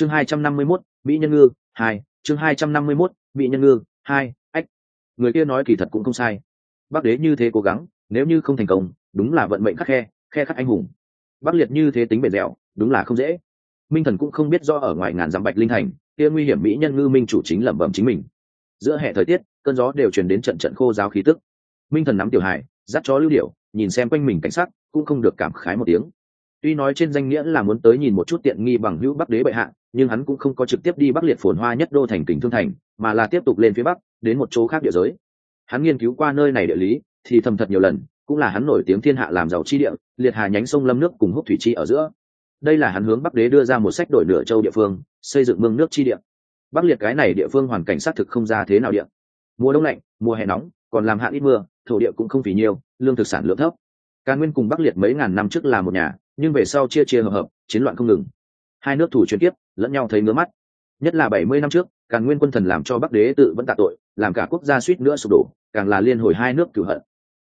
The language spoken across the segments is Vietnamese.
chương hai trăm năm mươi 251, mỹ nhân ngư hai. Chương hai trăm năm mươi 251, mỹ nhân ngư hai. Ách. Người kia nói kỳ thật cũng không sai. Bắc đế như thế cố gắng nếu như không thành công đúng là vận mệnh khắc khe khe khắc anh hùng. Bắc liệt như thế tính bền dẻo đúng là không dễ. Minh thần cũng không biết do ở ngoài ngàn dặm bạch linh thành kia nguy hiểm mỹ nhân ngư minh chủ chính lẩm bẩm chính mình. Giữa hệ thời tiết cơn gió đều truyền đến trận trận khô giáo khí tức. Minh thần nắm tiểu hải dắt chó lưu điệu nhìn xem quanh mình cảnh sắc, cũng không được cảm khái một tiếng tuy nói trên danh nghĩa là muốn tới nhìn một chút tiện nghi bằng hữu bắc đế bệ hạ, nhưng hắn cũng không có trực tiếp đi bắc liệt phồn hoa nhất đô thành tỉnh thương thành, mà là tiếp tục lên phía bắc, đến một chỗ khác địa giới. Hắn nghiên cứu qua nơi này địa lý, thì thầm thật nhiều lần, cũng là hắn nổi tiếng thiên hạ làm giàu chi địa, liệt hà nhánh sông lâm nước cùng húc thủy chi ở giữa. Đây là hắn hướng bắc đế đưa ra một sách đổi nửa châu địa phương, xây dựng mương nước chi địa. Bắc liệt cái này địa phương hoàn cảnh xác thực không ra thế nào địa. Mùa đông lạnh, mùa hè nóng, còn làm hạn ít mưa, thổ địa cũng không phì nhiều, lương thực sản lượng thấp càn nguyên cùng bắc liệt mấy ngàn năm trước là một nhà nhưng về sau chia chia hợp hợp chiến loạn không ngừng. Hai nước thủ chuyển tiếp lẫn nhau thấy ngứa mắt. Nhất là bảy mươi năm trước càn nguyên quân thần làm cho bắc đế tự vẫn tạ tội làm cả quốc gia suýt nữa sụp đổ càng là liên hồi hai nước cửu hận.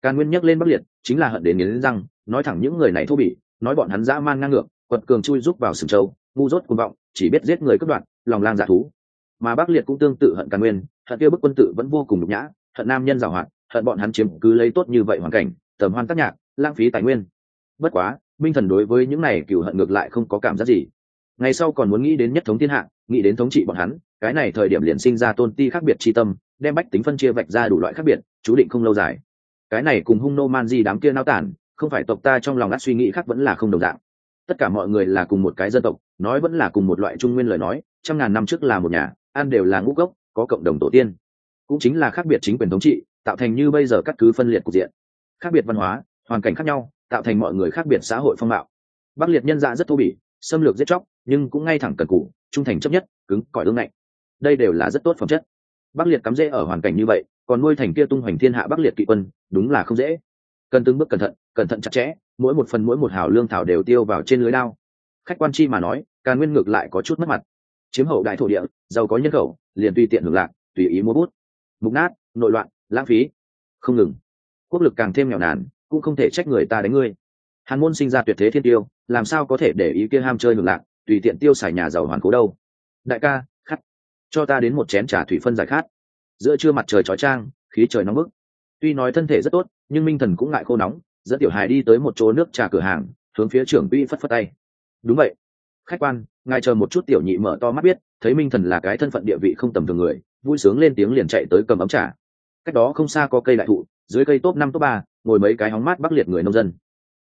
Càn nguyên nhắc lên bắc liệt chính là hận đến nghiến răng nói thẳng những người này thô bỉ nói bọn hắn dã man ngang ngược quật cường chui rút vào sừng châu ngu dốt cuồng vọng chỉ biết giết người cướp đoạt, lòng lang dạ thú. Mà bắc liệt cũng tương tự hận càn nguyên hận kia bức quân tự vẫn vô cùng nhục nhã hận nam nhân giàu hoạt hận bọn hắn chiếm cứ lấy tốt như vậy hoàn cảnh tầm hoan tác nhạc lãng phí tài nguyên. Bất quá, minh thần đối với những này cựu hận ngược lại không có cảm giác gì. Ngày sau còn muốn nghĩ đến nhất thống thiên hạ, nghĩ đến thống trị bọn hắn, cái này thời điểm liền sinh ra tôn ti khác biệt tri tâm, đem bách tính phân chia vạch ra đủ loại khác biệt, chú định không lâu dài. Cái này cùng hung nô man di đám kia nao tản, không phải tộc ta trong lòng ắt suy nghĩ khác vẫn là không đồng dạng. Tất cả mọi người là cùng một cái dân tộc, nói vẫn là cùng một loại trung nguyên lời nói, trăm ngàn năm trước là một nhà, ăn đều là ngũ gốc có cộng đồng tổ tiên. Cũng chính là khác biệt chính quyền thống trị, tạo thành như bây giờ các cứ phân liệt cục diện. Khác biệt văn hóa hoàn cảnh khác nhau, tạo thành mọi người khác biệt xã hội phong mạo bắc liệt nhân dạ rất thô bỉ, xâm lược giết chóc, nhưng cũng ngay thẳng cần cụ trung thành chấp nhất, cứng cỏi ương ngạnh. Đây đều là rất tốt phẩm chất. Bắc liệt cắm rễ ở hoàn cảnh như vậy, còn nuôi thành kia tung hoành thiên hạ bắc liệt kỵ quân, đúng là không dễ. Cần từng bước cẩn thận cẩn thận chặt chẽ, mỗi một phần mỗi một hào lương thảo đều tiêu vào trên lưới lao khách quan chi mà nói, càn nguyên ngược lại có chút mất mặt. Chiếm hậu đại thổ địa, giàu có nhân khẩu, liền tùy tiện hưởng lạc, tùy ý mua bút. Mục nát, nội loạn, lãng phí. Không ngừng. Quốc lực càng thêm nghèo nàn cũng không thể trách người ta đánh ngươi. Hàn môn sinh ra tuyệt thế thiên tiêu, làm sao có thể để ý kia ham chơi ngược lạc, tùy tiện tiêu xài nhà giàu hoàn cố đâu. Đại ca khắt cho ta đến một chén trà thủy phân giải khát. Giữa trưa mặt trời chói trang khí trời nóng bức. Tuy nói thân thể rất tốt, nhưng minh thần cũng ngại khô nóng, dẫn tiểu hài đi tới một chỗ nước trà cửa hàng, hướng phía trưởng quỹ phất phất tay. Đúng vậy. Khách quan, ngài chờ một chút tiểu nhị mở to mắt biết, thấy minh thần là cái thân phận địa vị không tầm thường người, vui sướng lên tiếng liền chạy tới cầm ấm trà. Cách đó không xa có cây đại thụ dưới cây top năm top ba, ngồi mấy cái hóng mát bắc liệt người nông dân.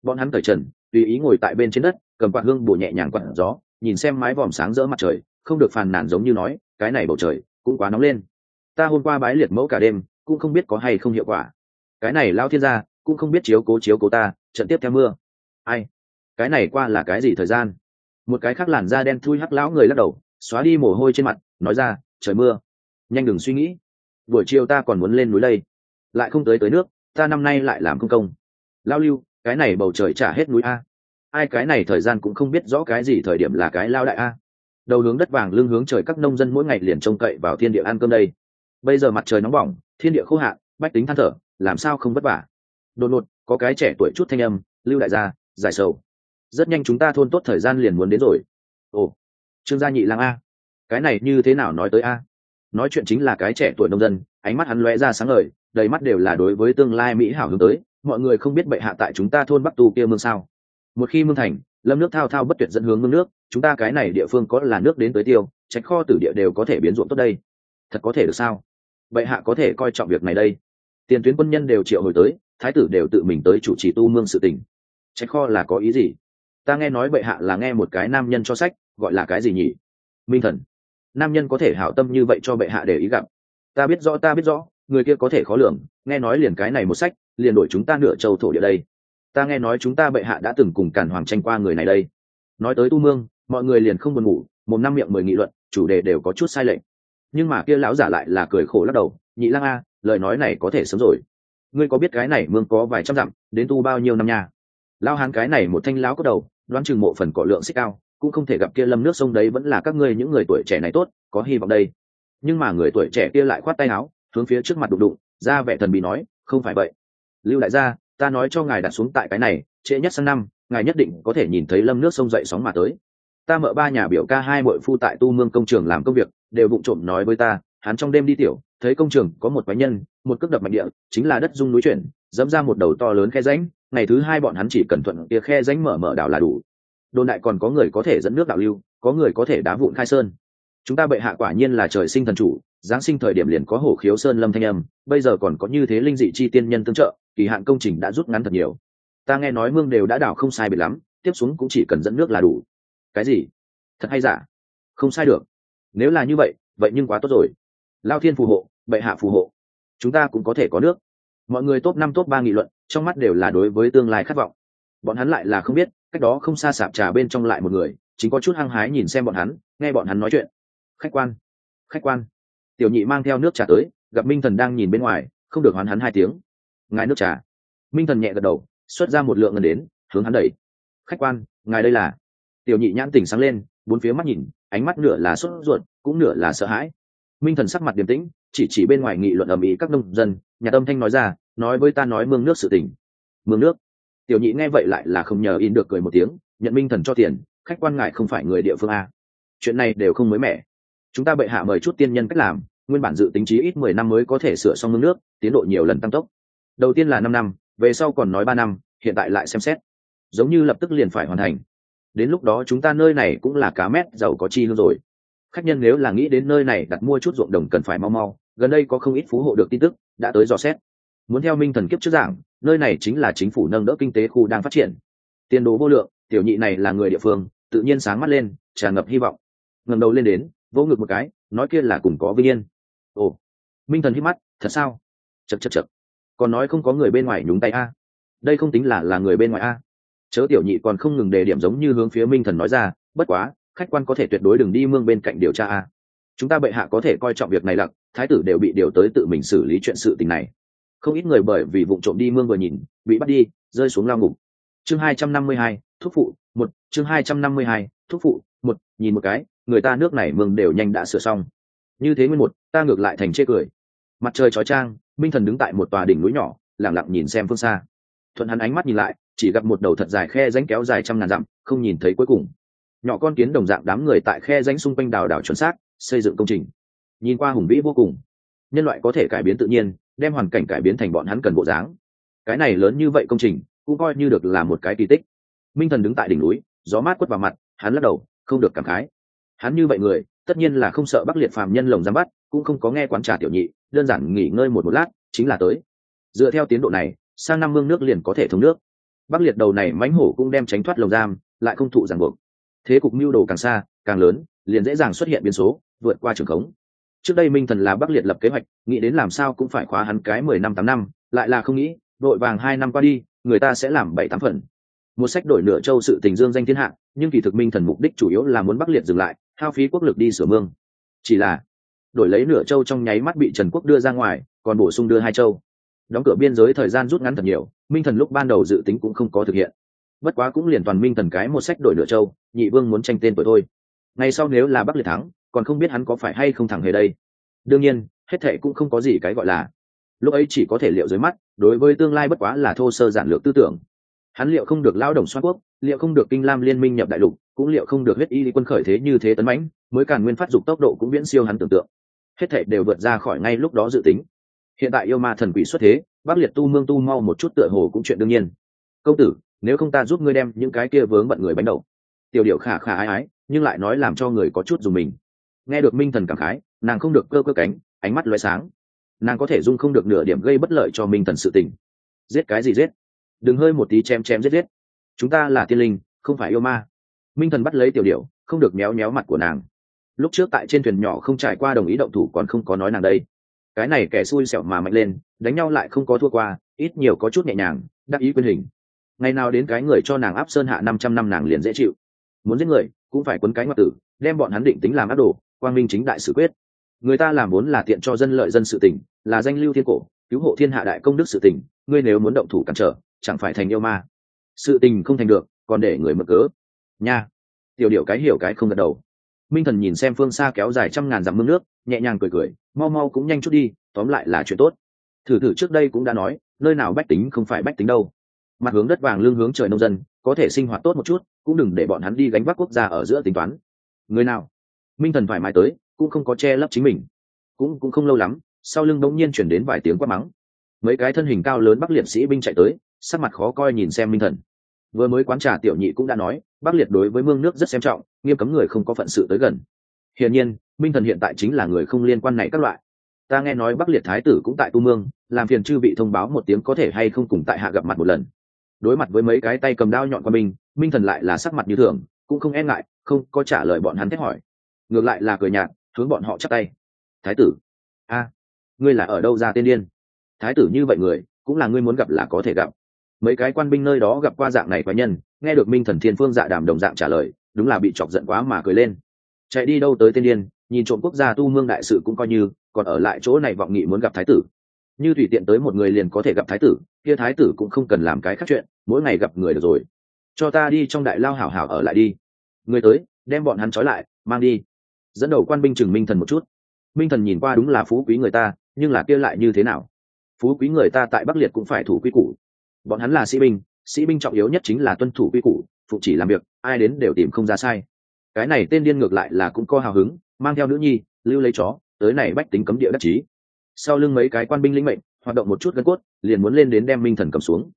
Bọn hắn cởi trần, tùy ý ngồi tại bên trên đất, cầm quạt hương bổ nhẹ nhàng quạt gió, nhìn xem mái vòm sáng rỡ mặt trời, không được phàn nàn giống như nói, cái này bầu trời cũng quá nóng lên. Ta hôm qua bái liệt mẫu cả đêm, cũng không biết có hay không hiệu quả. Cái này lao thiên gia, cũng không biết chiếu cố chiếu cố ta, trận tiếp theo mưa. Ai? Cái này qua là cái gì thời gian? Một cái khác làn da đen thui hắc lão người lắc đầu, xóa đi mồ hôi trên mặt, nói ra, trời mưa, nhanh đừng suy nghĩ. Buổi chiều ta còn muốn lên núi lây lại không tới tới nước, ta năm nay lại làm công công. Lao lưu, cái này bầu trời trả hết núi a. Ai cái này thời gian cũng không biết rõ cái gì thời điểm là cái lao đại a. Đầu hướng đất vàng lưng hướng trời các nông dân mỗi ngày liền trông cậy vào thiên địa ăn cơm đây. Bây giờ mặt trời nóng bỏng, thiên địa khô hạn, bách tính than thở, làm sao không vất vả? Đột ngột, có cái trẻ tuổi chút thanh âm, lưu đại gia, giải sầu. Rất nhanh chúng ta thôn tốt thời gian liền muốn đến rồi. Ồ, trương gia nhị lang a. Cái này như thế nào nói tới a? Nói chuyện chính là cái trẻ tuổi nông dân, ánh mắt hắn lóe ra sáng ngời đầy mắt đều là đối với tương lai mỹ hảo hướng tới, mọi người không biết bệ hạ tại chúng ta thôn bắc tu kia mương sao. Một khi mương thành, lâm nước thao thao bất tuyệt dẫn hướng mương nước, chúng ta cái này địa phương có là nước đến tới tiêu, tránh kho tử địa đều có thể biến ruộng tốt đây. Thật có thể được sao? Bệ hạ có thể coi trọng việc này đây. Tiền tuyến quân nhân đều triệu hồi tới, thái tử đều tự mình tới chủ trì tu mương sự tình. Tránh kho là có ý gì? Ta nghe nói bệ hạ là nghe một cái nam nhân cho sách, gọi là cái gì nhỉ? Minh thần. Nam nhân có thể hảo tâm như vậy cho bệ hạ để ý gặp. Ta biết rõ, ta biết rõ người kia có thể khó lường, nghe nói liền cái này một sách, liền đổi chúng ta nửa châu thổ địa đây. Ta nghe nói chúng ta bệ hạ đã từng cùng càn hoàng tranh qua người này đây. Nói tới tu mương, mọi người liền không buồn ngủ, một năm miệng mười nghị luận, chủ đề đều có chút sai lệch. Nhưng mà kia lão giả lại là cười khổ lắc đầu, nhị Lang a, lời nói này có thể sớm rồi. Ngươi có biết cái này mương có vài trăm dặm, đến tu bao nhiêu năm nha? Lao hán cái này một thanh lão có đầu, đoán chừng mộ phần cỏ lượng xích cao, cũng không thể gặp kia lâm nước sông đấy vẫn là các ngươi những người tuổi trẻ này tốt, có hy vọng đây. Nhưng mà người tuổi trẻ kia lại khoát tay áo hướng phía trước mặt đụng đụng, ra vẻ thần bị nói, không phải vậy. Lưu đại gia, ta nói cho ngài đặt xuống tại cái này, trễ nhất sang năm, ngài nhất định có thể nhìn thấy lâm nước sông dậy sóng mà tới. Ta mợ ba nhà biểu ca hai bội phu tại tu mương công trường làm công việc, đều vụng trộm nói với ta, hắn trong đêm đi tiểu, thấy công trường có một quái nhân, một cước đập mạnh địa, chính là đất dung núi chuyển, dẫm ra một đầu to lớn khe ránh ngày thứ hai bọn hắn chỉ cần thuận kia khe ránh mở mở đảo là đủ. Đồn đại còn có người có thể dẫn nước đạo lưu, có người có thể đá vụn khai sơn. Chúng ta bệ hạ quả nhiên là trời sinh thần chủ giáng sinh thời điểm liền có hổ khiếu sơn lâm thanh âm, bây giờ còn có như thế linh dị chi tiên nhân tương trợ, kỳ hạn công trình đã rút ngắn thật nhiều. Ta nghe nói mương đều đã đảo không sai biệt lắm, tiếp xuống cũng chỉ cần dẫn nước là đủ. Cái gì? Thật hay giả? Không sai được. Nếu là như vậy vậy nhưng quá tốt rồi. Lao thiên phù hộ, bệ hạ phù hộ. Chúng ta cũng có thể có nước. Mọi người top năm top ba nghị luận, trong mắt đều là đối với tương lai khát vọng. Bọn hắn lại là không biết, cách đó không xa sạp trà bên trong lại một người, chính có chút hăng hái nhìn xem bọn hắn, nghe bọn hắn nói chuyện. Khách quan. Khách quan tiểu nhị mang theo nước trà tới, gặp minh thần đang nhìn bên ngoài, không được hoán hắn hai tiếng. Ngài nước trà. Minh thần nhẹ gật đầu, xuất ra một lượng ngân đến, hướng hắn đẩy. Khách quan, ngài đây là. Tiểu nhị nhãn tỉnh sáng lên, bốn phía mắt nhìn, ánh mắt nửa là sốt ruột, cũng nửa là sợ hãi. Minh thần sắc mặt điềm tĩnh, chỉ chỉ bên ngoài nghị luận ầm ĩ các nông dân, nhà tâm thanh nói ra, nói với ta nói mương nước sự tình. Mương nước? Tiểu nhị nghe vậy lại là không nhờ in được cười một tiếng, nhận minh thần cho tiền, khách quan ngài không phải người địa phương a. Chuyện này đều không mới mẻ chúng ta bệ hạ mời chút tiên nhân cách làm, nguyên bản dự tính chí ít mười năm mới có thể sửa xong mương nước, tiến độ nhiều lần tăng tốc. Đầu tiên là năm năm, về sau còn nói ba năm, hiện tại lại xem xét. Giống như lập tức liền phải hoàn thành. Đến lúc đó chúng ta nơi này cũng là cá mét, giàu có chi hơn rồi. Khách nhân nếu là nghĩ đến nơi này đặt mua chút ruộng đồng cần phải mau mau, gần đây có không ít phú hộ được tin tức, đã tới dò xét. Muốn theo minh thần kiếp trước giảng, nơi này chính là chính phủ nâng đỡ kinh tế khu đang phát triển. Tiền đồ vô lượng, tiểu nhị này là người địa phương, tự nhiên sáng mắt lên, tràn ngập hy vọng. Ngẩng đầu lên đến vỗ ngực một cái, nói kia là cùng có vinh yên. Ồ, minh thần hít mắt, thật sao? Chật chật chật còn nói không có người bên ngoài nhúng tay a? Đây không tính là là người bên ngoài a? Chớ tiểu nhị còn không ngừng đề điểm giống như hướng phía minh thần nói ra, bất quá, khách quan có thể tuyệt đối đừng đi mương bên cạnh điều tra a. Chúng ta bệ hạ có thể coi trọng việc này lặc thái tử đều bị điều tới tự mình xử lý chuyện sự tình này. Không ít người bởi vì vụ trộm đi mương vừa nhìn, bị bắt đi, rơi xuống lao ngục. Chương hai trăm năm mươi hai thuốc phụ, một, chương hai trăm năm mươi hai thuốc phụ, một, nhìn một cái người ta nước này mương đều nhanh đã sửa xong. Như thế nguyên một, ta ngược lại thành chê cười. Mặt trời chói trang minh thần đứng tại một tòa đỉnh núi nhỏ, lẳng lặng nhìn xem phương xa. Thuận hắn ánh mắt nhìn lại, chỉ gặp một đầu thật dài khe ránh kéo dài trăm ngàn dặm, không nhìn thấy cuối cùng. Nhỏ con kiến đồng dạng đám người tại khe ránh xung quanh đào đảo chuẩn xác, xây dựng công trình. Nhìn qua hùng vĩ vô cùng. Nhân loại có thể cải biến tự nhiên, đem hoàn cảnh cải biến thành bọn hắn cần bộ dáng. Cái này lớn như vậy công trình, cũng coi như được là một cái kỳ tích. Minh thần đứng tại đỉnh núi, gió mát quất vào mặt, hắn lắc đầu, không được cảm khái hắn như vậy người, tất nhiên là không sợ bắc liệt phàm nhân lồng giam bắt, cũng không có nghe quán trà tiểu nhị, đơn giản nghỉ ngơi một một lát, chính là tới. Dựa theo tiến độ này, sang năm mương nước liền có thể thống nước. Bắc liệt đầu này mãnh hổ cũng đem tránh thoát lồng giam, lại không thụ ràng buộc. Thế cục mưu đồ càng xa, càng lớn, liền dễ dàng xuất hiện biến số, vượt qua trường khống. Trước đây minh thần là bắc liệt lập kế hoạch, nghĩ đến làm sao cũng phải khóa hắn cái mười năm tám năm, lại là không nghĩ, đội vàng hai năm qua đi, người ta sẽ làm bảy tám phần. Một sách đổi nửa châu sự tình dương danh thiên hạ nhưng kỳ thực minh thần mục đích chủ yếu là muốn bắc liệt dừng lại, hao phí quốc lực đi sửa mương. Chỉ là, đổi lấy nửa châu trong nháy mắt bị trần quốc đưa ra ngoài, còn bổ sung đưa hai châu. Đóng cửa biên giới thời gian rút ngắn thật nhiều, minh thần lúc ban đầu dự tính cũng không có thực hiện. Bất quá cũng liền toàn minh thần cái một sách đổi nửa châu, nhị vương muốn tranh tên tuổi thôi. Ngay sau nếu là bắc liệt thắng, còn không biết hắn có phải hay không thẳng hề đây. Đương nhiên, hết thệ cũng không có gì cái gọi là. Lúc ấy chỉ có thể liệu dưới mắt, đối với tương lai bất quá là thô sơ giản lược tư tưởng hắn liệu không được lao động xoan quốc, liệu không được kinh lam liên minh nhập đại lục, cũng liệu không được huyết y quân khởi thế như thế tấn mãnh, mới càn nguyên phát dục tốc độ cũng viễn siêu hắn tưởng tượng. Hết thệ đều vượt ra khỏi ngay lúc đó dự tính. Hiện tại yêu ma thần quỷ xuất thế, bắc liệt tu mương tu mau một chút tựa hồ cũng chuyện đương nhiên. Công tử, nếu không ta giúp ngươi đem những cái kia vướng bận người bánh đầu. Tiểu điệu khả khả ái ái, nhưng lại nói làm cho người có chút dùng mình. Nghe được minh thần cảm khái, nàng không được cơ cơ cánh, ánh mắt loay sáng. Nàng có thể dung không được nửa điểm gây bất lợi cho minh thần sự tình. Giết cái gì giết? Đừng hơi một tí chém chém giết giết. Chúng ta là tiên linh, không phải yêu ma. Minh thần bắt lấy tiểu điệu không được méo méo mặt của nàng. Lúc trước tại trên thuyền nhỏ không trải qua đồng ý động thủ còn không có nói nàng đây. Cái này kẻ xui xẻo mà mạnh lên, đánh nhau lại không có thua qua, ít nhiều có chút nhẹ nhàng, đắc ý quyền hình. Ngày nào đến cái người cho nàng áp sơn hạ năm trăm năm nàng liền dễ chịu. Muốn giết người, cũng phải quấn cái ngoại tử, đem bọn hắn định tính làm ác đồ, quang minh chính đại sự quyết. Người ta làm muốn là tiện cho dân lợi dân sự tỉnh là danh lưu thiên cổ, cứu hộ thiên hạ đại công đức sự tỉnh ngươi nếu muốn động thủ cản trở chẳng phải thành yêu ma. Sự tình không thành được, còn để người mở cớ. Nha. Tiểu điệu cái hiểu cái không gật đầu. Minh thần nhìn xem phương xa kéo dài trăm ngàn dặm mương nước, nhẹ nhàng cười cười, mau mau cũng nhanh chút đi, tóm lại là chuyện tốt. Thử thử trước đây cũng đã nói, nơi nào bách tính không phải bách tính đâu. Mặt hướng đất vàng lương hướng trời nông dân, có thể sinh hoạt tốt một chút, cũng đừng để bọn hắn đi gánh vác quốc gia ở giữa tính toán. Người nào? Minh thần thoải mái tới, cũng không có che lấp chính mình. Cũng cũng không lâu lắm, sau lưng đống nhiên chuyển đến vài tiếng quát mắng. Mấy cái thân hình cao lớn bắc liệt sĩ binh chạy tới sắc mặt khó coi nhìn xem minh thần. Vừa mới quán trà tiểu nhị cũng đã nói, bắc liệt đối với mương nước rất xem trọng, nghiêm cấm người không có phận sự tới gần. Hiển nhiên, minh thần hiện tại chính là người không liên quan này các loại. Ta nghe nói bắc liệt thái tử cũng tại tu mương, làm phiền chư vị thông báo một tiếng có thể hay không cùng tại hạ gặp mặt một lần. Đối mặt với mấy cái tay cầm đao nhọn qua mình, minh thần lại là sắc mặt như thường, cũng không e ngại, không có trả lời bọn hắn thét hỏi. Ngược lại là cười nhạt, hướng bọn họ chắc tay. Thái tử. A, ngươi là ở đâu ra tiên điên? Thái tử như vậy người, cũng là ngươi muốn gặp là có thể gặp mấy cái quan binh nơi đó gặp qua dạng này quái nhân, nghe được minh thần thiên phương dạ đàm đồng dạng trả lời, đúng là bị chọc giận quá mà cười lên. Chạy đi đâu tới tiên điên, nhìn trộm quốc gia tu mương đại sự cũng coi như, còn ở lại chỗ này vọng nghị muốn gặp thái tử. Như tùy tiện tới một người liền có thể gặp thái tử, kia thái tử cũng không cần làm cái khác chuyện, mỗi ngày gặp người được rồi. Cho ta đi trong đại lao hảo hảo ở lại đi. Người tới, đem bọn hắn trói lại, mang đi. Dẫn đầu quan binh chừng minh thần một chút. Minh thần nhìn qua đúng là phú quý người ta, nhưng là kia lại như thế nào? Phú quý người ta tại bắc liệt cũng phải thủ quy củ bọn hắn là sĩ binh sĩ binh trọng yếu nhất chính là tuân thủ quy củ, phụ chỉ làm việc, ai đến đều tìm không ra sai. Cái này tên điên ngược lại là cũng có hào hứng, mang theo nữ nhi, lưu lấy chó, tới này bách tính cấm địa đắc chí. Sau lưng mấy cái quan binh lĩnh mệnh, hoạt động một chút gân cốt, liền muốn lên đến đem minh thần cầm xuống.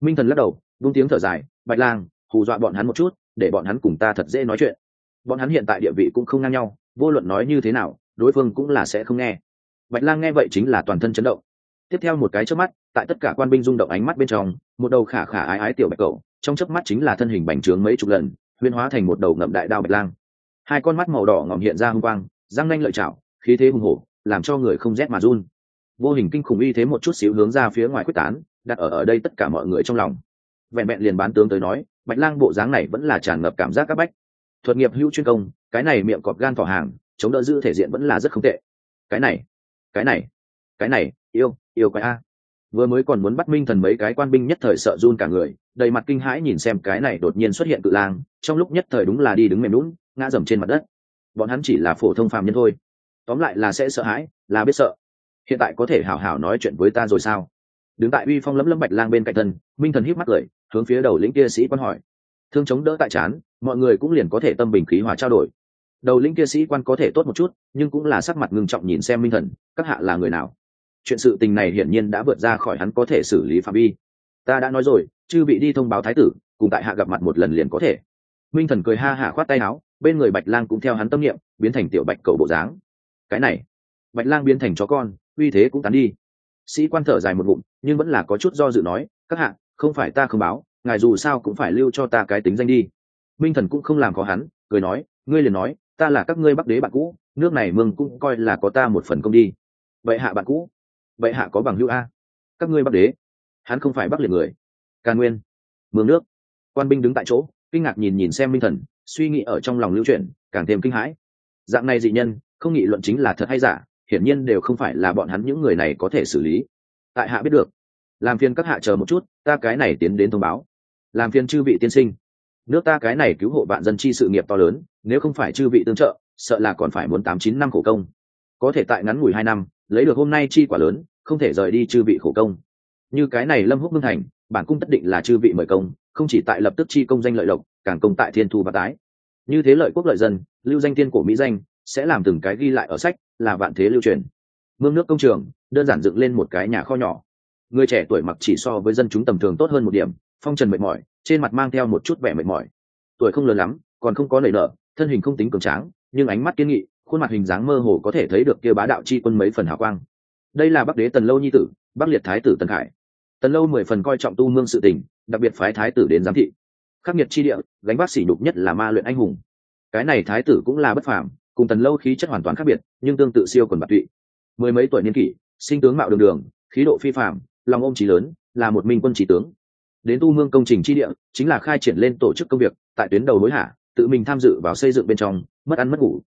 Minh thần lắc đầu, vung tiếng thở dài, bạch lang, hù dọa bọn hắn một chút, để bọn hắn cùng ta thật dễ nói chuyện. Bọn hắn hiện tại địa vị cũng không ngang nhau, vô luận nói như thế nào, đối phương cũng là sẽ không nghe. Bạch lang nghe vậy chính là toàn thân chấn động. Tiếp theo một cái chớp mắt tại tất cả quan binh rung động ánh mắt bên trong, một đầu khả khả ái ái tiểu bạch cậu trong chớp mắt chính là thân hình bành trướng mấy chục lần, huyên hóa thành một đầu ngậm đại đao bạch lang. Hai con mắt màu đỏ ngỏm hiện ra hung quang, răng nanh lợi chảo khí thế hùng hổ, làm cho người không rét mà run. Vô hình kinh khủng uy thế một chút xíu hướng ra phía ngoài quyết tán, đặt ở ở đây tất cả mọi người trong lòng. Vẹn vẹn liền bán tướng tới nói, bạch lang bộ dáng này vẫn là tràn ngập cảm giác các bách. Thuật nghiệp hữu chuyên công, cái này miệng cọp gan thỏ hàng, chống đỡ giữ thể diện vẫn là rất không tệ. Cái này cái này cái này, yêu yêu quái a vừa mới còn muốn bắt minh thần mấy cái quan binh nhất thời sợ run cả người, đầy mặt kinh hãi nhìn xem cái này đột nhiên xuất hiện cự lang, trong lúc nhất thời đúng là đi đứng mềm lún ngã dầm trên mặt đất. Bọn hắn chỉ là phổ thông phàm nhân thôi. Tóm lại là sẽ sợ hãi, là biết sợ. Hiện tại có thể hảo hảo nói chuyện với ta rồi sao? Đứng tại uy phong lấm lấm bạch lang bên cạnh thân, minh thần híp mắt cười, hướng phía đầu lĩnh kia sĩ quan hỏi. Thương chống đỡ tại chán, mọi người cũng liền có thể tâm bình khí hòa trao đổi. Đầu lĩnh kia sĩ quan có thể tốt một chút, nhưng cũng là sắc mặt ngưng trọng nhìn xem minh thần, các hạ là người nào? Chuyện sự tình này hiển nhiên đã vượt ra khỏi hắn có thể xử lý phạm vi. Ta đã nói rồi, chư bị đi thông báo thái tử, cùng tại hạ gặp mặt một lần liền có thể. Minh thần cười ha hả khoát tay áo, bên người bạch lang cũng theo hắn tâm niệm, biến thành tiểu bạch cầu bộ dáng. Cái này, bạch lang biến thành chó con, uy thế cũng tán đi. Sĩ quan thở dài một bụng nhưng vẫn là có chút do dự nói, các hạ, không phải ta không báo, ngài dù sao cũng phải lưu cho ta cái tính danh đi. Minh thần cũng không làm khó hắn, cười nói, ngươi liền nói, ta là các ngươi bắc đế bạn cũ, nước này mừng cũng coi là có ta một phần công đi. Vậy hạ bạn cũ vậy hạ có bằng hữu a? Các ngươi bắc đế, hắn không phải bắc liệt người. Càn nguyên mương nước. Quan binh đứng tại chỗ, kinh ngạc nhìn nhìn xem minh thần, suy nghĩ ở trong lòng lưu chuyển, càng thêm kinh hãi. Dạng này dị nhân, không nghị luận chính là thật hay giả, hiển nhiên đều không phải là bọn hắn những người này có thể xử lý. Tại hạ biết được. Làm phiên các hạ chờ một chút, ta cái này tiến đến thông báo. Làm phiên chư vị tiên sinh. Nước ta cái này cứu hộ bạn dân chi sự nghiệp to lớn, nếu không phải chư vị tương trợ, sợ là còn phải muốn tám chín năm khổ công. Có thể tại ngắn ngủi hai năm, lấy được hôm nay chi quả lớn không thể rời đi chư vị khổ công. Như cái này lâm húc ngưng thành, bản cung tất định là chư vị mời công, không chỉ tại lập tức chi công danh lợi lộc càng công tại thiên thu và tái như thế lợi quốc lợi dân, lưu danh tiên cổ mỹ danh, sẽ làm từng cái ghi lại ở sách, là vạn thế lưu truyền. Mương nước công trường, đơn giản dựng lên một cái nhà kho nhỏ. Người trẻ tuổi mặc chỉ so với dân chúng tầm thường tốt hơn một điểm, phong trần mệt mỏi, trên mặt mang theo một chút vẻ mệt mỏi. Tuổi không lớn lắm, còn không có nảy nở, thân hình không tính cường tráng, nhưng ánh mắt kiên nghị, khuôn mặt hình dáng mơ hồ có thể thấy được kia bá đạo chi quân mấy phần hào quang đây là bắc đế tần lâu nhi tử, bắc liệt thái tử tần khải. Tần lâu mười phần coi trọng tu mương sự tình, đặc biệt phái thái tử đến giám thị. Khắc nghiệt chi địa, gánh vác sỉ nhục nhất là ma luyện anh hùng. Cái này thái tử cũng là bất phàm, cùng tần lâu khí chất hoàn toàn khác biệt, nhưng tương tự siêu quần bạc tụy. Mười mấy tuổi niên kỷ, sinh tướng mạo đường đường, khí độ phi phạm lòng ôm trí lớn, là một minh quân trí tướng. Đến tu mương công trình chi địa, chính là khai triển lên tổ chức công việc, tại tuyến đầu hối hả tự mình tham dự vào xây dựng bên trong, mất ăn mất ngủ.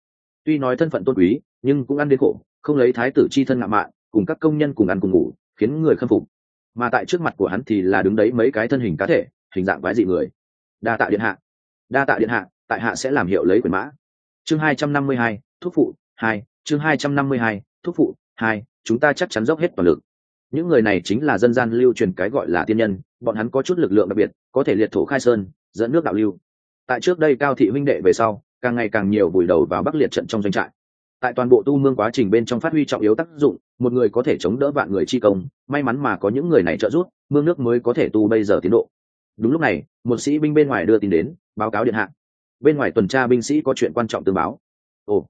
Tuy nói thân phận tôn quý, nhưng cũng ăn đến khổ, không lấy thái tử chi thân ngạo mạn cùng các công nhân cùng ăn cùng ngủ, khiến người khâm phục. Mà tại trước mặt của hắn thì là đứng đấy mấy cái thân hình cá thể, hình dạng quái dị người. Đa tạ điện hạ. Đa tạ điện hạ, tại hạ sẽ làm hiệu lấy quyền mã. Chương hai trăm năm mươi hai, thuốc phụ, hai, chương hai trăm năm mươi hai, thuốc phụ, hai, chúng ta chắc chắn dốc hết toàn lực. Những người này chính là dân gian lưu truyền cái gọi là tiên nhân, bọn hắn có chút lực lượng đặc biệt, có thể liệt thổ khai sơn, dẫn nước đạo lưu. Tại trước đây cao thị huynh đệ về sau, càng ngày càng nhiều vùi đầu vào bắc liệt trận trong doanh trại tại toàn bộ tu mương quá trình bên trong phát huy trọng yếu tác dụng, một người có thể chống đỡ vạn người chi công, may mắn mà có những người này trợ giúp, mương nước mới có thể tu bây giờ tiến độ. Đúng lúc này, một sĩ binh bên ngoài đưa tin đến, báo cáo điện hạ. Bên ngoài tuần tra binh sĩ có chuyện quan trọng tương báo. Ồ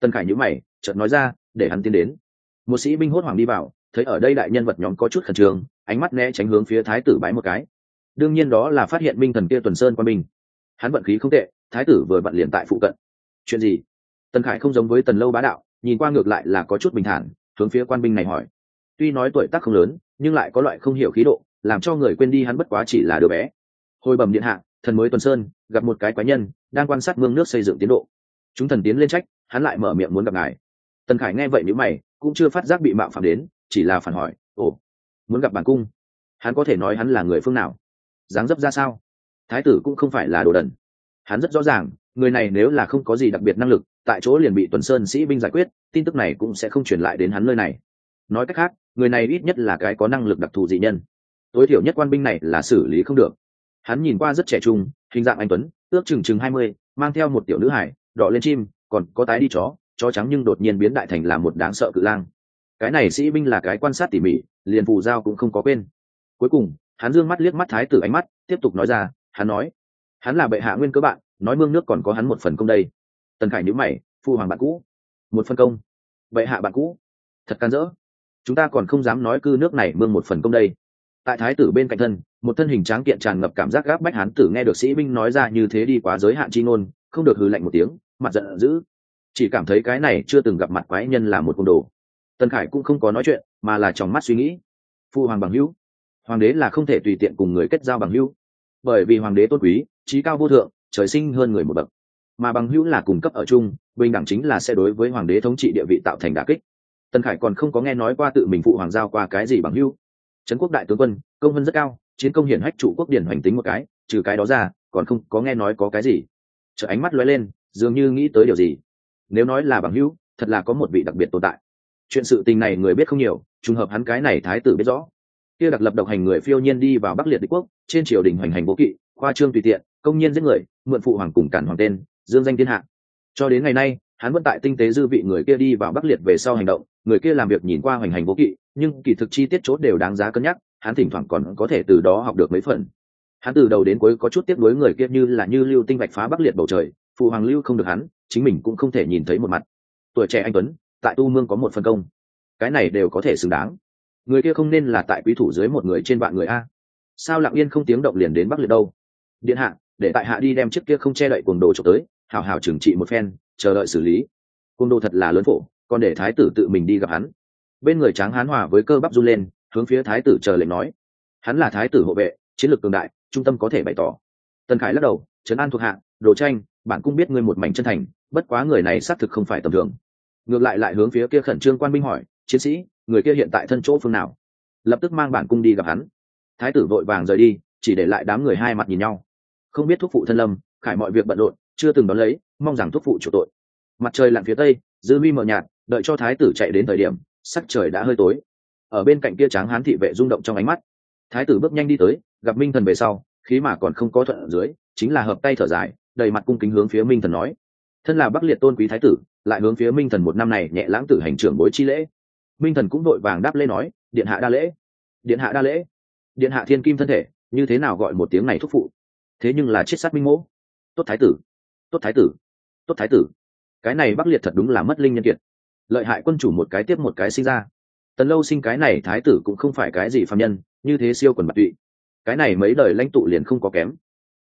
tân khải nhữ mày, chợt nói ra, để hắn tiến đến. Một sĩ binh hốt hoảng đi vào, thấy ở đây đại nhân vật nhóm có chút khẩn trương, ánh mắt né tránh hướng phía thái tử bái một cái. Đương nhiên đó là phát hiện minh thần kia tuần sơn qua mình hắn vận khí không tệ, thái tử vừa vận liền tại phụ cận. Chuyện gì? Tần khải không giống với tần lâu bá đạo, nhìn qua ngược lại là có chút bình thản, hướng phía quan binh này hỏi. Tuy nói tuổi tác không lớn, nhưng lại có loại không hiểu khí độ, làm cho người quên đi hắn bất quá chỉ là đứa bé. Hồi bẩm điện hạ, thần mới tuần sơn, gặp một cái quái nhân, đang quan sát mương nước xây dựng tiến độ. Chúng thần tiến lên trách, hắn lại mở miệng muốn gặp ngài. Tần khải nghe vậy nếu mày, cũng chưa phát giác bị mạo phạm đến, chỉ là phản hỏi, ồ, muốn gặp bản cung? Hắn có thể nói hắn là người phương nào? Dáng dấp ra sao? Thái tử cũng không phải là đồ đần. Hắn rất rõ ràng, người này nếu là không có gì đặc biệt năng lực tại chỗ liền bị tuần sơn sĩ binh giải quyết, tin tức này cũng sẽ không truyền lại đến hắn nơi này. Nói cách khác, người này ít nhất là cái có năng lực đặc thù dị nhân. Tối thiểu nhất quan binh này là xử lý không được. Hắn nhìn qua rất trẻ trung, hình dạng anh tuấn, ước chừng chừng hai mươi, mang theo một tiểu nữ hải đọ lên chim, còn có tái đi chó chó trắng nhưng đột nhiên biến đại thành là một đáng sợ cự lang. Cái này sĩ binh là cái quan sát tỉ mỉ, liền phù giao cũng không có quên. Cuối cùng, hắn dương mắt liếc mắt thái tử ánh mắt, tiếp tục nói ra, hắn nói, hắn là bệ hạ nguyên cơ bạn, nói mương nước còn có hắn một phần công đây tần khải nhữ mày, phu hoàng bạn cũ. Một phần công. Bệ hạ bạn cũ. Thật can dỡ. Chúng ta còn không dám nói cư nước này mương một phần công đây. Tại thái tử bên cạnh thân, một thân hình tráng kiện tràn ngập cảm giác gáp bách hán tử nghe được sĩ binh nói ra như thế đi quá giới hạn chi ngôn, không được hư lạnh một tiếng, mặt giận dữ. Chỉ cảm thấy cái này chưa từng gặp mặt quái nhân là một côn đồ. Tần khải cũng không có nói chuyện, mà là trong mắt suy nghĩ. Phu hoàng bằng hữu. Hoàng đế là không thể tùy tiện cùng người kết giao bằng hữu. Bởi vì hoàng đế tôn quý, trí cao vô thượng, trời sinh hơn người một bậc mà bằng hữu là cung cấp ở chung, bình đẳng chính là sẽ đối với hoàng đế thống trị địa vị tạo thành đà kích. Tần khải còn không có nghe nói qua tự mình phụ hoàng giao qua cái gì bằng hữu. Trấn quốc đại tướng quân, công vân rất cao, chiến công hiển hách chủ quốc điển hoành tính một cái, trừ cái đó ra, còn không có nghe nói có cái gì. Chợ ánh mắt lóe lên, dường như nghĩ tới điều gì. Nếu nói là bằng hữu, thật là có một vị đặc biệt tồn tại. Chuyện sự tình này người biết không nhiều, trùng hợp hắn cái này thái tử biết rõ. Kia đặc lập độc hành người phiêu nhiên đi vào bắc liệt đế quốc, trên triều đình hoành hành vô kỵ, khoa trương tùy tiện, công nhiên giết người, mượn phụ hoàng cùng cản hoàng tên dương danh thiên hạ. Cho đến ngày nay, hắn vẫn tại tinh tế dư vị người kia đi vào bắc liệt về sau hành động, người kia làm việc nhìn qua hoành hành vô kỵ, nhưng kỳ thực chi tiết chốt đều đáng giá cân nhắc, hắn thỉnh thoảng còn có thể từ đó học được mấy phần. Hắn từ đầu đến cuối có chút tiếp nối người kia như là như lưu tinh vạch phá bắc liệt bầu trời, phụ hoàng lưu không được hắn, chính mình cũng không thể nhìn thấy một mặt. Tuổi trẻ anh tuấn, tại tu mương có một phân công. Cái này đều có thể xứng đáng. Người kia không nên là tại quý thủ dưới một người trên vạn người a. Sao lặng yên không tiếng động liền đến bắc liệt đâu? Điện hạ, để tại hạ đi đem chiếc kia không che đậy cuồng đồ trộm tới hào hào trừng trị một phen, chờ đợi xử lý. Cuồng đồ thật là lớn phổ, còn để thái tử tự mình đi gặp hắn. Bên người tráng hán hòa với cơ bắp run lên, hướng phía thái tử chờ lệnh nói, hắn là thái tử hộ vệ, chiến lược cường đại, trung tâm có thể bày tỏ. Tần khải lắc đầu, trấn an thuộc hạ, đồ tranh bản cũng biết ngươi một mảnh chân thành, bất quá người này xác thực không phải tầm thường. Ngược lại lại hướng phía kia khẩn trương quan binh hỏi, chiến sĩ, người kia hiện tại thân chỗ phương nào? Lập tức mang bản cung đi gặp hắn. Thái tử vội vàng rời đi, chỉ để lại đám người hai mặt nhìn nhau. Không biết thúc phụ thân lâm, khải mọi việc bận rộn chưa từng đón lấy, mong rằng thúc phụ chủ tội. Mặt trời lặn phía tây, dư huy mờ nhạt, đợi cho thái tử chạy đến thời điểm, sắc trời đã hơi tối. Ở bên cạnh kia tráng hán thị vệ rung động trong ánh mắt. Thái tử bước nhanh đi tới, gặp minh thần về sau, khí mà còn không có thuận ở dưới, chính là hợp tay thở dài, đầy mặt cung kính hướng phía minh thần nói. Thân là bắc liệt tôn quý thái tử, lại hướng phía minh thần một năm này nhẹ lãng tử hành trưởng bối chi lễ. Minh thần cũng đội vàng đáp lễ nói, điện hạ đa lễ. Điện hạ đa lễ. Điện hạ thiên kim thân thể, như thế nào gọi một tiếng này thúc phụ? Thế nhưng là chết sát minh mỗ. Tốt thái tử tốt thái tử. Tốt thái tử. Cái này bắc liệt thật đúng là mất linh nhân kiệt. Lợi hại quân chủ một cái tiếp một cái sinh ra. Tần lâu sinh cái này thái tử cũng không phải cái gì phạm nhân như thế siêu quần bạc tụy. Cái này mấy đời lãnh tụ liền không có kém.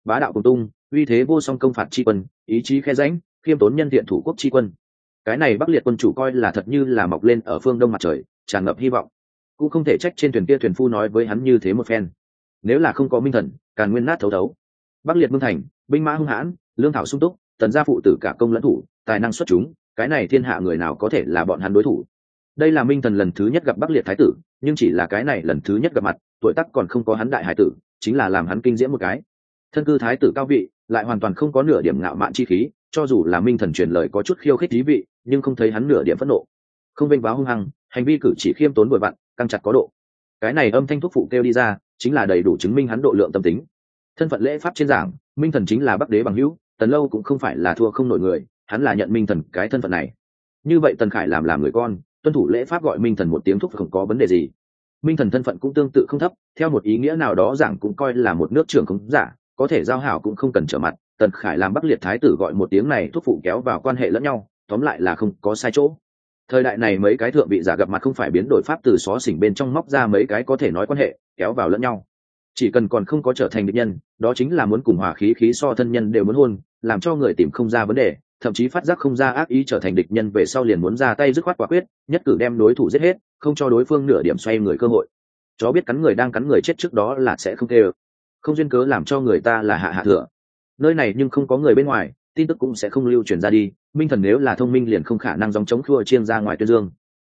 Bá đạo cùng tung uy thế vô song công phạt tri quân ý chí khe ránh, khiêm tốn nhân thiện thủ quốc tri quân. Cái này bắc liệt quân chủ coi là thật như là mọc lên ở phương đông mặt trời tràn ngập hy vọng. Cũng không thể trách trên thuyền kia thuyền phu nói với hắn như thế một phen. Nếu là không có minh thần càn nguyên nát thấu thấu. Bắc liệt mương thành binh mã hung hãn lương thảo sung túc tần gia phụ tử cả công lẫn thủ, tài năng xuất chúng, cái này thiên hạ người nào có thể là bọn hắn đối thủ? Đây là minh thần lần thứ nhất gặp bắc liệt thái tử, nhưng chỉ là cái này lần thứ nhất gặp mặt, tuổi tắc còn không có hắn đại hải tử, chính là làm hắn kinh diễm một cái. Thân cư thái tử cao vị, lại hoàn toàn không có nửa điểm ngạo mạn chi khí, cho dù là minh thần truyền lời có chút khiêu khích thí vị, nhưng không thấy hắn nửa điểm phẫn nộ. Không vênh váo hung hăng, hành vi cử chỉ khiêm tốn bội vặn căng chặt có độ. Cái này âm thanh thuốc phụ kêu đi ra, chính là đầy đủ chứng minh hắn độ lượng tâm tính. Thân phận lễ pháp trên giảng, minh thần chính là bắc đế bằng hữu tần lâu cũng không phải là thua không nổi người, hắn là nhận minh thần cái thân phận này. Như vậy tần khải làm làm người con, tuân thủ lễ pháp gọi minh thần một tiếng thúc không có vấn đề gì. Minh thần thân phận cũng tương tự không thấp, theo một ý nghĩa nào đó giảng cũng coi là một nước trưởng không giả, có thể giao hảo cũng không cần trở mặt. Tần khải làm bắc liệt thái tử gọi một tiếng này thúc phụ kéo vào quan hệ lẫn nhau, tóm lại là không có sai chỗ. Thời đại này mấy cái thượng vị giả gặp mặt không phải biến đổi pháp từ xó xỉnh bên trong móc ra mấy cái có thể nói quan hệ, kéo vào lẫn nhau chỉ cần còn không có trở thành địch nhân, đó chính là muốn cùng hòa khí khí so thân nhân đều muốn hôn, làm cho người tìm không ra vấn đề, thậm chí phát giác không ra ác ý trở thành địch nhân về sau liền muốn ra tay dứt khoát quả quyết, nhất cử đem đối thủ giết hết, không cho đối phương nửa điểm xoay người cơ hội. Chó biết cắn người đang cắn người chết trước đó là sẽ không tê không duyên cớ làm cho người ta là hạ hạ thừa nơi này nhưng không có người bên ngoài, tin tức cũng sẽ không lưu truyền ra đi, minh thần nếu là thông minh liền không khả năng dòng chống khua chiên ra ngoài tuyên dương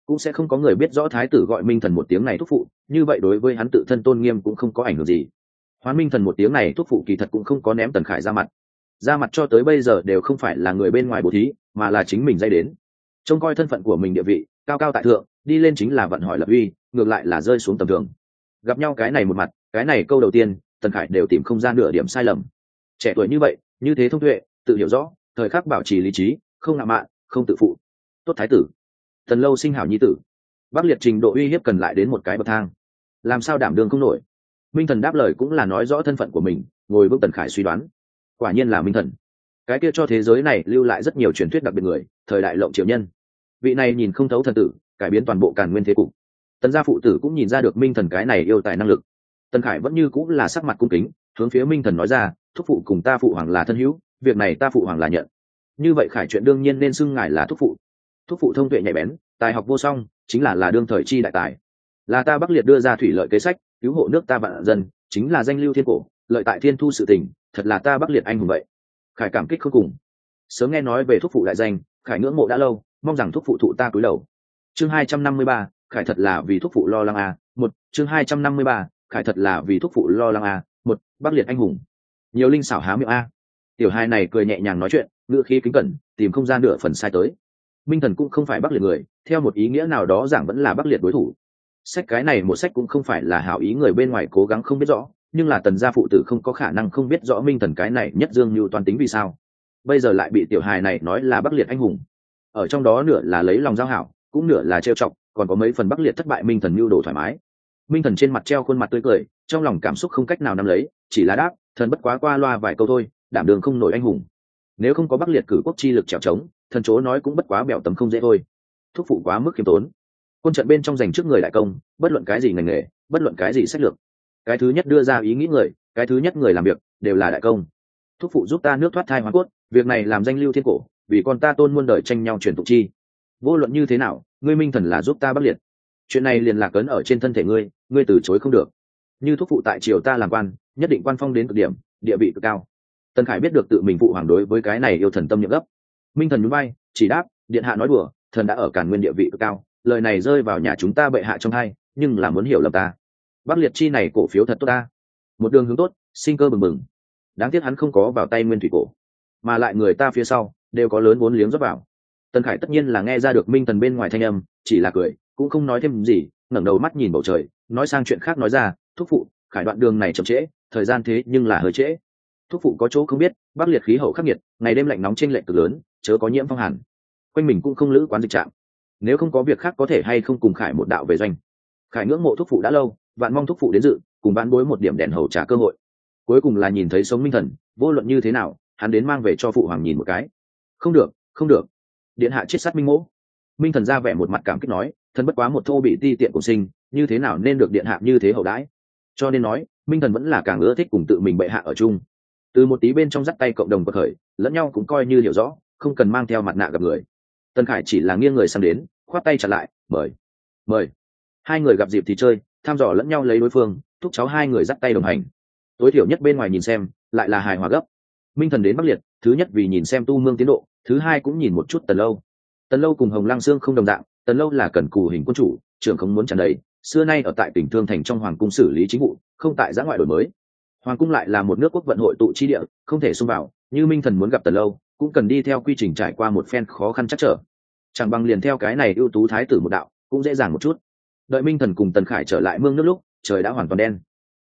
cũng sẽ không có người biết rõ thái tử gọi minh thần một tiếng này thúc phụ, như vậy đối với hắn tự thân tôn nghiêm cũng không có ảnh hưởng gì. Hoán minh thần một tiếng này thúc phụ kỳ thật cũng không có ném tần khải ra mặt. Ra mặt cho tới bây giờ đều không phải là người bên ngoài bố thí, mà là chính mình dây đến. Trông coi thân phận của mình địa vị, cao cao tại thượng, đi lên chính là vận hỏi lập uy, ngược lại là rơi xuống tầm thường. Gặp nhau cái này một mặt, cái này câu đầu tiên, tần khải đều tìm không ra nửa điểm sai lầm. Trẻ tuổi như vậy, như thế thông tuệ, tự hiểu rõ, thời khắc bảo trì lý trí, không ngạo mạn, không tự phụ. Tốt thái tử. Tần lâu sinh hảo nhi tử. Bắc liệt trình độ uy hiếp cần lại đến một cái bậc thang. Làm sao đảm đương không nổi? Minh thần đáp lời cũng là nói rõ thân phận của mình, ngồi vững tần khải suy đoán. Quả nhiên là minh thần. Cái kia cho thế giới này lưu lại rất nhiều truyền thuyết đặc biệt người, thời đại lộng triệu nhân. Vị này nhìn không thấu thần tử, cải biến toàn bộ càn nguyên thế cục. Tần gia phụ tử cũng nhìn ra được minh thần cái này yêu tài năng lực. Tần khải vẫn như cũng là sắc mặt cung kính, hướng phía minh thần nói ra, thúc phụ cùng ta phụ hoàng là thân hữu, việc này ta phụ hoàng là nhận. Như vậy khải chuyện đương nhiên nên xưng ngài là thúc phụ thúc phụ thông tuệ nhạy bén, tài học vô song, chính là là đương thời chi đại tài. Là ta bắc liệt đưa ra thủy lợi kế sách, cứu hộ nước ta vạn dân, chính là danh lưu thiên cổ, lợi tại thiên thu sự tình, thật là ta bắc liệt anh hùng vậy. Khải cảm kích không cùng. Sớm nghe nói về thúc phụ đại danh, khải ngưỡng mộ đã lâu, mong rằng thúc phụ thụ ta cúi đầu. Chương hai trăm năm mươi ba, khải thật là vì thúc phụ lo lắng a một, chương hai trăm năm mươi ba, khải thật là vì thúc phụ lo lắng a một, bắc liệt anh hùng. Nhiều linh xảo há miệng a. Tiểu hai này cười nhẹ nhàng nói chuyện ngựa khí kính cẩn, tìm không gian nửa phần sai tới minh thần cũng không phải bắc liệt người, theo một ý nghĩa nào đó giảng vẫn là bắc liệt đối thủ. Sách cái này một sách cũng không phải là hảo ý người bên ngoài cố gắng không biết rõ, nhưng là tần gia phụ tử không có khả năng không biết rõ minh thần cái này nhất dương như toàn tính vì sao. Bây giờ lại bị tiểu hài này nói là bắc liệt anh hùng. Ở trong đó nửa là lấy lòng giao hảo, cũng nửa là trêu chọc, còn có mấy phần bắc liệt thất bại minh thần mưu đồ thoải mái. Minh thần trên mặt treo khuôn mặt tươi cười, trong lòng cảm xúc không cách nào nắm lấy, chỉ là đáp, thần bất quá qua loa vài câu thôi, đảm đường không nổi anh hùng. Nếu không có bắc liệt cử quốc chi lực trèo trống thần chỗ nói cũng bất quá bẻo tấm không dễ thôi. Thúc phụ quá mức khiêm tốn. Quân trận bên trong giành trước người đại công, bất luận cái gì ngành nghề, bất luận cái gì sách lược. Cái thứ nhất đưa ra ý nghĩ người, cái thứ nhất người làm việc, đều là đại công. Thúc phụ giúp ta nước thoát thai hoa cốt, việc này làm danh lưu thiên cổ, vì con ta tôn muôn đời tranh nhau truyền tục chi. Vô luận như thế nào, ngươi minh thần là giúp ta bắc liệt. Chuyện này liền lạc ấn ở trên thân thể ngươi ngươi từ chối không được. Như thúc phụ tại triều ta làm quan, nhất định quan phong đến cực điểm, địa vị cực cao. Tần khải biết được tự mình phụ hoàng đối với cái này yêu thần tâm nhậm gấp minh thần núi bay chỉ đáp, điện hạ nói đùa, thần đã ở cản nguyên địa vị cực cao, lời này rơi vào nhà chúng ta bệ hạ trong hai, nhưng là muốn hiểu lầm ta. Bắc liệt chi này cổ phiếu thật tốt ta. Một đường hướng tốt, sinh cơ bừng bừng. Đáng tiếc hắn không có vào tay nguyên thủy cổ, mà lại người ta phía sau đều có lớn vốn liếng rót vào. Tần khải tất nhiên là nghe ra được minh thần bên ngoài thanh âm, chỉ là cười, cũng không nói thêm gì, ngẩng đầu mắt nhìn bầu trời, nói sang chuyện khác nói ra, thúc phụ, khải đoạn đường này chậm trễ, thời gian thế nhưng là hơi trễ. Thúc phụ có chỗ không biết, bắc liệt khí hậu khắc nghiệt, ngày đêm lạnh nóng trên lệnh cực lớn chớ có nhiễm phong hàn. Quanh mình cũng không lữ quán dịch trạng. nếu không có việc khác có thể hay không cùng khải một đạo về doanh. Khải ngưỡng mộ thúc phụ đã lâu, vạn mong thúc phụ đến dự, cùng bán bối một điểm đèn hầu trả cơ hội. Cuối cùng là nhìn thấy sống minh thần, vô luận như thế nào, hắn đến mang về cho phụ hoàng nhìn một cái. Không được không được. Điện hạ chết sát minh mỗ. Minh thần ra vẻ một mặt cảm kích nói, thần bất quá một thô bị ti tiện của sinh, như thế nào nên được điện hạ như thế hậu đãi? Cho nên nói, minh thần vẫn là càng ưa thích cùng tự mình bệ hạ ở chung. Từ một tí bên trong dắt tay cộng đồng bậc khởi, lẫn nhau cũng coi như hiểu rõ không cần mang theo mặt nạ gặp người. Tân khải chỉ là nghiêng người sang đến, khoát tay chặt lại, mời mời. Hai người gặp dịp thì chơi thăm dò lẫn nhau lấy đối phương, thúc cháu hai người dắt tay đồng hành. Tối thiểu nhất bên ngoài nhìn xem, lại là hài hòa gấp. Minh thần đến bắc liệt, thứ nhất vì nhìn xem tu mương tiến độ, thứ hai cũng nhìn một chút tần lâu. Tần lâu cùng hồng lăng sương không đồng dạng, tần lâu là cần cù hình quân chủ, trưởng không muốn tràn đầy, xưa nay ở tại tỉnh thương thành trong hoàng cung xử lý chính vụ, không tại giã ngoại đổi mới. Hoàng cung lại là một nước quốc vận hội tụ chi địa, không thể xung vào, như minh thần muốn gặp tần lâu cũng cần đi theo quy trình trải qua một phen khó khăn chắc trở. Chẳng bằng liền theo cái này ưu tú thái tử một đạo, cũng dễ dàng một chút. Đợi minh thần cùng tần khải trở lại mương nước lúc, trời đã hoàn toàn đen.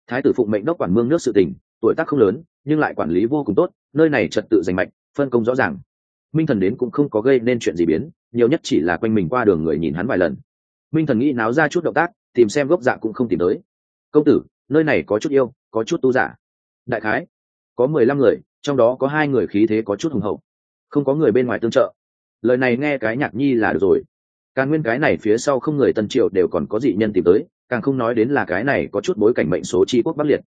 Thái tử phụng mệnh đốc quản mương nước sự tỉnh, tuổi tác không lớn, nhưng lại quản lý vô cùng tốt, nơi này trật tự giành mạch, phân công rõ ràng. Minh thần đến cũng không có gây nên chuyện gì biến, nhiều nhất chỉ là quanh mình qua đường người nhìn hắn vài lần. Minh thần nghĩ náo ra chút động tác, tìm xem gốc dạ cũng không tìm tới. Công tử, nơi này có chút yêu, có chút tu giả. Đại khái, có mười lăm người trong đó có hai người khí thế có chút hùng hậu, không có người bên ngoài tương trợ. Lời này nghe cái nhạc nhi là được rồi. Càng nguyên cái này phía sau không người tân triệu đều còn có dị nhân tìm tới, càng không nói đến là cái này có chút bối cảnh mệnh số chi quốc bắc liệt.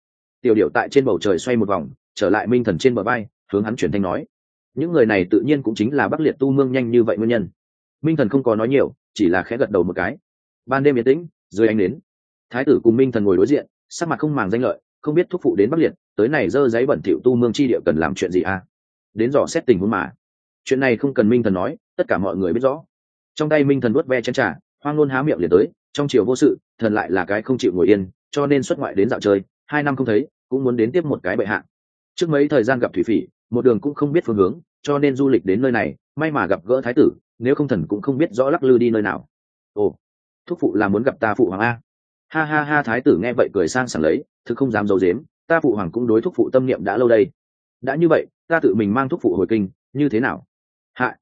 Tiểu điệu tại trên bầu trời xoay một vòng, trở lại minh thần trên bờ bay hướng hắn chuyển thanh nói. Những người này tự nhiên cũng chính là bắc liệt tu mương nhanh như vậy nguyên nhân. Minh thần không có nói nhiều, chỉ là khẽ gật đầu một cái. Ban đêm yên tĩnh, dưới ánh đến thái tử cùng minh thần ngồi đối diện, sắc mặt không màng danh lợi không biết thúc phụ đến bắc liệt, tới này dơ giấy bẩn thỉu tu mương chi địa cần làm chuyện gì à? Đến dò xét tình huống mà. Chuyện này không cần minh thần nói, tất cả mọi người biết rõ. Trong tay minh thần vuốt ve chén trà, hoang ngôn há miệng liền tới, trong chiều vô sự, thần lại là cái không chịu ngồi yên, cho nên xuất ngoại đến dạo chơi, hai năm không thấy, cũng muốn đến tiếp một cái bệ hạ. Trước mấy thời gian gặp thủy phỉ, một đường cũng không biết phương hướng, cho nên du lịch đến nơi này, may mà gặp gỡ thái tử, nếu không thần cũng không biết rõ lắc lư đi nơi nào. Ồ, thúc phụ là muốn gặp ta phụ hoàng a ha ha ha, thái tử nghe vậy cười sang sảng lấy, thực không dám d i ấ u dếm ta phụ hoàng cũng đối thúc phụ tâm niệm đã lâu đây. Đã như vậy, ta tự mình mang thúc phụ hồi kinh, như thế nào? Hạ,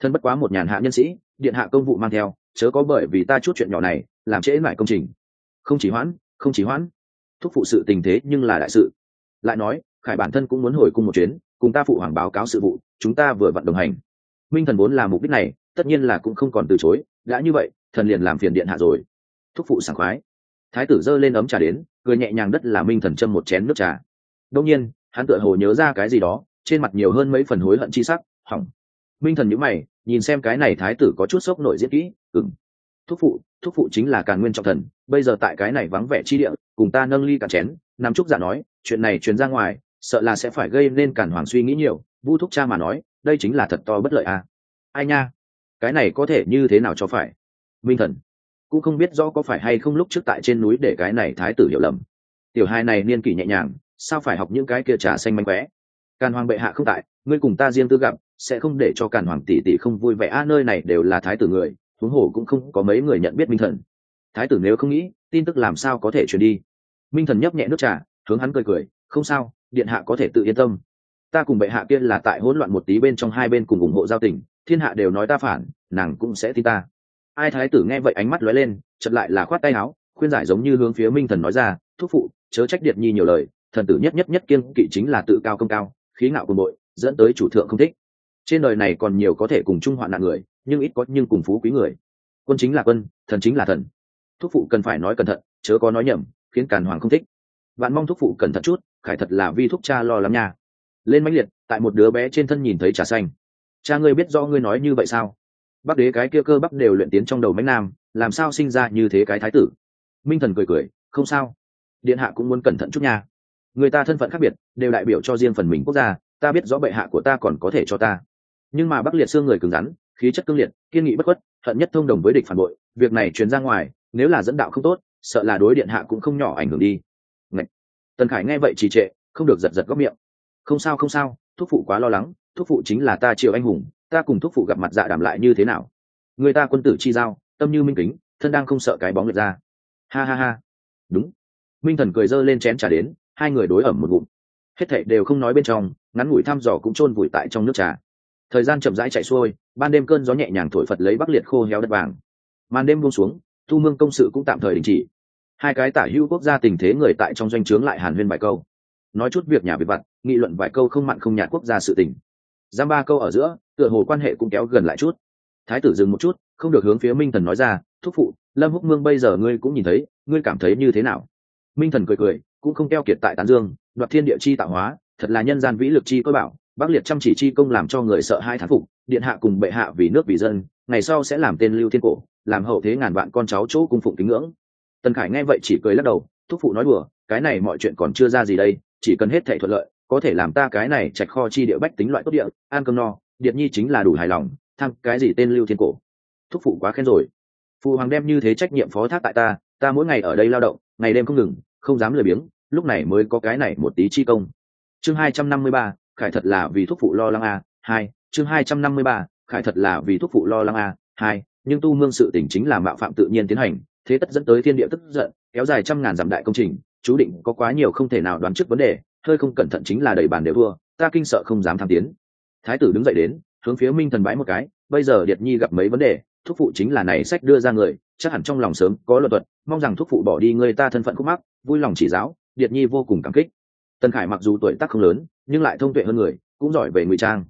thân bất quá một nhàn hạ nhân sĩ, điện hạ công vụ mang theo, chớ có bởi vì ta chút chuyện nhỏ này, làm trễ lại công trình. Không chỉ hoãn, không chỉ hoãn. Thúc phụ sự tình thế nhưng là đại sự. Lại nói, khải bản thân cũng muốn hồi cung một chuyến, cùng ta phụ hoàng báo cáo sự vụ, chúng ta vừa vặn đồng hành. Minh thần vốn là mục đích này, tất nhiên là cũng không còn từ chối, đã như vậy, thần liền làm phiền điện hạ rồi. Thúc phụ sảng khoái thái tử giơ lên ấm trà đến, cười nhẹ nhàng đất là minh thần châm một chén nước trà. Đông nhiên, hắn tựa hồ nhớ ra cái gì đó, trên mặt nhiều hơn mấy phần hối hận chi sắc, hỏng. Minh thần nhữ mày, nhìn xem cái này thái tử có chút sốc nổi diễn kỹ ừng thúc phụ thúc phụ chính là càn nguyên trọng thần, bây giờ tại cái này vắng vẻ chi địa, cùng ta nâng ly cả chén. Nam trúc giả nói, chuyện này truyền ra ngoài, sợ là sẽ phải gây nên cản hoàng suy nghĩ nhiều. Vu thúc cha mà nói, đây chính là thật to bất lợi à. Ai nha, cái này có thể như thế nào cho phải? Minh thần cũng không biết rõ có phải hay không lúc trước tại trên núi để cái này thái tử hiểu lầm. Tiểu hai này niên kỷ nhẹ nhàng, sao phải học những cái kia trà xanh manh khóe? Càn hoàng bệ hạ không tại, ngươi cùng ta riêng tư gặp, sẽ không để cho càn hoàng tỷ tỷ không vui vẻ. A nơi này đều là thái tử người, huống hồ cũng không có mấy người nhận biết minh thần. Thái tử nếu không nghĩ, tin tức làm sao có thể truyền đi? Minh thần nhấp nhẹ nước trà, hướng hắn cười cười, không sao, điện hạ có thể tự yên tâm. Ta cùng bệ hạ kia là tại hỗn loạn một tí bên trong hai bên cùng ủng hộ giao tình, thiên hạ đều nói ta phản, nàng cũng sẽ tin ta ai thái tử nghe vậy ánh mắt lóe lên chật lại là khoát tay áo, khuyên giải giống như hướng phía minh thần nói ra, thúc phụ, chớ trách điện nhi nhiều lời, thần tử nhất nhất nhất kiên kỵ chính là tự cao công cao, khí ngạo cùng bội, dẫn tới chủ thượng không thích. Trên đời này còn nhiều có thể cùng chung hoạn nạn người, nhưng ít có nhưng cùng phú quý người. Quân chính là quân, thần chính là thần. Thúc phụ cần phải nói cẩn thận, chớ có nói nhầm, khiến càn hoàng không thích. Bạn mong thúc phụ cẩn thận chút, khải thật là vi thúc cha lo lắm nha. Lên mãnh liệt, tại một đứa bé trên thân nhìn thấy trà xanh. Cha ngươi biết do ngươi nói như vậy sao? Bắc đế cái kia cơ bắp đều luyện tiến trong đầu mấy nam, làm sao sinh ra như thế cái thái tử? Minh thần cười cười, không sao. Điện hạ cũng muốn cẩn thận chút nha. Người ta thân phận khác biệt, đều đại biểu cho riêng phần mình quốc gia, ta biết rõ bệ hạ của ta còn có thể cho ta. Nhưng mà bắc liệt xương người cứng rắn, khí chất cương liệt, kiên nghị bất khuất, hận nhất thông đồng với địch phản bội, việc này truyền ra ngoài, nếu là dẫn đạo không tốt, sợ là đối điện hạ cũng không nhỏ ảnh hưởng đi. Ngậy! tần khải nghe vậy trì trệ, không được giật giật góc miệng. Không sao không sao, thúc phụ quá lo lắng, thúc phụ chính là ta triều anh hùng ta cùng thúc phụ gặp mặt dạ đảm lại như thế nào? Người ta quân tử chi giao, tâm như minh kính, thân đang không sợ cái bóng lượt ra. Ha ha ha. Đúng. Minh thần cười dơ lên chén trà đến, hai người đối ẩm một ngụm. Hết thảy đều không nói bên trong, ngắn ngủi thăm dò cũng chôn vùi tại trong nước trà. Thời gian chậm rãi chạy xuôi, ban đêm cơn gió nhẹ nhàng thổi phật lấy bắc liệt khô héo đất vàng. Màn đêm buông xuống, thu mương công sự cũng tạm thời đình chỉ. Hai cái tả hữu quốc gia tình thế người tại trong doanh trướng lại hàn huyên vài câu. Nói chút việc nhà việc vặt, nghị luận vài câu không mặn không nhạt quốc gia sự tình giam ba câu ở giữa, tựa hồ quan hệ cũng kéo gần lại chút. Thái tử dừng một chút, không được hướng phía minh thần nói ra, thúc phụ, lâm húc mương bây giờ ngươi cũng nhìn thấy, ngươi cảm thấy như thế nào? Minh thần cười cười, cũng không keo kiệt tại tán dương, đoạt thiên địa chi tạo hóa, thật là nhân gian vĩ lực chi cơ bảo, bắc liệt chăm chỉ chi công làm cho người sợ hai thán phục, điện hạ cùng bệ hạ vì nước vì dân, ngày sau sẽ làm tên lưu thiên cổ, làm hậu thế ngàn vạn con cháu chỗ cung phụng kính ngưỡng. Tần khải nghe vậy chỉ cười lắc đầu, thúc phụ nói đùa, cái này mọi chuyện còn chưa ra gì đây, chỉ cần hết thể thuận lợi có thể làm ta cái này chạch kho chi địa bách tính loại tốt địa, an cơm no điện nhi chính là đủ hài lòng thăng cái gì tên lưu thiên cổ. Thúc phụ quá khen rồi. Phụ hoàng đem như thế trách nhiệm phó thác tại ta ta mỗi ngày ở đây lao động, ngày đêm không ngừng, không dám lười biếng, lúc này mới có cái này một tí chi công. Chương hai trăm năm mươi ba, khải thật là vì thúc phụ lo lắng a, hai, chương hai trăm năm mươi ba, khải thật là vì thúc phụ lo lắng a, hai, nhưng tu mương sự tỉnh chính là mạo phạm tự nhiên tiến hành, thế tất dẫn tới thiên địa tức giận, kéo dài trăm ngàn dặm đại công trình, chú định có quá nhiều không thể nào đoán trước vấn đề hơi không cẩn thận chính là đầy bàn đều vua ta kinh sợ không dám tham tiến. Thái tử đứng dậy đến, hướng phía minh thần bãi một cái, bây giờ điệt nhi gặp mấy vấn đề, thúc phụ chính là này sách đưa ra người, chắc hẳn trong lòng sớm có luật thuật, mong rằng thúc phụ bỏ đi người ta thân phận khúc mắc, vui lòng chỉ giáo, điệt nhi vô cùng cảm kích. Tần khải mặc dù tuổi tác không lớn, nhưng lại thông tuệ hơn người, cũng giỏi về ngụy trang.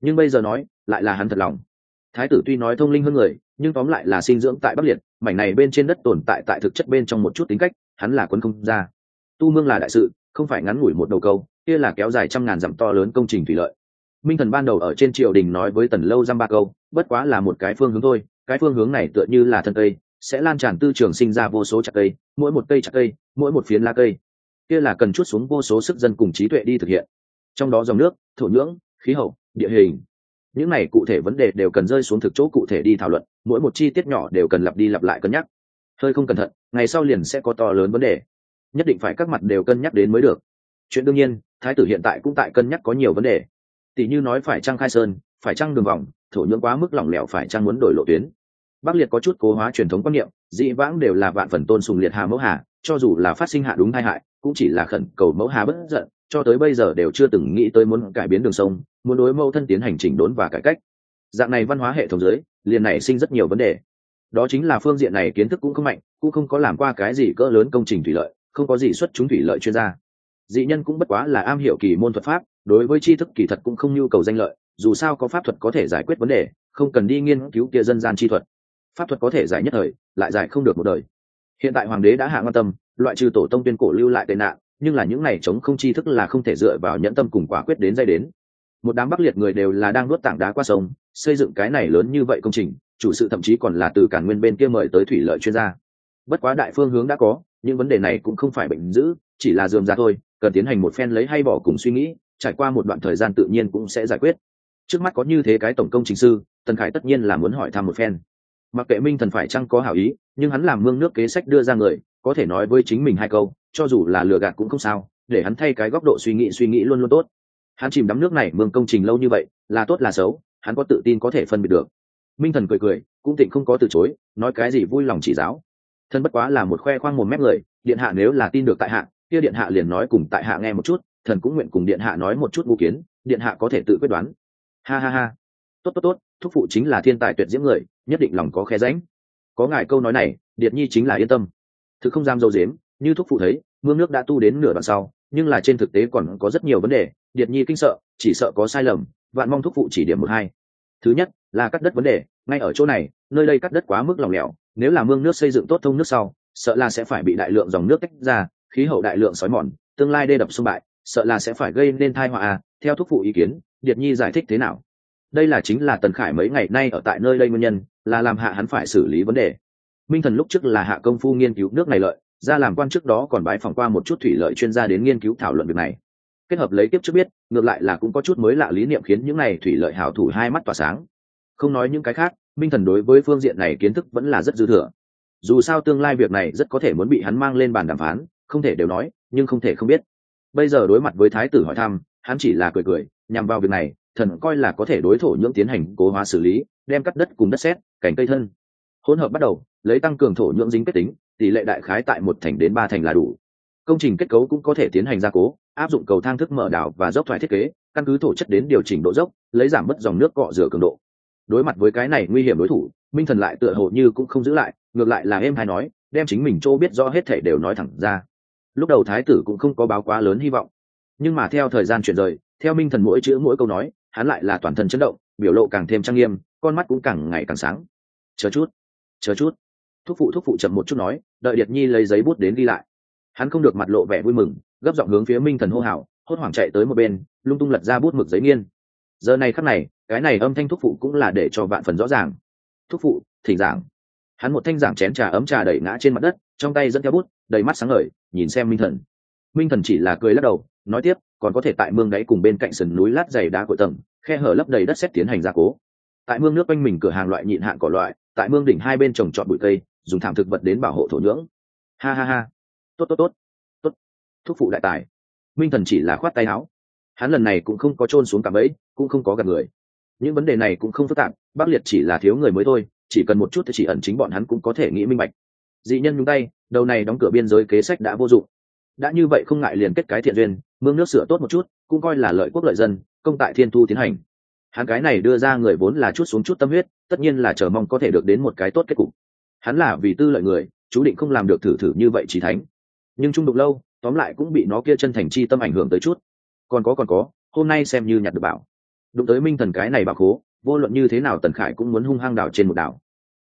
Nhưng bây giờ nói, lại là hắn thật lòng. Thái tử tuy nói thông linh hơn người, nhưng tóm lại là sinh dưỡng tại bắc liệt, mảnh này bên trên đất tồn tại tại thực chất bên trong một chút tính cách, hắn là quân không ra. Tu mương là đại sự không phải ngắn ngủi một đầu câu, kia là kéo dài trăm ngàn dặm to lớn công trình thủy lợi. Minh thần ban đầu ở trên triều đình nói với tần lâu dăm ba câu, bất quá là một cái phương hướng thôi, cái phương hướng này tựa như là thân cây, sẽ lan tràn tư trường sinh ra vô số chặt cây, mỗi một cây chặt cây, mỗi một phiến lá cây. Kia là cần chút xuống vô số sức dân cùng trí tuệ đi thực hiện. Trong đó dòng nước, thổ nhưỡng, khí hậu, địa hình, những này cụ thể vấn đề đều cần rơi xuống thực chỗ cụ thể đi thảo luận, mỗi một chi tiết nhỏ đều cần lặp đi lặp lại cân nhắc. Hơi không cẩn thận, ngày sau liền sẽ có to lớn vấn đề nhất định phải các mặt đều cân nhắc đến mới được. Chuyện đương nhiên, thái tử hiện tại cũng tại cân nhắc có nhiều vấn đề. Tỷ như nói phải trăng khai sơn, phải trăng đường vòng, thổ nhưỡng quá mức lỏng lẻo phải trăng muốn đổi lộ tuyến. Bắc liệt có chút cố hóa truyền thống quan niệm, dị vãng đều là vạn phần tôn sùng liệt hà mẫu hà, cho dù là phát sinh hạ đúng tai hại, cũng chỉ là khẩn cầu mẫu hà bất giận, cho tới bây giờ đều chưa từng nghĩ tới muốn cải biến đường sông, muốn đối mẫu thân tiến hành chỉnh đốn và cải cách. Dạng này văn hóa hệ thống giới, liền này sinh rất nhiều vấn đề. Đó chính là phương diện này kiến thức cũng không mạnh, cũng không có làm qua cái gì cỡ lớn công trình thủy lợi không có gì xuất chúng thủy lợi chuyên gia. Dị nhân cũng bất quá là am hiểu kỳ môn thuật pháp, đối với tri thức kỳ thật cũng không nhu cầu danh lợi, dù sao có pháp thuật có thể giải quyết vấn đề, không cần đi nghiên cứu kia dân gian chi thuật. Pháp thuật có thể giải nhất thời, lại giải không được một đời. Hiện tại hoàng đế đã hạ quan tâm, loại trừ tổ tông tuyên cổ lưu lại tệ nạn, nhưng là những này chống không tri thức là không thể dựa vào nhẫn tâm cùng quả quyết đến dây đến. Một đám bắc liệt người đều là đang nuốt tảng đá qua sông, xây dựng cái này lớn như vậy công trình, chủ sự thậm chí còn là từ cả nguyên bên kia mời tới thủy lợi chuyên gia. Bất quá đại phương hướng đã có những vấn đề này cũng không phải bệnh dữ, chỉ là dườm ra thôi, cần tiến hành một phen lấy hay bỏ cùng suy nghĩ, trải qua một đoạn thời gian tự nhiên cũng sẽ giải quyết. Trước mắt có như thế cái tổng công chính sư, tần khải tất nhiên là muốn hỏi thăm một phen. Mặc kệ minh thần phải chăng có hảo ý, nhưng hắn làm mương nước kế sách đưa ra người, có thể nói với chính mình hai câu, cho dù là lừa gạt cũng không sao, để hắn thay cái góc độ suy nghĩ suy nghĩ luôn luôn tốt. Hắn chìm đắm nước này mương công trình lâu như vậy, là tốt là xấu, hắn có tự tin có thể phân biệt được. Minh thần cười cười, cũng tịnh không có từ chối, nói cái gì vui lòng chỉ giáo thân bất quá là một khoe khoang một mép người, điện hạ nếu là tin được tại hạ, kia điện hạ liền nói cùng tại hạ nghe một chút, thần cũng nguyện cùng điện hạ nói một chút ngũ kiến, điện hạ có thể tự quyết đoán. Ha ha ha. Tốt tốt tốt, thúc phụ chính là thiên tài tuyệt diễm người, nhất định lòng có khe ránh có ngài câu nói này điện nhi chính là yên tâm. Thực không dám dâu dếm, như thúc phụ thấy, mương nước đã tu đến nửa đoạn sau, nhưng là trên thực tế còn có rất nhiều vấn đề điện nhi kinh sợ, chỉ sợ có sai lầm, vạn mong thúc phụ chỉ điểm một hai. Thứ nhất, là cắt đất vấn đề, ngay ở chỗ này, nơi đây cắt đất quá mức lòng lẻo nếu là mương nước xây dựng tốt thông nước sau, sợ là sẽ phải bị đại lượng dòng nước tách ra, khí hậu đại lượng sói mòn, tương lai đê đập sông bại, sợ là sẽ phải gây nên thai họa à theo thúc phụ ý kiến, Điệp nhi giải thích thế nào? Đây là chính là tần khải mấy ngày nay ở tại nơi đây nguyên nhân, là làm hạ hắn phải xử lý vấn đề. Minh thần lúc trước là hạ công phu nghiên cứu nước này lợi, ra làm quan trước đó còn bái phỏng qua một chút thủy lợi chuyên gia đến nghiên cứu thảo luận việc này. Kết hợp lấy tiếp trước biết, ngược lại là cũng có chút mới lạ lý niệm khiến những này thủy lợi hảo thủ hai mắt tỏa sáng. Không nói những cái khác minh thần đối với phương diện này kiến thức vẫn là rất dư thừa. Dù sao tương lai việc này rất có thể muốn bị hắn mang lên bàn đàm phán, không thể đều nói, nhưng không thể không biết. Bây giờ đối mặt với thái tử hỏi thăm, hắn chỉ là cười cười, nhằm vào việc này, thần coi là có thể đối thổ nhưỡng tiến hành cố hóa xử lý, đem cắt đất cùng đất xét cành cây thân. Hỗn hợp bắt đầu, lấy tăng cường thổ nhưỡng dính kết tính, tỷ lệ đại khái tại một thành đến ba thành là đủ. Công trình kết cấu cũng có thể tiến hành gia cố, áp dụng cầu thang thức mở đảo và dốc thoại thiết kế, căn cứ thổ chất đến điều chỉnh độ dốc, lấy giảm mất dòng nước cọ rửa cường độ đối mặt với cái này nguy hiểm đối thủ, minh thần lại tựa hồ như cũng không giữ lại, ngược lại là em hay nói, đem chính mình chỗ biết rõ hết thể đều nói thẳng ra. Lúc đầu thái tử cũng không có báo quá lớn hy vọng. Nhưng mà theo thời gian chuyển rời, theo minh thần mỗi chữ mỗi câu nói, hắn lại là toàn thân chấn động, biểu lộ càng thêm trang nghiêm, con mắt cũng càng ngày càng sáng. Chờ chút chờ chút. Thúc phụ thúc phụ chậm một chút nói, đợi điệt nhi lấy giấy bút đến đi lại. Hắn không được mặt lộ vẻ vui mừng, gấp giọng hướng phía minh thần hô hào, hốt hoảng chạy tới một bên, lung tung lật ra bút mực giấy nghiên. Giờ này khắc này cái này âm thanh thúc phụ cũng là để cho vạn phần rõ ràng. Thúc phụ, thỉnh giảng. Hắn một thanh giảng chén trà ấm trà đẩy ngã trên mặt đất, trong tay dẫn theo bút, đầy mắt sáng ngời, nhìn xem minh thần. Minh thần chỉ là cười lắc đầu, nói tiếp, còn có thể tại mương đáy cùng bên cạnh sườn núi lát dày đá của tầng, khe hở lấp đầy đất xét tiến hành gia cố. Tại mương nước quanh mình cửa hàng loại nhịn hạn cỏ loại, tại mương đỉnh hai bên trồng trọt bụi cây, dùng thảm thực vật đến bảo hộ thổ nhưỡng. Ha ha ha. Tốt tốt tốt. Tốt. Thúc phụ đại tài. Minh thần chỉ là khoát tay áo. Hắn lần này cũng không có trôn xuống cả bẫy, cũng không có gặp người những vấn đề này cũng không phức tạp, bắc liệt chỉ là thiếu người mới thôi, chỉ cần một chút thì chỉ ẩn chính bọn hắn cũng có thể nghĩ minh bạch. Dị nhân nhúng tay, đầu này đóng cửa biên giới kế sách đã vô dụng. Đã như vậy không ngại liền kết cái thiện duyên, mương nước sửa tốt một chút, cũng coi là lợi quốc lợi dân, công tại thiên thu tiến hành. Hắn cái này đưa ra người vốn là chút xuống chút tâm huyết, tất nhiên là chờ mong có thể được đến một cái tốt kết cục. Hắn là vì tư lợi người, chú định không làm được thử thử như vậy trí thánh. Nhưng trung đục lâu, tóm lại cũng bị nó kia chân thành chi tâm ảnh hưởng tới chút. Còn có còn có, hôm nay xem như nhặt được bảo đụng tới minh thần cái này bảo khố, vô luận như thế nào tần khải cũng muốn hung hăng đảo trên một đảo.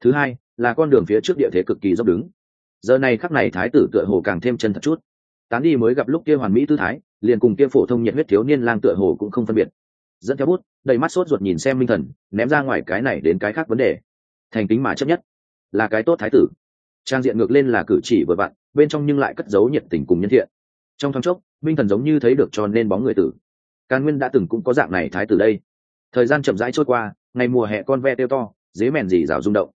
Thứ hai, là con đường phía trước địa thế cực kỳ dốc đứng. Giờ này khắc này thái tử tựa hồ càng thêm chân thật chút. Tán đi mới gặp lúc kia hoàn mỹ tư thái, liền cùng kia phổ thông nhiệt huyết thiếu niên lang tựa hồ cũng không phân biệt. Dẫn theo bút, đầy mắt sốt ruột nhìn xem minh thần, ném ra ngoài cái này đến cái khác vấn đề. Thành kính mà chấp nhất. Là cái tốt thái tử. Trang diện ngược lên là cử chỉ vừa vặn, bên trong nhưng lại cất giấu nhiệt tình cùng nhân thiện. Trong thoáng chốc, minh thần giống như thấy được cho nên bóng người tử càn nguyên đã từng cũng có dạng này thái tử đây. Thời gian chậm rãi trôi qua, ngày mùa hè con ve teo to, dế mèn dì rào rung động.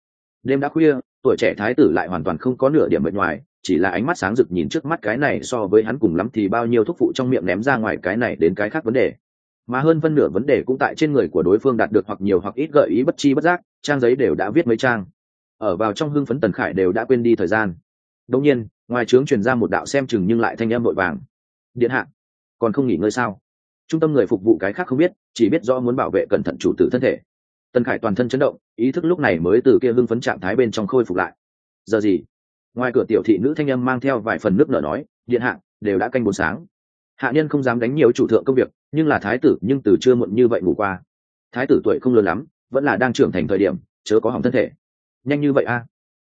Đêm đã khuya, tuổi trẻ thái tử lại hoàn toàn không có nửa điểm mệt ngoài, chỉ là ánh mắt sáng rực nhìn trước mắt cái này so với hắn cùng lắm thì bao nhiêu thúc phụ trong miệng ném ra ngoài cái này đến cái khác vấn đề. Mà hơn phân nửa vấn đề cũng tại trên người của đối phương đạt được hoặc nhiều hoặc ít gợi ý bất chi bất giác, trang giấy đều đã viết mấy trang. Ở vào trong hưng phấn tần khải đều đã quên đi thời gian. Đông nhiên, ngoài trướng truyền ra một đạo xem chừng nhưng lại thanh âm vội vàng. Điện hạ, còn không nghỉ ngơi sao? Trung tâm người phục vụ cái khác không biết, chỉ biết do muốn bảo vệ cẩn thận chủ tử thân thể. Tần khải toàn thân chấn động, ý thức lúc này mới từ kia hưng phấn trạng thái bên trong khôi phục lại. Giờ gì? Ngoài cửa tiểu thị nữ thanh âm mang theo vài phần nước nở nói, điện hạ, đều đã canh bốn sáng. Hạ nhân không dám đánh nhiều chủ thượng công việc, nhưng là thái tử nhưng từ chưa muộn như vậy ngủ qua. Thái tử tuổi không lớn lắm, vẫn là đang trưởng thành thời điểm, chớ có hỏng thân thể. Nhanh như vậy a?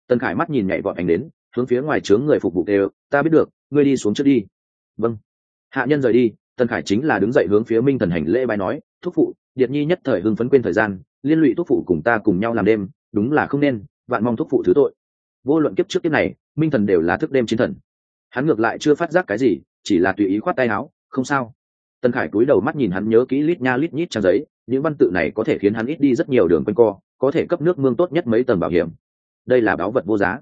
Tần khải mắt nhìn nhảy vọt ảnh đến, hướng phía ngoài trướng người phục vụ đều ta biết được, ngươi đi xuống trước đi. Vâng. Hạ nhân rời đi tần khải chính là đứng dậy hướng phía minh thần hành lễ bài nói, thúc phụ, điệt nhi nhất thời hưng phấn quên thời gian, liên lụy thúc phụ cùng ta cùng nhau làm đêm, đúng là không nên, vạn mong thúc phụ thứ tội. Vô luận kiếp trước kiếp này, minh thần đều là thức đêm chiến thần. Hắn ngược lại chưa phát giác cái gì, chỉ là tùy ý khoát tay áo, không sao. Tần khải cúi đầu mắt nhìn hắn nhớ kỹ lít nha lít nhít trang giấy, những văn tự này có thể khiến hắn ít đi rất nhiều đường quanh co, có thể cấp nước mương tốt nhất mấy tầng bảo hiểm. Đây là báo vật vô giá.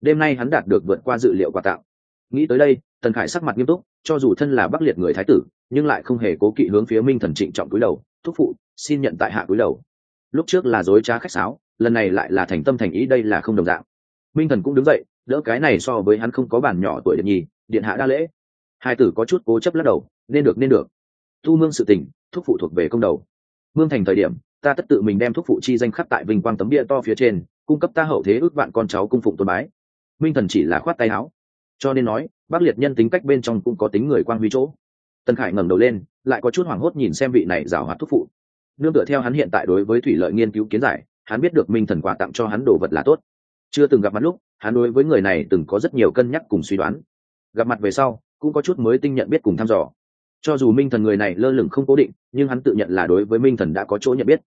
Đêm nay hắn đạt được vượt qua dự liệu quà tặng. Nghĩ tới đây tần khải sắc mặt nghiêm túc, cho dù thân là bắc liệt người thái tử, nhưng lại không hề cố kỵ hướng phía minh thần trịnh trọng cúi đầu, thúc phụ, xin nhận tại hạ cúi đầu. Lúc trước là dối trá khách sáo, lần này lại là thành tâm thành ý, đây là không đồng dạng. Minh thần cũng đứng dậy, đỡ cái này so với hắn không có bản nhỏ tuổi điện nhi, điện hạ đa lễ. Hai tử có chút cố chấp lắc đầu, nên được nên được. Thu mương sự tình, thúc phụ thuộc về công đầu. Mương thành thời điểm, ta tất tự mình đem thúc phụ chi danh khắc tại vinh quang tấm bia to phía trên, cung cấp ta hậu thế ước vạn con cháu cung phụng tôn bái. Minh thần chỉ là khoát tay áo. Cho nên nói bác liệt nhân tính cách bên trong cũng có tính người quan huy chỗ. Tân khải ngẩng đầu lên, lại có chút hoảng hốt nhìn xem vị này giảo hoạt thúc phụ. Nương tựa theo hắn hiện tại đối với thủy lợi nghiên cứu kiến giải, hắn biết được minh thần quà tặng cho hắn đồ vật là tốt. Chưa từng gặp mặt lúc, hắn đối với người này từng có rất nhiều cân nhắc cùng suy đoán. Gặp mặt về sau, cũng có chút mới tinh nhận biết cùng thăm dò. Cho dù minh thần người này lơ lửng không cố định, nhưng hắn tự nhận là đối với minh thần đã có chỗ nhận biết.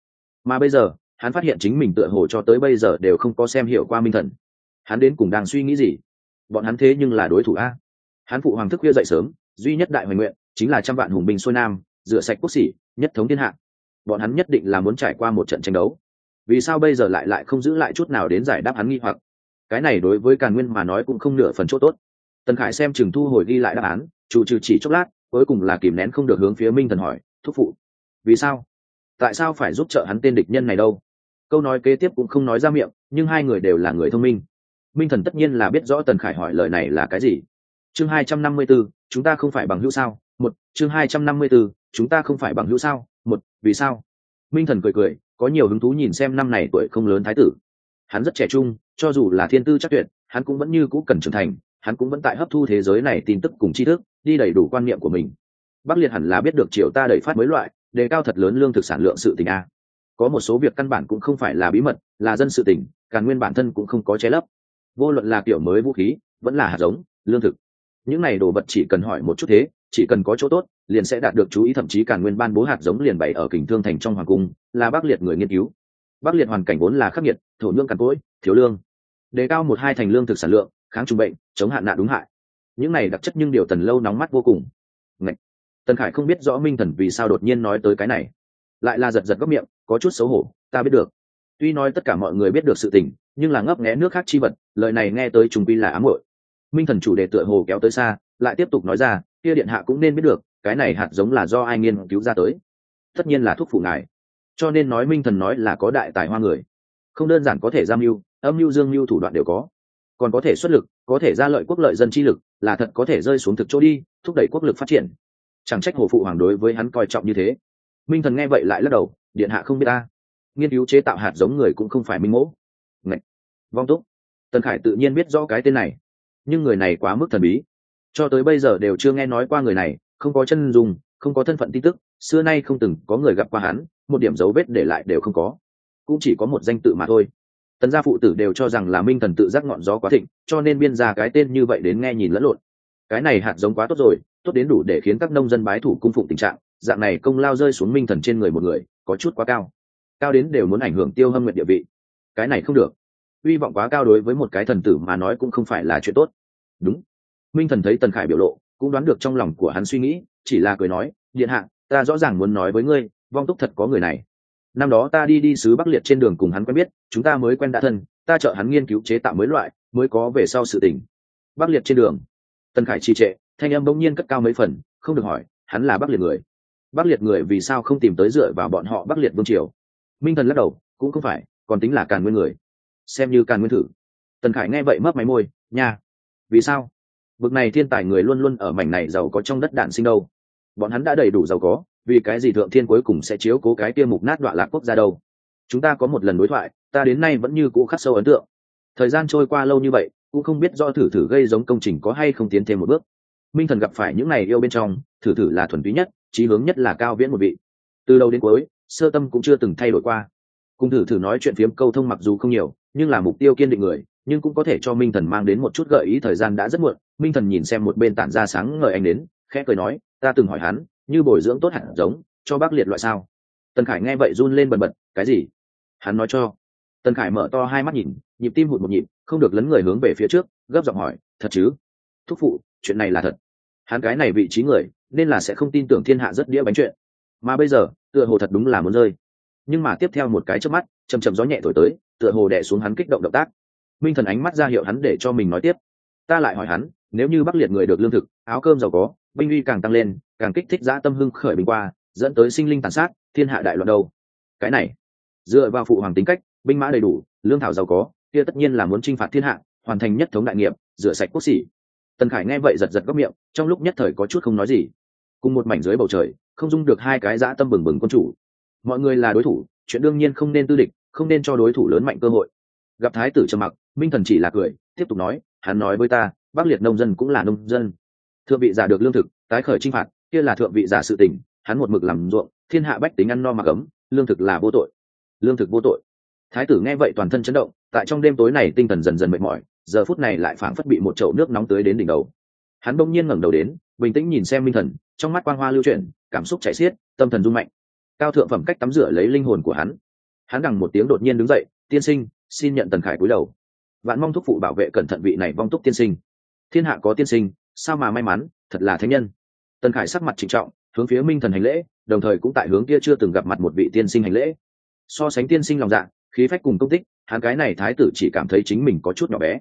Mà bây giờ, hắn phát hiện chính mình tựa hồ cho tới bây giờ đều không có xem hiểu qua minh thần. Hắn đến cùng đang suy nghĩ gì? Bọn hắn thế nhưng là đối thủ a hắn phụ hoàng thức khuya dậy sớm, duy nhất đại hoành nguyện chính là trăm vạn hùng binh xuôi nam, rửa sạch quốc sĩ nhất thống thiên hạ. Bọn hắn nhất định là muốn trải qua một trận tranh đấu. Vì sao bây giờ lại lại không giữ lại chút nào đến giải đáp hắn nghi hoặc? Cái này đối với càn nguyên mà nói cũng không nửa phần chỗ tốt. Tần khải xem chừng thu hồi ghi lại đáp án chủ trừ chỉ chốc lát, cuối cùng là kìm nén không được hướng phía minh thần hỏi, thúc phụ, vì sao? Tại sao phải giúp trợ hắn tên địch nhân này đâu? Câu nói kế tiếp cũng không nói ra miệng, nhưng hai người đều là người thông minh. Minh thần tất nhiên là biết rõ tần khải hỏi lời này là cái gì chương hai trăm năm mươi b ố chúng ta không phải bằng hữu sao? Một, chương hai trăm năm mươi b ố chúng ta không phải bằng hữu sao? Một, vì sao? Minh thần cười cười, có nhiều hứng thú nhìn xem năm này tuổi không lớn thái tử. Hắn rất trẻ trung, cho dù là thiên tư chắc tuyệt, hắn cũng vẫn như cũ cần trưởng thành, hắn cũng vẫn tại hấp thu thế giới này tin tức cùng tri thức, đi đầy đủ quan niệm của mình. Bắc liệt hẳn là biết được triều ta đẩy phát mới loại, đề cao thật lớn lương thực sản lượng sự tình a. Có một số việc căn bản cũng không phải là bí mật, là dân sự tình càn nguyên bản thân cũng không có che lấp. Vô luận là kiểu mới vũ khí, vẫn là hạt giống, lương thực những này đồ vật chỉ cần hỏi một chút thế, chỉ cần có chỗ tốt, liền sẽ đạt được chú ý, thậm chí cả nguyên ban bố hạt giống liền bày ở kình thương thành trong hoàng cung, là bắc liệt người nghiên cứu. Bắc liệt hoàn cảnh vốn là khắc nghiệt, thổ nhưỡng cằn cỗi, thiếu lương. Đề cao một hai thành lương thực sản lượng, kháng trùng bệnh, chống hạn nạn đúng hại. Những này đặc chất nhưng điều tần lâu nóng mắt vô cùng. Ngậy! tần khải không biết rõ minh thần vì sao đột nhiên nói tới cái này. Lại là giật giật góc miệng, có chút xấu hổ, ta biết được. Tuy nói tất cả mọi người biết được sự tình, nhưng là ngấp nghé nước khác chi vật, lời này nghe tới trùng quy là ám hội minh thần chủ đề tựa hồ kéo tới xa, lại tiếp tục nói ra, kia điện hạ cũng nên biết được, cái này hạt giống là do ai nghiên cứu ra tới. Tất nhiên là thuốc phụ ngài. Cho nên nói minh thần nói là có đại tài hoa người. Không đơn giản có thể giam mưu, âm mưu dương mưu thủ đoạn đều có. Còn có thể xuất lực, có thể ra lợi quốc lợi dân chi lực, là thật có thể rơi xuống thực chỗ đi, thúc đẩy quốc lực phát triển. Chẳng trách hồ phụ hoàng đối với hắn coi trọng như thế. Minh thần nghe vậy lại lắc đầu, điện hạ không biết ta. Nghiên cứu chế tạo hạt giống người cũng không phải minh mẫu Ngậy! vong túc. Tần khải tự nhiên biết rõ cái tên này nhưng người này quá mức thần bí. Cho tới bây giờ đều chưa nghe nói qua người này, không có chân dùng không có thân phận tin tức, xưa nay không từng có người gặp qua hắn, một điểm dấu vết để lại đều không có. Cũng chỉ có một danh tự mà thôi. Tần gia phụ tử đều cho rằng là minh thần tự giác ngọn gió quá thịnh, cho nên biên ra cái tên như vậy đến nghe nhìn lẫn lộn. Cái này hạt giống quá tốt rồi, tốt đến đủ để khiến các nông dân bái thủ cung phụng tình trạng, dạng này công lao rơi xuống minh thần trên người một người, có chút quá cao. Cao đến đều muốn ảnh hưởng tiêu hâm nguyện địa vị. Cái này không được hy vọng quá cao đối với một cái thần tử mà nói cũng không phải là chuyện tốt. Đúng. Minh thần thấy tần khải biểu lộ, cũng đoán được trong lòng của hắn suy nghĩ, chỉ là cười nói, điện hạ, ta rõ ràng muốn nói với ngươi, vong túc thật có người này. Năm đó ta đi đi sứ bắc liệt trên đường cùng hắn quen biết, chúng ta mới quen đã thân, ta trợ hắn nghiên cứu chế tạo mới loại, mới có về sau sự tình. Bắc liệt trên đường. Tần khải trì trệ, thanh âm bỗng nhiên cất cao mấy phần, không được hỏi, hắn là bắc liệt người? Bắc liệt người vì sao không tìm tới dựa vào bọn họ bắc liệt vương triều? Minh thần lắc đầu, cũng không phải, còn tính là càn nguyên người xem như càn nguyên thử. Tần khải nghe vậy mấp máy môi nhà. vì sao? Bực này thiên tài người luôn luôn ở mảnh này giàu có trong đất đạn sinh đâu? Bọn hắn đã đầy đủ giàu có, vì cái gì thượng thiên cuối cùng sẽ chiếu cố cái kia mục nát đoạn lạc quốc gia đâu? Chúng ta có một lần đối thoại, ta đến nay vẫn như cũ khắc sâu ấn tượng. Thời gian trôi qua lâu như vậy, cũng không biết do thử thử gây giống công trình có hay không tiến thêm một bước. Minh thần gặp phải những này yêu bên trong, thử thử là thuần túy nhất trí hướng nhất là cao viễn một vị. Từ đầu đến cuối, sơ tâm cũng chưa từng thay đổi qua. Cùng thử thử nói chuyện phiếm câu thông mặc dù không nhiều nhưng là mục tiêu kiên định người, nhưng cũng có thể cho minh thần mang đến một chút gợi ý thời gian đã rất muộn. Minh thần nhìn xem một bên tản ra sáng ngời anh đến, khẽ cười nói, ta từng hỏi hắn, như bồi dưỡng tốt hẳn giống, cho bác liệt loại sao? Tần khải nghe vậy run lên bần bật, cái gì? Hắn nói cho. Tần khải mở to hai mắt nhìn, nhịp tim hụt một nhịp, không được lấn người hướng về phía trước, gấp giọng hỏi, thật chứ? Thúc phụ, chuyện này là thật. Hắn cái này vị trí người, nên là sẽ không tin tưởng thiên hạ rất đĩa bánh chuyện. Mà bây giờ, tựa hồ thật đúng là muốn rơi. Nhưng mà tiếp theo một cái trước mắt chầm chầm gió nhẹ thổi tới tựa hồ đè xuống hắn kích động động tác. Minh thần ánh mắt ra hiệu hắn để cho mình nói tiếp. Ta lại hỏi hắn, nếu như bắc liệt người được lương thực, áo cơm giàu có, binh uy càng tăng lên, càng kích thích dã tâm hưng khởi bình qua, dẫn tới sinh linh tàn sát, thiên hạ đại loạn đâu? Cái này, dựa vào phụ hoàng tính cách, binh mã đầy đủ, lương thảo giàu có, kia tất nhiên là muốn chinh phạt thiên hạ, hoàn thành nhất thống đại nghiệp, rửa sạch quốc sĩ. Tần khải nghe vậy giật giật góc miệng, trong lúc nhất thời có chút không nói gì. Cùng một mảnh dưới bầu trời, không dung được hai cái dã tâm bừng bừng quân chủ. Mọi người là đối thủ, chuyện đương nhiên không nên tư địch không nên cho đối thủ lớn mạnh cơ hội. Gặp thái tử trầm mặc, minh thần chỉ là cười, tiếp tục nói, hắn nói với ta, bắc liệt nông dân cũng là nông dân. Thượng vị giả được lương thực, tái khởi chinh phạt, kia là thượng vị giả sự tình, hắn một mực làm ruộng, thiên hạ bách tính ăn no mặc ấm, lương thực là vô tội. Lương thực vô tội. Thái tử nghe vậy toàn thân chấn động, tại trong đêm tối này tinh thần dần dần mệt mỏi, giờ phút này lại phảng phất bị một chậu nước nóng tới đến đỉnh đầu. Hắn bỗng nhiên ngẩng đầu đến, bình tĩnh nhìn xem minh thần, trong mắt quang hoa lưu chuyển, cảm xúc chảy xiết, tâm thần rung mạnh. Cao thượng phẩm cách tắm rửa lấy linh hồn của hắn hắn đằng một tiếng đột nhiên đứng dậy, tiên sinh, xin nhận tần khải cúi đầu. Vạn mong thúc phụ bảo vệ cẩn thận vị này vong túc tiên sinh. Thiên hạ có tiên sinh, sao mà may mắn, thật là thánh nhân. Tần khải sắc mặt trịnh trọng, hướng phía minh thần hành lễ, đồng thời cũng tại hướng kia chưa từng gặp mặt một vị tiên sinh hành lễ. So sánh tiên sinh lòng dạ khí phách cùng công tích, hắn cái này thái tử chỉ cảm thấy chính mình có chút nhỏ bé.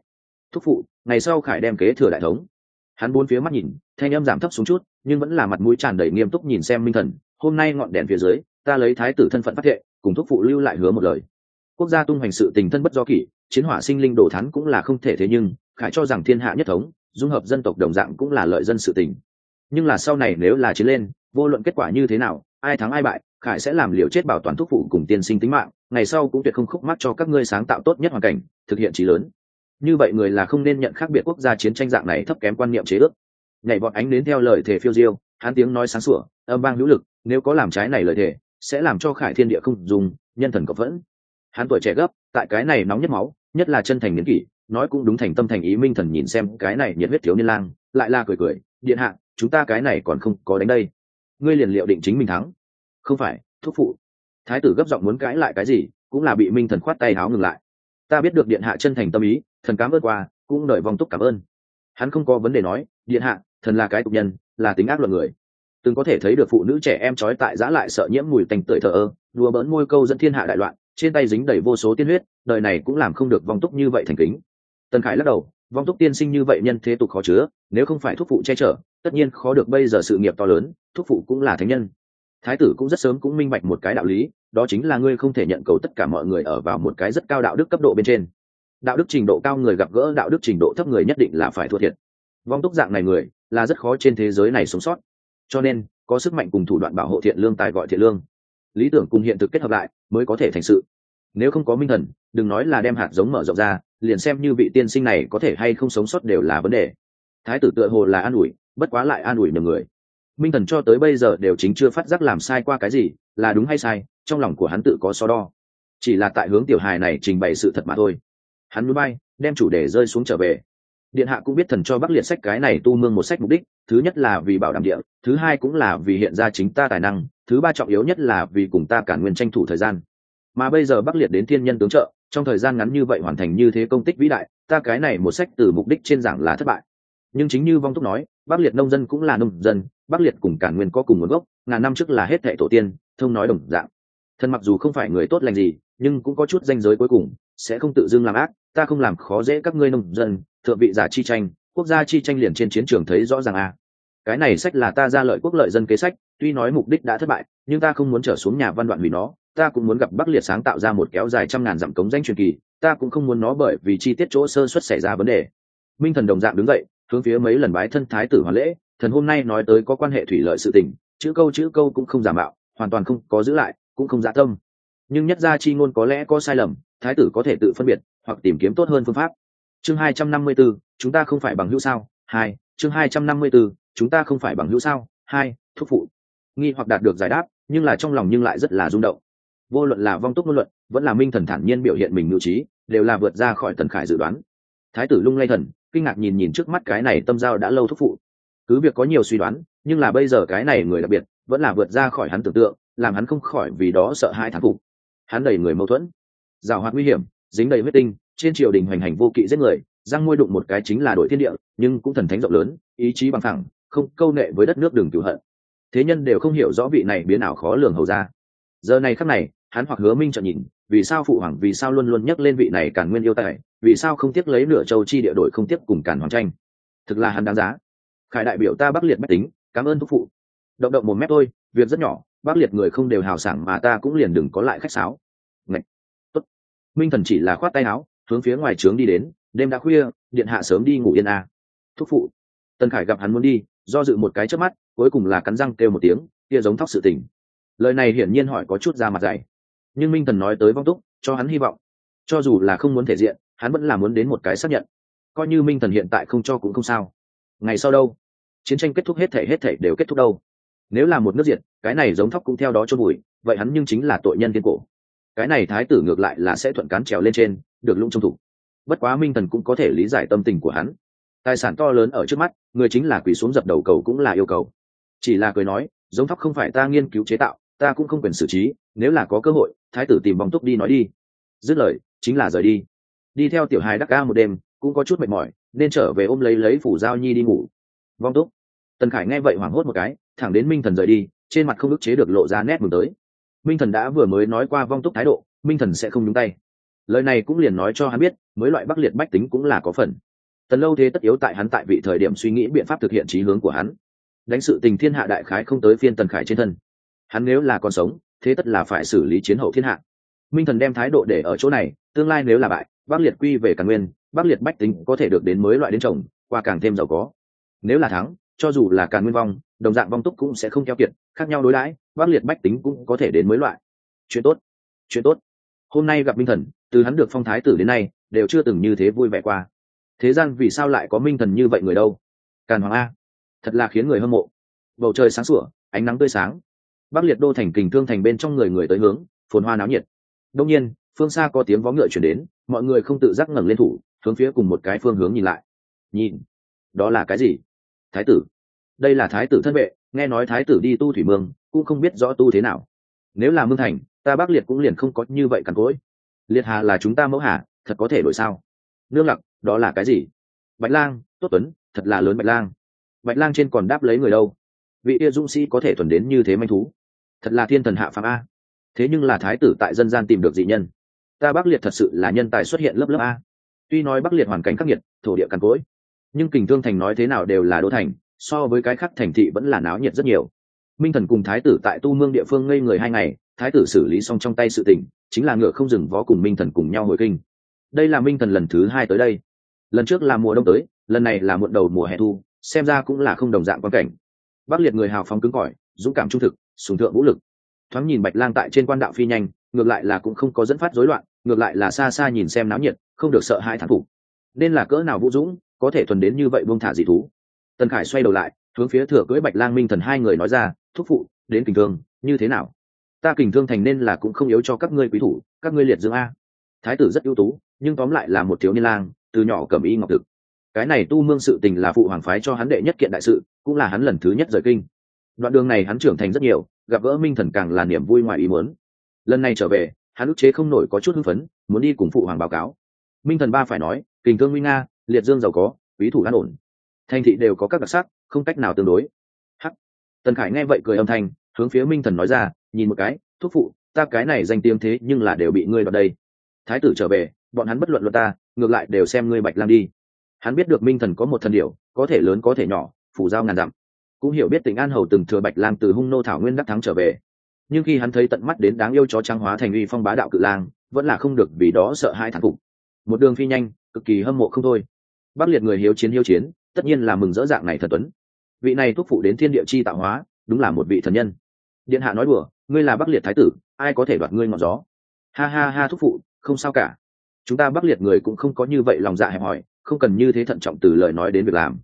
Thúc phụ, ngày sau khải đem kế thừa đại thống. Hắn bốn phía mắt nhìn, thanh âm giảm thấp xuống chút, nhưng vẫn là mặt mũi tràn đầy nghiêm túc nhìn xem minh thần. Hôm nay ngọn đèn phía dưới, ta lấy thái tử thân phận phát hiện cùng thúc phụ lưu lại hứa một lời. Quốc gia tung hoành sự tình thân bất do kỷ, chiến hỏa sinh linh đổ thắn cũng là không thể thế nhưng, khải cho rằng thiên hạ nhất thống, dung hợp dân tộc đồng dạng cũng là lợi dân sự tình. Nhưng là sau này nếu là chiến lên, vô luận kết quả như thế nào, ai thắng ai bại, khải sẽ làm liều chết bảo toàn thúc phụ cùng tiên sinh tính mạng, ngày sau cũng tuyệt không khúc mắc cho các ngươi sáng tạo tốt nhất hoàn cảnh, thực hiện trí lớn. Như vậy người là không nên nhận khác biệt quốc gia chiến tranh dạng này thấp kém quan niệm chế ước. Nhảy bọn ánh đến theo lời thể phiêu diêu hắn tiếng nói sáng sủa, âm vang hữu lực, nếu có làm trái này lời thể sẽ làm cho khải thiên địa không dùng, nhân thần có vẫn. Hắn tuổi trẻ gấp, tại cái này nóng nhất máu, nhất là chân thành n kỷ, nói cũng đúng thành tâm thành ý minh thần nhìn xem cái này nhiệt huyết thiếu niên lang, lại la cười cười, điện hạ, chúng ta cái này còn không có đánh đây. Ngươi liền liệu định chính mình thắng. Không phải, thúc phụ. Thái tử gấp giọng muốn cãi lại cái gì, cũng là bị minh thần khoát tay háo ngừng lại. Ta biết được điện hạ chân thành tâm ý, thần cảm ơn qua, cũng đợi vòng túc cảm ơn. Hắn không có vấn đề nói, điện hạ, thần là cái tục nhân, là tính ác luận người từng có thể thấy được phụ nữ trẻ em trói tại giã lại sợ nhiễm mùi tành tưởi thờ ơ, đùa bỡn môi câu dẫn thiên hạ đại loạn, trên tay dính đầy vô số tiên huyết, đời này cũng làm không được vong túc như vậy thành kính. Tần khải lắc đầu, vong túc tiên sinh như vậy nhân thế tục khó chứa, nếu không phải thúc phụ che chở, tất nhiên khó được bây giờ sự nghiệp to lớn, thúc phụ cũng là thánh nhân. Thái tử cũng rất sớm cũng minh bạch một cái đạo lý, đó chính là ngươi không thể nhận cầu tất cả mọi người ở vào một cái rất cao đạo đức cấp độ bên trên. Đạo đức trình độ cao người gặp gỡ đạo đức trình độ thấp người nhất định là phải thua thiệt. Vong túc dạng này người, là rất khó trên thế giới này sống sót cho nên, có sức mạnh cùng thủ đoạn bảo hộ thiện lương tài gọi thiện lương. Lý tưởng cùng hiện thực kết hợp lại, mới có thể thành sự. Nếu không có minh thần, đừng nói là đem hạt giống mở rộng ra, liền xem như vị tiên sinh này có thể hay không sống sót đều là vấn đề. Thái tử tựa hồ là an ủi, bất quá lại an ủi nhiều người. Minh thần cho tới bây giờ đều chính chưa phát giác làm sai qua cái gì, là đúng hay sai, trong lòng của hắn tự có so đo. Chỉ là tại hướng tiểu hài này trình bày sự thật mà thôi. Hắn núi bay, đem chủ đề rơi xuống trở về điện hạ cũng biết thần cho bắc liệt sách cái này tu mương một sách mục đích, thứ nhất là vì bảo đảm địa, thứ hai cũng là vì hiện ra chính ta tài năng, thứ ba trọng yếu nhất là vì cùng ta cản nguyên tranh thủ thời gian. Mà bây giờ bắc liệt đến thiên nhân tướng trợ, trong thời gian ngắn như vậy hoàn thành như thế công tích vĩ đại, ta cái này một sách từ mục đích trên giảng là thất bại. Nhưng chính như vong thúc nói, bắc liệt nông dân cũng là nông dân, bắc liệt cùng cản nguyên có cùng nguồn gốc, ngàn năm trước là hết thệ tổ tiên, thông nói đồng dạng. Thần mặc dù không phải người tốt lành gì, nhưng cũng có chút danh giới cuối cùng, sẽ không tự dưng làm ác, ta không làm khó dễ các ngươi nông dân thượng vị giả chi tranh, quốc gia chi tranh liền trên chiến trường thấy rõ ràng a à. cái này sách là ta ra lợi quốc lợi dân kế sách, tuy nói mục đích đã thất bại, nhưng ta không muốn trở xuống nhà văn đoạn vì nó, ta cũng muốn gặp bắc liệt sáng tạo ra một kéo dài trăm ngàn dặm cống danh truyền kỳ, ta cũng không muốn nó bởi vì chi tiết chỗ sơ xuất xảy ra vấn đề. Minh thần đồng dạng đứng dậy, hướng phía mấy lần bái thân thái tử hoàn lễ, thần hôm nay nói tới có quan hệ thủy lợi sự tình, chữ câu chữ câu cũng không giả mạo, hoàn toàn không có giữ lại, cũng không giả tâm. Nhưng nhất gia chi ngôn có lẽ có sai lầm, thái tử có thể tự phân biệt, hoặc tìm kiếm tốt hơn phương pháp chương hai trăm năm mươi 254, chúng ta không phải bằng hữu sao? Hai chương hai trăm năm mươi 254, chúng ta không phải bằng hữu sao? Hai thúc phụ. Nghi hoặc đạt được giải đáp nhưng là trong lòng nhưng lại rất là rung động. Vô luận là vong túc ngôn luận vẫn là minh thần thản nhiên biểu hiện mình nhu trí đều là vượt ra khỏi tần khải dự đoán. Thái tử lung lay thần kinh ngạc nhìn nhìn trước mắt cái này tâm giao đã lâu thúc phụ. Cứ việc có nhiều suy đoán nhưng là bây giờ cái này người đặc biệt vẫn là vượt ra khỏi hắn tưởng tượng làm hắn không khỏi vì đó sợ hai thán phục. Hắn đầy người mâu thuẫn. Giàu hoạt nguy hiểm dính đầy huyết tinh trên triều đình hoành hành vô kỵ giết người, răng môi đụng một cái chính là đội thiên địa, nhưng cũng thần thánh rộng lớn, ý chí bằng thẳng không câu nệ với đất nước đường cửu hận. Thế nhân đều không hiểu rõ vị này biến ảo khó lường hầu ra. Giờ này khắc này, hắn hoặc hứa minh trợ nhìn, vì sao phụ hoàng, vì sao luôn luôn nhắc lên vị này càn nguyên yêu tài, vì sao không tiếc lấy nửa châu chi địa đội không tiếc cùng càn hoàng tranh? Thực là hắn đáng giá. Khải đại biểu ta bắc liệt bách tính, cảm ơn thúc phụ. Động động một mét thôi, việc rất nhỏ bắc liệt người không đều hào sảng mà ta cũng liền đừng có lại khách sáo. Ngậy! Tốt. minh thần chỉ là khoát tay áo hướng phía ngoài trướng đi đến, đêm đã khuya, điện hạ sớm đi ngủ yên à. thúc phụ, tần khải gặp hắn muốn đi, do dự một cái trước mắt, cuối cùng là cắn răng kêu một tiếng, kia giống thóc sự tình. Lời này hiển nhiên hỏi có chút ra mặt dày. Nhưng minh thần nói tới vong túc, cho hắn hy vọng. Cho dù là không muốn thể diện, hắn vẫn là muốn đến một cái xác nhận. Coi như minh thần hiện tại không cho cũng không sao. Ngày sau đâu? Chiến tranh kết thúc hết thể hết thể đều kết thúc đâu? Nếu là một nước diệt, cái này giống thóc cũng theo đó cho bụi vậy hắn nhưng chính là tội nhân tiên cổ. Cái này thái tử ngược lại là sẽ thuận cán trèo lên trên được lũng trong thủ bất quá minh thần cũng có thể lý giải tâm tình của hắn. Tài sản to lớn ở trước mắt, người chính là quỳ xuống dập đầu cầu cũng là yêu cầu. Chỉ là cười nói, giống thóc không phải ta nghiên cứu chế tạo, ta cũng không quyền xử trí, nếu là có cơ hội, thái tử tìm bóng túc đi nói đi. Dứt lời, chính là rời đi. Đi theo tiểu hài đắc ca một đêm, cũng có chút mệt mỏi, nên trở về ôm lấy lấy phủ giao nhi đi ngủ. Vong túc. Tần khải nghe vậy hoảng hốt một cái, thẳng đến minh thần rời đi, trên mặt không ức chế được lộ ra nét mừng tới. Minh thần đã vừa mới nói qua vong túc thái độ, minh thần sẽ không nhúng tay lời này cũng liền nói cho hắn biết, mới loại bắc liệt bách tính cũng là có phần. Tần lâu thế tất yếu tại hắn tại vị thời điểm suy nghĩ biện pháp thực hiện trí hướng của hắn. Đánh sự tình thiên hạ đại khái không tới phiên tần khải trên thân. Hắn nếu là còn sống, thế tất là phải xử lý chiến hậu thiên hạ. Minh thần đem thái độ để ở chỗ này, tương lai nếu là bại, bắc liệt quy về càn nguyên, bắc liệt bách tính có thể được đến mới loại đến chồng, qua càng thêm giàu có. Nếu là thắng, cho dù là càn nguyên vong, đồng dạng vong túc cũng sẽ không keo kiệt, khác nhau đối đãi, bắc liệt bách tính cũng có thể đến mới loại. Chuyện tốt chuyện tốt hôm nay gặp minh thần, từ hắn được phong thái tử đến nay, đều chưa từng như thế vui vẻ qua. Thế gian vì sao lại có minh thần như vậy người đâu? Càn hoàng a, thật là khiến người hâm mộ. Bầu trời sáng sủa, ánh nắng tươi sáng. Bắc liệt đô thành kình thương thành bên trong người người tới hướng, phồn hoa náo nhiệt. Đông nhiên, phương xa có tiếng vó ngựa chuyển đến, mọi người không tự giác ngẩng lên thủ, hướng phía cùng một cái phương hướng nhìn lại. Nhìn, đó là cái gì? Thái tử. Đây là thái tử thân vệ, nghe nói thái tử đi tu thủy mương, cũng không biết rõ tu thế nào. Nếu là mương thành ta bắc liệt cũng liền không có như vậy cằn cỗi. Liệt hà là chúng ta mẫu hà, thật có thể đổi sao? Nương lặc, đó là cái gì? Bạch lang, tốt tuấn, thật là lớn bạch lang. Bạch lang trên còn đáp lấy người đâu? Vị yêu dũng sĩ có thể thuần đến như thế manh thú? Thật là thiên thần hạ phạm a. Thế nhưng là thái tử tại dân gian tìm được dị nhân. Ta bắc liệt thật sự là nhân tài xuất hiện lớp lớp a. Tuy nói bắc liệt hoàn cảnh khắc nghiệt, thổ địa cằn cỗi, nhưng kình thương thành nói thế nào đều là đô thành, so với cái khác thành thị vẫn là náo nhiệt rất nhiều. Minh thần cùng thái tử tại tu mương địa phương ngây người hai ngày thái tử xử lý xong trong tay sự tình, chính là ngựa không dừng vó cùng minh thần cùng nhau hồi kinh. Đây là minh thần lần thứ hai tới đây. Lần trước là mùa đông tới, lần này là muộn đầu mùa hè thu, xem ra cũng là không đồng dạng quan cảnh. Bắc liệt người hào phóng cứng cỏi, dũng cảm trung thực, sùng thượng vũ lực. Thoáng nhìn bạch lang tại trên quan đạo phi nhanh, ngược lại là cũng không có dẫn phát rối loạn, ngược lại là xa xa nhìn xem náo nhiệt, không được sợ hãi thán phục. Nên là cỡ nào vũ dũng, có thể thuần đến như vậy buông thả dị thú. Tần khải xoay đầu lại, hướng phía thừa cưỡi bạch lang minh thần hai người nói ra, thúc phụ, đến tình thương, như thế nào? Ta kình thương thành nên là cũng không yếu cho các ngươi quý thủ, các ngươi liệt dương a. Thái tử rất ưu tú, nhưng tóm lại là một thiếu niên lang, từ nhỏ cầm y ngọc thực. Cái này tu mương sự tình là phụ hoàng phái cho hắn đệ nhất kiện đại sự, cũng là hắn lần thứ nhất rời kinh. Đoạn đường này hắn trưởng thành rất nhiều, gặp gỡ minh thần càng là niềm vui ngoài ý muốn. Lần này trở về, hắn ức chế không nổi có chút hưng phấn, muốn đi cùng phụ hoàng báo cáo. Minh thần ba phải nói, kình thương nguy nga, liệt dương giàu có, quý thủ an ổn. Thành thị đều có các đặc sắc, không cách nào tương đối. Hắc. Tần khải nghe vậy cười âm thanh, hướng phía minh thần nói ra nhìn một cái, thúc phụ, ta cái này danh tiếng thế nhưng là đều bị ngươi đoạt đây. Thái tử trở về, bọn hắn bất luận luận ta, ngược lại đều xem ngươi bạch lang đi. Hắn biết được minh thần có một thần điệu có thể lớn, có thể nhỏ phủ giao ngàn dặm. Cũng hiểu biết tình an hầu từng thừa bạch lang từ hung nô thảo nguyên đắc thắng trở về. Nhưng khi hắn thấy tận mắt đến đáng yêu chó trắng hóa thành uy phong bá đạo cự lang, vẫn là không được vì đó sợ hai thản phục. Một đường phi nhanh, cực kỳ hâm mộ không thôi. Bắc liệt người hiếu chiến hiếu chiến, tất nhiên là mừng rỡ dạng này thần tuấn. Vị này thúc phụ đến thiên địa chi tạo hóa, đúng là một vị thần nhân. Điện hạ nói đùa ngươi là bắc liệt thái tử, ai có thể đoạt ngươi ngọn gió? Ha ha ha, thúc phụ, không sao cả. Chúng ta bắc liệt người cũng không có như vậy lòng dạ hẹp hòi, không cần như thế thận trọng từ lời nói đến việc làm.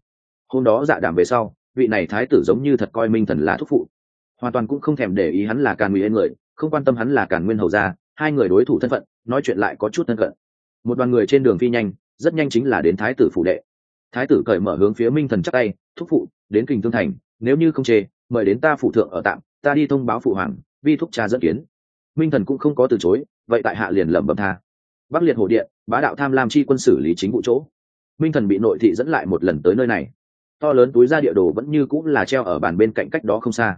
Hôm đó dạ đảm về sau, vị này thái tử giống như thật coi minh thần là thúc phụ. Hoàn toàn cũng không thèm để ý hắn là càn nguyên người, không quan tâm hắn là càn nguyên hầu gia, hai người đối thủ thân phận, nói chuyện lại có chút thân cận. Một đoàn người trên đường phi nhanh, rất nhanh chính là đến thái tử phủ đệ. Thái tử cởi mở hướng phía minh thần chắc tay, thúc phụ, đến kình thương thành, nếu như không chê, mời đến ta phụ thượng ở tạm, ta đi thông báo phụ hoàng vi thúc cha dẫn kiến. Minh thần cũng không có từ chối, vậy tại hạ liền lẩm bẩm tha. Bắc liệt hồ điện, bá đạo tham lam chi quân xử lý chính vụ chỗ. Minh thần bị nội thị dẫn lại một lần tới nơi này. To lớn túi ra địa đồ vẫn như cũng là treo ở bàn bên cạnh cách đó không xa.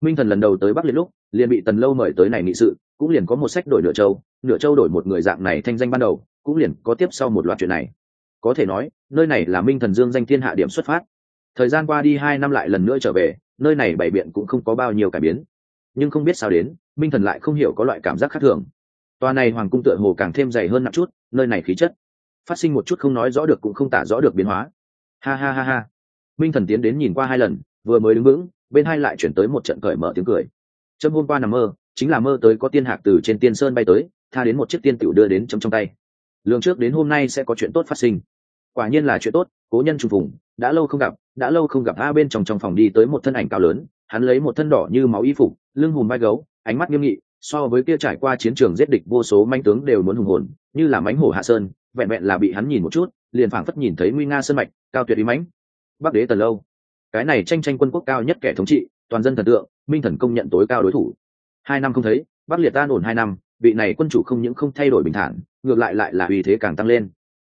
Minh thần lần đầu tới bắc liệt lúc, liền bị tần lâu mời tới này nghị sự, cũng liền có một sách đổi nửa châu nửa châu đổi một người dạng này thanh danh ban đầu, cũng liền có tiếp sau một loạt chuyện này. Có thể nói, nơi này là minh thần dương danh thiên hạ điểm xuất phát. Thời gian qua đi hai năm lại lần nữa trở về, nơi này bày biện cũng không có bao nhiêu cải biến nhưng không biết sao đến, minh thần lại không hiểu có loại cảm giác khác thường. Tòa này hoàng cung tựa hồ càng thêm dày hơn nặng chút, nơi này khí chất. Phát sinh một chút không nói rõ được cũng không tả rõ được biến hóa. Ha ha ha ha. Minh thần tiến đến nhìn qua hai lần, vừa mới đứng vững, bên hai lại chuyển tới một trận cởi mở tiếng cười. Trâm hôm qua nằm mơ, chính là mơ tới có tiên hạc từ trên tiên sơn bay tới, tha đến một chiếc tiên tiểu đưa đến trong trong tay. Lường trước đến hôm nay sẽ có chuyện tốt phát sinh. Quả nhiên là chuyện tốt, cố nhân trùng phùng, đã lâu không gặp, đã lâu không gặp. A bên trong trong phòng đi tới một thân ảnh cao lớn, hắn lấy một thân đỏ như máu y phục lưng hùm vai gấu, ánh mắt nghiêm nghị, so với kia trải qua chiến trường giết địch vô số manh tướng đều muốn hùng hồn, như là mánh hổ hạ sơn, vẹn vẹn là bị hắn nhìn một chút, liền phảng phất nhìn thấy nguy nga sơn mạch, cao tuyệt ý mãnh. Bắc đế tần lâu. Cái này tranh tranh quân quốc cao nhất kẻ thống trị, toàn dân thần tượng, minh thần công nhận tối cao đối thủ. Hai năm không thấy, bắc liệt ta ổn hai năm, vị này quân chủ không những không thay đổi bình thản, ngược lại lại là uy thế càng tăng lên.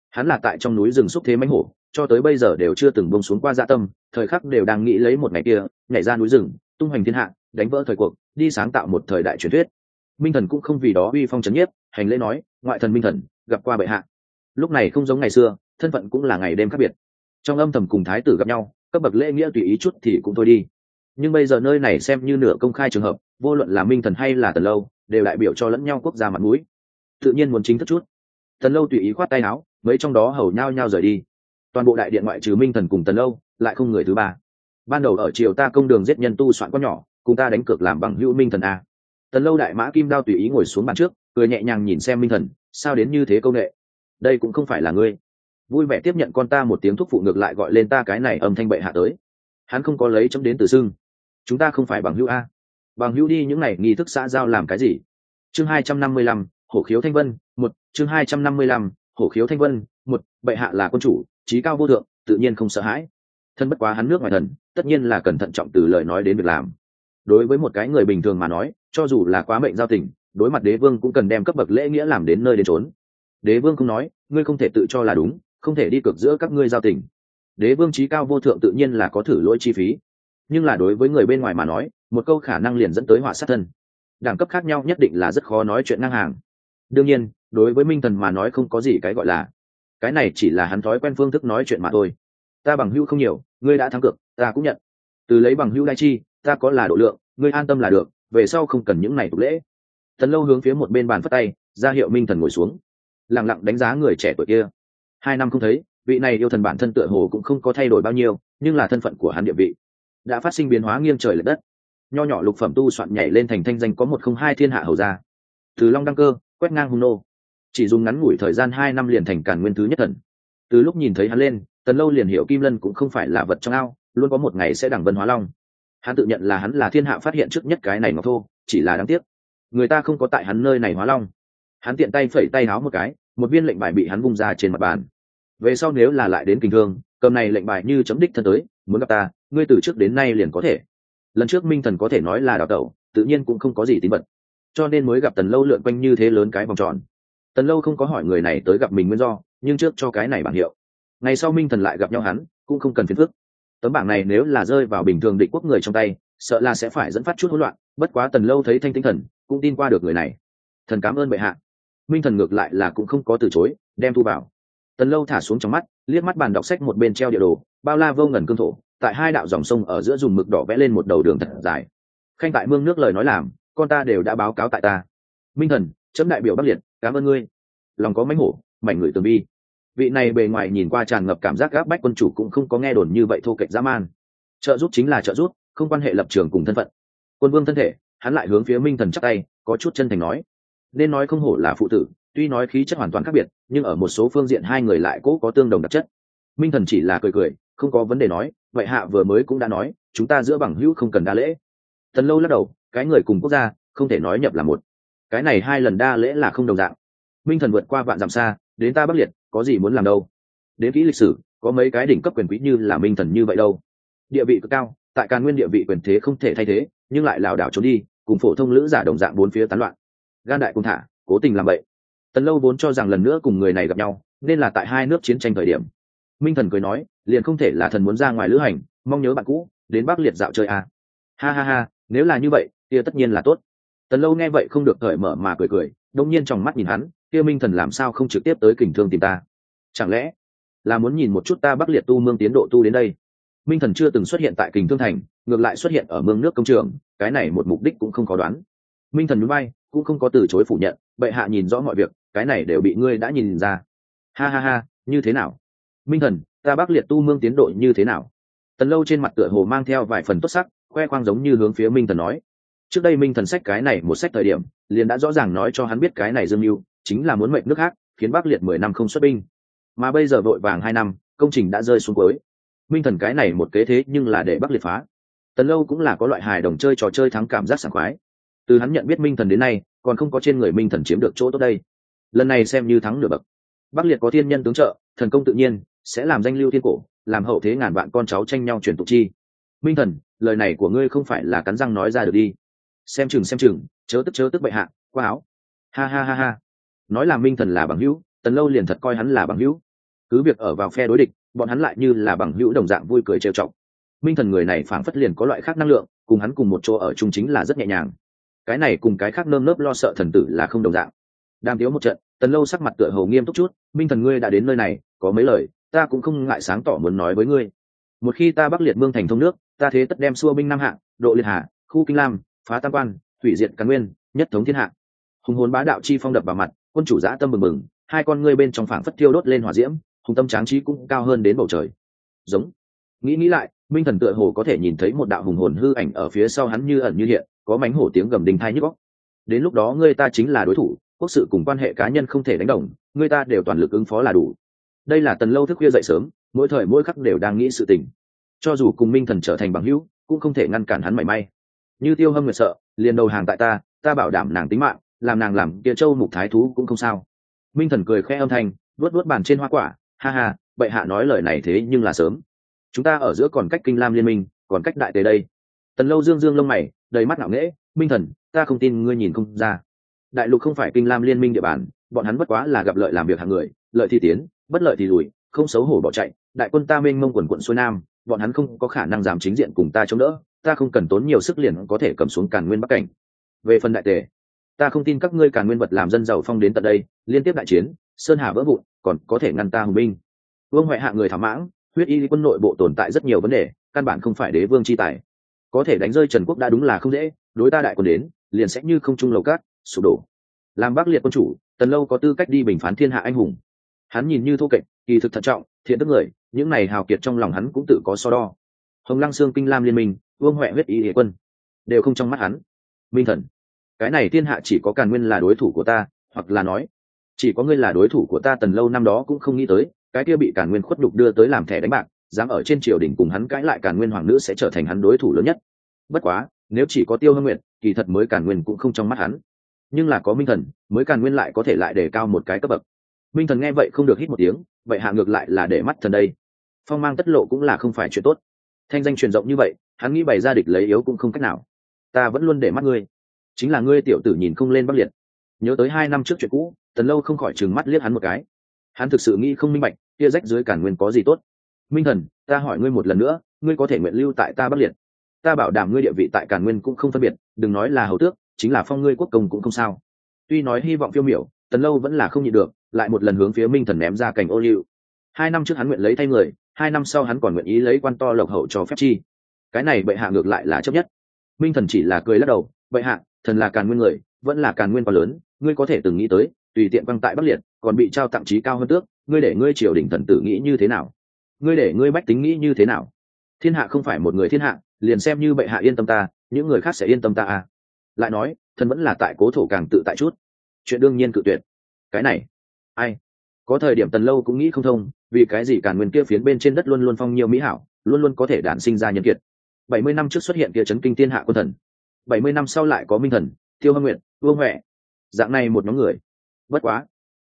Hắn là tại trong núi rừng xúc thế mánh hổ, cho tới bây giờ đều chưa từng bông xuống qua dạ tâm, thời khắc đều đang nghĩ lấy một ngày kia, nhảy ra núi rừng, tung hoành thiên hạ đánh vỡ thời cuộc, đi sáng tạo một thời đại truyền thuyết. Minh thần cũng không vì đó uy phong trấn nhiếp, hành lễ nói, ngoại thần minh thần, gặp qua bệ hạ. Lúc này không giống ngày xưa, thân phận cũng là ngày đêm khác biệt. Trong âm thầm cùng thái tử gặp nhau, cấp bậc lễ nghĩa tùy ý chút thì cũng thôi đi. Nhưng bây giờ nơi này xem như nửa công khai trường hợp, vô luận là minh thần hay là tần lâu, đều đại biểu cho lẫn nhau quốc gia mặt mũi. Tự nhiên muốn chính thức chút. Tần lâu tùy ý khoát tay áo, mấy trong đó hầu nhau nhau rời đi. Toàn bộ đại điện ngoại trừ minh thần cùng tần lâu, lại không người thứ ba. Ban đầu ở triều ta công đường giết nhân tu soạn con nhỏ cùng ta đánh cược làm bằng hữu minh thần a. Tần lâu đại mã kim đao tùy ý ngồi xuống bàn trước, cười nhẹ nhàng nhìn xem minh thần, sao đến như thế công nghệ? Đây cũng không phải là ngươi. Vui vẻ tiếp nhận con ta một tiếng thúc phụ ngược lại gọi lên ta cái này âm thanh bệ hạ tới. Hắn không có lấy chấm đến từ xưng. Chúng ta không phải bằng hữu a. Bằng hữu đi những n à y nghi thức xã giao làm cái gì? Chương hai trăm năm mươi lăm, hổ khiếu thanh vân, một, chương hai trăm năm mươi lăm, hổ khiếu thanh vân, một, bệ hạ là quân chủ, trí cao vô thượng, tự nhiên không sợ hãi. Thân bất quá hắn nước ngoài thần, tất nhiên là cần thận trọng từ lời nói đến việc làm đối với một cái người bình thường mà nói, cho dù là quá mệnh giao tình, đối mặt đế vương cũng cần đem cấp bậc lễ nghĩa làm đến nơi đến trốn đế vương không nói, ngươi không thể tự cho là đúng, không thể đi cược giữa các ngươi giao tình. Đế vương trí cao vô thượng tự nhiên là có thử lỗi chi phí. Nhưng là đối với người bên ngoài mà nói, một câu khả năng liền dẫn tới họa sát thân. Đẳng cấp khác nhau nhất định là rất khó nói chuyện ngang hàng. Đương nhiên, đối với minh thần mà nói không có gì cái gọi là. Cái này chỉ là hắn thói quen phương thức nói chuyện mà thôi. Ta bằng hữu không nhiều, ngươi đã thắng cược, ta cũng nhận. Từ lấy bằng hữu đai chi ta có là độ lượng, ngươi an tâm là được, về sau không cần những này tục lễ. Thần lâu hướng phía một bên bàn phất tay, ra hiệu minh thần ngồi xuống. Lẳng lặng đánh giá người trẻ tuổi kia. Hai năm không thấy, vị này yêu thần bản thân tựa hồ cũng không có thay đổi bao nhiêu, nhưng là thân phận của hắn địa vị đã phát sinh biến hóa nghiêng trời l ệ đất. Nho nhỏ lục phẩm tu soạn nhảy lên thành thanh danh có một không hai thiên hạ hầu ra. Từ long đăng cơ, quét ngang hung nô. Chỉ dùng ngắn ngủi thời gian hai năm liền thành càn nguyên thứ nhất thần. Từ lúc nhìn thấy hắn lên, tần lâu liền hiểu kim lân cũng không phải là vật trong ao, luôn có một ngày sẽ đẳng vân hóa long hắn tự nhận là hắn là thiên hạ phát hiện trước nhất cái này ngọc thô, chỉ là đáng tiếc. Người ta không có tại hắn nơi này hóa long. Hắn tiện tay phẩy tay háo một cái, một viên lệnh bài bị hắn vung ra trên mặt bàn. Về sau nếu là lại đến kinh thương, cầm này lệnh bài như chấm đích thân tới, muốn gặp ta, ngươi từ trước đến nay liền có thể. Lần trước minh thần có thể nói là đào tẩu, tự nhiên cũng không có gì tín vật. Cho nên mới gặp tần lâu lượn quanh như thế lớn cái vòng tròn. Tần lâu không có hỏi người này tới gặp mình nguyên do, nhưng trước cho cái này bảng hiệu. Ngày sau minh thần lại gặp nhau hắn, cũng không cần phiền phức tấm bảng này nếu là rơi vào bình thường định quốc người trong tay, sợ là sẽ phải dẫn phát chút hỗn loạn, bất quá tần lâu thấy thanh tinh thần, cũng tin qua được người này. Thần cảm ơn bệ hạ. Minh thần ngược lại là cũng không có từ chối, đem thu vào. Tần lâu thả xuống trong mắt, liếc mắt bàn đọc sách một bên treo địa đồ, bao la vô ngần cương thổ, tại hai đạo dòng sông ở giữa dùng mực đỏ vẽ lên một đầu đường thật dài. Khanh tại mương nước lời nói làm, con ta đều đã báo cáo tại ta. Minh thần, chấm đại biểu bắc liệt, cảm ơn ngươi. Lòng có mánh hổ, mảnh người tường bi vị này bề ngoài nhìn qua tràn ngập cảm giác gác bách quân chủ cũng không có nghe đồn như vậy thô kệch dã man. Trợ giúp chính là trợ giúp, không quan hệ lập trường cùng thân phận. Quân vương thân thể, hắn lại hướng phía minh thần chắc tay, có chút chân thành nói. Nên nói không hổ là phụ tử, tuy nói khí chất hoàn toàn khác biệt, nhưng ở một số phương diện hai người lại cố có tương đồng đặc chất. Minh thần chỉ là cười cười, không có vấn đề nói, vậy hạ vừa mới cũng đã nói, chúng ta giữa bằng hữu không cần đa lễ. Thần lâu lắc đầu, cái người cùng quốc gia, không thể nói nhập là một. Cái này hai lần đa lễ là không đồng dạng. Minh thần vượt qua vạn dặm xa đến ta bắc liệt, có gì muốn làm đâu? Đến kỹ lịch sử, có mấy cái đỉnh cấp quyền quý như là minh thần như vậy đâu. Địa vị cực cao, tại càn nguyên địa vị quyền thế không thể thay thế, nhưng lại lảo đảo trốn đi, cùng phổ thông lữ giả đồng dạng bốn phía tán loạn. Gan đại cung thả, cố tình làm vậy tần lâu vốn cho rằng lần nữa cùng người này gặp nhau, nên là tại hai nước chiến tranh thời điểm. Minh thần cười nói, liền không thể là thần muốn ra ngoài lữ hành, mong nhớ bạn cũ, đến bắc liệt dạo chơi à. ha ha ha, nếu là như vậy, kia tất nhiên là tốt. Tần lâu nghe vậy không được cởi mở mà cười cười, đông nhiên trong mắt nhìn hắn kia minh thần làm sao không trực tiếp tới kình thương tìm ta? Chẳng lẽ là muốn nhìn một chút ta bắc liệt tu mương tiến độ tu đến đây? Minh thần chưa từng xuất hiện tại kình thương thành, ngược lại xuất hiện ở mương nước công trường, cái này một mục đích cũng không có đoán. Minh thần núi bay cũng không có từ chối phủ nhận, bệ hạ nhìn rõ mọi việc, cái này đều bị ngươi đã nhìn ra. Ha ha ha, như thế nào? Minh thần, ta bắc liệt tu mương tiến độ như thế nào? Tần lâu trên mặt tựa hồ mang theo vài phần tốt sắc, khoe khoang giống như hướng phía minh thần nói. Trước đây minh thần sách cái này một sách thời điểm, liền đã rõ ràng nói cho hắn biết cái này dương mưu chính là muốn mệnh nước khác, khiến bắc liệt mười năm không xuất binh. Mà bây giờ vội vàng hai năm, công trình đã rơi xuống cuối. Minh thần cái này một kế thế nhưng là để bắc liệt phá. Tần lâu cũng là có loại hài đồng chơi trò chơi thắng cảm giác sảng khoái. Từ hắn nhận biết minh thần đến nay, còn không có trên người minh thần chiếm được chỗ tốt đây. Lần này xem như thắng nửa bậc. Bắc liệt có thiên nhân tướng trợ, thần công tự nhiên, sẽ làm danh lưu thiên cổ, làm hậu thế ngàn vạn con cháu tranh nhau truyền tục chi. Minh thần, lời này của ngươi không phải là cắn răng nói ra được đi. Xem chừng xem chừng, chớ tức chớ tức bệ hạ quá áo. Ha ha ha ha nói là minh thần là bằng hữu tần lâu liền thật coi hắn là bằng hữu. Cứ việc ở vào phe đối địch bọn hắn lại như là bằng hữu đồng dạng vui cười trêu trọng minh thần người này phảng phất liền có loại khác năng lượng cùng hắn cùng một chỗ ở chung chính là rất nhẹ nhàng. Cái này cùng cái khác nơm nớp lo sợ thần tử là không đồng dạng. Đang thiếu một trận tần lâu sắc mặt tựa hầu nghiêm túc chút minh thần ngươi đã đến nơi này có mấy lời ta cũng không ngại sáng tỏ muốn nói với ngươi. Một khi ta bắc liệt mương thành thông nước ta thế tất đem xua binh nam hạng độ liệt hạ, khu kinh lam phá tam quan thủy diệt càn nguyên nhất thống thiên hạ. Hùng hồn bá đạo chi phong đập vào mặt quân chủ giã tâm mừng mừng hai con ngươi bên trong phảng phất tiêu đốt lên hỏa diễm, hùng tâm tráng trí cũng cao hơn đến bầu trời. Giống. Nghĩ nghĩ lại, minh thần tựa hồ có thể nhìn thấy một đạo hùng hồn hư ảnh ở phía sau hắn như ẩn như hiện, có mánh hổ tiếng gầm đình thai nhức góc đến lúc đó ngươi ta chính là đối thủ, quốc sự cùng quan hệ cá nhân không thể đánh đồng, ngươi ta đều toàn lực ứng phó là đủ. Đây là tần lâu thức khuya dậy sớm, mỗi thời mỗi khắc đều đang nghĩ sự tình. Cho dù cùng minh thần trở thành bằng hữu, cũng không thể ngăn cản hắn mảy may. Như tiêu hâm nguyệt sợ, liền đầu hàng tại ta ta bảo đảm nàng tính mạng làm nàng làm kia châu mục thái thú cũng không sao. Minh thần cười khẽ âm thanh, vuốt vuốt bàn trên hoa quả, ha ha, bệ hạ nói lời này thế nhưng là sớm. Chúng ta ở giữa còn cách kinh lam liên minh, còn cách đại tề đây. Tần lâu dương dương lông mày, đầy mắt ngạo nghễ, minh thần, ta không tin ngươi nhìn không ra. Đại lục không phải kinh lam liên minh địa bàn, bọn hắn bất quá là gặp lợi làm việc hàng người, lợi thì tiến, bất lợi thì lùi, không xấu hổ bỏ chạy. Đại quân ta mênh mông quần quận xuôi nam, bọn hắn không có khả năng giảm chính diện cùng ta chống đỡ, ta không cần tốn nhiều sức liền có thể cầm xuống càn nguyên bắc cảnh. Về phần đại tề ta không tin các ngươi càn nguyên vật làm dân giàu phong đến tận đây, liên tiếp đại chiến, sơn hà vỡ vụn, còn có thể ngăn ta hùng binh. Vương huệ hạ người thảm mãng, huyết y quân nội bộ tồn tại rất nhiều vấn đề, căn bản không phải đế vương chi tài. Có thể đánh rơi trần quốc đã đúng là không dễ, đối ta đại quân đến, liền sẽ như không trung lầu cát, sụp đổ. Làm bác liệt quân chủ, tần lâu có tư cách đi bình phán thiên hạ anh hùng. Hắn nhìn như thô kệch, kỳ thực thận trọng, thiện đức người, những này hào kiệt trong lòng hắn cũng tự có so đo. Hồng lăng sương kinh lam liên minh, vương huệ huyết y địa quân, đều không trong mắt hắn. Minh thần cái này thiên hạ chỉ có càn nguyên là đối thủ của ta, hoặc là nói, chỉ có ngươi là đối thủ của ta tần lâu năm đó cũng không nghĩ tới, cái kia bị càn nguyên khuất đục đưa tới làm thẻ đánh bạc, dám ở trên triều đình cùng hắn cãi lại càn nguyên hoàng nữ sẽ trở thành hắn đối thủ lớn nhất. Bất quá, nếu chỉ có tiêu hâm nguyện kỳ thật mới càn nguyên cũng không trong mắt hắn. Nhưng là có minh thần, mới càn nguyên lại có thể lại để cao một cái cấp bậc. Minh thần nghe vậy không được hít một tiếng, vậy hạ ngược lại là để mắt thần đây. Phong mang tất lộ cũng là không phải chuyện tốt. Thanh danh truyền rộng như vậy, hắn nghĩ bày ra địch lấy yếu cũng không cách nào. Ta vẫn luôn để mắt ngươi chính là ngươi tiểu tử nhìn không lên bắc liệt. Nhớ tới hai năm trước chuyện cũ, tần lâu không khỏi trừng mắt liếc hắn một cái. Hắn thực sự nghĩ không minh bạch, kia rách dưới cản nguyên có gì tốt. Minh thần, ta hỏi ngươi một lần nữa, ngươi có thể nguyện lưu tại ta bắc liệt? Ta bảo đảm ngươi địa vị tại cản nguyên cũng không phân biệt, đừng nói là hầu tước, chính là phong ngươi quốc công cũng không sao. Tuy nói hy vọng phiêu miểu, tần lâu vẫn là không nhịn được, lại một lần hướng phía minh thần ném ra cảnh ô liu. Hai năm trước hắn nguyện lấy thay người, hai năm sau hắn còn nguyện ý lấy quan to lộc hậu cho phép chi. Cái này bệ hạ ngược lại là chấp nhất. Minh thần chỉ là cười lắc đầu, bệ hạ thần là càn nguyên người, vẫn là càn nguyên quá lớn, ngươi có thể từng nghĩ tới, tùy tiện băng tại bắc liệt, còn bị trao tặng trí cao hơn tước, ngươi để ngươi triều đình thần tử nghĩ như thế nào? Ngươi để ngươi bách tính nghĩ như thế nào? Thiên hạ không phải một người thiên hạ, liền xem như bệ hạ yên tâm ta, những người khác sẽ yên tâm ta à? Lại nói, thần vẫn là tại cố thổ càng tự tại chút. Chuyện đương nhiên cự tuyệt. Cái này, ai? Có thời điểm tần lâu cũng nghĩ không thông, vì cái gì càn nguyên kia phiến bên trên đất luôn luôn phong nhiều mỹ hảo, luôn luôn có thể đản sinh ra nhân kiệt. Bảy mươi năm trước xuất hiện kia chấn kinh thiên hạ quân thần bảy mươi năm sau lại có minh thần, tiêu hâm nguyện vương huệ. Dạng này một nhóm người. Bất quá,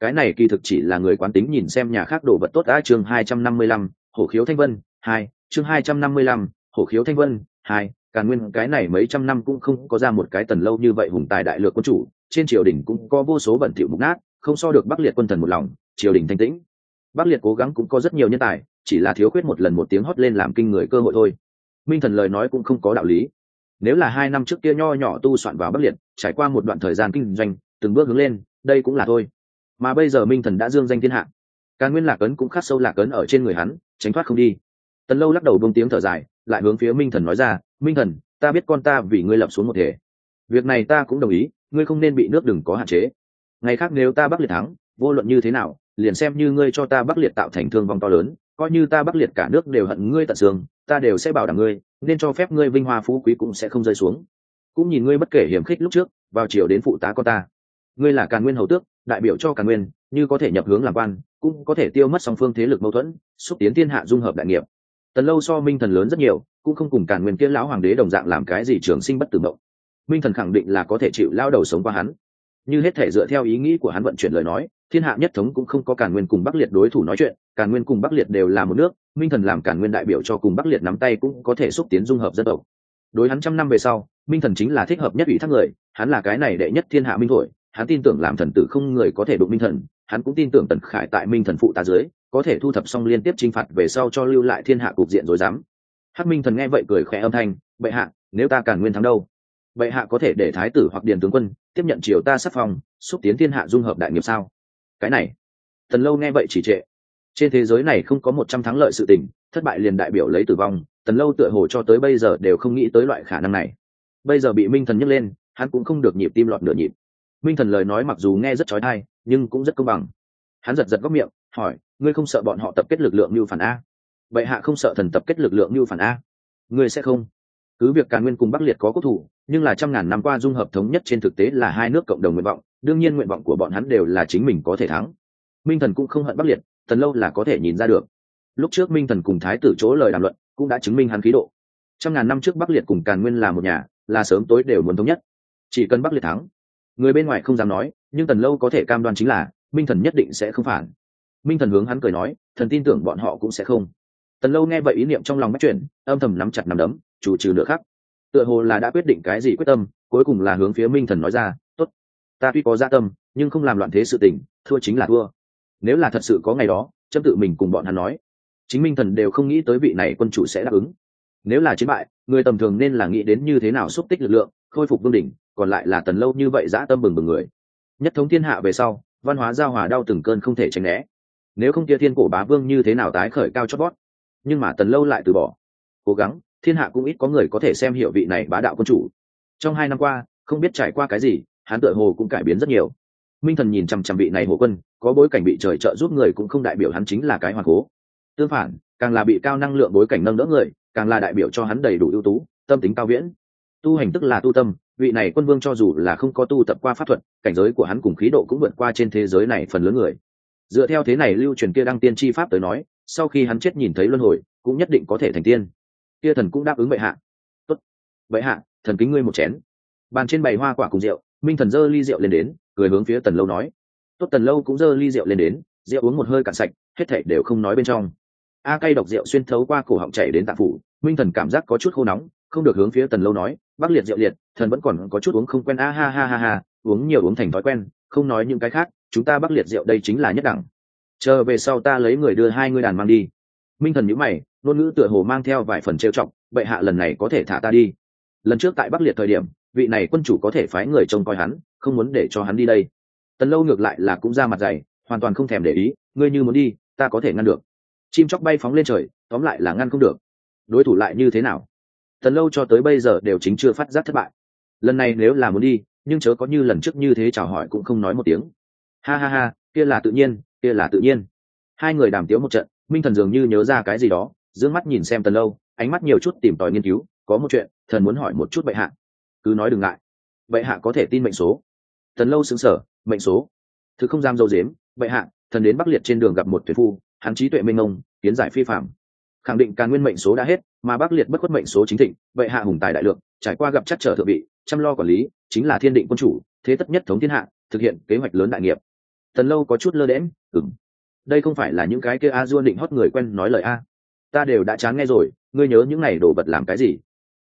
cái này kỳ thực chỉ là người quán tính nhìn xem nhà khác đổ vật tốt đã chương hai trăm năm mươi lăm, hổ khiếu thanh vân, hai, chương hai trăm năm mươi lăm, hổ khiếu thanh vân, hai, càn nguyên, cái này mấy trăm năm cũng không có ra một cái tần lâu như vậy hùng tài đại lược quân chủ, trên triều đình cũng có vô số bẩn thỉu mục nát, không so được bắc liệt quân thần một lòng, triều đình thanh tĩnh. Bắc liệt cố gắng cũng có rất nhiều nhân tài, chỉ là thiếu khuyết một lần một tiếng hót lên làm kinh người cơ hội thôi. Minh thần lời nói cũng không có đạo lý nếu là hai năm trước kia nho nhỏ tu soạn vào bắc liệt, trải qua một đoạn thời gian kinh doanh, từng bước hướng lên, đây cũng là thôi. Mà bây giờ minh thần đã dương danh thiên hạ. Càng nguyên lạc ấn cũng khắc sâu lạc ấn ở trên người hắn, tránh thoát không đi. Tần lâu lắc đầu bông tiếng thở dài, lại hướng phía minh thần nói ra, minh thần, ta biết con ta vì ngươi lập xuống một thể. Việc này ta cũng đồng ý, ngươi không nên bị nước đừng có hạn chế. Ngày khác nếu ta bắc liệt thắng, vô luận như thế nào, liền xem như ngươi cho ta bắc liệt tạo thành thương vong to lớn, coi như ta bắc liệt cả nước đều hận ngươi tận xương, ta đều sẽ bảo đảm ngươi nên cho phép ngươi vinh hoa phú quý cũng sẽ không rơi xuống. Cũng nhìn ngươi bất kể hiểm khích lúc trước, vào chiều đến phụ tá con ta. Ngươi là càn nguyên hầu tước, đại biểu cho càn nguyên, như có thể nhập hướng làm quan, cũng có thể tiêu mất song phương thế lực mâu thuẫn, xúc tiến thiên hạ dung hợp đại nghiệp. Tần lâu so minh thần lớn rất nhiều, cũng không cùng càn nguyên kiến lão hoàng đế đồng dạng làm cái gì trường sinh bất tử mộng. Minh thần khẳng định là có thể chịu lao đầu sống qua hắn. Như hết thể dựa theo ý nghĩ của hắn vận chuyển lời nói thiên hạ nhất thống cũng không có càn nguyên cùng bắc liệt đối thủ nói chuyện, càn nguyên cùng bắc liệt đều là một nước, minh thần làm càn nguyên đại biểu cho cùng bắc liệt nắm tay cũng có thể xúc tiến dung hợp dân tộc. Đối hắn trăm năm về sau, minh thần chính là thích hợp nhất ủy thác người, hắn là cái này đệ nhất thiên hạ minh thổi, hắn tin tưởng làm thần tử không người có thể đụng minh thần, hắn cũng tin tưởng tần khải tại minh thần phụ tá dưới, có thể thu thập xong liên tiếp chinh phạt về sau cho lưu lại thiên hạ cục diện rồi dám hắc minh thần nghe vậy cười khẽ âm thanh, bệ hạ, nếu ta càn nguyên thắng đâu? Bệ hạ có thể để thái tử hoặc điền tướng quân tiếp nhận triều ta sắc phong, xúc tiến thiên hạ dung hợp đại nghiệp sao? Cái này. Thần lâu nghe vậy chỉ trệ. Trên thế giới này không có một trăm thắng lợi sự tình, thất bại liền đại biểu lấy tử vong, tần lâu tựa hồ cho tới bây giờ đều không nghĩ tới loại khả năng này. Bây giờ bị minh thần nhấc lên, hắn cũng không được nhịp tim lọt nửa nhịp. Minh thần lời nói mặc dù nghe rất trói thai nhưng cũng rất công bằng. Hắn giật giật góc miệng, hỏi, ngươi không sợ bọn họ tập kết lực lượng như phản a? Vậy hạ không sợ thần tập kết lực lượng như phản a. Ngươi sẽ không. Cứ việc càn nguyên cùng bắc liệt có quốc thủ, nhưng là trăm ngàn năm qua dung hợp thống nhất trên thực tế là hai nước cộng đồng nguyện vọng đương nhiên nguyện vọng của bọn hắn đều là chính mình có thể thắng. Minh thần cũng không hận bắc liệt thần lâu là có thể nhìn ra được. Lúc trước minh thần cùng thái tử chỗ lời đàm luận, cũng đã chứng minh hắn khí độ. Trăm ngàn năm trước bắc liệt cùng càn nguyên là một nhà, là sớm tối đều muốn thống nhất. Chỉ cần bắc liệt thắng, người bên ngoài không dám nói, nhưng tần lâu có thể cam đoan chính là, minh thần nhất định sẽ không phản. Minh thần hướng hắn cười nói, thần tin tưởng bọn họ cũng sẽ không. Tần lâu nghe vậy ý niệm trong lòng bắt chuyển, âm thầm nắm chặt nắm đấm, chủ trừ nửa khắc. Tựa hồ là đã quyết định cái gì quyết tâm, cuối cùng là hướng phía minh thần nói ra ta tuy có gia tâm, nhưng không làm loạn thế sự tình, thua chính là thua. Nếu là thật sự có ngày đó, chấm tự mình cùng bọn hắn nói. Chính minh thần đều không nghĩ tới vị này quân chủ sẽ đáp ứng. Nếu là chiến bại, người tầm thường nên là nghĩ đến như thế nào xúc tích lực lượng, khôi phục vương đỉnh, còn lại là tần lâu như vậy dã tâm bừng bừng người. Nhất thống thiên hạ về sau, văn hóa giao hòa đau từng cơn không thể tránh né. Nếu không kia thiên cổ bá vương như thế nào tái khởi cao chót bót? Nhưng mà tần lâu lại từ bỏ. Cố gắng, thiên hạ cũng ít có người có thể xem hiểu vị này bá đạo quân chủ. Trong hai năm qua, không biết trải qua cái gì hắn tựa hồ cũng cải biến rất nhiều. Minh thần nhìn chằm chằm vị này hộ quân, có bối cảnh bị trời trợ giúp người cũng không đại biểu hắn chính là cái hoàng cố. Tương phản, càng là bị cao năng lượng bối cảnh nâng đỡ người, càng là đại biểu cho hắn đầy đủ ưu tú, tâm tính cao viễn. Tu hành tức là tu tâm, vị này quân vương cho dù là không có tu tập qua pháp thuật, cảnh giới của hắn cùng khí độ cũng vượt qua trên thế giới này phần lớn người. Dựa theo thế này lưu truyền kia đăng tiên chi pháp tới nói, sau khi hắn chết nhìn thấy luân hồi, cũng nhất định có thể thành tiên. Kia thần cũng đáp ứng bệ hạ. Tốt. Bệ hạ, thần kính ngươi một chén. Bàn trên bày hoa quả cùng rượu minh thần dơ ly rượu lên đến, cười hướng phía tần lâu nói. Tốt, tần lâu cũng dơ ly rượu lên đến, rượu uống một hơi cạn sạch, hết thảy đều không nói bên trong. A cay độc rượu xuyên thấu qua cổ họng chảy đến tạ phủ, minh thần cảm giác có chút khô nóng, không được hướng phía tần lâu nói, bắc liệt rượu liệt, thần vẫn còn có chút uống không quen. A ha ha ha ha, uống nhiều uống thành thói quen, không nói những cái khác, chúng ta bắc liệt rượu đây chính là nhất đẳng. Chờ về sau ta lấy người đưa hai ngươi đàn mang đi. Minh thần nhữ mày, ngôn ngữ tựa hồ mang theo vài phần trêu trọng bệ hạ lần này có thể thả ta đi. Lần trước tại bắc liệt thời điểm vị này quân chủ có thể phái người trông coi hắn, không muốn để cho hắn đi đây. Tần lâu ngược lại là cũng ra mặt dày, hoàn toàn không thèm để ý, ngươi như muốn đi, ta có thể ngăn được. Chim chóc bay phóng lên trời, tóm lại là ngăn không được. Đối thủ lại như thế nào? Tần lâu cho tới bây giờ đều chính chưa phát giác thất bại. Lần này nếu là muốn đi, nhưng chớ có như lần trước như thế chào hỏi cũng không nói một tiếng. Ha ha ha, kia là tự nhiên, kia là tự nhiên. Hai người đàm tiếu một trận, minh thần dường như nhớ ra cái gì đó d ư ơ n g mắt nhìn xem tần lâu, ánh mắt nhiều chút tìm tòi nghiên cứu, có một chuyện, thần muốn hỏi một chút bệ hạ cứ nói đừng ngại. Bệ hạ có thể tin mệnh số. Tần lâu xứng sở, mệnh số. Thứ không giam dâu dếm, bệ hạ, thần đến bắc liệt trên đường gặp một tuyệt phu, hắn trí tuệ minh ông tiến giải phi phạm. Khẳng định càn nguyên mệnh số đã hết, mà bắc liệt bất khuất mệnh số chính thịnh, bệ hạ hùng tài đại lượng, trải qua gặp chắc trở thượng vị, chăm lo quản lý, chính là thiên định quân chủ, thế tất nhất thống thiên hạ, thực hiện kế hoạch lớn đại nghiệp. Tần lâu có chút lơ đễm ừng đây không phải là những cái kia a dua định hót người quen nói lời a. Ta đều đã chán nghe rồi, ngươi nhớ những này đổ vật làm cái gì?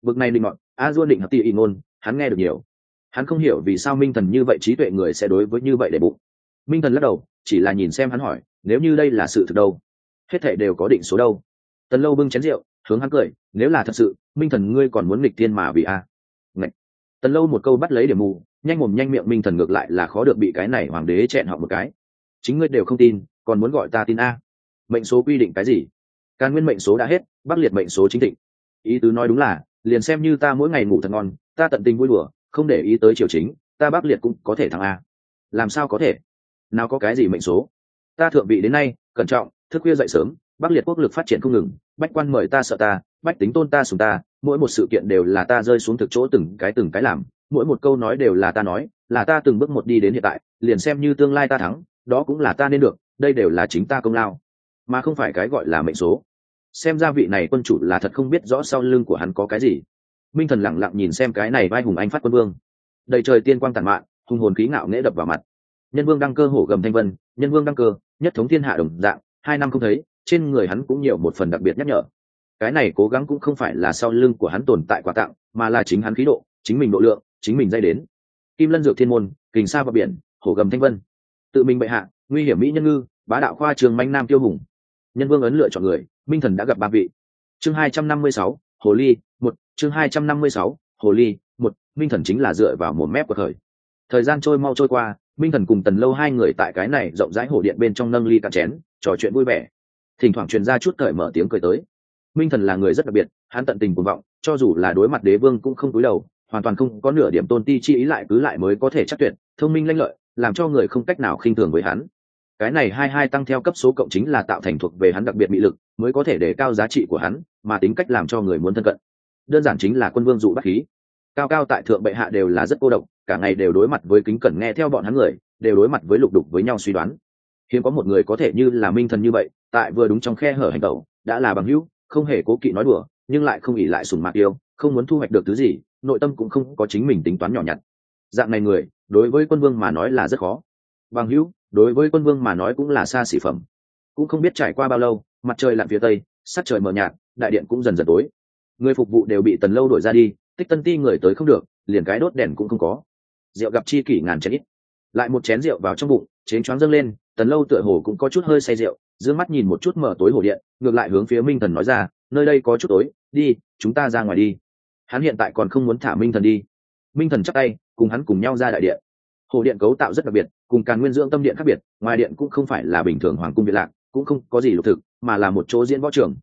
Bực này định ngọn a dua định hợp tỉ y ngôn hắn nghe được nhiều. Hắn không hiểu vì sao minh thần như vậy trí tuệ người sẽ đối với như vậy để bụng. Minh thần lắc đầu, chỉ là nhìn xem hắn hỏi, nếu như đây là sự thực đâu? Hết thể đều có định số đâu? Tần lâu bưng chén rượu, hướng hắn cười, nếu là thật sự, minh thần ngươi còn muốn nghịch thiên mà vì a? À. tần lâu một câu bắt lấy điểm mù, nhanh mồm nhanh miệng minh thần ngược lại là khó được bị cái này hoàng đế chẹn họ một cái. Chính ngươi đều không tin, còn muốn gọi ta tin a? Mệnh số quy định cái gì? Càn nguyên mệnh số đã hết bắc liệt mệnh số chính thịnh. Ý tứ nói đúng là, liền xem như ta mỗi ngày ngủ thật ngon ta tận tình vui đùa, không để ý tới triều chính, ta bắc liệt cũng có thể thắng a. Làm sao có thể? Nào có cái gì mệnh số? Ta thượng vị đến nay, cẩn trọng, thức khuya dậy sớm, bắc liệt quốc lực phát triển không ngừng, bách quan mời ta sợ ta, bách tính tôn ta sùng ta, mỗi một sự kiện đều là ta rơi xuống thực chỗ từng cái từng cái làm, mỗi một câu nói đều là ta nói, là ta từng bước một đi đến hiện tại, liền xem như tương lai ta thắng, đó cũng là ta nên được, đây đều là chính ta công lao. Mà không phải cái gọi là mệnh số. Xem ra vị này quân chủ là thật không biết rõ sau lưng của hắn có cái gì minh thần lẳng lặng nhìn xem cái này vai hùng anh phát quân vương. Đầy trời tiên quang tàn mạn hùng hồn khí ngạo nghễ đập vào mặt. Nhân vương đăng cơ hổ gầm thanh vân, nhân vương đăng cơ, nhất thống thiên hạ đồng dạng, hai năm không thấy, trên người hắn cũng nhiều một phần đặc biệt nhắc nhở. Cái này cố gắng cũng không phải là sau lưng của hắn tồn tại quà tặng, mà là chính hắn khí độ, chính mình độ lượng, chính mình dây đến. Kim lân dược thiên môn, kình xa vào biển, hổ gầm thanh vân. Tự mình bệ hạ, nguy hiểm mỹ nhân ngư, bá đạo khoa trường manh nam tiêu hùng. Nhân vương ấn lựa chọn người, minh thần đã gặp ba vị. Chương hai trăm năm mươi sáu hồ ly, một, chương hai trăm năm mươi sáu, hồ ly, một, minh thần chính là dựa vào một mép của thời thời gian trôi mau trôi qua, minh thần cùng tần lâu hai người tại cái này rộng rãi hồ điện bên trong nâng ly cạn chén, trò chuyện vui vẻ. Thỉnh thoảng truyền ra chút cởi mở tiếng cười tới. Minh thần là người rất đặc biệt, hắn tận tình cuồng vọng, cho dù là đối mặt đế vương cũng không cúi đầu, hoàn toàn không có nửa điểm tôn ti chi ý lại cứ lại mới có thể chắc tuyệt, thông minh lanh lợi, làm cho người không cách nào khinh thường với hắn cái này hai hai tăng theo cấp số cộng chính là tạo thành thuộc về hắn đặc biệt bị lực, mới có thể để cao giá trị của hắn, mà tính cách làm cho người muốn thân cận. Đơn giản chính là quân vương dụ bắt khí. Cao cao tại thượng bệ hạ đều là rất cô độc, cả ngày đều đối mặt với kính cẩn nghe theo bọn hắn người, đều đối mặt với lục đục với nhau suy đoán. Hiếm có một người có thể như là minh thần như vậy, tại vừa đúng trong khe hở hành tẩu đã là bằng hữu, không hề cố kỵ nói đùa, nhưng lại không ỉ lại sùng mạc yêu, không muốn thu hoạch được thứ gì, nội tâm cũng không có chính mình tính toán nhỏ nhặt. Dạng này người, đối với quân vương mà nói là rất khó. Bằng hữu đối với quân vương mà nói cũng là xa xỉ phẩm. Cũng không biết trải qua bao lâu, mặt trời lặn phía tây, sắc trời mờ nhạt, đại điện cũng dần dần tối. Người phục vụ đều bị tần lâu đổi ra đi, tích tân ti người tới không được, liền cái đốt đèn cũng không có. Rượu gặp chi kỷ ngàn chén ít. Lại một chén rượu vào trong bụng, chén choáng dâng lên, tần lâu tựa hồ cũng có chút hơi say rượu giữ mắt nhìn một chút mở tối hồ điện, ngược lại hướng phía minh thần nói ra, nơi đây có chút tối, đi, chúng ta ra ngoài đi. Hắn hiện tại còn không muốn thả minh thần đi. Minh thần chắc tay, cùng hắn cùng nhau ra đại điện hồ điện cấu tạo rất đặc biệt, cùng càn nguyên dưỡng tâm điện khác biệt, ngoài điện cũng không phải là bình thường hoàng cung biệt lạc, cũng không có gì lục thực, mà là một chỗ diễn võ trường.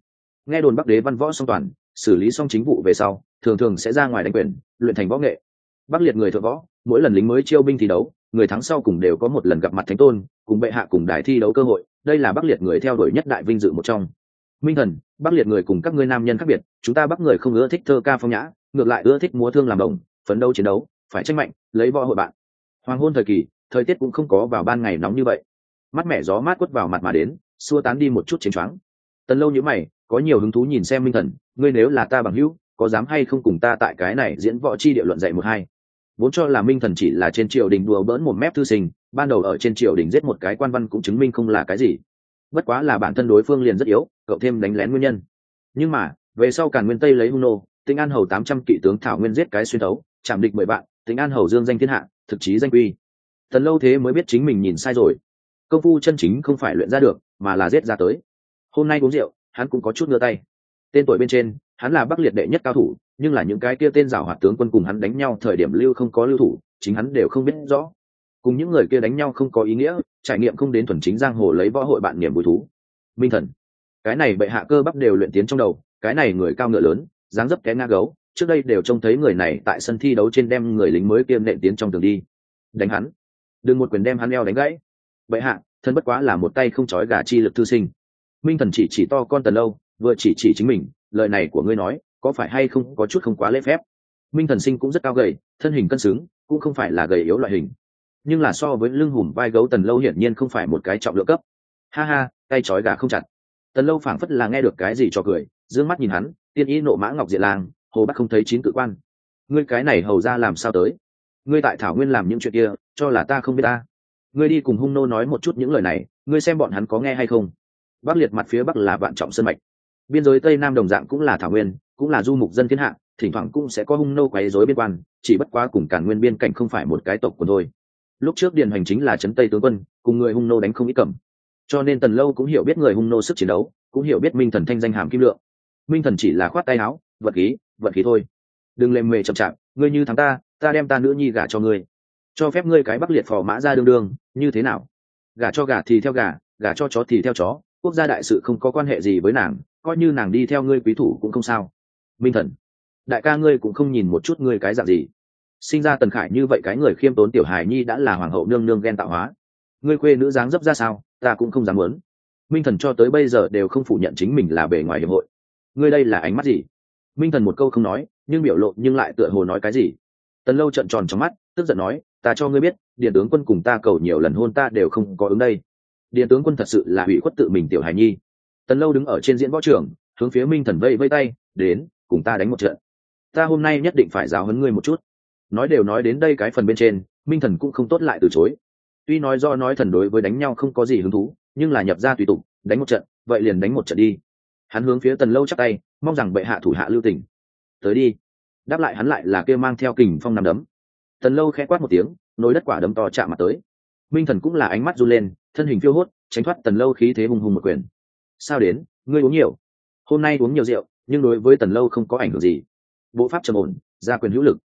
Nghe đồn bắc đế văn võ song toàn, xử lý xong chính vụ về sau, thường thường sẽ ra ngoài đánh quyền, luyện thành võ nghệ. Bắc liệt người thợ võ, mỗi lần lính mới chiêu binh thi đấu, người thắng sau cùng đều có một lần gặp mặt thánh tôn, cùng bệ hạ cùng đài thi đấu cơ hội, đây là bắc liệt người theo đuổi nhất đại vinh dự một trong. Minh thần, bắc liệt người cùng các ngươi nam nhân khác biệt, chúng ta bắc người không ưa thích thơ ca phong nhã, ngược lại ưa thích múa thương làm đồng, phấn đấu chiến đấu, phải tranh mạnh, lấy võ hội bạn hoàng hôn thời kỳ, thời tiết cũng không có vào ban ngày nóng như vậy. Mắt mẻ gió mát quất vào mặt mà đến, xua tán đi một chút chiến choáng. Tần lâu nhữ mày, có nhiều hứng thú nhìn xem minh thần, ngươi nếu là ta bằng hữu, có dám hay không cùng ta tại cái này diễn võ chi địa luận dạy một hai? Vốn cho là minh thần chỉ là trên triều đình đùa bỡn một mép thư sinh, ban đầu ở trên triều đình giết một cái quan văn cũng chứng minh không là cái gì. Bất quá là bản thân đối phương liền rất yếu, cậu thêm đánh lén nguyên nhân. Nhưng mà, về sau càn nguyên tây lấy hung nô tinh an hầu tám trăm kỵ tướng thảo nguyên giết cái xuyên tấu chạm địch mười bạn tính an hầu dương danh thiên hạ thực chí danh quy. Thần lâu thế mới biết chính mình nhìn sai rồi. Công phu chân chính không phải luyện ra được, mà là giết ra tới. Hôm nay uống rượu, hắn cũng có chút ngơ tay. Tên tuổi bên trên, hắn là bắc liệt đệ nhất cao thủ, nhưng là những cái kia tên giảo hoạt tướng quân cùng hắn đánh nhau thời điểm lưu không có lưu thủ, chính hắn đều không biết rõ. Cùng những người kia đánh nhau không có ý nghĩa, trải nghiệm không đến thuần chính giang hồ lấy võ hội bạn niềm vui thú. Minh thần. Cái này bệ hạ cơ bắp đều luyện tiến trong đầu, cái này người cao ngựa lớn, dáng dấp té ngã gấu trước đây đều trông thấy người này tại sân thi đấu trên đem người lính mới kiêm nện tiến trong tường đi. Đánh hắn. Đừng một quyền đem hắn eo đánh gãy. Bệ hạ, thân bất quá là một tay không trói gà chi lực thư sinh. Minh thần chỉ chỉ to con tần lâu, vừa chỉ chỉ chính mình, lời này của ngươi nói, có phải hay không có chút không quá lễ phép? Minh thần sinh cũng rất cao gầy, thân hình cân xứng, cũng không phải là gầy yếu loại hình. Nhưng là so với lưng hùm vai gấu tần lâu hiển nhiên không phải một cái trọng lượng cấp. Ha ha, tay trói gà không chặt. Tần lâu phảng phất là nghe được cái gì cho cười d ư ơ n g mắt nhìn hắn, tiên ý nộ mã ngọc diện lang hồ bắc không thấy chín cự quan. Ngươi cái này hầu ra làm sao tới? Ngươi tại thảo nguyên làm những chuyện kia, cho là ta không biết ta. Ngươi đi cùng hung nô nói một chút những lời này, ngươi xem bọn hắn có nghe hay không? Bắc liệt mặt phía bắc là vạn trọng sân mạch. Biên giới tây nam đồng dạng cũng là thảo nguyên, cũng là du mục dân thiên hạ, thỉnh thoảng cũng sẽ có hung nô quấy rối biên quan, chỉ bất quá cùng cản nguyên biên cảnh không phải một cái tộc của thôi. Lúc trước điền hành chính là trấn tây tướng quân, cùng người hung nô đánh không ít cầm. Cho nên tần lâu cũng hiểu biết người hung nô sức chiến đấu, cũng hiểu biết minh thần thanh danh hàm kim lượng. Minh thần chỉ là khoát tay áo vật khí vật khí thôi. Đừng lềm mề chậm chạp, ngươi như thắng ta ta đem ta nữ nhi gả cho ngươi. Cho phép ngươi cái bắc liệt phò mã ra đương đương, như thế nào? Gả cho gả thì theo gả gả cho chó thì theo chó, quốc gia đại sự không có quan hệ gì với nàng, coi như nàng đi theo ngươi quý thủ cũng không sao. Minh thần, đại ca ngươi cũng không nhìn một chút ngươi cái dạng gì. Sinh ra tần khải như vậy cái người khiêm tốn tiểu hài nhi đã là hoàng hậu nương nương ghen tạo hóa. Ngươi quê nữ dáng dấp ra sao, ta cũng không dám muốn. Minh thần cho tới bây giờ đều không phủ nhận chính mình là bề ngoài hiệp hội. Ngươi đây là ánh mắt gì? Minh thần một câu không nói, nhưng biểu lộ nhưng lại tựa hồ nói cái gì. Tần lâu trận tròn trong mắt, tức giận nói, ta cho ngươi biết, điện tướng quân cùng ta cầu nhiều lần hôn ta đều không có ứng đây. Điện tướng quân thật sự là hủy khuất tự mình tiểu hài nhi. Tần lâu đứng ở trên diễn võ trường, hướng phía minh thần vây vây tay, đến, cùng ta đánh một trận. Ta hôm nay nhất định phải giáo hấn ngươi một chút. Nói đều nói đến đây cái phần bên trên, minh thần cũng không tốt lại từ chối. Tuy nói do nói thần đối với đánh nhau không có gì hứng thú, nhưng là nhập ra tùy tục, đánh một trận, vậy liền đánh một trận đi. Hắn hướng phía tần lâu chắc tay mong rằng bệ hạ thủ hạ lưu tình. Tới đi. Đáp lại hắn lại là kêu mang theo kình phong nằm đấm. Tần lâu khẽ quát một tiếng nối đất quả đấm to chạm mặt tới. Minh thần cũng là ánh mắt run lên, thân hình phiêu hốt, tránh thoát tần lâu khí thế hùng hùng một quyền. Sao đến? Ngươi uống nhiều. Hôm nay uống nhiều rượu, nhưng đối với tần lâu không có ảnh hưởng gì. Bộ pháp trầm ổn, gia quyền hữu lực.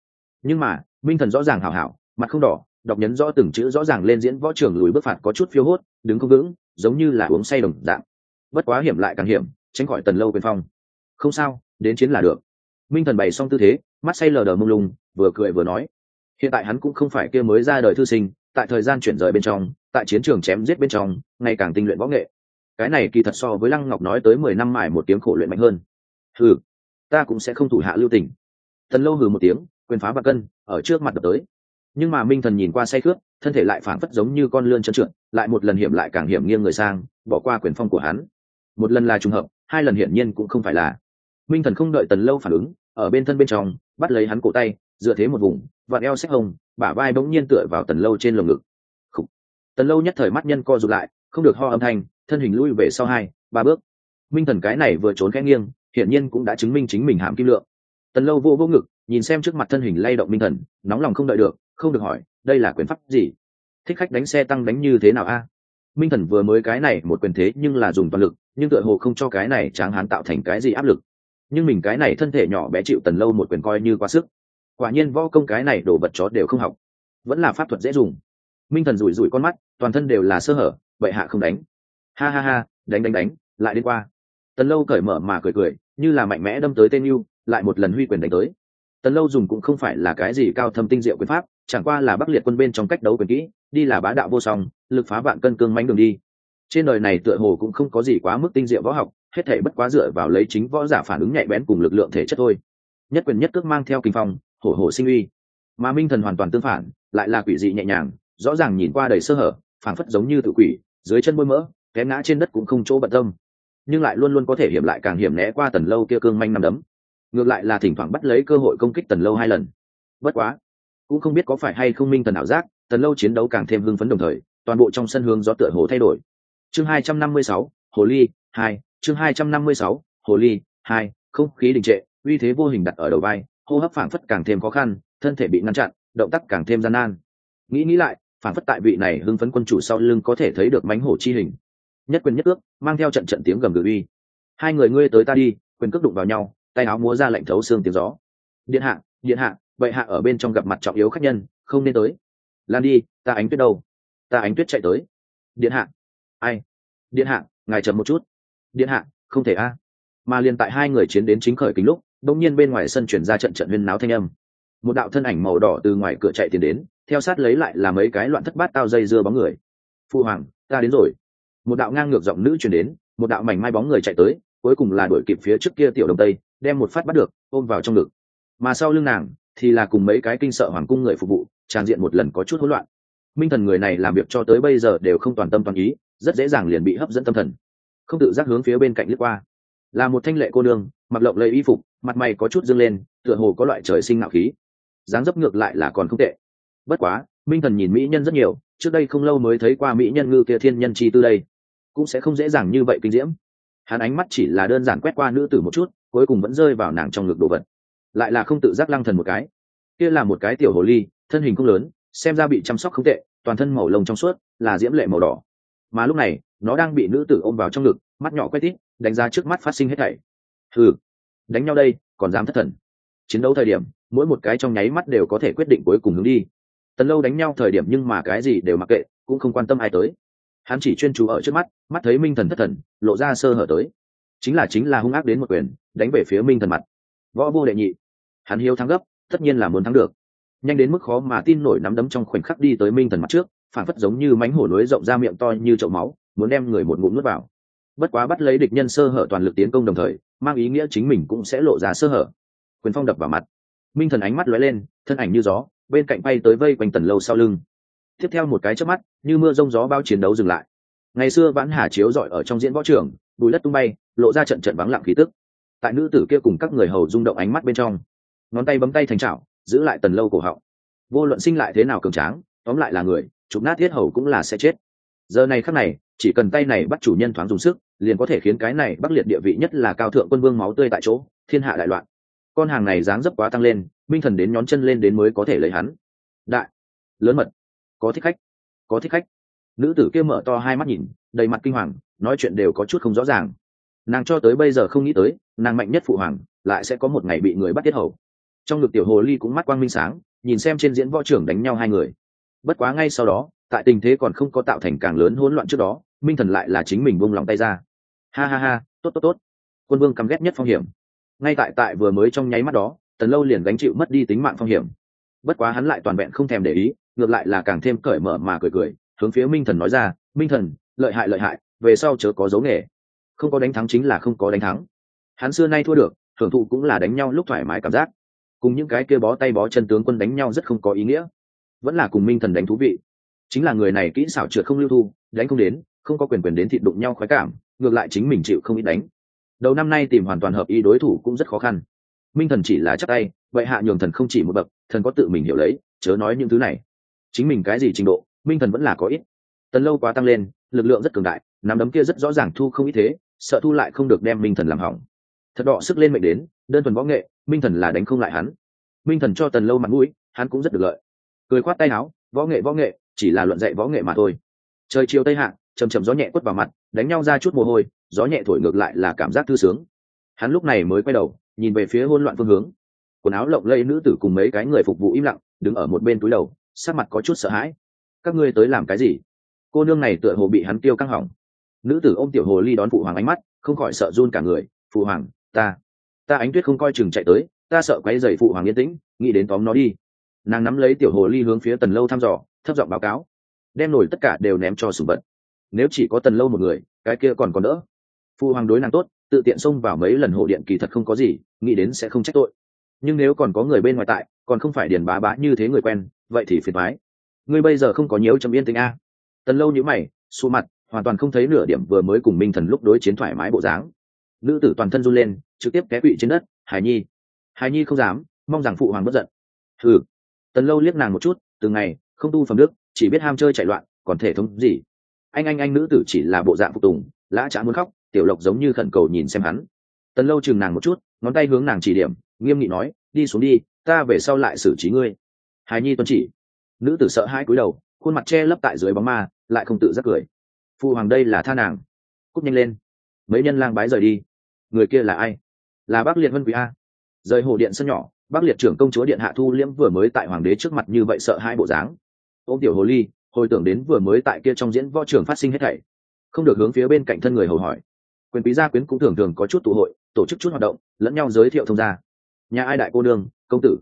Nhưng mà, minh thần rõ ràng hảo hảo, mặt không đỏ, đọc nhấn rõ từng chữ rõ ràng lên diễn võ trường lùi bước phạt có chút phiêu hốt, đứng không vững, giống như là uống say đồng dạng. Bất quá hiểm lại càng hiểm, tránh khỏi tần lâu quyền phong không sao, đến chiến là được. Minh thần bày xong tư thế, mắt say lờ đờ mông lung, vừa cười vừa nói. Hiện tại hắn cũng không phải kia mới ra đời thư sinh, tại thời gian chuyển rời bên trong, tại chiến trường chém giết bên trong, ngày càng tinh luyện võ nghệ. Cái này kỳ thật so với lăng ngọc nói tới mười năm mải một tiếng khổ luyện mạnh hơn. Hừ, ta cũng sẽ không thủ hạ lưu tình. Thần lâu hừ một tiếng, quyền phá bạc cân, ở trước mặt đập tới. Nhưng mà minh thần nhìn qua say khướt, thân thể lại phản phất giống như con lươn trơn trượt, lại một lần hiểm lại càng hiểm nghiêng người sang, bỏ qua quyền phong của hắn. Một lần là trùng hợp, hai lần hiển nhiên cũng không phải là minh thần không đợi tần lâu phản ứng, ở bên thân bên trong, bắt lấy hắn cổ tay, dựa thế một vùng vạt eo xách hồng, bả vai bỗng nhiên tựa vào tần lâu trên lồng ngực. Khủ. tần lâu nhất thời mắt nhân co rụt lại, không được ho âm thanh, thân hình lui về sau hai, ba bước. Minh thần cái này vừa trốn khẽ nghiêng, hiển nhiên cũng đã chứng minh chính mình hàm kim lượng. Tần lâu vô vô ngực, nhìn xem trước mặt thân hình lay động minh thần, nóng lòng không đợi được, không được hỏi, đây là quyền pháp gì? Thích khách đánh xe tăng đánh như thế nào a? Minh thần vừa mới cái này một quyền thế nhưng là dùng toàn lực, nhưng tựa hồ không cho cái này tráng hán tạo thành cái gì áp lực nhưng mình cái này thân thể nhỏ bé chịu tần lâu một quyền coi như quá sức. Quả nhiên võ công cái này đổ vật chó đều không học. Vẫn là pháp thuật dễ dùng. Minh thần rủi rủi con mắt, toàn thân đều là sơ hở vậy hạ không đánh. Ha ha ha, đánh đánh đánh, lại đi qua. Tần lâu cởi mở mà cười cười, như là mạnh mẽ đâm tới tên yêu, lại một lần huy quyền đánh tới. Tần lâu dùng cũng không phải là cái gì cao thâm tinh diệu quyền pháp, chẳng qua là bắc liệt quân bên trong cách đấu quyền kỹ, đi là bá đạo vô song, lực phá vạn cân cương mánh đường đi. Trên đời này tựa hồ cũng không có gì quá mức tinh diệu võ học hết thể bất quá dựa vào lấy chính võ giả phản ứng nhạy bén cùng lực lượng thể chất thôi. Nhất quyền nhất cước mang theo kinh phong, hổ hổ sinh uy. Mà minh thần hoàn toàn tương phản, lại là quỷ dị nhẹ nhàng, rõ ràng nhìn qua đầy sơ hở, phảng phất giống như tự quỷ, dưới chân môi mỡ, té ngã trên đất cũng không chỗ bận tâm. Nhưng lại luôn luôn có thể hiểm lại càng hiểm né qua tần lâu kia cương manh nằm đấm. Ngược lại là thỉnh thoảng bắt lấy cơ hội công kích tần lâu hai lần. Bất quá, cũng không biết có phải hay không minh thần ảo giác, tần lâu chiến đấu càng thêm hưng phấn đồng thời, toàn bộ trong sân hướng gió tựa hồ thay đổi. Chương hai trăm năm mươi sáu, hồ ly, hai chương hai trăm năm mươi sáu, hồ ly, hai, không khí đình trệ, uy thế vô hình đặt ở đầu vai, hô hấp phảng phất càng thêm khó khăn, thân thể bị ngăn chặn, động tác càng thêm gian nan. Nghĩ nghĩ lại, phảng phất tại vị này hưng phấn quân chủ sau lưng có thể thấy được mánh hổ chi hình. Nhất quyền nhất ước, mang theo trận trận tiếng gầm gừ uy. Hai người ngươi tới ta đi, quyền cước đụng vào nhau, tay áo múa ra lạnh thấu xương tiếng gió. Điện hạ điện hạ vậy hạ ở bên trong gặp mặt trọng yếu khách nhân, không nên tới. Lan đi, ta ánh tuyết đâu? Ta ánh tuyết chạy tới. Điện hạ. Ai? Điện hạ, ngài chậm một chút điện hạ, không thể a. Mà liền tại hai người chiến đến chính khởi kính lúc đông nhiên bên ngoài sân chuyển ra trận trận huyên náo thanh âm. Một đạo thân ảnh màu đỏ từ ngoài cửa chạy tiền đến, theo sát lấy lại là mấy cái loạn thất bát tao dây dưa bóng người. Phu hoàng, ta đến rồi. Một đạo ngang ngược giọng nữ chuyển đến, một đạo mảnh mai bóng người chạy tới, cuối cùng là đuổi kịp phía trước kia tiểu đông tây, đem một phát bắt được, ôm vào trong ngực. Mà sau lưng nàng, thì là cùng mấy cái kinh sợ hoàng cung người phục vụ, tràn diện một lần có chút hỗn loạn. Minh thần người này làm việc cho tới bây giờ đều không toàn tâm toàn ý, rất dễ dàng liền bị hấp dẫn tâm thần không tự giác hướng phía bên cạnh lướt qua. Là một thanh lệ cô nương, mặc lộng lẫy y phục, mặt mày có chút dâng lên, tựa hồ có loại trời sinh nạo khí. Dáng dấp ngược lại là còn không tệ. Bất quá, minh thần nhìn mỹ nhân rất nhiều, trước đây không lâu mới thấy qua mỹ nhân ngư kia thiên nhân chi tư đây. Cũng sẽ không dễ dàng như vậy kinh diễm. Hắn ánh mắt chỉ là đơn giản quét qua nữ tử một chút, cuối cùng vẫn rơi vào nàng trong ngực đồ vật. Lại là không tự giác lăng thần một cái. Kia là một cái tiểu hồ ly, thân hình không lớn, xem ra bị chăm sóc không tệ, toàn thân màu lông trong suốt, là diễm lệ màu đỏ. Mà lúc này nó đang bị nữ tử ôm vào trong ngực, mắt nhỏ quét tít, đánh giá trước mắt phát sinh hết thảy. Ừ đánh nhau đây, còn dám thất thần. Chiến đấu thời điểm, mỗi một cái trong nháy mắt đều có thể quyết định cuối cùng hướng đi. Tần lâu đánh nhau thời điểm nhưng mà cái gì đều mặc kệ, cũng không quan tâm ai tới. Hắn chỉ chuyên chú ở trước mắt mắt thấy minh thần thất thần, lộ ra sơ hở tới. Chính là chính là hung ác đến một quyền, đánh về phía minh thần mặt. Võ vô đệ nhị. Hắn hiếu thắng gấp, tất nhiên là muốn thắng được. Nhanh đến mức khó mà tin nổi nắm đấm trong khoảnh khắc đi tới minh thần mặt trước phản phất giống như mánh hổ núi rộng ra miệng to như chậu máu, muốn đem người một ngụm nuốt vào. Bất quá bắt lấy địch nhân sơ hở toàn lực tiến công đồng thời, mang ý nghĩa chính mình cũng sẽ lộ ra sơ hở. Quyền phong đập vào mặt. Minh thần ánh mắt lóe lên, thân ảnh như gió, bên cạnh bay tới vây quanh tần lâu sau lưng. Tiếp theo một cái chớp mắt, như mưa rông gió bao chiến đấu dừng lại. Ngày xưa vãn hà chiếu dọi ở trong diễn võ trường, bùi đất tung bay, lộ ra trận trận vắng lặng khí tức. Tại nữ tử kia cùng các người hầu rung động ánh mắt bên trong, ngón tay bấm tay thành chảo, giữ lại tần lâu cổ họng. Vô luận sinh lại thế nào cường tráng, tóm lại là người chụp nát thiết hầu cũng là sẽ chết. Giờ này khắc này, chỉ cần tay này bắt chủ nhân thoáng dùng sức, liền có thể khiến cái này bắc liệt địa vị nhất là cao thượng quân vương máu tươi tại chỗ, thiên hạ đại loạn. Con hàng này dáng dấp quá tăng lên, minh thần đến nhón chân lên đến mới có thể lấy hắn. Đại, lớn mật, có thích khách, có thích khách. Nữ tử kia mở to hai mắt nhìn, đầy mặt kinh hoàng, nói chuyện đều có chút không rõ ràng. Nàng cho tới bây giờ không nghĩ tới, nàng mạnh nhất phụ hoàng, lại sẽ có một ngày bị người bắt tiết hầu. Trong ngực tiểu hồ ly cũng mắt quang minh sáng, nhìn xem trên diễn võ trưởng đánh nhau hai người bất quá ngay sau đó, tại tình thế còn không có tạo thành càng lớn hỗn loạn trước đó, minh thần lại là chính mình buông lòng tay ra. Ha ha ha, tốt tốt tốt. Quân vương căm ghét nhất phong hiểm. Ngay tại tại vừa mới trong nháy mắt đó, tần lâu liền gánh chịu mất đi tính mạng phong hiểm. Bất quá hắn lại toàn vẹn không thèm để ý, ngược lại là càng thêm cởi mở mà cười cười, hướng phía minh thần nói ra, minh thần, lợi hại lợi hại, về sau chớ có dấu nghề. Không có đánh thắng chính là không có đánh thắng. Hắn xưa nay thua được hưởng thụ cũng là đánh nhau lúc thoải mái cảm giác. Cùng những cái kia bó tay bó chân tướng quân đánh nhau rất không có ý nghĩa vẫn là cùng minh thần đánh thú vị. Chính là người này kỹ xảo trượt không lưu thu, đánh không đến, không có quyền quyền đến thịt đụng nhau khoái cảm, ngược lại chính mình chịu không ít đánh. Đầu năm nay tìm hoàn toàn hợp ý đối thủ cũng rất khó khăn. Minh thần chỉ là chắc tay, vậy hạ nhường thần không chỉ một bậc, thần có tự mình hiểu lấy, chớ nói những thứ này. Chính mình cái gì trình độ, minh thần vẫn là có ít. Tần lâu quá tăng lên, lực lượng rất cường đại, nắm đấm kia rất rõ ràng thu không ít thế, sợ thu lại không được đem minh thần làm hỏng. Thật đọ sức lên mệnh đến, đơn thuần võ nghệ, minh thần là đánh không lại hắn. Minh thần cho tần lâu mặt mũi, hắn cũng rất được lợi cười khoát tay áo, võ nghệ võ nghệ, chỉ là luận dạy võ nghệ mà thôi. Trời chiều tây hạ chầm chầm gió nhẹ quất vào mặt, đánh nhau ra chút mồ hôi, gió nhẹ thổi ngược lại là cảm giác thư sướng. Hắn lúc này mới quay đầu, nhìn về phía hôn loạn phương hướng. Quần áo lộng lây nữ tử cùng mấy cái người phục vụ im lặng, đứng ở một bên túi đầu sát mặt có chút sợ hãi. Các ngươi tới làm cái gì? Cô nương này tựa hồ bị hắn tiêu căng hỏng. Nữ tử ôm tiểu hồ ly đón phụ hoàng ánh mắt, không khỏi sợ run cả người. Phụ hoàng, ta ta ánh tuyết không coi chừng chạy tới, ta sợ quấy dày phụ hoàng yên tĩnh, nghĩ đến tóm nó đi nàng nắm lấy tiểu hồ ly hướng phía tần lâu thăm dò, thấp giọng báo cáo. Đem nổi tất cả đều ném cho sùng vật. Nếu chỉ có tần lâu một người, cái kia còn còn đỡ. Phụ hoàng đối nàng tốt, tự tiện xông vào mấy lần hộ điện kỳ thật không có gì, nghĩ đến sẽ không trách tội. Nhưng nếu còn có người bên ngoài tại, còn không phải điền bá bá như thế người quen, vậy thì phiền mái ngươi bây giờ không có nhớ trầm yên tĩnh a. Tần lâu nhữ mày xù mặt, hoàn toàn không thấy nửa điểm vừa mới cùng minh thần lúc đối chiến thoải mái bộ dáng. Nữ tử toàn thân run lên, trực tiếp té quỵ trên đất. Hải nhi. Hải nhi không dám, mong rằng phụ hoàng bất giận. Ừ tần lâu liếc nàng một chút từng ngày, không tu phẩm đức, chỉ biết ham chơi chạy loạn, còn thể thống gì? Anh anh anh nữ tử chỉ là bộ dạng phục tùng, lã chả muốn khóc, tiểu lộc giống như khẩn cầu nhìn xem hắn. Tần lâu chừng nàng một chút, ngón tay hướng nàng chỉ điểm, nghiêm nghị nói, đi xuống đi, ta về sau lại xử trí ngươi. Hài nhi tuân chỉ. Nữ tử sợ hai cúi đầu, khuôn mặt che lấp tại dưới bóng ma, lại không tự giác cười. Phụ hoàng đây là tha nàng. Cúc nhanh lên. Mấy nhân lang bái rời đi. Người kia là ai? Là bác liệt vân quý a. Rời hồ điện sân nhỏ bác liệt trưởng công chúa điện hạ thu liễm vừa mới tại hoàng đế trước mặt như vậy sợ hai bộ dáng. Ô tiểu hồ ly, hồi tưởng đến vừa mới tại kia trong diễn võ trường phát sinh hết thảy. Không được hướng phía bên cạnh thân người hầu hỏi. Quyền quý gia quyến cũng thường thường có chút tụ hội, tổ chức chút hoạt động, lẫn nhau giới thiệu thông gia. Nhà ai đại cô đương công tử.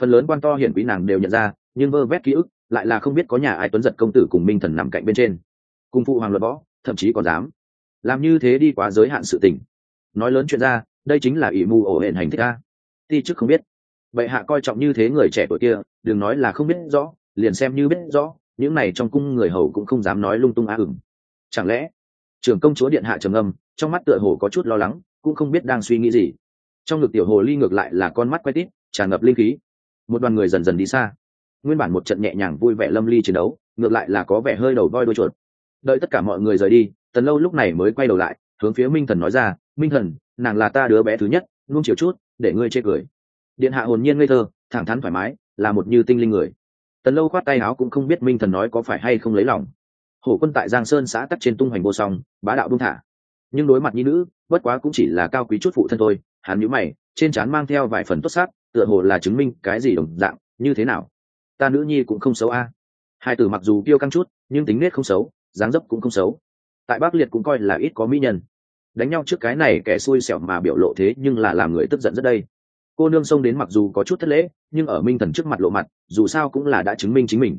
Phần lớn quan to hiển quý nàng đều nhận ra, nhưng vơ vét ký ức, lại là không biết có nhà ai tuấn giật công tử cùng minh thần nằm cạnh bên trên. Cùng phụ hoàng luật võ, thậm chí còn dám. Làm như thế đi quá giới hạn sự tình. Nói lớn chuyện ra, đây chính là ỷ mù ổ hển hành thích a. Ti chức không biết bệ hạ coi trọng như thế người trẻ tuổi kia, đừng nói là không biết rõ, liền xem như biết rõ, những này trong cung người hầu cũng không dám nói lung tung á ửng. Chẳng lẽ, trưởng công chúa điện hạ trầm âm trong mắt tựa hồ có chút lo lắng, cũng không biết đang suy nghĩ gì. Trong ngực tiểu hồ ly ngược lại là con mắt quay tít, tràn ngập linh khí. Một đoàn người dần dần đi xa. Nguyên bản một trận nhẹ nhàng vui vẻ lâm ly chiến đấu, ngược lại là có vẻ hơi đầu voi đôi chuột. Đợi tất cả mọi người rời đi, tần lâu lúc này mới quay đầu lại, hướng phía minh thần nói ra, minh thần, nàng là ta đứa bé thứ nhất luôn chiều chút, để ngươi chê cười điện hạ hồn nhiên ngây thơ, thẳng thắn thoải mái, là một như tinh linh người. Tần lâu khoát tay áo cũng không biết minh thần nói có phải hay không lấy lòng. Hổ quân tại giang sơn xã tắc trên tung hoành vô song, bá đạo buông thả. Nhưng đối mặt nhi nữ, bất quá cũng chỉ là cao quý chút phụ thân thôi, hắn nhíu mày, trên trán mang theo vài phần tốt sát tựa hồ là chứng minh cái gì đồng dạng, như thế nào? Ta nữ nhi cũng không xấu a. Hai tử mặc dù kiêu căng chút, nhưng tính nết không xấu, dáng dấp cũng không xấu. Tại bắc liệt cũng coi là ít có mỹ nhân. Đánh nhau trước cái này kẻ xui xẻo mà biểu lộ thế nhưng là làm người tức giận rất đây cô nương xông đến mặc dù có chút thất lễ, nhưng ở minh thần trước mặt lộ mặt, dù sao cũng là đã chứng minh chính mình.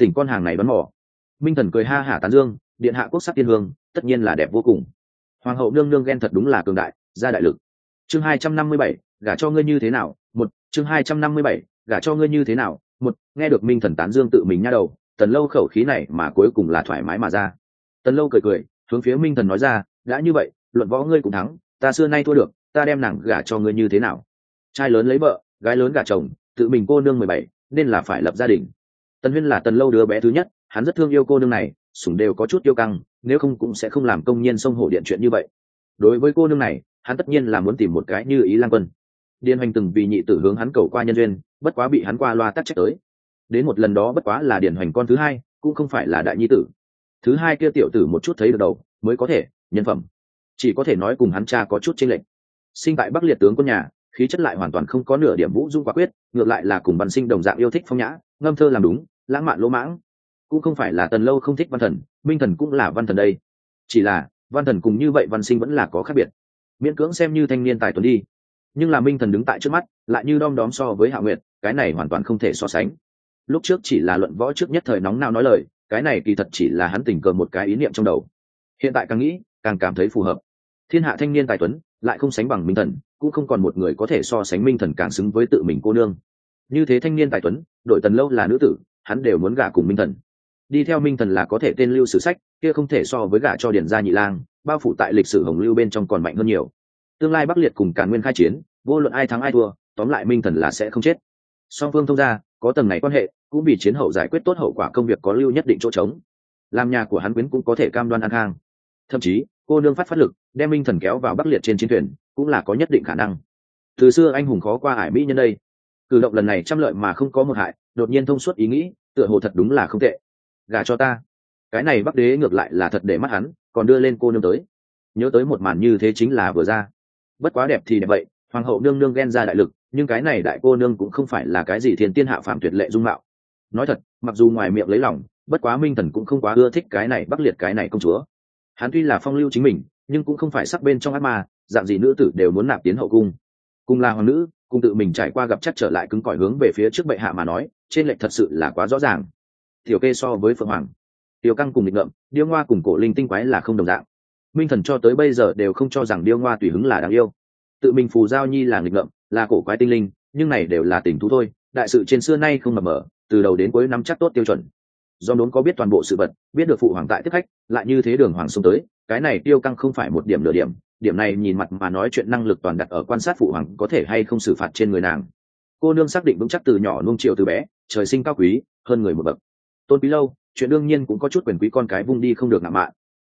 Thỉnh con hàng này bắn mỏ minh thần cười ha hả tán dương, điện hạ quốc sắc tiên hương, tất nhiên là đẹp vô cùng. Hoàng hậu nương nương ghen thật đúng là cường đại, ra đại lực. Chương hai trăm năm mươi bảy, gả cho ngươi như thế nào, một, chương hai trăm năm mươi bảy, gả cho ngươi như thế nào, một, nghe được minh thần tán dương tự mình nha đầu, tần lâu khẩu khí này mà cuối cùng là thoải mái mà ra. Tần lâu cười cười, hướng phía minh thần nói ra, đã như vậy, luận võ ngươi cũng thắng, ta xưa nay thua được, ta đem nàng gả cho ngươi như thế nào? Trai lớn lấy vợ, gái lớn gả chồng, tự mình cô nương mười bảy, nên là phải lập gia đình. Tần huyên là tần lâu đứa bé thứ nhất, hắn rất thương yêu cô nương này, sủng đều có chút yêu căng, nếu không cũng sẽ không làm công nhân sông hồ điện chuyện như vậy. Đối với cô nương này, hắn tất nhiên là muốn tìm một cái như ý Lan quân. Điền hoành từng vì nhị tử hướng hắn cầu qua nhân duyên, bất quá bị hắn qua loa tắc trách tới. Đến một lần đó bất quá là Điền hoành con thứ hai, cũng không phải là đại nhi tử. Thứ hai kia tiểu tử một chút thấy được đầu, mới có thể, nhân phẩm. Chỉ có thể nói cùng hắn cha có chút chênh lệch. Sinh tại bắc liệt tướng quân nhà khí chất lại hoàn toàn không có nửa điểm vũ dung quả quyết, ngược lại là cùng văn sinh đồng dạng yêu thích phong nhã, ngâm thơ làm đúng, lãng mạn lỗ mãng. Cũng không phải là tần lâu không thích văn thần, minh thần cũng là văn thần đây. Chỉ là, văn thần cùng như vậy văn sinh vẫn là có khác biệt. Miễn cưỡng xem như thanh niên tài tuấn đi. Nhưng là minh thần đứng tại trước mắt, lại như đom đóm so với hạ nguyệt, cái này hoàn toàn không thể so sánh. Lúc trước chỉ là luận võ trước nhất thời nóng nào nói lời, cái này kỳ thật chỉ là hắn tình cờ một cái ý niệm trong đầu. Hiện tại càng nghĩ, càng cảm thấy phù hợp. Thiên hạ thanh niên tài tuấn, lại không sánh bằng minh thần cũng không còn một người có thể so sánh minh thần càng xứng với tự mình cô nương. Như thế thanh niên tài tuấn, đội tần lâu là nữ tử, hắn đều muốn gả cùng minh thần. Đi theo minh thần là có thể tên lưu sử sách, kia không thể so với gả cho điển gia nhị lang, bao phủ tại lịch sử hồng lưu bên trong còn mạnh hơn nhiều. Tương lai bắc liệt cùng càn nguyên khai chiến, vô luận ai thắng ai thua, tóm lại minh thần là sẽ không chết. Song phương thông ra có tầng này quan hệ, cũng vì chiến hậu giải quyết tốt hậu quả công việc có lưu nhất định chỗ trống. Làm nhà của hắn quyến cũng có thể cam đoan an khang. Thậm chí, cô nương phát phát lực, đem minh thần kéo vào bắc liệt trên chiến thuyền cũng là có nhất định khả năng. Từ xưa anh hùng khó qua ải mỹ nhân đây. Cử động lần này trăm lợi mà không có một hại, đột nhiên thông suốt ý nghĩ, tựa hồ thật đúng là không tệ. Gà cho ta. Cái này bắc đế ngược lại là thật để mắt hắn, còn đưa lên cô nương tới. Nhớ tới một màn như thế chính là vừa ra. Bất quá đẹp thì đẹp vậy, hoàng hậu nương nương ghen ra đại lực, nhưng cái này đại cô nương cũng không phải là cái gì thiên tiên hạ phạm tuyệt lệ dung mạo. Nói thật, mặc dù ngoài miệng lấy lòng, bất quá minh thần cũng không quá ưa thích cái này bắc liệt cái này công chúa. Hắn tuy là phong lưu chính mình, nhưng cũng không phải sắc bên trong ác ma dạng gì nữ tử đều muốn nạp tiến hậu cung. Cùng là hoàng nữ, cùng tự mình trải qua gặp chắc trở lại cứng cỏi hướng về phía trước bệ hạ mà nói, trên lệnh thật sự là quá rõ ràng. Tiểu kê so với phượng hoàng, tiểu căng cùng nghịch ngợm, điêu ngoa cùng cổ linh tinh quái là không đồng dạng. Minh thần cho tới bây giờ đều không cho rằng điêu ngoa tùy hứng là đáng yêu. Tự mình phù giao nhi là nghịch ngợm, là cổ quái tinh linh, nhưng này đều là tình thú thôi, đại sự trên xưa nay không mập mờ, từ đầu đến cuối nắm chắc tốt tiêu chuẩn. Do đốn có biết toàn bộ sự vật, biết được phụ hoàng tại tiếp khách, lại như thế đường hoàng xông tới, cái này tiêu căng không phải một điểm nửa điểm điểm này nhìn mặt mà nói chuyện năng lực toàn đặt ở quan sát phụ hoàng có thể hay không xử phạt trên người nàng. Cô nương xác định vững chắc từ nhỏ nung triệu từ bé, trời sinh cao quý, hơn người một bậc. Tôn quý lâu, chuyện đương nhiên cũng có chút quyền quý con cái vung đi không được ngạo mạn.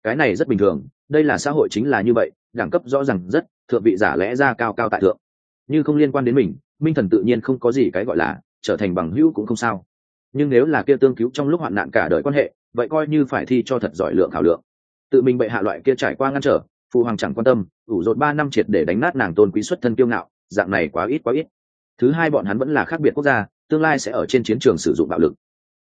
Cái này rất bình thường, đây là xã hội chính là như vậy, đẳng cấp rõ ràng rất, thượng vị giả lẽ ra cao cao tại thượng. Như không liên quan đến mình, minh thần tự nhiên không có gì cái gọi là trở thành bằng hữu cũng không sao. Nhưng nếu là kia tương cứu trong lúc hoạn nạn cả đời quan hệ, vậy coi như phải thi cho thật giỏi lượng khảo lượng. Tự mình bệ hạ loại kia trải qua ngăn trở phụ hoàng chẳng quan tâm, ủ rột ba năm triệt để đánh nát nàng tôn quý xuất thân kiêu ngạo, dạng này quá ít quá ít. Thứ hai bọn hắn vẫn là khác biệt quốc gia, tương lai sẽ ở trên chiến trường sử dụng bạo lực.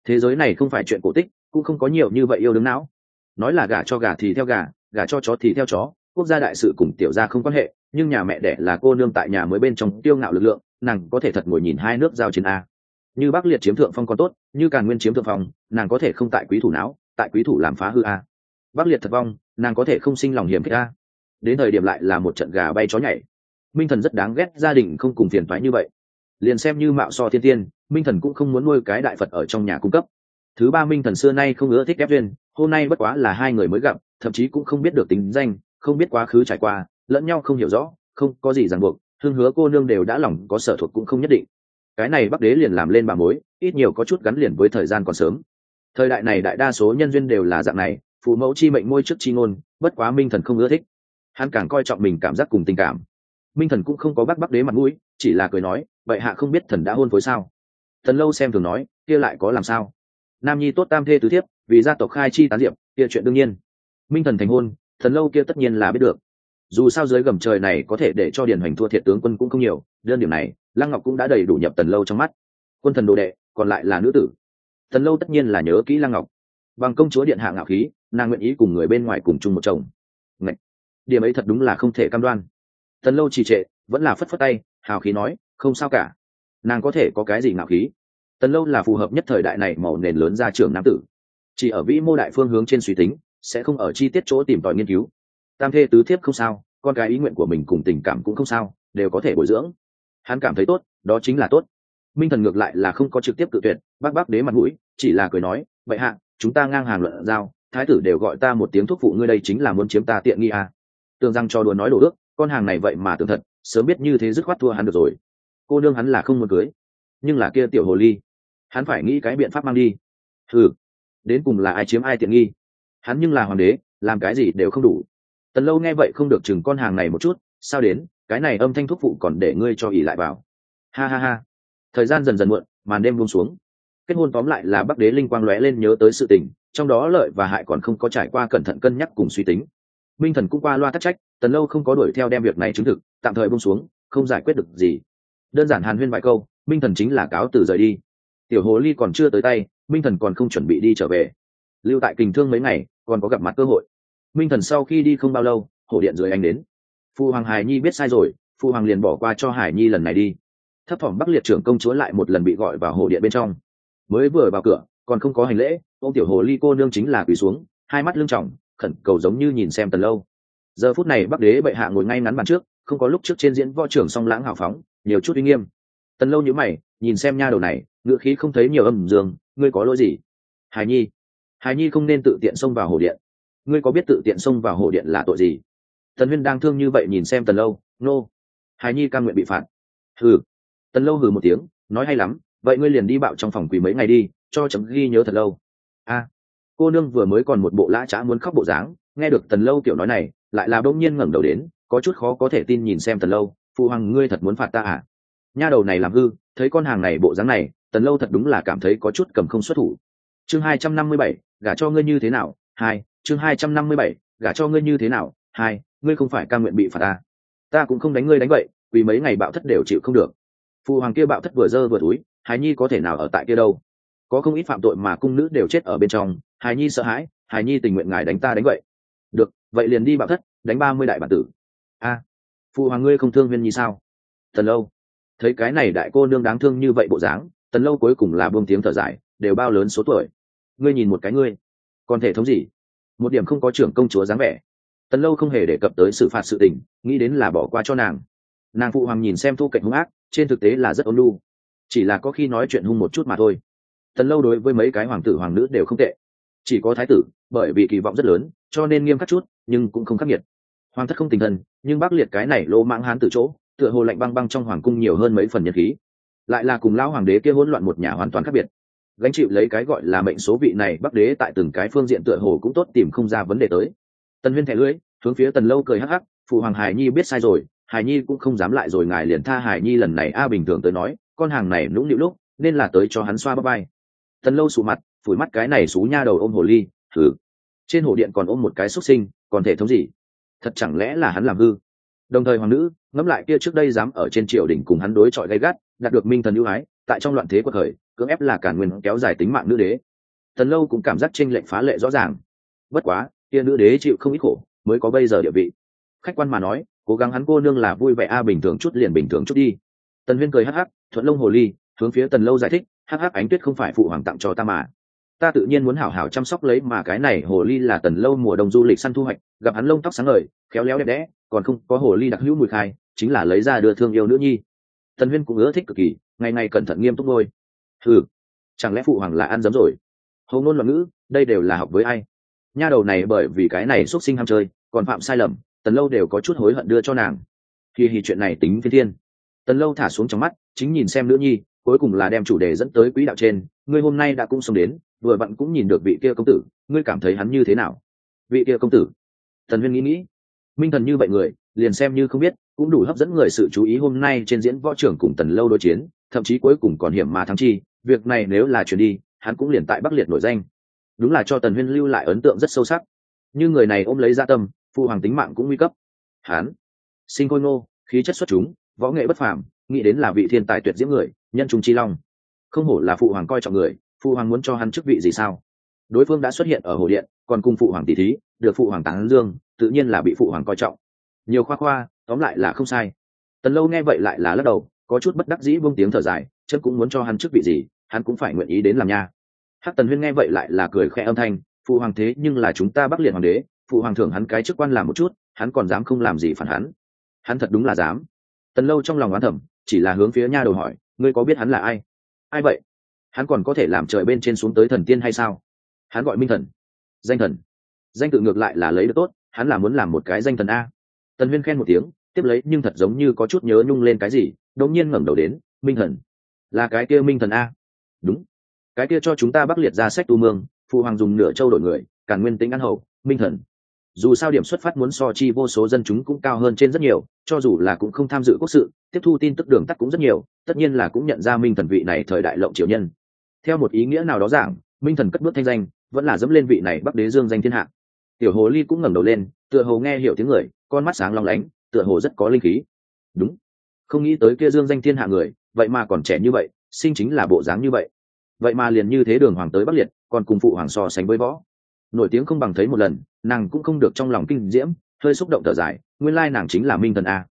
Thế giới này không phải chuyện cổ tích, cũng không có nhiều như vậy yêu đứng não. Nói là gà cho gà thì theo gà gà cho chó thì theo chó, quốc gia đại sự cùng tiểu gia không quan hệ, nhưng nhà mẹ đẻ là cô nương tại nhà mới bên trong tiêu ngạo lực lượng, nàng có thể thật ngồi nhìn hai nước giao chiến a. Như bắc liệt chiếm thượng phong còn tốt, như càn nguyên chiếm thượng phong, nàng có thể không tại quý thủ não, tại quý thủ làm phá hư a. Bắc liệt thật vong nàng có thể không sinh lòng hiểm khích ta, đến thời điểm lại là một trận gà bay chó nhảy. Minh thần rất đáng ghét gia đình không cùng phiền thoái như vậy. Liền xem như mạo so thiên tiên minh thần cũng không muốn nuôi cái đại phật ở trong nhà cung cấp. Thứ ba minh thần xưa nay không ưa thích ép duyên hôm nay bất quá là hai người mới gặp thậm chí cũng không biết được tính danh không biết quá khứ trải qua lẫn nhau không hiểu rõ không có gì ràng buộc thương hứa cô nương đều đã lòng có sở thuộc cũng không nhất định. Cái này bắc đế liền làm lên bà mối ít nhiều có chút gắn liền với thời gian còn sớm. Thời đại này đại đa số nhân duyên đều là dạng này phụ mẫu chi mệnh môi trước chi ngôn, bất quá minh thần không ưa thích. Hắn càng coi trọng mình cảm giác cùng tình cảm. Minh thần cũng không có bắt bắc đế mặt mũi, chỉ là cười nói vậy hạ không biết thần đã hôn phối sao? Thần lâu xem thường nói, kia lại có làm sao? Nam nhi tốt tam thê tứ thiếp, vì gia tộc khai chi tán diệp, kia chuyện đương nhiên. Minh thần thành hôn, thần lâu kia tất nhiên là biết được. Dù sao dưới gầm trời này có thể để cho điền hoành thua thiệt tướng quân cũng không nhiều, đơn điểm này, lăng ngọc cũng đã đầy đủ nhập tần lâu trong mắt. Quân thần đồ đệ, còn lại là nữ tử. Thần lâu tất nhiên là nhớ kỹ lăng ngọc bằng công chúa điện hạ ngạo khí, nàng nguyện ý cùng người bên ngoài cùng chung một chồng. Ngậy! điểm ấy thật đúng là không thể cam đoan. Tần lâu trì trệ, vẫn là phất phất tay, hào khí nói, không sao cả. Nàng có thể có cái gì ngạo khí? Tần lâu là phù hợp nhất thời đại này màu nền lớn ra trường nam tử. Chỉ ở vĩ mô đại phương hướng trên suy tính, sẽ không ở chi tiết chỗ tìm tòi nghiên cứu. Tam thê tứ thiếp không sao, con cái ý nguyện của mình cùng tình cảm cũng không sao, đều có thể bồi dưỡng. Hắn cảm thấy tốt, đó chính là tốt. Minh thần ngược lại là không có trực tiếp tự tuyệt, bác bác đế mặt mũi, chỉ là cười nói vậy hạ chúng ta ngang hàng luận giao, thái tử đều gọi ta một tiếng thuốc phụ ngươi đây chính là muốn chiếm ta tiện nghi à. tưởng rằng cho đùa nói đổ ước, con hàng này vậy mà tưởng thật, sớm biết như thế dứt khoát thua hắn được rồi. Cô nương hắn là không muốn cưới, nhưng là kia tiểu hồ ly, hắn phải nghĩ cái biện pháp mang đi. Ừ đến cùng là ai chiếm ai tiện nghi? Hắn nhưng là hoàng đế, làm cái gì đều không đủ. Tần lâu nghe vậy không được chừng con hàng này một chút, sao đến, cái này âm thanh thuốc phụ còn để ngươi cho ỉ lại vào. Ha ha ha. Thời gian dần dần muộn, màn đêm buông xuống kết hôn tóm lại là bắc đế linh quang lóe lên nhớ tới sự tình, trong đó lợi và hại còn không có trải qua cẩn thận cân nhắc cùng suy tính. Minh thần cũng qua loa thất trách, tần lâu không có đuổi theo đem việc này chứng thực, tạm thời buông xuống, không giải quyết được gì. Đơn giản hàn huyên vài câu, minh thần chính là cáo từ rời đi. Tiểu hồ ly còn chưa tới tay, minh thần còn không chuẩn bị đi trở về. Lưu tại kình thương mấy ngày, còn có gặp mặt cơ hội. Minh thần sau khi đi không bao lâu, hổ điện dưới anh đến. Phu hoàng hải nhi biết sai rồi, phu hoàng liền bỏ qua cho hải nhi lần này đi. Thấp thỏm bắc liệt trưởng công chúa lại một lần bị gọi vào hồ điện bên trong mới vừa vào cửa, còn không có hành lễ, ông tiểu hồ ly cô nương chính là quỳ xuống, hai mắt lưng trọng, khẩn cầu giống như nhìn xem tần lâu. Giờ phút này bắc đế bệ hạ ngồi ngay ngắn bàn trước, không có lúc trước trên diễn võ trưởng song lãng hào phóng, nhiều chút uy nghiêm. Tần lâu nhữ mày, nhìn xem nha đầu này ngựa khí không thấy nhiều âm dương, ngươi có lỗi gì? Hài nhi hài nhi không nên tự tiện xông vào hồ điện. Ngươi có biết tự tiện xông vào hồ điện là tội gì? Tần huyên đang thương như vậy nhìn xem tần lâu, nô. Hài nhi ca nguyện bị phạt. Hừ. Tần lâu hừ một tiếng, nói hay lắm vậy ngươi liền đi bạo trong phòng quỳ mấy ngày đi, cho chấm ghi nhớ thật lâu. A, cô nương vừa mới còn một bộ lã trá muốn khóc bộ dáng, nghe được tần lâu kiểu nói này, lại là đông nhiên ngẩng đầu đến, có chút khó có thể tin nhìn xem tần lâu, phụ hoàng ngươi thật muốn phạt ta à? Nha đầu này làm hư, thấy con hàng này bộ dáng này, tần lâu thật đúng là cảm thấy có chút cầm không xuất thủ. Chương hai trăm năm mươi bảy, gả cho ngươi như thế nào? Hai, chương hai trăm năm mươi bảy, gả cho ngươi như thế nào? Hai, ngươi không phải ca nguyện bị phạt ta. Ta cũng không đánh ngươi đánh vậy vì mấy ngày bạo thất đều chịu không được. Phụ hoàng kia bạo thất vừa dơ vừa túi hài nhi có thể nào ở tại kia đâu? Có không ít phạm tội mà cung nữ đều chết ở bên trong. Hài nhi sợ hãi hài nhi tình nguyện ngài đánh ta đánh vậy. Được, vậy liền đi bạo thất, đánh ba mươi đại bản tử. A, phụ hoàng ngươi không thương viên nhi sao? Tần lâu, thấy cái này đại cô nương đáng thương như vậy bộ dáng tần lâu cuối cùng là buông tiếng thở dài, đều bao lớn số tuổi. Ngươi nhìn một cái ngươi, còn thể thống gì? Một điểm không có trưởng công chúa dáng vẻ. Tần lâu không hề đề cập tới xử phạt sự tình, nghĩ đến là bỏ qua cho nàng. Nàng phụ hoàng nhìn xem thu cạnh hung ác, trên thực tế là rất ôn lu chỉ là có khi nói chuyện hung một chút mà thôi. Tần lâu đối với mấy cái hoàng tử hoàng nữ đều không tệ. Chỉ có thái tử bởi vì kỳ vọng rất lớn cho nên nghiêm khắc chút nhưng cũng không khắc nghiệt. Hoàng thất không tình thần, nhưng bác liệt cái này lô mãng hán từ chỗ tựa hồ lạnh băng băng trong hoàng cung nhiều hơn mấy phần nhật khí. Lại là cùng lão hoàng đế kia hỗn loạn một nhà hoàn toàn khác biệt. Gánh chịu lấy cái gọi là mệnh số vị này bắc đế tại từng cái phương diện tựa hồ cũng tốt tìm không ra vấn đề tới. Tần huyên thẻ lưỡi hướng phía tần lâu cười hắc hắc phụ hoàng hải nhi biết sai rồi hải nhi cũng không dám lại rồi ngài liền tha hải nhi lần này. A bình thường tới nói con hàng này nũng nịu lúc, nên là tới cho hắn xoa bắp bay tần lâu sụ mặt, phủi mắt cái này xú nha đầu ôm hồ ly thử trên hồ điện còn ôm một cái xuất sinh, còn thể thống gì? Thật chẳng lẽ là hắn làm hư? Đồng thời hoàng nữ, ngẫm lại kia trước đây dám ở trên triều đình cùng hắn đối chọi gay gắt, đạt được minh thần ưu ái, tại trong loạn thế của thời cưỡng ép là cản nguyên kéo dài tính mạng nữ đế. Tần lâu cũng cảm giác tranh lệnh phá lệ rõ ràng. Bất quá, kia nữ đế chịu không ít khổ, mới có bây giờ địa vị. Khách quan mà nói, cố gắng hắn cô nương là vui vẻ a bình thường chút liền bình thường chút đi tần huyên cười hắc hắc, thuận lông hồ ly, hướng phía tần lâu giải thích, hắc hắc, ánh tuyết không phải phụ hoàng tặng cho ta mà. Ta tự nhiên muốn hảo hảo chăm sóc lấy mà cái này hồ ly là tần lâu mùa đông du lịch săn thu hoạch, gặp hắn lông tóc sáng ngời, khéo léo đẹp đẽ, còn không có hồ ly đặc hữu mùi khai, chính là lấy ra đưa thương yêu nữ nhi. Tần huyên cũng ưa thích cực kỳ, ngày ngày cẩn thận nghiêm túc ngôi ừ chẳng lẽ phụ hoàng là ăn dấm rồi? Hầu ngôn luận ngữ, đây đều là học với ai? Nha đầu này bởi vì cái này xuất sinh ham chơi, còn phạm sai lầm, tần lâu đều có chút hối hận đưa cho nàng. Kỳ hì chuyện này tính thiên thiên tần lâu thả xuống trong mắt, chính nhìn xem nữ nhi, cuối cùng là đem chủ đề dẫn tới quỹ đạo trên, ngươi hôm nay đã cũng xông đến, vừa vặn cũng nhìn được vị kia công tử, ngươi cảm thấy hắn như thế nào? Vị kia công tử? Thần huyên nghĩ nghĩ. Minh thần như vậy người, liền xem như không biết, cũng đủ hấp dẫn người sự chú ý hôm nay trên diễn võ trưởng cùng tần lâu đối chiến, thậm chí cuối cùng còn hiểm mà thắng chi, việc này nếu là chuyển đi, hắn cũng liền tại bắc liệt nổi danh. Đúng là cho tần huyên lưu lại ấn tượng rất sâu sắc. Như người này ôm lấy gia tâm, phụ hoàng tính mạng cũng nguy cấp. Hắn, sinh khôi ngô, khí chất xuất chúng võ nghệ bất phàm, nghĩ đến là vị thiên tài tuyệt diễm người, nhân trung chi long. Không hổ là phụ hoàng coi trọng người, phụ hoàng muốn cho hắn chức vị gì sao? Đối phương đã xuất hiện ở hồ điện, còn cùng phụ hoàng tỷ thí, được phụ hoàng tán dương, tự nhiên là bị phụ hoàng coi trọng. Nhiều khoa khoa, tóm lại là không sai. Tần lâu nghe vậy lại là lắc đầu, có chút bất đắc dĩ buông tiếng thở dài chân cũng muốn cho hắn chức vị gì, hắn cũng phải nguyện ý đến làm nha. Hắc tần huyên nghe vậy lại là cười khẽ âm thanh, phụ hoàng thế nhưng là chúng ta bắc liệt hoàng đế, phụ hoàng thưởng hắn cái chức quan làm một chút, hắn còn dám không làm gì phản hắn. Hắn thật đúng là dám tần lâu trong lòng oán thẩm chỉ là hướng phía nha đầu hỏi, ngươi có biết hắn là ai? Ai vậy? Hắn còn có thể làm trời bên trên xuống tới thần tiên hay sao? Hắn gọi minh thần. Danh thần. Danh tự ngược lại là lấy được tốt, hắn là muốn làm một cái danh thần a. Tần huyên khen một tiếng, tiếp lấy nhưng thật giống như có chút nhớ nhung lên cái gì, đột nhiên ngẩng đầu đến, minh thần. Là cái kia minh thần a? Đúng. Cái kia cho chúng ta bắc liệt ra sách tu mương, phụ hoàng dùng nửa châu đổi người, càn nguyên tính ăn hậu, minh thần dù sao điểm xuất phát muốn so chi vô số dân chúng cũng cao hơn trên rất nhiều, cho dù là cũng không tham dự quốc sự, tiếp thu tin tức đường tắt cũng rất nhiều, tất nhiên là cũng nhận ra minh thần vị này thời đại lộng triều nhân. Theo một ý nghĩa nào đó giảng, minh thần cất bước thanh danh, vẫn là dẫm lên vị này bắc đế dương danh thiên hạ. Tiểu hồ ly cũng ngẩng đầu lên, tựa hồ nghe hiểu tiếng người, con mắt sáng long lánh, tựa hồ rất có linh khí. Đúng. Không nghĩ tới kia dương danh thiên hạ người, vậy mà còn trẻ như vậy, sinh chính là bộ dáng như vậy. Vậy mà liền như thế đường hoàng tới bắc liệt, còn cùng phụ hoàng so sánh với võ nổi tiếng không bằng thấy một lần, nàng cũng không được trong lòng kinh diễm, hơi xúc động thở dài, nguyên lai nàng chính là minh thần a.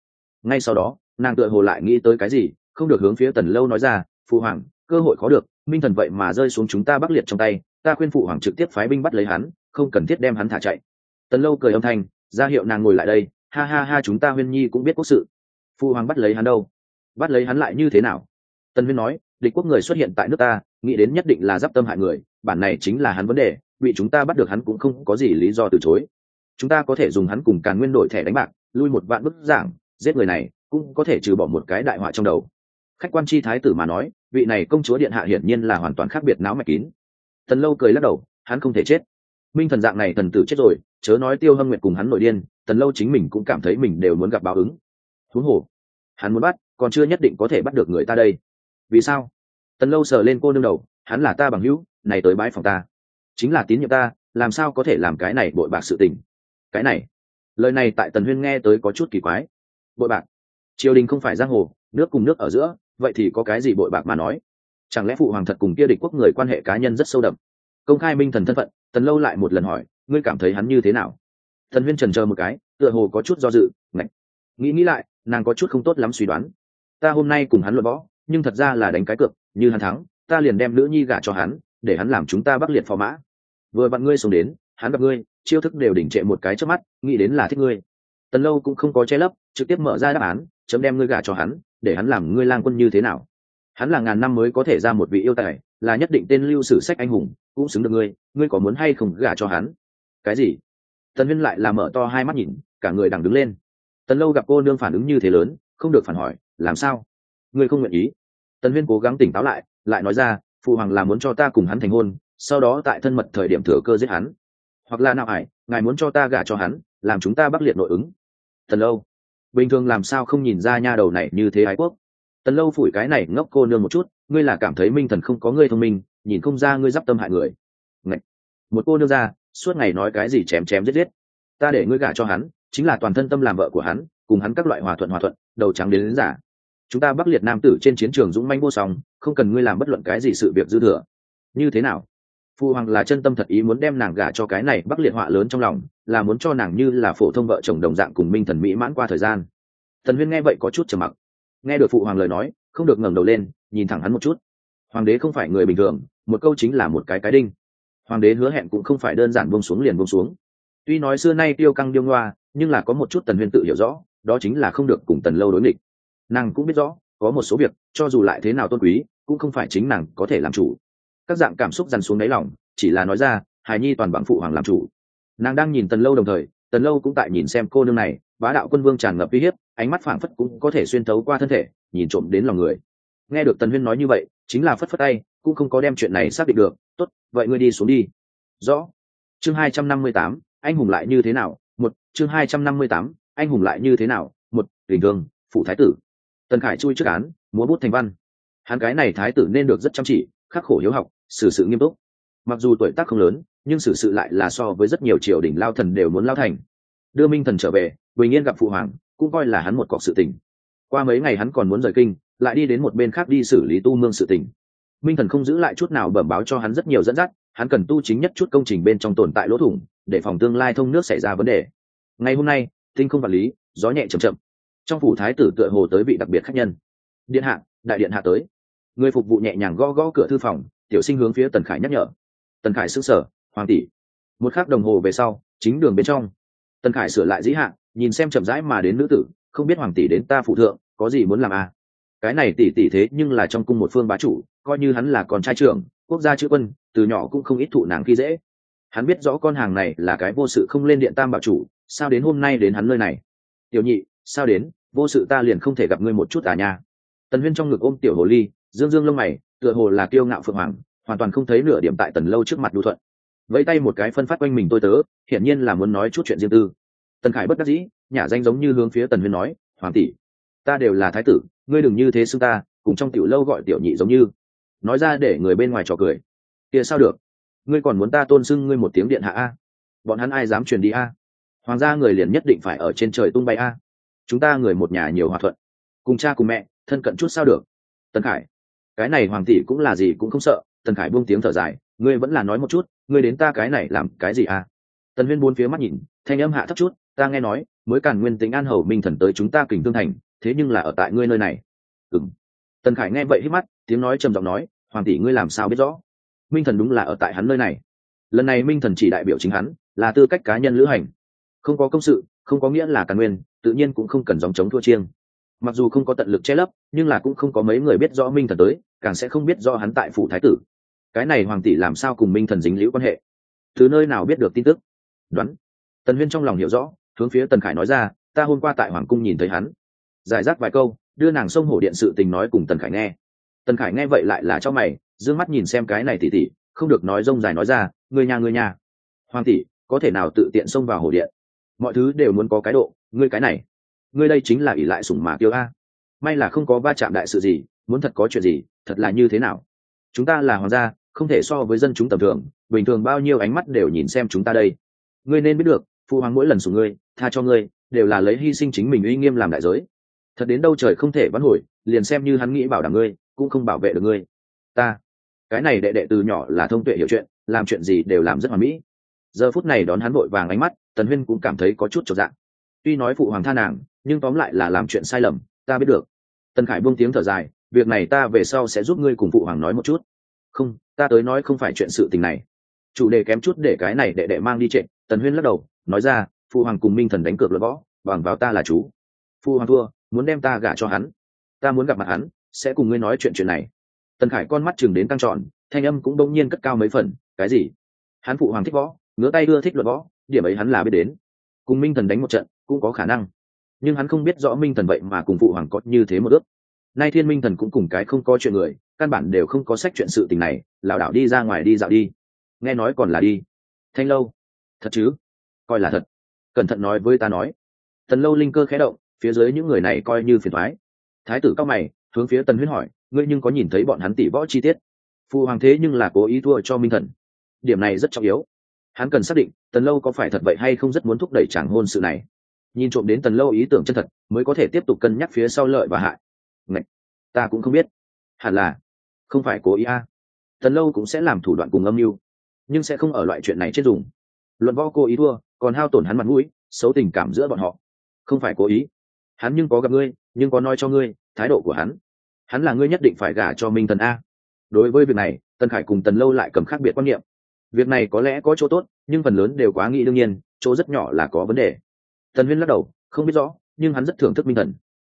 Ngay sau đó, nàng tựa hồ lại nghĩ tới cái gì, không được hướng phía tần lâu nói ra, phụ hoàng, cơ hội khó được, minh thần vậy mà rơi xuống chúng ta bắc liệt trong tay, ta khuyên phụ hoàng trực tiếp phái binh bắt lấy hắn, không cần thiết đem hắn thả chạy. Tần lâu cười âm thanh, ra hiệu nàng ngồi lại đây, ha ha ha, chúng ta huyên nhi cũng biết quốc sự. Phụ hoàng bắt lấy hắn đâu? Bắt lấy hắn lại như thế nào? Tần huyên nói, địch quốc người xuất hiện tại nước ta, nghĩ đến nhất định là d i p tâm hại người, bản này chính là hắn vấn đề bị chúng ta bắt được hắn cũng không có gì lý do từ chối. Chúng ta có thể dùng hắn cùng càn nguyên đổi thẻ đánh bạc, lui một vạn bức giảng, giết người này, cũng có thể trừ bỏ một cái đại họa trong đầu. Khách quan chi thái tử mà nói, vị này công chúa điện hạ hiển nhiên là hoàn toàn khác biệt não mạch kín. Thần lâu cười lắc đầu, hắn không thể chết. Minh thần dạng này thần tử chết rồi, chớ nói tiêu hâm nguyệt cùng hắn nội điên tần lâu chính mình cũng cảm thấy mình đều muốn gặp báo ứng. Thú hồ, hắn muốn bắt, còn chưa nhất định có thể bắt được người ta đây. Vì sao? Tần lâu sờ lên cô nương đầu, hắn là ta bằng hữu, này tới bãi phòng ta chính là tín nhiệm ta, làm sao có thể làm cái này bội bạc sự tình? Cái này, lời này tại tần huyên nghe tới có chút kỳ quái. Bội bạc? Triều đình không phải giang hồ, nước cùng nước ở giữa, vậy thì có cái gì bội bạc mà nói? Chẳng lẽ phụ hoàng thật cùng kia địch quốc người quan hệ cá nhân rất sâu đậm? Công khai minh thần thân phận, tần lâu lại một lần hỏi, ngươi cảm thấy hắn như thế nào? Thần huyên trần chờ một cái, tựa hồ có chút do dự, ngạch. Nghĩ nghĩ lại, nàng có chút không tốt lắm suy đoán. Ta hôm nay cùng hắn luận võ, nhưng thật ra là đánh cái cược, như hắn thắng, ta liền đem nữ nhi gả cho hắn để hắn làm chúng ta bắc liệt phò mã. Vừa bạn ngươi xuống đến, hắn gặp ngươi, chiêu thức đều đỉnh trệ một cái trước mắt, nghĩ đến là thích ngươi. Tần lâu cũng không có che lấp, trực tiếp mở ra đáp án, chấm đem ngươi gả cho hắn, để hắn làm ngươi lang quân như thế nào. Hắn là ngàn năm mới có thể ra một vị yêu tài, là nhất định tên lưu sử sách anh hùng, cũng xứng được ngươi ngươi có muốn hay không gả cho hắn? Cái gì? Tần huyên lại là mở to hai mắt nhìn, cả người đằng đứng lên. Tần lâu gặp cô nương phản ứng như thế lớn, không được phản hỏi, làm sao? Ngươi không nguyện ý? Tần huyên cố gắng tỉnh táo lại lại nói ra phụ hoàng là muốn cho ta cùng hắn thành hôn sau đó tại thân mật thời điểm thừa cơ giết hắn. Hoặc là nào ải ngài muốn cho ta gả cho hắn làm chúng ta bắc liệt nội ứng. Tần lâu. Bình thường làm sao không nhìn ra nha đầu này như thế ái quốc. Tần lâu phủi cái này ngốc cô nương một chút ngươi là cảm thấy minh thần không có ngươi thông minh nhìn không ra ngươi d i p tâm hại người. Ngậy! một cô nương ra suốt ngày nói cái gì chém chém giết giết. Ta để ngươi gả cho hắn chính là toàn thân tâm làm vợ của hắn cùng hắn các loại hòa thuận hòa thuận đầu trắng đến, đến giả chúng ta bắc liệt nam tử trên chiến trường dũng manh vô song, không cần ngươi làm bất luận cái gì sự việc dư thừa. Như thế nào? Phu hoàng là chân tâm thật ý muốn đem nàng gả cho cái này bắc liệt họa lớn trong lòng, là muốn cho nàng như là phổ thông vợ chồng đồng dạng cùng minh thần mỹ mãn qua thời gian. Thần huyên nghe vậy có chút trầm mặc. Nghe được phụ hoàng lời nói, không được ngẩng đầu lên, nhìn thẳng hắn một chút. Hoàng đế không phải người bình thường, một câu chính là một cái cái đinh. Hoàng đế hứa hẹn cũng không phải đơn giản bông xuống liền bông xuống. Tuy nói xưa nay tiêu căng điêu ngoa, nhưng là có một chút tần huyên tự hiểu rõ, đó chính là không được cùng tần lâu đối nghịch nàng cũng biết rõ, có một số việc, cho dù lại thế nào tôn quý, cũng không phải chính nàng có thể làm chủ. Các dạng cảm xúc dằn xuống đáy lòng, chỉ là nói ra hài nhi toàn bằng phụ hoàng làm chủ. Nàng đang nhìn tần lâu đồng thời, tần lâu cũng tại nhìn xem cô nương này, bá đạo quân vương tràn ngập uy hiếp, ánh mắt phảng phất cũng có thể xuyên thấu qua thân thể, nhìn trộm đến lòng người. Nghe được tần huyên nói như vậy, chính là phất phất tay, cũng không có đem chuyện này xác định được, tốt, vậy ngươi đi xuống đi. Rõ. Chương hai trăm năm mươi tám, anh hùng lại như thế nào? Một, chương hai trăm năm mươi tám, anh hùng lại như thế nào? Một, bình thường phụ thái tử tần khải chui trước án, múa bút thành văn. Hắn cái này thái tử nên được rất chăm chỉ, khắc khổ hiếu học, xử sự nghiêm túc. Mặc dù tuổi tác không lớn, nhưng xử sự lại là so với rất nhiều triều đình lao thần đều muốn lao thành. Đưa minh thần trở về, bình yên gặp phụ hoàng, cũng coi là hắn một cọc sự tình. Qua mấy ngày hắn còn muốn rời kinh, lại đi đến một bên khác đi xử lý tu mương sự tình. Minh thần không giữ lại chút nào bẩm báo cho hắn rất nhiều dẫn dắt, hắn cần tu chính nhất chút công trình bên trong tồn tại lỗ thủng, để phòng tương lai thông nước xảy ra vấn đề. Ngày hôm nay, tinh không vật lý, gió nhẹ chậm chậm trong phủ thái tử tựa hồ tới vị đặc biệt khách nhân. Điện hạ, đại điện hạ tới. Người phục vụ nhẹ nhàng gõ gõ cửa thư phòng, tiểu sinh hướng phía tần khải nhắc nhở. Tần khải xứng sở hoàng tỷ. Một khắc đồng hồ về sau, chính đường bên trong. Tần khải sửa lại dĩ hạn nhìn xem chậm rãi mà đến nữ tử, không biết hoàng tỷ đến ta phụ thượng, có gì muốn làm à? Cái này tỷ tỷ thế nhưng là trong cung một phương bá chủ, coi như hắn là con trai trưởng, quốc gia chữ quân, từ nhỏ cũng không ít thụ nàng khi dễ. Hắn biết rõ con hàng này là cái vô sự không lên điện tam bảo chủ, sao đến hôm nay đến hắn nơi này? Tiểu nhị sao đến, vô sự ta liền không thể gặp ngươi một chút à nha. Tần huyên trong ngực ôm tiểu hồ ly, dương dương lông mày, tựa hồ là kiêu ngạo phượng hoàng, hoàn toàn không thấy nửa điểm tại tần lâu trước mặt đu thuận. Vẫy tay một cái phân phát quanh mình tôi tớ, hiển nhiên là muốn nói chút chuyện riêng tư. Tần khải bất đắc dĩ, nhả danh giống như hướng phía tần huyên nói, hoàng tỷ, ta đều là thái tử, ngươi đừng như thế xưng ta, cùng trong tiểu lâu gọi tiểu nhị giống như. Nói ra để người bên ngoài trò cười. Kia sao được? Ngươi còn muốn ta tôn xưng ngươi một tiếng điện hạ a? Bọn hắn ai dám truyền đi a? Hoàng gia người liền nhất định phải ở trên trời tung bay a chúng ta người một nhà nhiều hòa thuận. Cùng cha cùng mẹ, thân cận chút sao được? Tần khải, cái này hoàng tỷ cũng là gì cũng không sợ. Tần khải buông tiếng thở dài, ngươi vẫn là nói một chút, ngươi đến ta cái này làm cái gì à? Tần huyên bốn phía mắt nhìn, thanh âm hạ thấp chút, ta nghe nói, mới càn nguyên tính an hầu minh thần tới chúng ta kình tương thành, thế nhưng là ở tại ngươi nơi này. Ừng tần khải nghe vậy hít mắt, tiếng nói trầm giọng nói, hoàng tỷ ngươi làm sao biết rõ? Minh thần đúng là ở tại hắn nơi này. Lần này minh thần chỉ đại biểu chính hắn, là tư cách cá nhân lữ hành. Không có công sự, không có nghĩa là càn nguyên tự nhiên cũng không cần dòng chống thua chiêng. Mặc dù không có tận lực che lấp, nhưng là cũng không có mấy người biết rõ minh thần tới, càng sẽ không biết rõ hắn tại phủ thái tử. Cái này hoàng tỷ làm sao cùng minh thần dính liễu quan hệ? Từ nơi nào biết được tin tức? Đoán. Tần huyên trong lòng hiểu rõ, hướng phía tần khải nói ra, ta hôm qua tại hoàng cung nhìn thấy hắn. Giải rác vài câu, đưa nàng sông hổ điện sự tình nói cùng tần khải nghe. Tần khải nghe vậy lại là cho mày d ư ơ n g mắt nhìn xem cái này tỉ tỉ, không được nói rông dài nói ra người nhà người nhà hoàng tỷ, có thể nào tự tiện xông vào hổ điện? Mọi thứ đều muốn có cái độ, ngươi cái này, ngươi đây chính là ỷ lại sủng mà kiêu a. May là không có va chạm đại sự gì, muốn thật có chuyện gì, thật là như thế nào? Chúng ta là hoàng gia, không thể so với dân chúng tầm thường, bình thường bao nhiêu ánh mắt đều nhìn xem chúng ta đây. Ngươi nên biết được, phụ hoàng mỗi lần sủng ngươi, tha cho ngươi, đều là lấy hy sinh chính mình uy nghiêm làm đại giới. Thật đến đâu trời không thể vãn hồi, liền xem như hắn nghĩ bảo đảm ngươi, cũng không bảo vệ được ngươi. Ta, cái này đệ đệ từ nhỏ là thông tuệ hiểu chuyện, làm chuyện gì đều làm rất hoàn mỹ giờ phút này đón hắn vội vàng ánh mắt, tần huyên cũng cảm thấy có chút trọn dạng. Tuy nói phụ hoàng tha nàng, nhưng tóm lại là làm chuyện sai lầm, ta biết được. Tần khải buông tiếng thở dài, việc này ta về sau sẽ giúp ngươi cùng phụ hoàng nói một chút. Không, ta tới nói không phải chuyện sự tình này. Chủ đề kém chút để cái này đệ đệ mang đi trệ, tần huyên lắc đầu, nói ra, phụ hoàng cùng minh thần đánh cược luận võ, bằng vào ta là chú. Phụ hoàng thua, muốn đem ta gả cho hắn. Ta muốn gặp mặt hắn, sẽ cùng ngươi nói chuyện chuyện này. Tần khải con mắt chừng đến căng tròn, thanh âm cũng đông nhiên cất cao mấy phần, cái gì? Hắn phụ hoàng thích võ ngứa tay đưa thích luận võ, điểm ấy hắn là biết đến. Cùng minh thần đánh một trận cũng có khả năng. Nhưng hắn không biết rõ minh thần vậy mà cùng phụ hoàng có như thế một ước. Nay thiên minh thần cũng cùng cái không có chuyện người, căn bản đều không có sách chuyện sự tình này, lảo đảo đi ra ngoài đi dạo đi. Nghe nói còn là đi. Thanh lâu. Thật chứ? Coi là thật. Cẩn thận nói với ta nói. Tần lâu linh cơ khé động, phía dưới những người này coi như phiền thoái thái tử cao mày, hướng phía tần huyết hỏi, ngươi nhưng có nhìn thấy bọn hắn tỷ võ chi tiết? Phụ hoàng thế nhưng là cố ý thua cho minh thần. Điểm này rất trọng yếu hắn cần xác định tần lâu có phải thật vậy hay không rất muốn thúc đẩy chẳng hôn sự này. Nhìn trộm đến tần lâu ý tưởng chân thật, mới có thể tiếp tục cân nhắc phía sau lợi và hại. Ngạch! ta cũng không biết. Hẳn là, không phải cố ý a. À. tần lâu cũng sẽ làm thủ đoạn cùng âm mưu, nhưng sẽ không ở loại chuyện này chết dùng. Luận võ cô ý thua, còn hao tổn hắn mặt mũi, xấu tình cảm giữa bọn họ. Không phải cố ý. Hắn nhưng có gặp ngươi, nhưng có nói cho ngươi, thái độ của hắn. Hắn là ngươi nhất định phải gả cho minh thần a. Đối với việc này, tần khải cùng tần lâu lại cầm khác biệt quan niệm việc này có lẽ có chỗ tốt, nhưng phần lớn đều quá nghĩ đương nhiên, chỗ rất nhỏ là có vấn đề. Tần huyên lắc đầu, không biết rõ, nhưng hắn rất thưởng thức minh thần.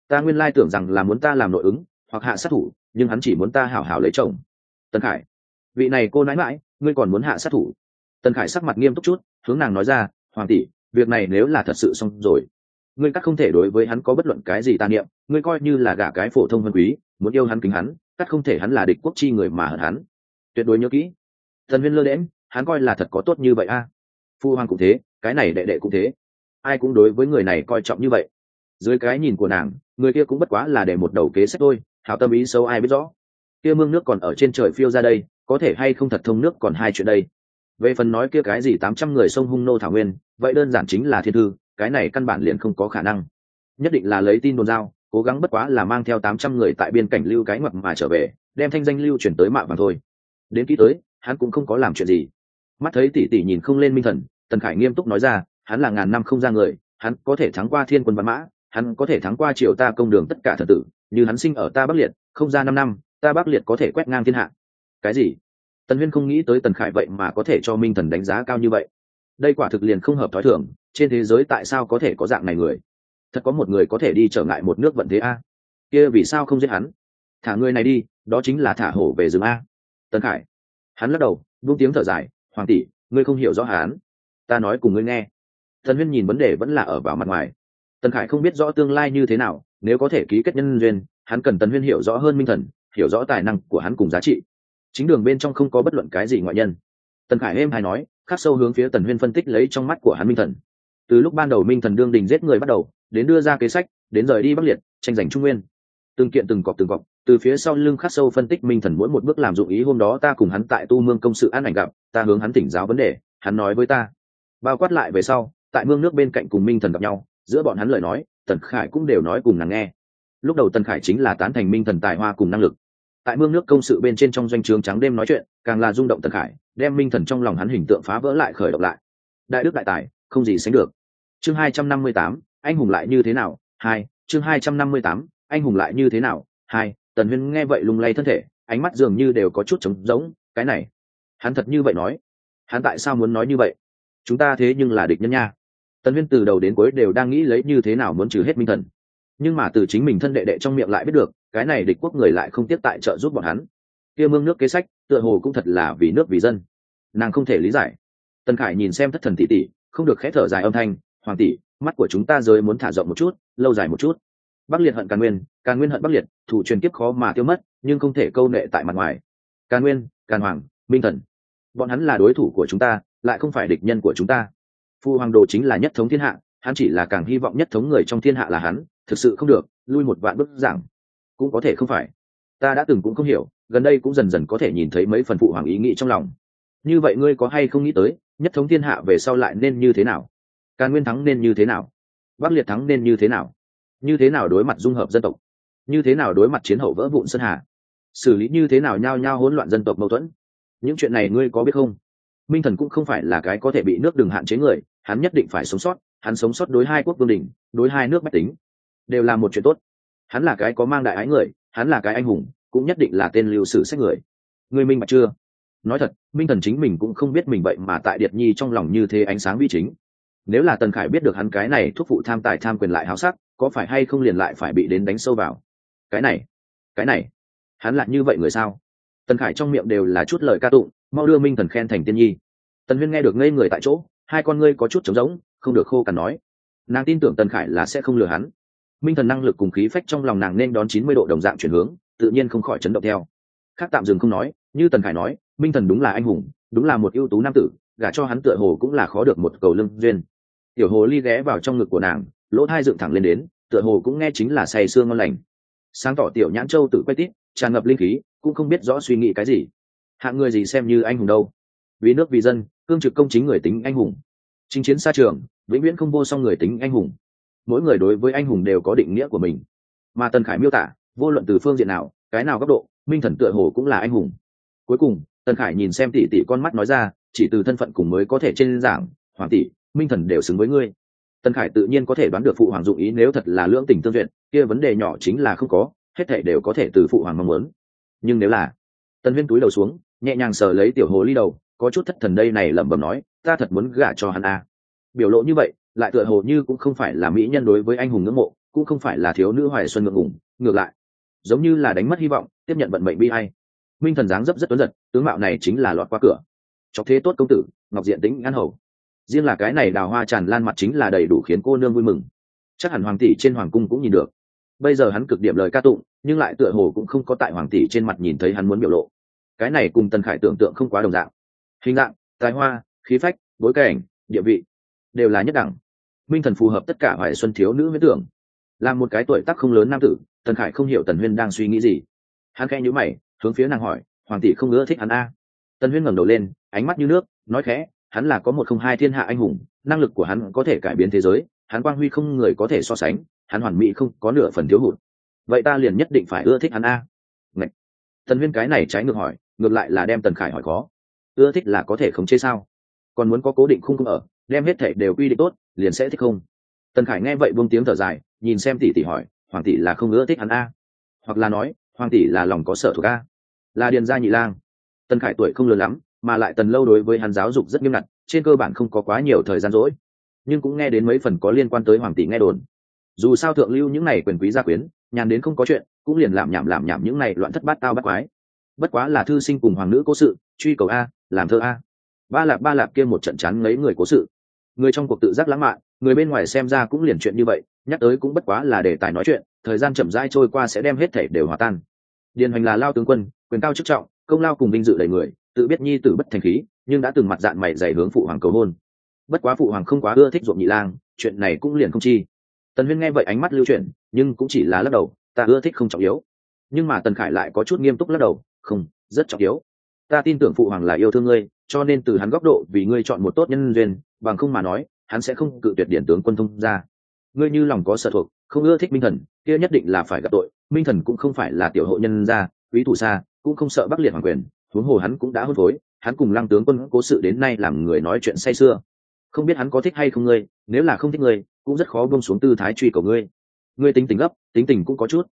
Ta nguyên lai tưởng rằng là muốn ta làm nội ứng, hoặc hạ sát thủ, nhưng hắn chỉ muốn ta hảo hảo lấy chồng. Tần khải, vị này cô nãi mãi, ngươi còn muốn hạ sát thủ? Tần khải sắc mặt nghiêm túc chút, hướng nàng nói ra, hoàng tỷ, việc này nếu là thật sự xong rồi, ngươi cắt không thể đối với hắn có bất luận cái gì tà niệm, ngươi coi như là gả cái phổ thông vân quý, muốn yêu hắn kính hắn, cắt không thể hắn là địch quốc chi người mà hận hắn. Tuyệt đối nhớ kỹ. Tần huyên lơ đễm hắn coi là thật có tốt như vậy a. Phu hoàng cũng thế, cái này đệ đệ cũng thế. Ai cũng đối với người này coi trọng như vậy. Dưới cái nhìn của nàng, người kia cũng bất quá là để một đầu kế sách thôi, hảo tâm ý xấu ai biết rõ. Kia mương nước còn ở trên trời phiêu ra đây, có thể hay không thật thông nước còn hai chuyện đây. Về phần nói kia cái gì tám trăm người sông hung nô thảo nguyên, vậy đơn giản chính là thiên thư, cái này căn bản liền không có khả năng. Nhất định là lấy tin đồn giao, cố gắng bất quá là mang theo tám trăm người tại biên cảnh lưu cái ngoặc mà trở về, đem thanh danh lưu chuyển tới mạng vàng thôi. Đến kỹ tới, hắn cũng không có làm chuyện gì mắt thấy tỷ tỷ nhìn không lên minh thần, tần khải nghiêm túc nói ra, hắn là ngàn năm không ra người, hắn có thể thắng qua thiên quân văn mã, hắn có thể thắng qua triều ta công đường tất cả thần tử, như hắn sinh ở ta bắc liệt, không ra năm năm, ta bắc liệt có thể quét ngang thiên hạ. Cái gì? Tần huyên không nghĩ tới tần khải vậy mà có thể cho minh thần đánh giá cao như vậy. Đây quả thực liền không hợp t h ó i thưởng trên thế giới tại sao có thể có dạng này người? Thật có một người có thể đi trở ngại một nước vận thế a? Kia vì sao không giết hắn? Thả người này đi, đó chính là thả hổ về rừng a. Tần khải, hắn lắc đầu, buông tiếng thở dài hoàng tỷ, ngươi không hiểu rõ hắn ta nói cùng ngươi nghe. Tần huyên nhìn vấn đề vẫn là ở vào mặt ngoài. Tần khải không biết rõ tương lai như thế nào, nếu có thể ký kết nhân duyên, hắn cần tần huyên hiểu rõ hơn minh thần, hiểu rõ tài năng của hắn cùng giá trị. Chính đường bên trong không có bất luận cái gì ngoại nhân. Tần khải êm hay nói, khắc sâu hướng phía tần huyên phân tích lấy trong mắt của hắn minh thần. Từ lúc ban đầu minh thần đương đình giết người bắt đầu, đến đưa ra kế sách, đến rời đi bắc liệt, tranh giành trung nguyên từng kiện từng cọc từng cọc, từ phía sau lưng khắc sâu phân tích minh thần mỗi một bước làm dụng ý hôm đó ta cùng hắn tại tu mương công sự an ảnh gặp, ta hướng hắn tỉnh giáo vấn đề, hắn nói với ta. Bao quát lại về sau, tại mương nước bên cạnh cùng minh thần gặp nhau, giữa bọn hắn lời nói, tần khải cũng đều nói cùng nàng nghe. Lúc đầu tần khải chính là tán thành minh thần tài hoa cùng năng lực. Tại mương nước công sự bên trên trong doanh trường trắng đêm nói chuyện, càng là rung động tần khải, đem minh thần trong lòng hắn hình tượng phá vỡ lại khởi động lại. Đại đức đại tài, không gì sánh được. Chương hai trăm năm mươi tám, anh hùng lại như thế nào? Hai, chương hai trăm năm mươi tám anh hùng lại như thế nào? Hai, tần huyên nghe vậy lung lay thân thể, ánh mắt dường như đều có chút trống rỗng, cái này, hắn thật như vậy nói? Hắn tại sao muốn nói như vậy? Chúng ta thế nhưng là địch nhân nha. Tần huyên từ đầu đến cuối đều đang nghĩ lấy như thế nào muốn trừ hết minh thần. Nhưng mà từ chính mình thân đệ đệ trong miệng lại biết được, cái này địch quốc người lại không tiếp tại trợ giúp bọn hắn. Kia mương nước kế sách, tựa hồ cũng thật là vì nước vì dân. Nàng không thể lý giải. Tần khải nhìn xem thất thần tỷ tỷ, không được khẽ thở dài âm thanh, hoàng tỷ, mắt của chúng ta giới muốn thả rộng một chút, lâu dài một chút bắc liệt hận càn nguyên càn nguyên hận bắc liệt, thủ truyền kiếp khó mà tiêu mất, nhưng không thể câu nệ tại mặt ngoài. Càn nguyên, càn hoàng, minh thần. Bọn hắn là đối thủ của chúng ta, lại không phải địch nhân của chúng ta. Phu hoàng đồ chính là nhất thống thiên hạ, hắn chỉ là càng hy vọng nhất thống người trong thiên hạ là hắn, thực sự không được, lui một vạn bức giảng. Cũng có thể không phải. Ta đã từng cũng không hiểu, gần đây cũng dần dần có thể nhìn thấy mấy phần phụ hoàng ý nghĩ trong lòng. Như vậy ngươi có hay không nghĩ tới, nhất thống thiên hạ về sau lại nên như thế nào? Càn nguyên thắng nên như thế nào? Bắc liệt thắng nên như thế nào? Như thế nào đối mặt dung hợp dân tộc? Như thế nào đối mặt chiến hậu vỡ vụn sơn hà? Xử lý như thế nào nhao nhao hỗn loạn dân tộc mâu thuẫn? Những chuyện này ngươi có biết không? Minh thần cũng không phải là cái có thể bị nước đừng hạn chế người, hắn nhất định phải sống sót, hắn sống sót đối hai quốc vương đình đối hai nước bách tính. Đều là một chuyện tốt. Hắn là cái có mang đại ái người, hắn là cái anh hùng, cũng nhất định là tên lưu sử sách người. Người minh bạch chưa? Nói thật, minh thần chính mình cũng không biết mình vậy mà tại điệt nhi trong lòng như thế ánh sáng vi chính. Nếu là tần khải biết được hắn cái này thúc phụ tham tài tham quyền lại háo sắc có phải hay không liền lại phải bị đến đánh sâu vào? Cái này cái này, hắn lại như vậy người sao? Tần khải trong miệng đều là chút lời ca tụng, mau đưa minh thần khen thành tiên nhi. Tần huyên nghe được ngây người tại chỗ, hai con ngươi có chút trống rỗng, không được khô cằn nói. Nàng tin tưởng tần khải là sẽ không lừa hắn. Minh thần năng lực cùng khí phách trong lòng nàng nên đón chín mươi độ đồng dạng chuyển hướng, tự nhiên không khỏi chấn động theo. Khác tạm dừng không nói, như tần khải nói, minh thần đúng là anh hùng, đúng là một ưu tú nam tử, gả cho hắn tựa hồ cũng là khó được một cầu lưng duyên. Tiểu hồ ly ghé vào trong ngực của nàng lỗ thai dựng thẳng lên đến, tựa hồ cũng nghe chính là say sương ngon lành. Sáng tỏ tiểu nhãn châu tự quay tít, tràn ngập linh khí, cũng không biết rõ suy nghĩ cái gì. Hạng người gì xem như anh hùng đâu? Vì nước vì dân, cương trực công chính người tính anh hùng. Chinh chiến xa trường, vĩnh viễn không vô song người tính anh hùng. Mỗi người đối với anh hùng đều có định nghĩa của mình. Mà tần khải miêu tả, vô luận từ phương diện nào, cái nào góc độ, minh thần tựa hồ cũng là anh hùng. Cuối cùng, tần khải nhìn xem tỷ tỷ con mắt nói ra, chỉ từ thân phận cùng mới có thể trên giảng hoàng tỷ, minh thần đều xứng với ngươi. Tân khải tự nhiên có thể đoán được phụ hoàng dụng ý nếu thật là lưỡng tình tương duyệt, kia vấn đề nhỏ chính là không có, hết thể đều có thể từ phụ hoàng mong muốn. Nhưng nếu là Tân huyên túi đầu xuống, nhẹ nhàng sờ lấy tiểu hồ ly đầu, có chút thất thần đây này lẩm bẩm nói, ta thật muốn gả cho hắn a à. biểu lộ như vậy, lại tựa hồ như cũng không phải là mỹ nhân đối với anh hùng ngưỡng mộ, cũng không phải là thiếu nữ hoài xuân ngượng ngùng, ngược lại, giống như là đánh mất hy vọng, tiếp nhận vận mệnh bi hay minh thần dáng dấp rất tuấn giật, tướng mạo này chính là lọt qua cửa. Chọc thế tốt công tử, ngọc diện tính ngăn hầu riêng là cái này đào hoa tràn lan mặt chính là đầy đủ khiến cô nương vui mừng. Chắc hẳn hoàng tỷ trên hoàng cung cũng nhìn được. Bây giờ hắn cực điểm lời ca tụng, nhưng lại tựa hồ cũng không có tại hoàng tỷ trên mặt nhìn thấy hắn muốn biểu lộ. Cái này cùng tần khải tưởng tượng không quá đồng dạng. Hình dạng, tài hoa, khí phách, bối cảnh, địa vị đều là nhất đẳng. Minh thần phù hợp tất cả hoài xuân thiếu nữ huyết tưởng. Là một cái tuổi tác không lớn nam tử, tần khải không hiểu tần huyên đang suy nghĩ gì. Hắn khẽ nhữ mày, hướng phía nàng hỏi, hoàng tỷ không ưa thích hắn a? Tần huyên ngẩng đầu lên, ánh mắt như nước, nói khẽ hắn là có một không hai thiên hạ anh hùng, năng lực của hắn có thể cải biến thế giới, hắn quang huy không người có thể so sánh, hắn hoàn mỹ không có nửa phần thiếu hụt. Vậy ta liền nhất định phải ưa thích hắn a. Ngạch. tần huyên cái này trái ngược hỏi, ngược lại là đem tần khải hỏi khó. Ưa thích là có thể khống chế sao? Còn muốn có cố định khung không ở, đem hết thể đều quy định tốt, liền sẽ thích không? Tần khải nghe vậy buông tiếng thở dài, nhìn xem tỷ tỷ hỏi, hoàng tỷ là không ưa thích hắn a? Hoặc là nói, hoàng tỷ là lòng có sở thuộc a. Là điền gia nhị lang. Tần khải tuổi không lớn lắm mà lại tần lâu đối với hắn giáo dục rất nghiêm ngặt, trên cơ bản không có quá nhiều thời gian rỗi. Nhưng cũng nghe đến mấy phần có liên quan tới hoàng tỷ nghe đồn. Dù sao thượng lưu những này quyền quý gia quyến, nhàn đến không có chuyện, cũng liền làm nhảm làm nhảm những này loạn thất bát tao bắt quái. Bất quá là thư sinh cùng hoàng nữ cố sự, truy cầu a, làm thơ a. Ba lạc ba lạc kia một trận chán lấy người cố sự. Người trong cuộc tự giác lãng mạn, người bên ngoài xem ra cũng liền chuyện như vậy, nhắc tới cũng bất quá là đề tài nói chuyện, thời gian chậm rãi trôi qua sẽ đem hết thể đều hòa tan. Điền hoành là lao tướng quân, quyền cao chức trọng, công lao cùng vinh dự đầy người tự biết nhi tử bất thành khí, nhưng đã từng mặt dạng mày dày hướng phụ hoàng cầu hôn. Bất quá phụ hoàng không quá ưa thích ruộng nhị lang, chuyện này cũng liền không chi. Tần huyên nghe vậy ánh mắt lưu chuyển, nhưng cũng chỉ là lắc đầu, ta ưa thích không trọng yếu. Nhưng mà tần khải lại có chút nghiêm túc lắc đầu, không, rất trọng yếu. Ta tin tưởng phụ hoàng là yêu thương ngươi, cho nên từ hắn góc độ vì ngươi chọn một tốt nhân duyên, bằng không mà nói, hắn sẽ không cự tuyệt điển tướng quân thông ra ngươi như lòng có sợ thuộc, không ưa thích minh thần, kia nhất định là phải gặp tội. Minh thần cũng không phải là tiểu hộ nhân gia, quý thủ xa, cũng không sợ bắc liệt hoàng quyền huống hồ hắn cũng đã hôn phối, hắn cùng lăng tướng quân cố sự đến nay làm người nói chuyện say sưa. Không biết hắn có thích hay không ngươi, nếu là không thích ngươi, cũng rất khó buông xuống tư thái truy cầu ngươi. Ngươi tính tình gấp, tính tình cũng có chút.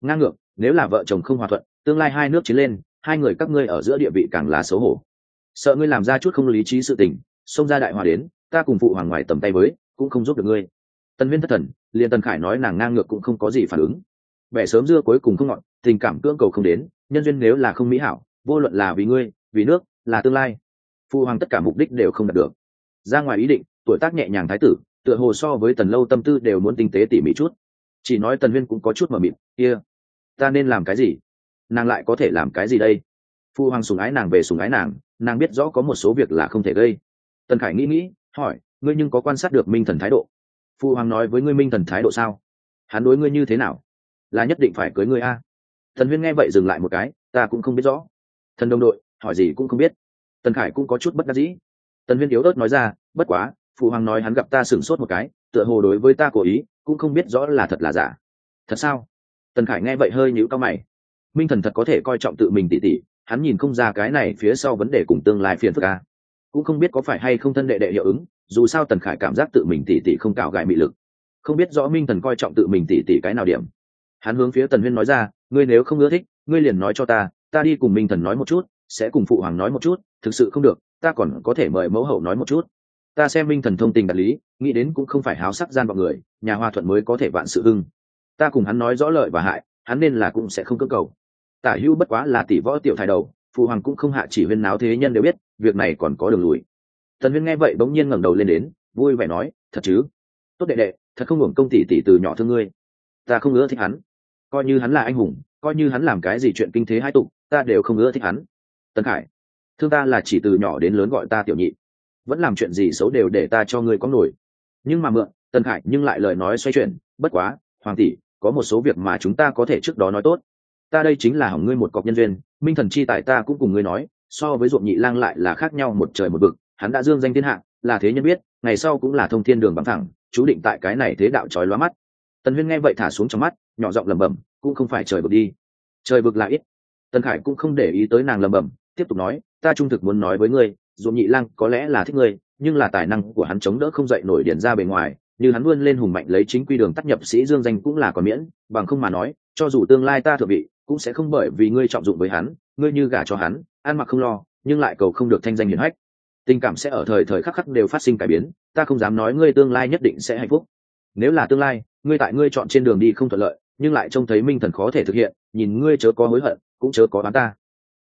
Ngang ngược, nếu là vợ chồng không hòa thuận, tương lai hai nước chiến lên, hai người các ngươi ở giữa địa vị càng là xấu hổ. Sợ ngươi làm ra chút không lý trí sự tình, xông ra đại hòa đến, ta cùng phụ hoàng ngoài tầm tay với, cũng không giúp được ngươi. Tân Viên thất thần, liền tần khải nói nàng ngang ngược cũng không có gì phản ứng. Vẻ sớm dưa cuối cùng không ngọn, tình cảm cưỡng cầu không đến, nhân duyên nếu là không mỹ hảo vô luận là vì ngươi, vì nước, là tương lai, phu hoàng tất cả mục đích đều không đạt được. Ra ngoài ý định, tuổi tác nhẹ nhàng thái tử, tựa hồ so với tần lâu tâm tư đều muốn tinh tế tỉ mỉ chút. Chỉ nói tần huyên cũng có chút mờ mịt, kia、yeah. ta nên làm cái gì? Nàng lại có thể làm cái gì đây? Phu hoàng sùng ái nàng về sùng ái nàng nàng biết rõ có một số việc là không thể gây. Tần khải nghĩ nghĩ, hỏi, ngươi nhưng có quan sát được minh thần thái độ? Phu hoàng nói với ngươi minh thần thái độ sao? Hắn đối ngươi như thế nào? Là nhất định phải cưới ngươi a. Thần huyên nghe vậy dừng lại một cái, ta cũng không biết rõ thần đồng đội, hỏi gì cũng không biết. Tần khải cũng có chút bất đắc dĩ. Tần huyên yếu ớt nói ra, bất quá, phụ hoàng nói hắn gặp ta sửng sốt một cái, tựa hồ đối với ta cố ý, cũng không biết rõ là thật là giả. Thật sao? Tần khải nghe vậy hơi nhíu cao mày. Minh thần thật có thể coi trọng tự mình tỉ tỉ hắn nhìn không ra cái này phía sau vấn đề cùng tương lai phiền phức a cũng không biết có phải hay không thân đệ đệ hiệu ứng, dù sao tần khải cảm giác tự mình tỉ tỉ không cạo gại mị lực. Không biết rõ minh thần coi trọng tự mình tỉ tỉ cái nào điểm. Hắn hướng phía tần huyên nói ra, ngươi nếu không ưa thích, ngươi liền nói cho ta ta đi cùng minh thần nói một chút, sẽ cùng phụ hoàng nói một chút, thực sự không được, ta còn có thể mời mẫu hậu nói một chút. Ta xem minh thần thông tình đạt lý, nghĩ đến cũng không phải háo sắc gian vào người, nhà hoa thuận mới có thể vạn sự hưng. Ta cùng hắn nói rõ lợi và hại, hắn nên là cũng sẽ không cơ cầu. Tả hữu bất quá là tỷ võ tiểu thái đầu, phụ hoàng cũng không hạ chỉ huyên náo thế nhân đều biết, việc này còn có đường lùi. Tần huyên nghe vậy bỗng nhiên ngẩng đầu lên đến, vui vẻ nói, thật chứ? Tốt đệ đệ, thật không hưởng công tỷ tỷ từ nhỏ thương ngươi. Ta không ưa thích hắn. Coi như hắn là anh hùng, coi như hắn làm cái gì chuyện kinh thế hai tục ta đều không ưa thích hắn. Tân khải, thương ta là chỉ từ nhỏ đến lớn gọi ta tiểu nhị. Vẫn làm chuyện gì xấu đều để ta cho ngươi có nổi. Nhưng mà mượn tân khải nhưng lại lời nói xoay chuyển, bất quá, hoàng tỷ, có một số việc mà chúng ta có thể trước đó nói tốt. Ta đây chính là hỏng ngươi một cọc nhân duyên, minh thần chi tại ta cũng cùng ngươi nói, so với ruộng nhị lang lại là khác nhau một trời một vực, hắn đã dương danh thiên hạ, là thế nhân biết, ngày sau cũng là thông thiên đường bằng thẳng, chú định tại cái này thế đạo trói lóa mắt. Tần huyên nghe vậy thả xuống trong mắt, nhỏ giọng lẩm bẩm, cũng không phải trời vực đi. Trời vực là ít tần khải cũng không để ý tới nàng lầm bầm, tiếp tục nói ta trung thực muốn nói với ngươi dù nhị lang có lẽ là thích ngươi nhưng là tài năng của hắn chống đỡ không dậy nổi điển ra bề ngoài như hắn vươn lên hùng mạnh lấy chính quy đường tác nhập sĩ dương danh cũng là còn miễn bằng không mà nói cho dù tương lai ta thượng vị cũng sẽ không bởi vì ngươi trọng dụng với hắn ngươi như gả cho hắn ăn mặc không lo nhưng lại cầu không được thanh danh hiển hách. Tình cảm sẽ ở thời thời khắc khắc đều phát sinh cải biến ta không dám nói ngươi tương lai nhất định sẽ hạnh phúc. Nếu là tương lai ngươi tại ngươi chọn trên đường đi không thuận lợi nhưng lại trông thấy minh thần khó thể thực hiện nhìn ngươi chớ có hối hận cũng chớ có bán ta.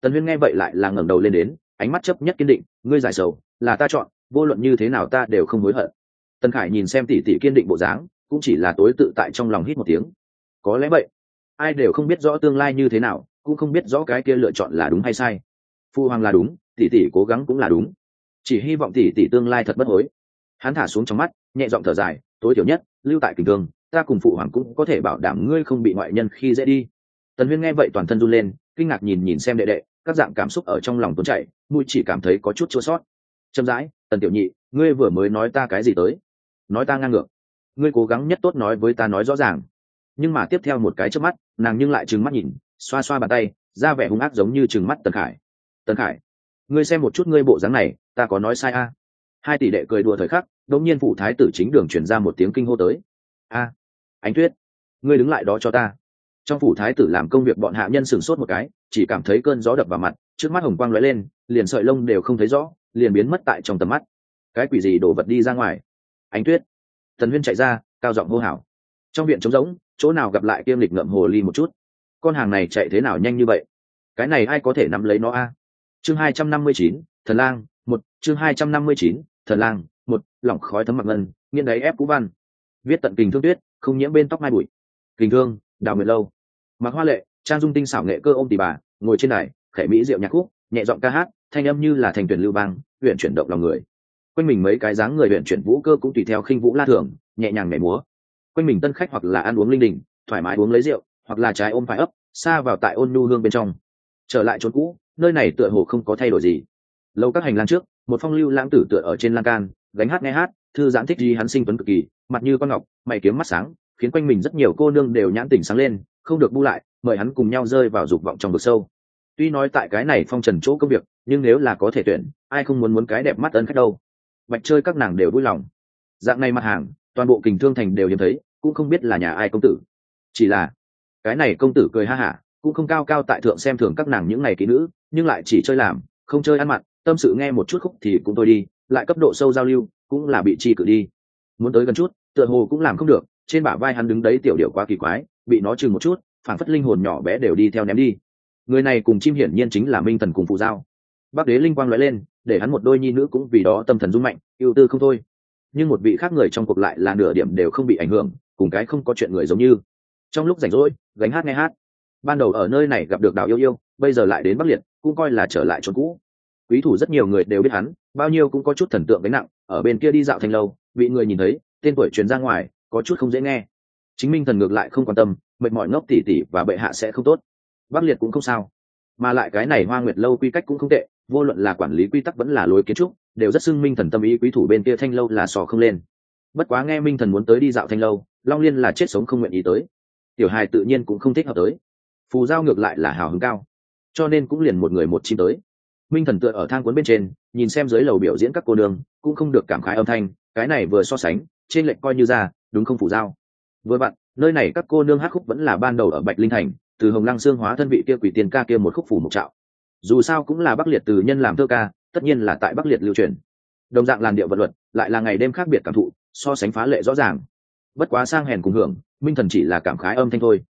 Tần huyên nghe vậy lại là ngẩng đầu lên đến, ánh mắt chấp nhất kiên định, ngươi giải sầu, là ta chọn, vô luận như thế nào ta đều không hối hận. Tần khải nhìn xem tỷ tỷ kiên định bộ dáng, cũng chỉ là tối tự tại trong lòng hít một tiếng. Có lẽ vậy, ai đều không biết rõ tương lai như thế nào, cũng không biết rõ cái kia lựa chọn là đúng hay sai. Phu hoàng là đúng, tỷ tỷ cố gắng cũng là đúng. Chỉ hy vọng tỷ tỷ tương lai thật bất hối. Hắn thả xuống trong mắt, nhẹ giọng thở dài, tối thiểu nhất, lưu tại kình thương ta cùng phụ hoàng cũng có thể bảo đảm ngươi không bị ngoại nhân khi dễ đi. Tần huyên nghe vậy toàn thân run lên kinh ngạc nhìn nhìn xem đệ đệ các dạng cảm xúc ở trong lòng tuôn chảy mùi chỉ cảm thấy có chút chua sót. Chậm rãi tần tiểu nhị ngươi vừa mới nói ta cái gì tới? Nói ta ngang ngược. Ngươi cố gắng nhất tốt nói với ta nói rõ ràng. Nhưng mà tiếp theo một cái trước mắt nàng nhưng lại trừng mắt nhìn xoa xoa bàn tay ra vẻ hung ác giống như trừng mắt tần khải. Tần khải ngươi xem một chút ngươi bộ dáng này ta có nói sai a? À? hai tỷ đệ cười đùa thời khắc đột nhiên phụ thái tử chính đường chuyển ra một tiếng kinh hô tới. A à, ánh tuyết ngươi đứng lại đó cho ta trong phủ thái tử làm công việc bọn hạ nhân sửng sốt một cái, chỉ cảm thấy cơn gió đập vào mặt, trước mắt hồng quang lóe lên, liền sợi lông đều không thấy rõ, liền biến mất tại trong tầm mắt. Cái quỷ gì đổ vật đi ra ngoài? Ánh tuyết. Thần huyên chạy ra, cao giọng hô hào. Trong viện trống rỗng, chỗ nào gặp lại kiêm lịch ngậm hồ ly một chút? Con hàng này chạy thế nào nhanh như vậy? Cái này ai có thể nắm lấy nó a? Chương hai trăm năm mươi chín, thần lang, một. Chương hai trăm năm mươi chín, thần lang, một. Lỏng khói thấm mặt ngân nghiên đáy ép cú văn. Viết tận kình thương tuyết, không nhiễm bên tóc mai bụi. Kình thương, đào nguyệt lâu mặc hoa lệ, trang dung tinh xảo nghệ cơ ôm tỉ bà, ngồi trên đài, khẽ mỹ rượu nhạc khúc, nhẹ giọng ca hát, thanh âm như là thành tuyển lưu bang huyện chuyển động lòng người. Quanh mình mấy cái dáng người huyện chuyển vũ cơ cũng tùy theo khinh vũ la thường, nhẹ nhàng nhảy múa. Quanh mình tân khách hoặc là ăn uống linh đình, thoải mái uống lấy rượu, hoặc là trái ôm phải ấp, xa vào tại ôn nhu hương bên trong. Trở lại chốn cũ, nơi này tựa hồ không có thay đổi gì. Lâu các hành lang trước, một phong lưu lãng tử tựa ở trên lan can, gánh hát nghe hát, thư giãn thích gì hắn sinh tuấn cực kỳ, mặt như con ngọc, mày kiếm mắt sáng, khiến quanh mình rất nhiều cô nương đều nhãn tỉnh sáng lên không được bu lại, mời hắn cùng nhau rơi vào dục vọng trong vực sâu. Tuy nói tại cái này phong trần chỗ công việc, nhưng nếu là có thể tuyển, ai không muốn muốn cái đẹp mắt ấn khách đâu. Bạch chơi các nàng đều vui lòng. Dạng này mặt hàng, toàn bộ kình thương thành đều hiếm thấy, cũng không biết là nhà ai công tử. Chỉ là, cái này công tử cười ha hả, cũng không cao cao tại thượng xem thường các nàng những ngày kỹ nữ, nhưng lại chỉ chơi làm, không chơi ăn mặn tâm sự nghe một chút khúc thì cũng thôi đi, lại cấp độ sâu giao lưu, cũng là bị chi cử đi. Muốn tới gần chút, tựa hồ cũng làm không được, trên bả vai hắn đứng đấy tiểu điệu quá kỳ quái bị nó chừng một chút, phản phất linh hồn nhỏ bé đều đi theo ném đi. Người này cùng chim hiển nhiên chính là minh thần cùng phụ giao. Bác đế linh quang nói lên, để hắn một đôi nhi nữ cũng vì đó tâm thần rung mạnh, ưu tư không thôi. Nhưng một vị khác người trong cuộc lại là nửa điểm đều không bị ảnh hưởng, cùng cái không có chuyện người giống như. Trong lúc rảnh rỗi, gánh hát nghe hát. Ban đầu ở nơi này gặp được đào yêu yêu, bây giờ lại đến bắc liệt, cũng coi là trở lại chỗ cũ. Quý thủ rất nhiều người đều biết hắn, bao nhiêu cũng có chút thần tượng gánh nặng, ở bên kia đi dạo thành lâu, bị người nhìn thấy, tên tuổi truyền ra ngoài, có chút không dễ nghe chính minh thần ngược lại không quan tâm, mệt mỏi ngốc tỉ tỉ và bệ hạ sẽ không tốt. Bắc liệt cũng không sao. Mà lại cái này hoa nguyệt lâu quy cách cũng không tệ, vô luận là quản lý quy tắc vẫn là lối kiến trúc, đều rất xưng minh thần tâm ý quý thủ bên kia thanh lâu là sò không lên. Bất quá nghe minh thần muốn tới đi dạo thanh lâu, long liên là chết sống không nguyện ý tới. Tiểu hài tự nhiên cũng không thích hợp tới. Phù giao ngược lại là hào hứng cao, cho nên cũng liền một người một chim tới. Minh thần tựa ở thang cuốn bên trên, nhìn xem dưới lầu biểu diễn các cô đường cũng không được cảm khái âm thanh, cái này vừa so sánh, trên lệnh coi như ra, đúng không phù giao? Vừa vặn, nơi này các cô nương hát khúc vẫn là ban đầu ở bạch linh thành, từ hồng lăng xương hóa thân vị kia quỷ tiền ca kia một khúc phủ một trạo. Dù sao cũng là bắc liệt từ nhân làm thơ ca, tất nhiên là tại bắc liệt lưu truyền. Đồng dạng làn điệu vật luật, lại là ngày đêm khác biệt cảm thụ, so sánh phá lệ rõ ràng. Bất quá sang hèn cùng hưởng, minh thần chỉ là cảm khái âm thanh thôi.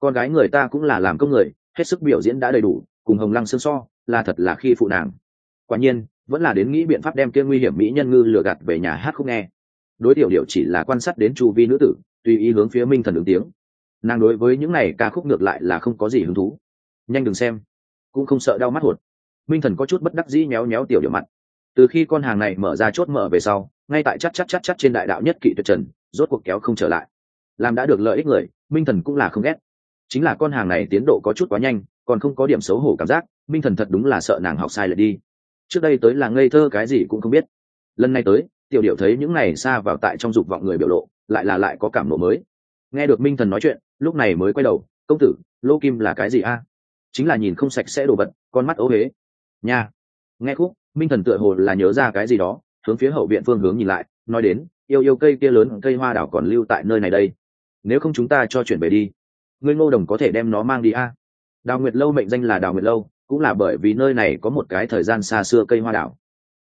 Con gái người ta cũng là làm công người, hết sức biểu diễn đã đầy đủ, cùng hồng lăng xương so, là thật là khi phụ nàng. Quả nhiên, vẫn là đến nghĩ biện pháp đem kia nguy hiểm mỹ nhân ngư lừa gạt về nhà hát không nghe. Đối tiểu điệu chỉ là quan sát đến chu vi nữ tử tùy ý hướng phía minh thần ứng tiếng. Nàng đối với những này ca khúc ngược lại là không có gì hứng thú. Nhanh đừng xem. Cũng không sợ đau mắt hột. Minh thần có chút bất đắc dĩ méo méo tiểu điểm mặt. Từ khi con hàng này mở ra chốt mở về sau, ngay tại chắc chắc chắc chắc trên đại đạo nhất kỵ tuyệt trần, rốt cuộc kéo không trở lại. Làm đã được lợi ích người, minh thần cũng là không ghét. Chính là con hàng này tiến độ có chút quá nhanh, còn không có điểm xấu hổ cảm giác, minh thần thật đúng là sợ nàng học sai lại đi. Trước đây tới là ngây thơ cái gì cũng không biết. Lần này tới tiểu điệu thấy những này xa vào tại trong dục vọng người biểu lộ, lại là lại có cảm lộ mới. Nghe được minh thần nói chuyện, lúc này mới quay đầu, công tử, lô kim là cái gì a? Chính là nhìn không sạch sẽ đồ vật, con mắt ố huế nha. Nghe khúc, minh thần tựa hồ là nhớ ra cái gì đó, hướng phía hậu viện phương hướng nhìn lại, nói đến, yêu yêu cây kia lớn, cây hoa đảo còn lưu tại nơi này đây. Nếu không chúng ta cho chuyển về đi. Ngươi ngô đồng có thể đem nó mang đi a? Đào nguyệt lâu mệnh danh là đào nguyệt lâu, cũng là bởi vì nơi này có một cái thời gian xa xưa cây hoa đảo.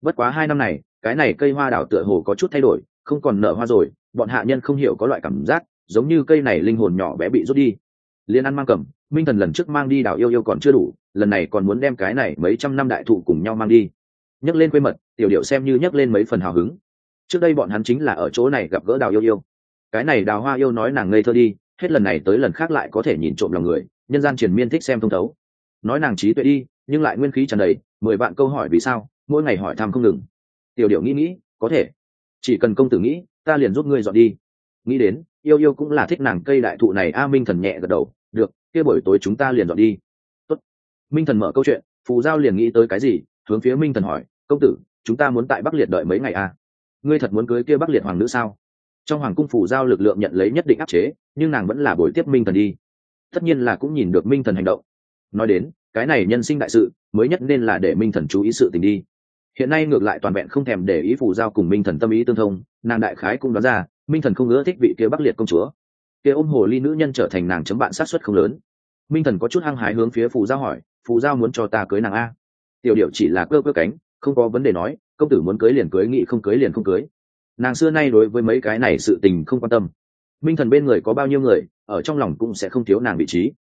Bất quá hai năm này cái này cây hoa đảo tựa hồ có chút thay đổi, không còn nở hoa rồi, bọn hạ nhân không hiểu có loại cảm giác, giống như cây này linh hồn nhỏ bé bị rút đi. Liên ăn mang cầm, minh thần lần trước mang đi đảo yêu yêu còn chưa đủ, lần này còn muốn đem cái này mấy trăm năm đại thụ cùng nhau mang đi. Nhắc lên quê mật, tiểu điệu xem như nhắc lên mấy phần hào hứng. Trước đây bọn hắn chính là ở chỗ này gặp gỡ đào yêu yêu. Cái này đào hoa yêu nói nàng ngây thơ đi, hết lần này tới lần khác lại có thể nhìn trộm lòng người, nhân gian triền miên thích xem thông thấu. Nói nàng trí tuệ đi, nhưng lại nguyên khí tràn đầy, mười vạn câu hỏi vì sao, mỗi ngày hỏi thăm không ngừng tiểu điệu nghĩ nghĩ, có thể. Chỉ cần công tử nghĩ, ta liền giúp ngươi dọn đi. Nghĩ đến, yêu yêu cũng là thích nàng cây đại thụ này, a minh thần nhẹ gật đầu, được, kia buổi tối chúng ta liền dọn đi. Tốt. minh thần mở câu chuyện, phù giao liền nghĩ tới cái gì, hướng phía minh thần hỏi, công tử, chúng ta muốn tại bắc liệt đợi mấy ngày à? ngươi thật muốn cưới kia bắc liệt hoàng nữ sao? Trong hoàng cung phù giao lực lượng nhận lấy nhất định áp chế, nhưng nàng vẫn là buổi tiếp minh thần đi. Tất nhiên là cũng nhìn được minh thần hành động. Nói đến, cái này nhân sinh đại sự, mới nhất nên là để minh thần chú ý sự tình đi hiện nay ngược lại toàn vẹn không thèm để ý phù giao cùng minh thần tâm ý tương thông, nàng đại khái cũng đoán ra, minh thần không ngỡ thích vị kia bắc liệt công chúa. Kia ôm hồ ly nữ nhân trở thành nàng chấm bạn sát xuất không lớn. Minh thần có chút hăng hái hướng phía phù giao hỏi, phù giao muốn cho ta cưới nàng a? Tiểu điệu chỉ là cơ cơ cánh, không có vấn đề nói, công tử muốn cưới liền cưới nghị không cưới liền không cưới. Nàng xưa nay đối với mấy cái này sự tình không quan tâm. Minh thần bên người có bao nhiêu người, ở trong lòng cũng sẽ không thiếu nàng vị trí.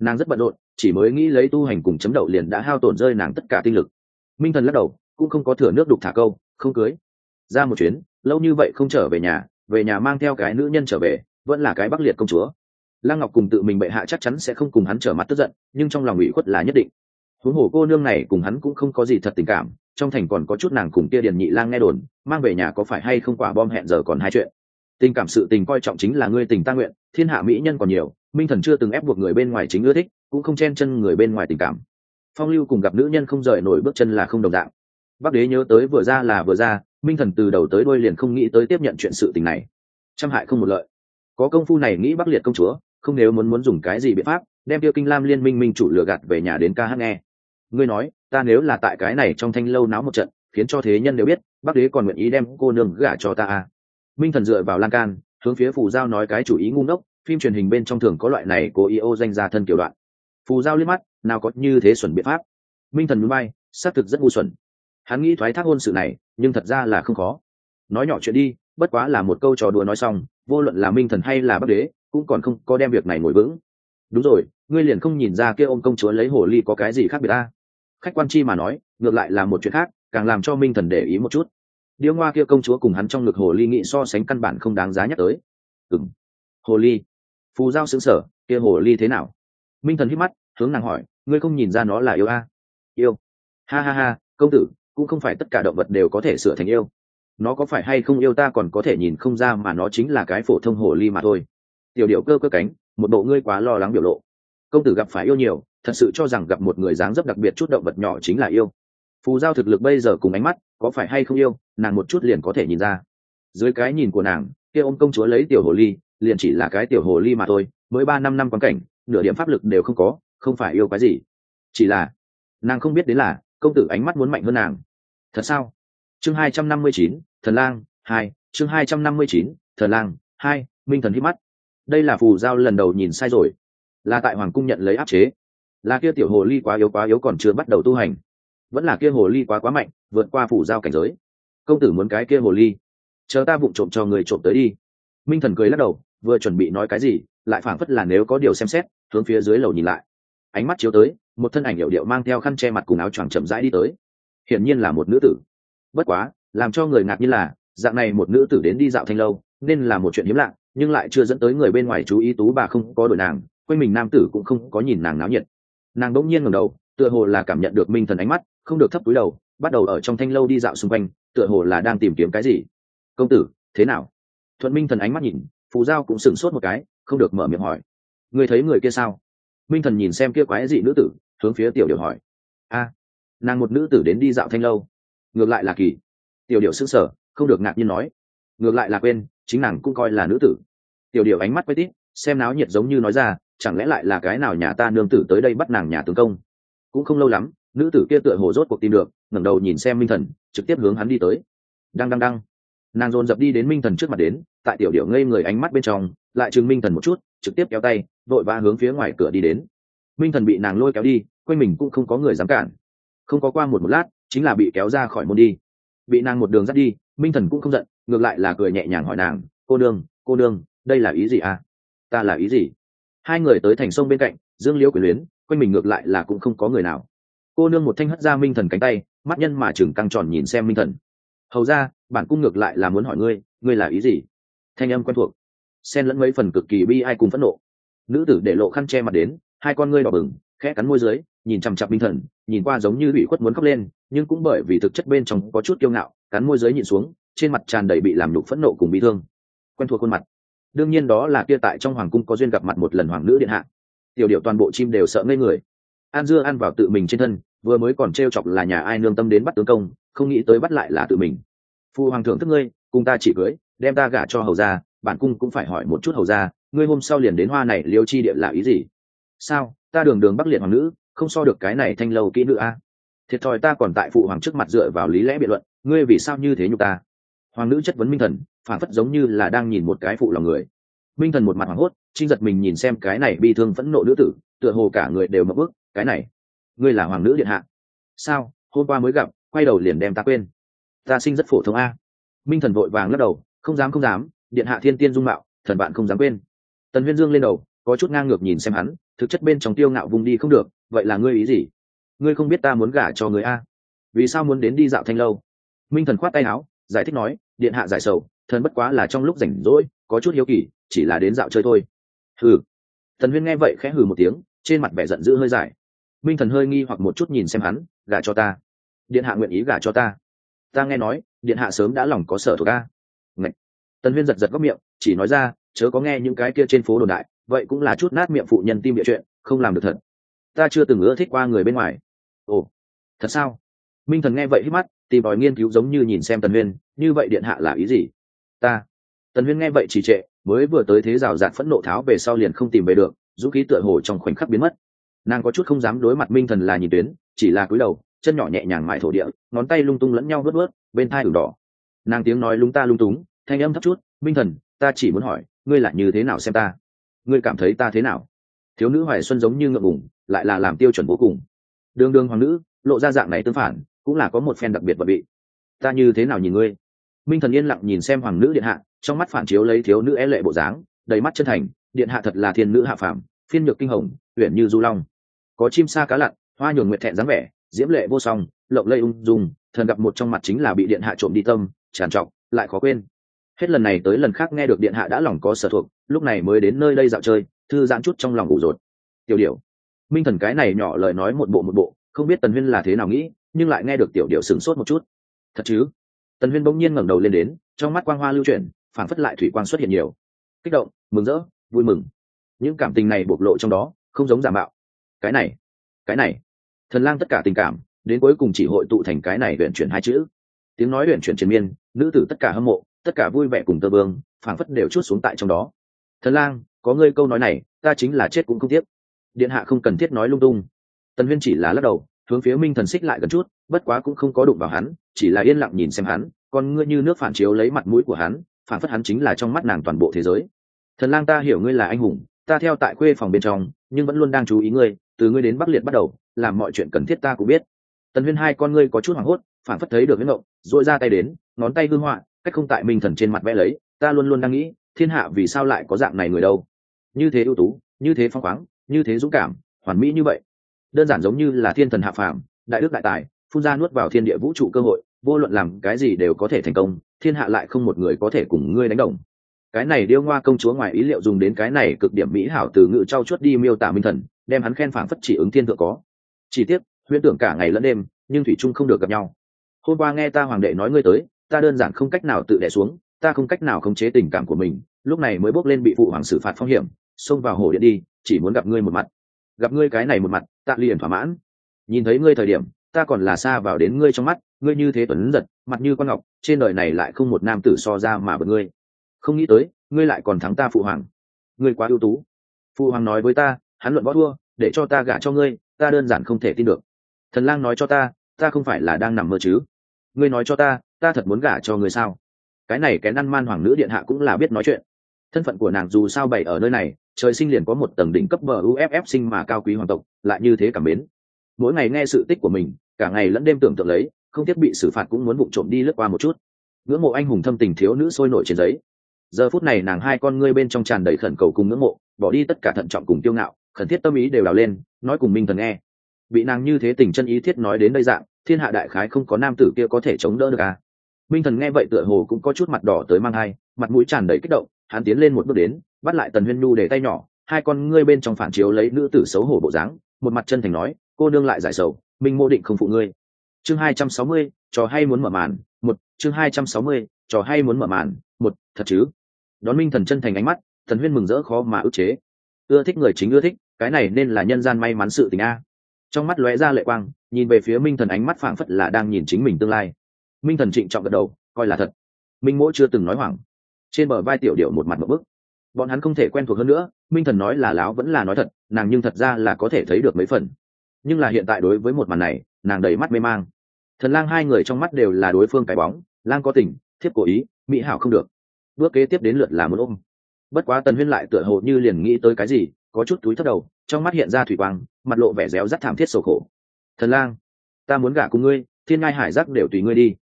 Nàng rất bận rộn, chỉ mới nghĩ lấy tu hành cùng chấm đậu liền đã hao tổn rơi nàng tất cả tinh lực. Minh thần lắc đầu cũng không có thừa nước đục thả câu, không cưới. Ra một chuyến, lâu như vậy không trở về nhà về nhà mang theo cái nữ nhân trở về, vẫn là cái bắc liệt công chúa. Lăng ngọc cùng tự mình bệ hạ chắc chắn sẽ không cùng hắn trở mặt tức giận, nhưng trong lòng ủy khuất là nhất định. Huống hồ cô nương này cùng hắn cũng không có gì thật tình cảm, trong thành còn có chút nàng cùng kia điền nhị lang nghe đồn, mang về nhà có phải hay không quả bom hẹn giờ còn hai chuyện. Tình cảm sự tình coi trọng chính là ngươi tình ta nguyện, thiên hạ mỹ nhân còn nhiều, minh thần chưa từng ép buộc người bên ngoài chính ưa thích, cũng không chen chân người bên ngoài tình cảm. Phong lưu cùng gặp nữ nhân không rời nổi bước chân là không đồng dạng bắc đế nhớ tới vừa ra là vừa ra, minh thần từ đầu tới đuôi liền không nghĩ tới tiếp nhận chuyện sự tình này. Trăm hại không một lợi. Có công phu này nghĩ bắc liệt công chúa, không nếu muốn muốn dùng cái gì biện pháp, đem tiêu kinh lam liên minh minh chủ lừa gạt về nhà đến ca hát nghe. Ngươi nói, ta nếu là tại cái này trong thanh lâu náo một trận, khiến cho thế nhân đều biết, bắc đế còn nguyện ý đem cô nương gả cho ta à. minh thần dựa vào lan can, hướng phía phù giao nói cái chủ ý ngu ngốc, phim truyền hình bên trong thường có loại này cố ý ô danh ra thân kiểu đoạn. Phù giao liếc mắt, nào có như thế xuẩn biện pháp. Minh thần núi bay xác thực rất ngu xuẩn hắn nghĩ thoái thác hôn sự này, nhưng thật ra là không khó. Nói nhỏ chuyện đi, bất quá là một câu trò đùa nói xong, vô luận là minh thần hay là bắc đế, cũng còn không có đem việc này ngồi vững. Đúng rồi, ngươi liền không nhìn ra kia ông công chúa lấy hồ ly có cái gì khác biệt ta? Khách quan chi mà nói, ngược lại là một chuyện khác, càng làm cho minh thần để ý một chút. Điêu ngoa kia công chúa cùng hắn trong ngực hồ ly nghị so sánh căn bản không đáng giá nhắc tới. Ừng hồ ly. Phù giao xứng sở kia hồ ly thế nào? Minh thần hít mắt, hướng nàng hỏi, ngươi không nhìn ra nó là yêu a? À? yêu. Ha ha ha, công tử cũng không phải tất cả động vật đều có thể sửa thành yêu. Nó có phải hay không yêu ta còn có thể nhìn không ra mà nó chính là cái phổ thông hồ ly mà thôi. Tiểu điệu cơ cơ cánh, một bộ ngươi quá lo lắng biểu lộ. Công tử gặp phải yêu nhiều, thật sự cho rằng gặp một người dáng dấp đặc biệt chút động vật nhỏ chính là yêu. Phù giao thực lực bây giờ cùng ánh mắt, có phải hay không yêu, nàng một chút liền có thể nhìn ra. Dưới cái nhìn của nàng, kia ôm công chúa lấy tiểu hồ ly, liền chỉ là cái tiểu hồ ly mà thôi, mới ba năm năm quan cảnh, nửa điểm pháp lực đều không có, không phải yêu cái gì. Chỉ là, nàng không biết đến là công tử ánh mắt muốn mạnh hơn nàng. Thật sao? Chương hai trăm năm mươi chín, thần lang, hai, chương hai trăm năm mươi chín, thần lang, hai, minh thần hít mắt. Đây là phù giao lần đầu nhìn sai rồi. Là tại hoàng cung nhận lấy áp chế. Là kia tiểu hồ ly quá yếu quá yếu còn chưa bắt đầu tu hành. Vẫn là kia hồ ly quá quá mạnh, vượt qua phủ giao cảnh giới. Công tử muốn cái kia hồ ly. Chờ ta vụng trộm cho người trộm tới đi. Minh thần cười lắc đầu, vừa chuẩn bị nói cái gì, lại phảng phất là nếu có điều xem xét, hướng phía dưới lầu nhìn lại ánh mắt chiếu tới, một thân ảnh hiệu điệu mang theo khăn che mặt cùng áo choàng chậm rãi đi tới. Hiển nhiên là một nữ tử. Bất quá, làm cho người ngạc nhiên là, dạng này một nữ tử đến đi dạo thanh lâu, nên là một chuyện hiếm lạ, nhưng lại chưa dẫn tới người bên ngoài chú ý tú bà không có đội nàng, quanh mình nam tử cũng không có nhìn nàng náo nhiệt. Nàng đỗng nhiên ngẩng đầu, tựa hồ là cảm nhận được minh thần ánh mắt, không được thấp túi đầu, bắt đầu ở trong thanh lâu đi dạo xung quanh, tựa hồ là đang tìm kiếm cái gì. Công tử, thế nào? Thuận minh thần ánh mắt nhìn, phù giao cũng sửng sốt một cái, không được mở miệng hỏi. Người thấy người kia sao? Minh thần nhìn xem kia quái dị nữ tử, hướng phía tiểu điệu hỏi. A, nàng một nữ tử đến đi dạo thanh lâu. Ngược lại là kỳ. Tiểu điệu sững sờ, không được ngạc nhiên nói. Ngược lại là quên, chính nàng cũng coi là nữ tử. Tiểu điệu ánh mắt quay tít, xem náo nhiệt giống như nói ra, chẳng lẽ lại là cái nào nhà ta nương tử tới đây bắt nàng nhà tướng công? Cũng không lâu lắm, nữ tử kia tựa hồ rốt cuộc tìm được, ngẩng đầu nhìn xem minh thần, trực tiếp hướng hắn đi tới. Đăng đăng đăng nàng dồn dập đi đến minh thần trước mặt đến, tại tiểu điệu ngây người ánh mắt bên trong, lại chừng minh thần một chút, trực tiếp kéo tay, vội vã hướng phía ngoài cửa đi đến. Minh thần bị nàng lôi kéo đi, quanh mình cũng không có người dám cản. Không có qua một một lát, chính là bị kéo ra khỏi môn đi. Bị nàng một đường dắt đi, minh thần cũng không giận, ngược lại là cười nhẹ nhàng hỏi nàng, cô đương cô đương đây là ý gì à? Ta là ý gì? Hai người tới thành sông bên cạnh, dương liễu quyền luyến, quanh mình ngược lại là cũng không có người nào. Cô nương một thanh hất ra minh thần cánh tay, mắt nhân mà chừng căng tròn nhìn xem minh thần hầu ra, bản cung ngược lại là muốn hỏi ngươi ngươi là ý gì? Thanh âm quen thuộc. Xen lẫn mấy phần cực kỳ bi ai cùng phẫn nộ. Nữ tử để lộ khăn che mặt đến, hai con ngươi đỏ bừng, khẽ cắn môi dưới, nhìn chằm chặp minh thần, nhìn qua giống như bị khuất muốn khóc lên, nhưng cũng bởi vì thực chất bên trong có chút kiêu ngạo, cắn môi dưới nhìn xuống, trên mặt tràn đầy bị làm nhục phẫn nộ cùng bị thương. Quen thuộc khuôn mặt. Đương nhiên đó là kia tại trong hoàng cung có duyên gặp mặt một lần hoàng nữ điện hạ. Tiểu điệu toàn bộ chim đều sợ ngây người. An dưa ăn vào tự mình trên thân, vừa mới còn t chọc là nhà ai nương tâm đến bắt tướng công không nghĩ tới bắt lại là tự mình. Phu hoàng thượng thức ngươi, cùng ta chỉ cưới, đem ta gả cho hầu ra bản cung cũng phải hỏi một chút hầu ra ngươi hôm sau liền đến hoa này liêu chi địa là ý gì? Sao, ta đường đường bắc liệt hoàng nữ, không so được cái này thanh lâu kỹ nữ a? Thiệt thòi ta còn tại phụ hoàng trước mặt dựa vào lý lẽ biện luận, ngươi vì sao như thế nhục ta? Hoàng nữ chất vấn minh thần phản phất giống như là đang nhìn một cái phụ lòng người. Minh thần một mặt hoảng hốt, trinh giật mình nhìn xem cái này bi thương phẫn nộ nữ tử, tựa hồ cả người đều mập bức, cái này, ngươi là hoàng nữ điện hạ. Sao, hôm qua mới gặp quay đầu liền đem ta quên. Ta sinh rất phổ thông a. Minh thần vội vàng lắc đầu, không dám không dám, điện hạ thiên tiên dung mạo, thần bạn không dám quên. Tần huyên dương lên đầu, có chút ngang ngược nhìn xem hắn, thực chất bên trong tiêu ngạo vùng đi không được, vậy là ngươi ý gì? Ngươi không biết ta muốn gả cho người a. Vì sao muốn đến đi dạo thanh lâu? Minh thần khoát tay áo, giải thích nói, điện hạ giải sầu, thần bất quá là trong lúc rảnh rỗi, có chút hiếu kỳ, chỉ là đến dạo chơi thôi. Hừ. Thần huyên nghe vậy khẽ hừ một tiếng, trên mặt vẻ giận dữ hơi dài. Minh thần hơi nghi hoặc một chút nhìn xem hắn, gả cho ta điện hạ nguyện ý gả cho ta. Ta nghe nói, điện hạ sớm đã lòng có sở thuộc ta Ngậy. tần huyên giật giật góc miệng, chỉ nói ra, chớ có nghe những cái kia trên phố đồn đại, vậy cũng là chút nát miệng phụ nhân tim địa chuyện, không làm được thật. Ta chưa từng ưa thích qua người bên ngoài. Ồ, thật sao? Minh thần nghe vậy hít mắt, tìm đòi nghiên cứu giống như nhìn xem tần huyên, như vậy điện hạ là ý gì? Ta. Tần huyên nghe vậy trì trệ, mới vừa tới thế rào rạt phẫn nộ tháo về sau liền không tìm về được dũ khí tựa hồ trong khoảnh khắc biến mất. Nàng có chút không dám đối mặt minh thần là nhìn tuyến, chỉ là cúi đầu chân nhỏ nhẹ nhàng mại thổ địa, ngón tay lung tung lẫn nhau vớt vớt, bên thai ửng đỏ. Nàng tiếng nói lung ta lung túng, thanh âm thấp chút, minh thần, ta chỉ muốn hỏi, ngươi là như thế nào xem ta? Ngươi cảm thấy ta thế nào? Thiếu nữ hoài xuân giống như ngượng ngùng, lại là làm tiêu chuẩn vô cùng. Đường đường hoàng nữ, lộ ra dạng này tương phản, cũng là có một phen đặc biệt và bị. Ta như thế nào nhìn ngươi? Minh thần yên lặng nhìn xem hoàng nữ điện hạ, trong mắt phản chiếu lấy thiếu nữ é lệ bộ dáng, đầy mắt chân thành, điện hạ thật là thiên nữ hạ phàm, phiên nhược kinh hồng, uyển như du long. Có chim sa cá lặn, hoa nhồn nguyệt thẹn dáng vẻ diễm lệ vô song, lộng lây ung dung, thần gặp một trong mặt chính là bị điện hạ trộm đi tâm, tràn trọc, lại khó quên. Hết lần này tới lần khác nghe được điện hạ đã lòng có sở thuộc, lúc này mới đến nơi đây dạo chơi, thư giãn chút trong lòng ủ rột. Tiểu điệu minh thần cái này nhỏ lời nói một bộ một bộ, không biết tần huyên là thế nào nghĩ, nhưng lại nghe được tiểu điệu sửng sốt một chút. Thật chứ? Tần huyên bỗng nhiên ngẩng đầu lên đến, trong mắt quang hoa lưu chuyển, phảng phất lại thủy quang xuất hiện nhiều. Kích động, mừng rỡ, vui mừng. Những cảm tình này bộc lộ trong đó, không giống giả mạo. Cái này cái này thần lang tất cả tình cảm, đến cuối cùng chỉ hội tụ thành cái này huyện chuyển hai chữ. Tiếng nói huyện chuyển triền miên, nữ tử tất cả hâm mộ, tất cả vui vẻ cùng tơ vương phảng phất đều chút xuống tại trong đó. Thần lang, có ngươi câu nói này, ta chính là chết cũng không tiếc. Điện hạ không cần thiết nói lung tung. Tần huyên chỉ là lắc đầu, hướng phía minh thần xích lại gần chút, bất quá cũng không có đụng vào hắn, chỉ là yên lặng nhìn xem hắn còn ngươi như nước phản chiếu lấy mặt mũi của hắn phản phất hắn chính là trong mắt nàng toàn bộ thế giới. Thần lang ta hiểu ngươi là anh hùng, ta theo tại quê phòng bên trong, nhưng vẫn luôn đang chú ý ngươi từ ngươi đến bắc liệt bắt đầu, làm mọi chuyện cần thiết ta cũng biết. Tần huyên hai con ngươi có chút hoảng hốt, phản phất thấy được huyết ngộng dội ra tay đến, ngón tay hư họa, cách không tại minh thần trên mặt vẽ lấy, ta luôn luôn đang nghĩ, thiên hạ vì sao lại có dạng này người đâu? Như thế ưu tú, như thế phong khoáng, như thế dũng cảm, hoàn mỹ như vậy. Đơn giản giống như là thiên thần hạ phàm, đại đức đại tài, phun ra nuốt vào thiên địa vũ trụ cơ hội, vô luận làm cái gì đều có thể thành công, thiên hạ lại không một người có thể cùng ngươi đánh đồng. Cái này điêu ngoa công chúa ngoài ý liệu dùng đến cái này cực điểm mỹ hảo từ ngự trau chuốt đi miêu tả minh thần đem hắn khen phảng phất chỉ ứng thiên thượng có. Chỉ tiếc, huyễn tưởng cả ngày lẫn đêm, nhưng thủy trung không được gặp nhau. Hôm qua nghe ta hoàng đệ nói ngươi tới, ta đơn giản không cách nào tự đẻ xuống, ta không cách nào khống chế tình cảm của mình, lúc này mới bốc lên bị phụ hoàng xử phạt phong hiểm, xông vào hồ điện đi, chỉ muốn gặp ngươi một mặt. Gặp ngươi cái này một mặt, tạ liền thỏa mãn. Nhìn thấy ngươi thời điểm, ta còn là xa vào đến ngươi trong mắt, ngươi như thế tuấn giật, mặt như con ngọc, trên đời này lại không một nam tử so ra mà bật ngươi. Không nghĩ tới, ngươi lại còn thắng ta phụ hoàng. Ngươi quá ưu tú. Phụ hoàng nói với ta hắn luận võ thua, để cho ta gả cho ngươi, ta đơn giản không thể tin được. Thần lang nói cho ta ta không phải là đang nằm mơ chứ. Ngươi nói cho ta ta thật muốn gả cho ngươi sao? Cái này cái năn man hoàng nữ điện hạ cũng là biết nói chuyện. Thân phận của nàng dù sao bày ở nơi này, trời sinh liền có một tầng đỉnh cấp bờ uff sinh mà cao quý hoàng tộc, lại như thế cảm mến. Mỗi ngày nghe sự tích của mình, cả ngày lẫn đêm tưởng tượng lấy, không thiết bị xử phạt cũng muốn vụ trộm đi lướt qua một chút. Ngưỡng mộ anh hùng thâm tình thiếu nữ sôi nổi trên giấy. Giờ phút này nàng hai con ngươi bên trong tràn đầy khẩn cầu cùng ngưỡng mộ, bỏ đi tất cả thận trọng cùng tiêu ngạo khẩn thiết tâm ý đều đào lên, nói cùng minh thần nghe. Bị nàng như thế tình chân ý thiết nói đến đây dạng, thiên hạ đại khái không có nam tử kia có thể chống đỡ được à? Minh thần nghe vậy tựa hồ cũng có chút mặt đỏ tới mang hai mặt mũi tràn đầy kích động, hắn tiến lên một bước đến, bắt lại tần huyên nhu để tay nhỏ, hai con ngươi bên trong phản chiếu lấy nữ tử xấu hổ bộ dáng, một mặt chân thành nói, cô nương lại giải sầu, minh mô định không phụ ngươi. Chương hai trăm sáu mươi, trò hay muốn mở màn, một, chương hai trăm sáu mươi, trò hay muốn mở màn, một, thật chứ? Đón minh thần chân thành ánh mắt thần huyên mừng rỡ khó mà ức chế. Ưa thích người chính ưa thích cái này nên là nhân gian may mắn sự tình a. Trong mắt lóe ra lệ quang, nhìn về phía minh thần ánh mắt phảng phất là đang nhìn chính mình tương lai. Minh thần trịnh trọng gật đầu, coi là thật. Minh mỗi chưa từng nói hoảng. Trên bờ vai tiểu điệu một mặt một bức. Bọn hắn không thể quen thuộc hơn nữa, minh thần nói là láo vẫn là nói thật, nàng nhưng thật ra là có thể thấy được mấy phần. Nhưng là hiện tại đối với một màn này, nàng đầy mắt mê mang. Thần lang hai người trong mắt đều là đối phương cái bóng, lang có tình, thiếp cố ý, mỹ hảo không được. Bước kế tiếp đến lượt là muốn ôm. Bất quá tần huyên lại tựa hồ như liền nghĩ tới cái gì có chút túi thấp đầu, trong mắt hiện ra thủy quang, mặt lộ vẻ réo rắt thảm thiết sầu khổ. Thần lang, ta muốn gả cùng ngươi, thiên ngai hải giác đều tùy ngươi đi.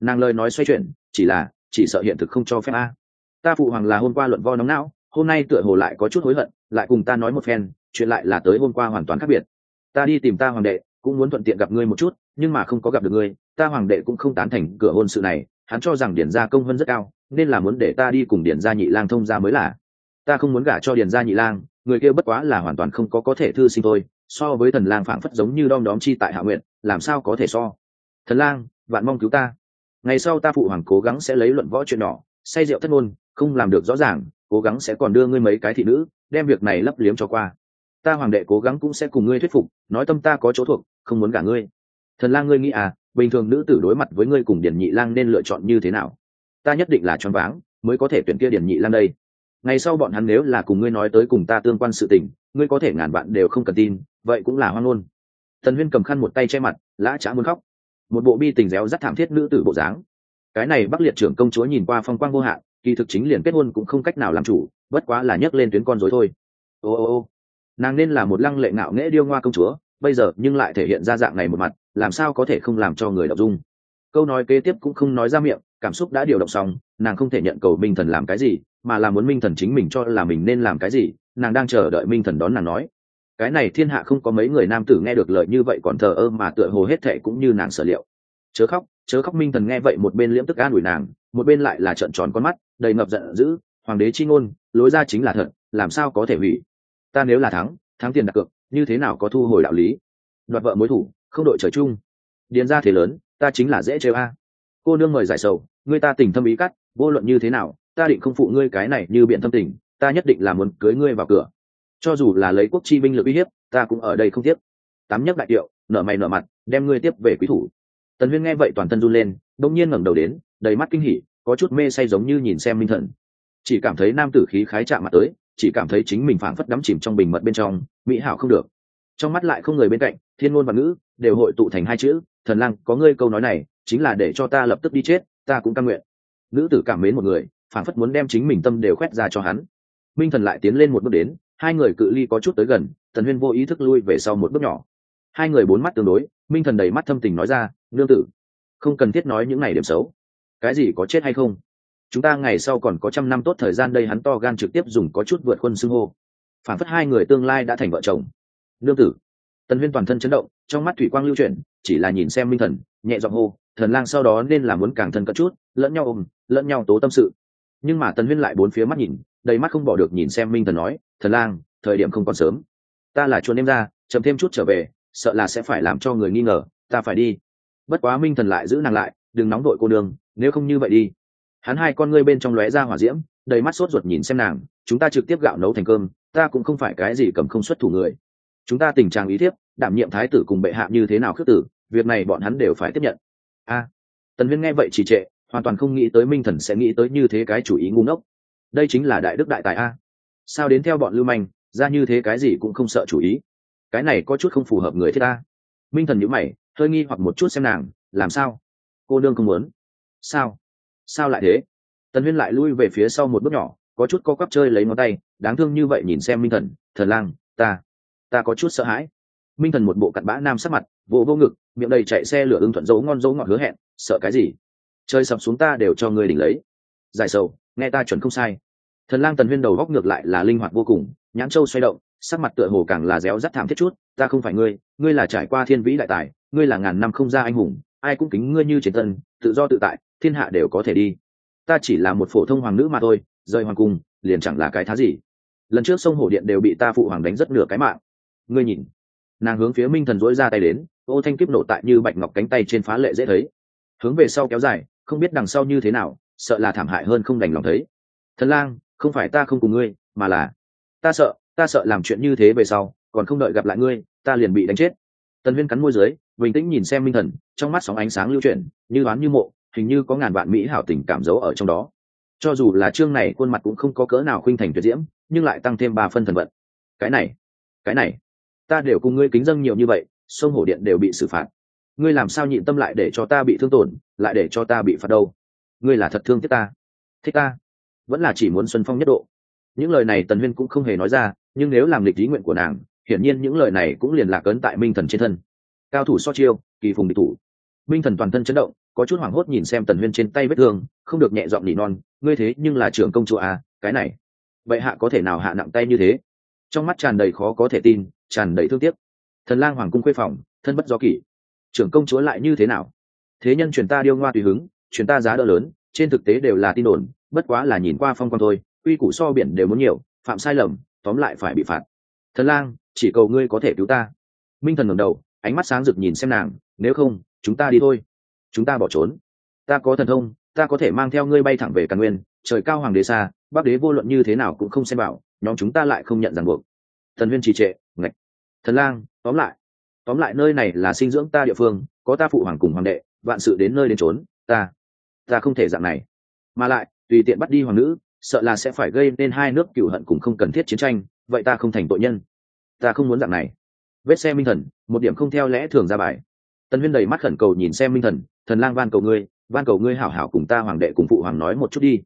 Nàng lời nói xoay chuyển, chỉ là, chỉ sợ hiện thực không cho phép a. Ta phụ hoàng là hôm qua luận vo nóng não, hôm nay tựa hồ lại có chút hối hận, lại cùng ta nói một phen, chuyện lại là tới hôm qua hoàn toàn khác biệt. Ta đi tìm ta hoàng đệ, cũng muốn thuận tiện gặp ngươi một chút, nhưng mà không có gặp được ngươi, ta hoàng đệ cũng không tán thành cửa hôn sự này, hắn cho rằng điển gia công hơn rất cao, nên là muốn để ta đi cùng điển gia nhị lang thông gia mới là. Ta không muốn gả cho điển gia nhị lang người kia bất quá là hoàn toàn không có có thể thư sinh thôi, so với thần lang phảng phất giống như đom đóm chi tại hạ nguyện, làm sao có thể so? Thần lang, vạn mong cứu ta. Ngày sau ta phụ hoàng cố gắng sẽ lấy luận võ chuyện nhỏ, say rượu thất ngôn, không làm được rõ ràng, cố gắng sẽ còn đưa ngươi mấy cái thị nữ, đem việc này lấp liếm cho qua. Ta hoàng đệ cố gắng cũng sẽ cùng ngươi thuyết phục, nói tâm ta có chỗ thuộc, không muốn cả ngươi. Thần lang ngươi nghĩ à bình thường nữ tử đối mặt với ngươi cùng điển nhị lang nên lựa chọn như thế nào? Ta nhất định là choáng váng, mới có thể tuyển kia điển nhị lang đây ngày sau bọn hắn nếu là cùng ngươi nói tới cùng ta tương quan sự tình, ngươi có thể ngàn bạn đều không cần tin, vậy cũng là hoang ngôn. Thần huyên cầm khăn một tay che mặt, lã chả muốn khóc. Một bộ bi tình réo rắt thảm thiết nữ tử bộ dáng. Cái này bắc liệt trưởng công chúa nhìn qua phong quang vô hạn, kỳ thực chính liền kết hôn cũng không cách nào làm chủ, bất quá là nhấc lên tuyến con dối thôi. Ô ô ô. Nàng nên là một lăng lệ ngạo nghễ điêu ngoa công chúa, bây giờ nhưng lại thể hiện ra dạng này một mặt, làm sao có thể không làm cho người đọc dung? Câu nói kế tiếp cũng không nói ra miệng, cảm xúc đã điều động xong, nàng không thể nhận cầu minh thần làm cái gì mà là muốn minh thần chính mình cho là mình nên làm cái gì, nàng đang chờ đợi minh thần đón nàng nói. Cái này thiên hạ không có mấy người nam tử nghe được lời như vậy còn thờ ơ mà tựa hồ hết thệ cũng như nàng sở liệu. Chớ khóc chớ khóc minh thần nghe vậy một bên liễm tức an ủi nàng, một bên lại là trợn tròn con mắt, đầy ngập giận dữ, hoàng đế chi ngôn, lối ra chính là thật, làm sao có thể hủy? Ta nếu là thắng thắng tiền đặt cược, như thế nào có thu hồi đạo lý? Đoạt vợ mối thủ, không đội trời chung. Điền ra thế lớn, ta chính là dễ chơi a. Cô nương mời giải sầu, người ta tình thâm ý cắt, vô luận như thế nào ta định không phụ ngươi cái này như biện thâm tình, ta nhất định là muốn cưới ngươi vào cửa. Cho dù là lấy quốc chi binh lực uy hiếp, ta cũng ở đây không tiếp tám nhấc đại tiệu nở mày nở mặt, đem ngươi tiếp về quý thủ. Tần huyên nghe vậy toàn thân run lên đông nhiên ngẩng đầu đến, đầy mắt kinh hỉ, có chút mê say giống như nhìn xem minh thần. Chỉ cảm thấy nam tử khí khái chạm mặt tới, chỉ cảm thấy chính mình phảng phất đắm chìm trong bình mật bên trong, mỹ hảo không được. Trong mắt lại không người bên cạnh, thiên ngôn và ngữ, đều hội tụ thành hai chữ, thần lang, có ngươi câu nói này, chính là để cho ta lập tức đi chết, ta cũng cam nguyện. Nữ tử cảm mến một người phảng phất muốn đem chính mình tâm đều khoét ra cho hắn. Minh thần lại tiến lên một bước đến, hai người cự ly có chút tới gần, tần huyên vô ý thức lui về sau một bước nhỏ. Hai người bốn mắt tương đối, minh thần đầy mắt thâm tình nói ra, nương tử, không cần thiết nói những ngày điểm xấu. Cái gì có chết hay không? Chúng ta ngày sau còn có trăm năm tốt thời gian đây hắn to gan trực tiếp dùng có chút vượt khuôn xưng hô. Phản phất hai người tương lai đã thành vợ chồng. Nương tử. Tần huyên toàn thân chấn động, trong mắt thủy quang lưu chuyển, chỉ là nhìn xem minh thần, nhẹ giọng hô, thần lang sau đó nên là muốn càng thân cận chút, lẫn nhau ôm, lẫn nhau tố tâm sự nhưng mà tần huyên lại bốn phía mắt nhìn, đầy mắt không bỏ được nhìn xem minh thần nói, thần lang, thời điểm không còn sớm. Ta là chuồn em ra, chậm thêm chút trở về, sợ là sẽ phải làm cho người nghi ngờ, ta phải đi. Bất quá minh thần lại giữ nàng lại, đừng nóng đội cô đường nếu không như vậy đi. Hắn hai con ngươi bên trong lóe ra hỏa diễm, đầy mắt sốt ruột nhìn xem nàng, chúng ta trực tiếp gạo nấu thành cơm, ta cũng không phải cái gì cầm không xuất thủ người. Chúng ta tình trạng ý thiếp, đảm nhiệm thái tử cùng bệ hạ như thế nào khước tử, việc này bọn hắn đều phải tiếp nhận. A. Tần viên nghe vậy chỉ trệ hoàn toàn không nghĩ tới minh thần sẽ nghĩ tới như thế cái chủ ý ngu ngốc. Đây chính là đại đức đại tài a. Sao đến theo bọn lưu manh, ra như thế cái gì cũng không sợ chủ ý. Cái này có chút không phù hợp người thế ta minh thần nhữ mày, hơi nghi hoặc một chút xem nàng, làm sao? Cô đương không muốn. Sao? Sao lại thế? Tần huyên lại lui về phía sau một bước nhỏ, có chút co quắp chơi lấy ngón tay, đáng thương như vậy nhìn xem minh thần thần lang, ta ta có chút sợ hãi. Minh thần một bộ cặn bã nam sắc mặt, vỗ vô ngực, miệng đầy chạy xe lửa ưng thuận dấu ngon dấu ngọt hứa hẹn, sợ cái gì? Trời sập xuống ta đều cho ngươi đỉnh lấy. Giải sầu, nghe ta chuẩn không sai. Thần lang tần huyên đầu góc ngược lại là linh hoạt vô cùng, nhãn châu xoay động, sắc mặt tựa hồ càng là réo rắt thảm thiết chút, ta không phải ngươi ngươi là trải qua thiên vĩ đại tài, ngươi là ngàn năm không ra anh hùng, ai cũng kính ngươi như chiến tân tự do tự tại, thiên hạ đều có thể đi. Ta chỉ là một phổ thông hoàng nữ mà thôi, rời hoàng cung, liền chẳng là cái thá gì. Lần trước sông hổ điện đều bị ta phụ hoàng đánh rất nửa cái mạng. Ngươi nhìn. Nàng hướng phía minh thần dỗi ra tay đến, ô thanh kiếp nổ tại như bạch ngọc cánh tay trên phá lệ dễ thấy. Hướng về sau kéo dài không biết đằng sau như thế nào, sợ là thảm hại hơn không đành lòng thấy. Thần lang, không phải ta không cùng ngươi, mà là, ta sợ ta sợ làm chuyện như thế về sau, còn không đợi gặp lại ngươi, ta liền bị đánh chết. Tần huyên cắn môi dưới, bình tĩnh nhìn xem minh thần, trong mắt sóng ánh sáng lưu chuyển, như đoán như mộ, hình như có ngàn vạn mỹ hảo tình cảm giấu ở trong đó. Cho dù là chương này khuôn mặt cũng không có cỡ nào khuynh thành tuyệt diễm, nhưng lại tăng thêm ba phân thần vận. Cái này cái này, ta đều cùng ngươi kính dâng nhiều như vậy, sông hổ điện đều bị xử phạt ngươi làm sao nhịn tâm lại để cho ta bị thương tổn lại để cho ta bị phạt đâu? Ngươi là thật thương tiếc ta. Thích ta. Vẫn là chỉ muốn xuân phong nhất độ. Những lời này tần huyên cũng không hề nói ra nhưng nếu làm lịch ý nguyện của nàng hiển nhiên những lời này cũng liền lạc ấn tại minh thần trên thân. Cao thủ so chiêu kỳ phùng địch thủ. Minh thần toàn thân chấn động có chút hoảng hốt nhìn xem tần huyên trên tay vết thương không được nhẹ giọng nỉ non ngươi thế nhưng là trưởng công chúa à, cái này vậy hạ có thể nào hạ nặng tay như thế? Trong mắt tràn đầy khó có thể tin tràn đầy thương tiếc. Thần lang hoàng cung khuê phòng thân bất do kỷ trưởng công chúa lại như thế nào? Thế nhân truyền ta điêu ngoa tùy hứng, truyền ta giá đỡ lớn, trên thực tế đều là tin đồn, bất quá là nhìn qua phong quan thôi, quy củ so biển đều muốn nhiều, phạm sai lầm, tóm lại phải bị phạt. Thần lang, chỉ cầu ngươi có thể cứu ta. Minh thần ngẩng đầu, ánh mắt sáng rực nhìn xem nàng, nếu không, chúng ta đi thôi. Chúng ta bỏ trốn. Ta có thần thông, ta có thể mang theo ngươi bay thẳng về càn nguyên, trời cao hoàng đế xa, bắc đế vô luận như thế nào cũng không xem bảo, nhóm chúng ta lại không nhận ràng buộc. Thần huyên trì trệ, ngạch. Thần lang, tóm lại tóm lại nơi này là sinh dưỡng ta địa phương, có ta phụ hoàng cùng hoàng đệ, vạn sự đến nơi đến trốn ta ta không thể dạng này. Mà lại, tùy tiện bắt đi hoàng nữ, sợ là sẽ phải gây nên hai nước cựu hận cùng không cần thiết chiến tranh, vậy ta không thành tội nhân. Ta không muốn dạng này. Vết xe minh thần, một điểm không theo lẽ thường ra bài. Tân huyên đầy mắt khẩn cầu nhìn xem minh thần thần lang van cầu ngươi, van cầu ngươi hảo hảo cùng ta hoàng đệ cùng phụ hoàng nói một chút đi.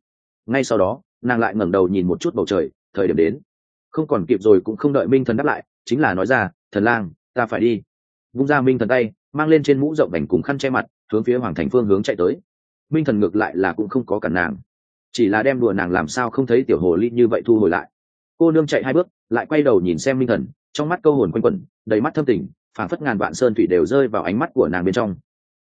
Ngay sau đó, nàng lại ngẩng đầu nhìn một chút bầu trời, thời điểm đến. Không còn kịp rồi cũng không đợi minh thần đáp lại, chính là nói ra, thần lang, ta phải đi vung ra minh thần tay, mang lên trên mũ rộng bành cùng khăn che mặt, hướng phía hoàng thành phương hướng chạy tới. Minh thần ngược lại là cũng không có cản nàng. Chỉ là đem đùa nàng làm sao không thấy tiểu hồ ly như vậy thu hồi lại. Cô nương chạy hai bước, lại quay đầu nhìn xem minh thần, trong mắt câu hồn quanh quẩn, đầy mắt thâm tình, phảng phất ngàn vạn sơn thủy đều rơi vào ánh mắt của nàng bên trong.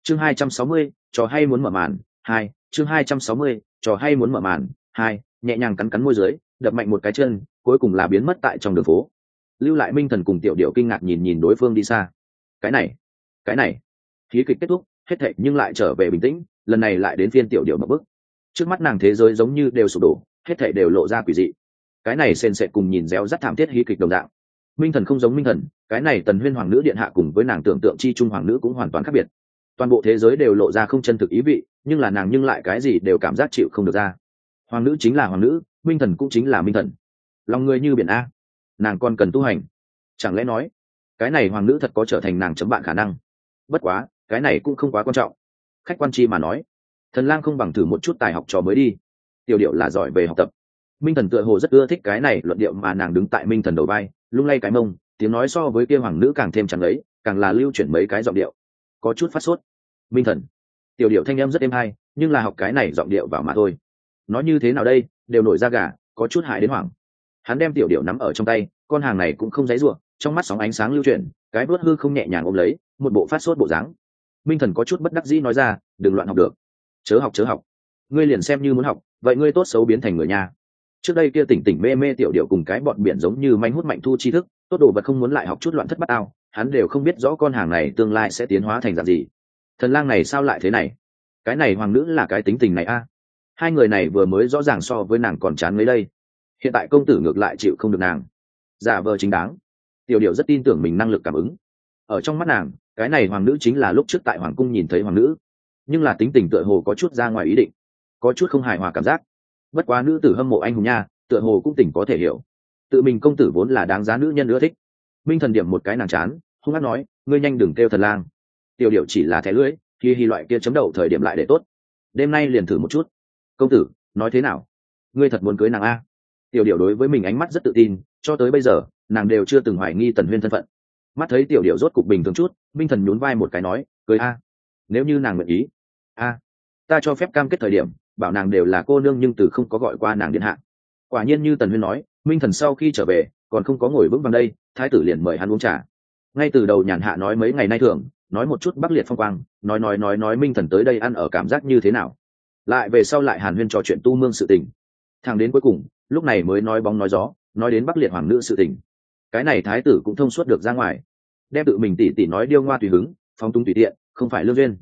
Chương hai trăm sáu mươi, trò hay muốn mở màn, hai, chương hai trăm sáu mươi, trò hay muốn mở màn, hai, nhẹ nhàng cắn cắn môi dưới, đập mạnh một cái chân, cuối cùng là biến mất tại trong đường phố. Lưu lại minh thần cùng tiểu điệu kinh ngạc nhìn nhìn đối phương đi xa cái này cái này. Khí kịch kết thúc, hết thệ nhưng lại trở về bình tĩnh, lần này lại đến phiên tiểu điệu mập bức trước mắt nàng thế giới giống như đều sụp đổ, hết thệ đều lộ ra quỷ dị. Cái này sền sệt cùng nhìn réo rắt thảm thiết hí kịch đồng dạng. minh thần không giống minh thần, cái này tần huyên hoàng nữ điện hạ cùng với nàng tưởng tượng chi trung hoàng nữ cũng hoàn toàn khác biệt. Toàn bộ thế giới đều lộ ra không chân thực ý vị, nhưng là nàng nhưng lại cái gì đều cảm giác chịu không được ra. Hoàng nữ chính là hoàng nữ, minh thần cũng chính là minh thần. Lòng người như biển a. Nàng còn cần tu hành. Chẳng lẽ nói cái này hoàng nữ thật có trở thành nàng chấm bạn khả năng. Bất quá, cái này cũng không quá quan trọng. Khách quan chi mà nói, thần lang không bằng thử một chút tài học trò mới đi. Tiểu điệu là giỏi về học tập. Minh thần tựa hồ rất ưa thích cái này luận điệu mà nàng đứng tại minh thần đầu vai, lung lay cái mông, tiếng nói so với kia hoàng nữ càng thêm chẳng ấy, càng là lưu chuyển mấy cái giọng điệu. Có chút phát sốt. Minh thần. Tiểu điệu thanh em rất êm hay, nhưng là học cái này giọng điệu vào mà thôi. Nói như thế nào đây, đều nổi ra gà, có chút hại đến hoảng. Hắn đem tiểu điệu nắm ở trong tay, con hàng này cũng không dãy ruộng trong mắt sóng ánh sáng lưu chuyển, cái vớt hư không nhẹ nhàng ôm lấy, một bộ phát sốt bộ dáng. Minh thần có chút bất đắc dĩ nói ra, đừng loạn học được. Chớ học chớ học. Ngươi liền xem như muốn học, vậy ngươi tốt xấu biến thành người nhà. Trước đây kia tỉnh tỉnh mê mê tiểu điệu cùng cái bọn biển giống như manh hút mạnh thu tri thức, tốt đồ vật không muốn lại học chút loạn thất bát ao, hắn đều không biết rõ con hàng này tương lai sẽ tiến hóa thành dạng gì. Thần lang này sao lại thế này? Cái này hoàng nữ là cái tính tình này a? Hai người này vừa mới rõ ràng so với nàng còn chán mấy đây. Hiện tại công tử ngược lại chịu không được nàng. Giả vờ chính đáng tiểu điệu rất tin tưởng mình năng lực cảm ứng. Ở trong mắt nàng, cái này hoàng nữ chính là lúc trước tại hoàng cung nhìn thấy hoàng nữ. Nhưng là tính tình tựa hồ có chút ra ngoài ý định, có chút không hài hòa cảm giác. Bất quá nữ tử hâm mộ anh hùng nha, tựa hồ cũng tỉnh có thể hiểu. Tự mình công tử vốn là đáng giá nữ nhân nữa thích. Minh thần điểm một cái nàng chán, hung hát nói, ngươi nhanh đừng kêu thần lang. Tiểu điệu chỉ là thẻ lưỡi khi hy loại kia chấm đầu thời điểm lại để tốt. Đêm nay liền thử một chút. Công tử, nói thế nào? Ngươi thật muốn cưới nàng a? Tiểu điệu đối với mình ánh mắt rất tự tin, cho tới bây giờ nàng đều chưa từng hoài nghi tần huyên thân phận. Mắt thấy tiểu điệu rốt cục bình thường chút, minh thần nhún vai một cái nói, cười, a, nếu như nàng nguyện ý, a, ta cho phép cam kết thời điểm, bảo nàng đều là cô nương nhưng từ không có gọi qua nàng điện hạ. Quả nhiên như tần huyên nói, minh thần sau khi trở về, còn không có ngồi vững vàng đây, thái tử liền mời hắn uống trà. Ngay từ đầu nhàn hạ nói mấy ngày nay thường, nói một chút bắc liệt phong quang, nói nói nói nói minh thần tới đây ăn ở cảm giác như thế nào. Lại về sau lại hàn huyên trò chuyện tu mương sự tình. Thằng đến cuối cùng, lúc này mới nói bóng nói gió, nói đến bắc liệt hoàng nữ sự tình cái này thái tử cũng thông suốt được ra ngoài. Đem tự mình tỉ tỉ nói điêu ngoa tùy hứng phong tung tùy tiện, không phải lương duyên.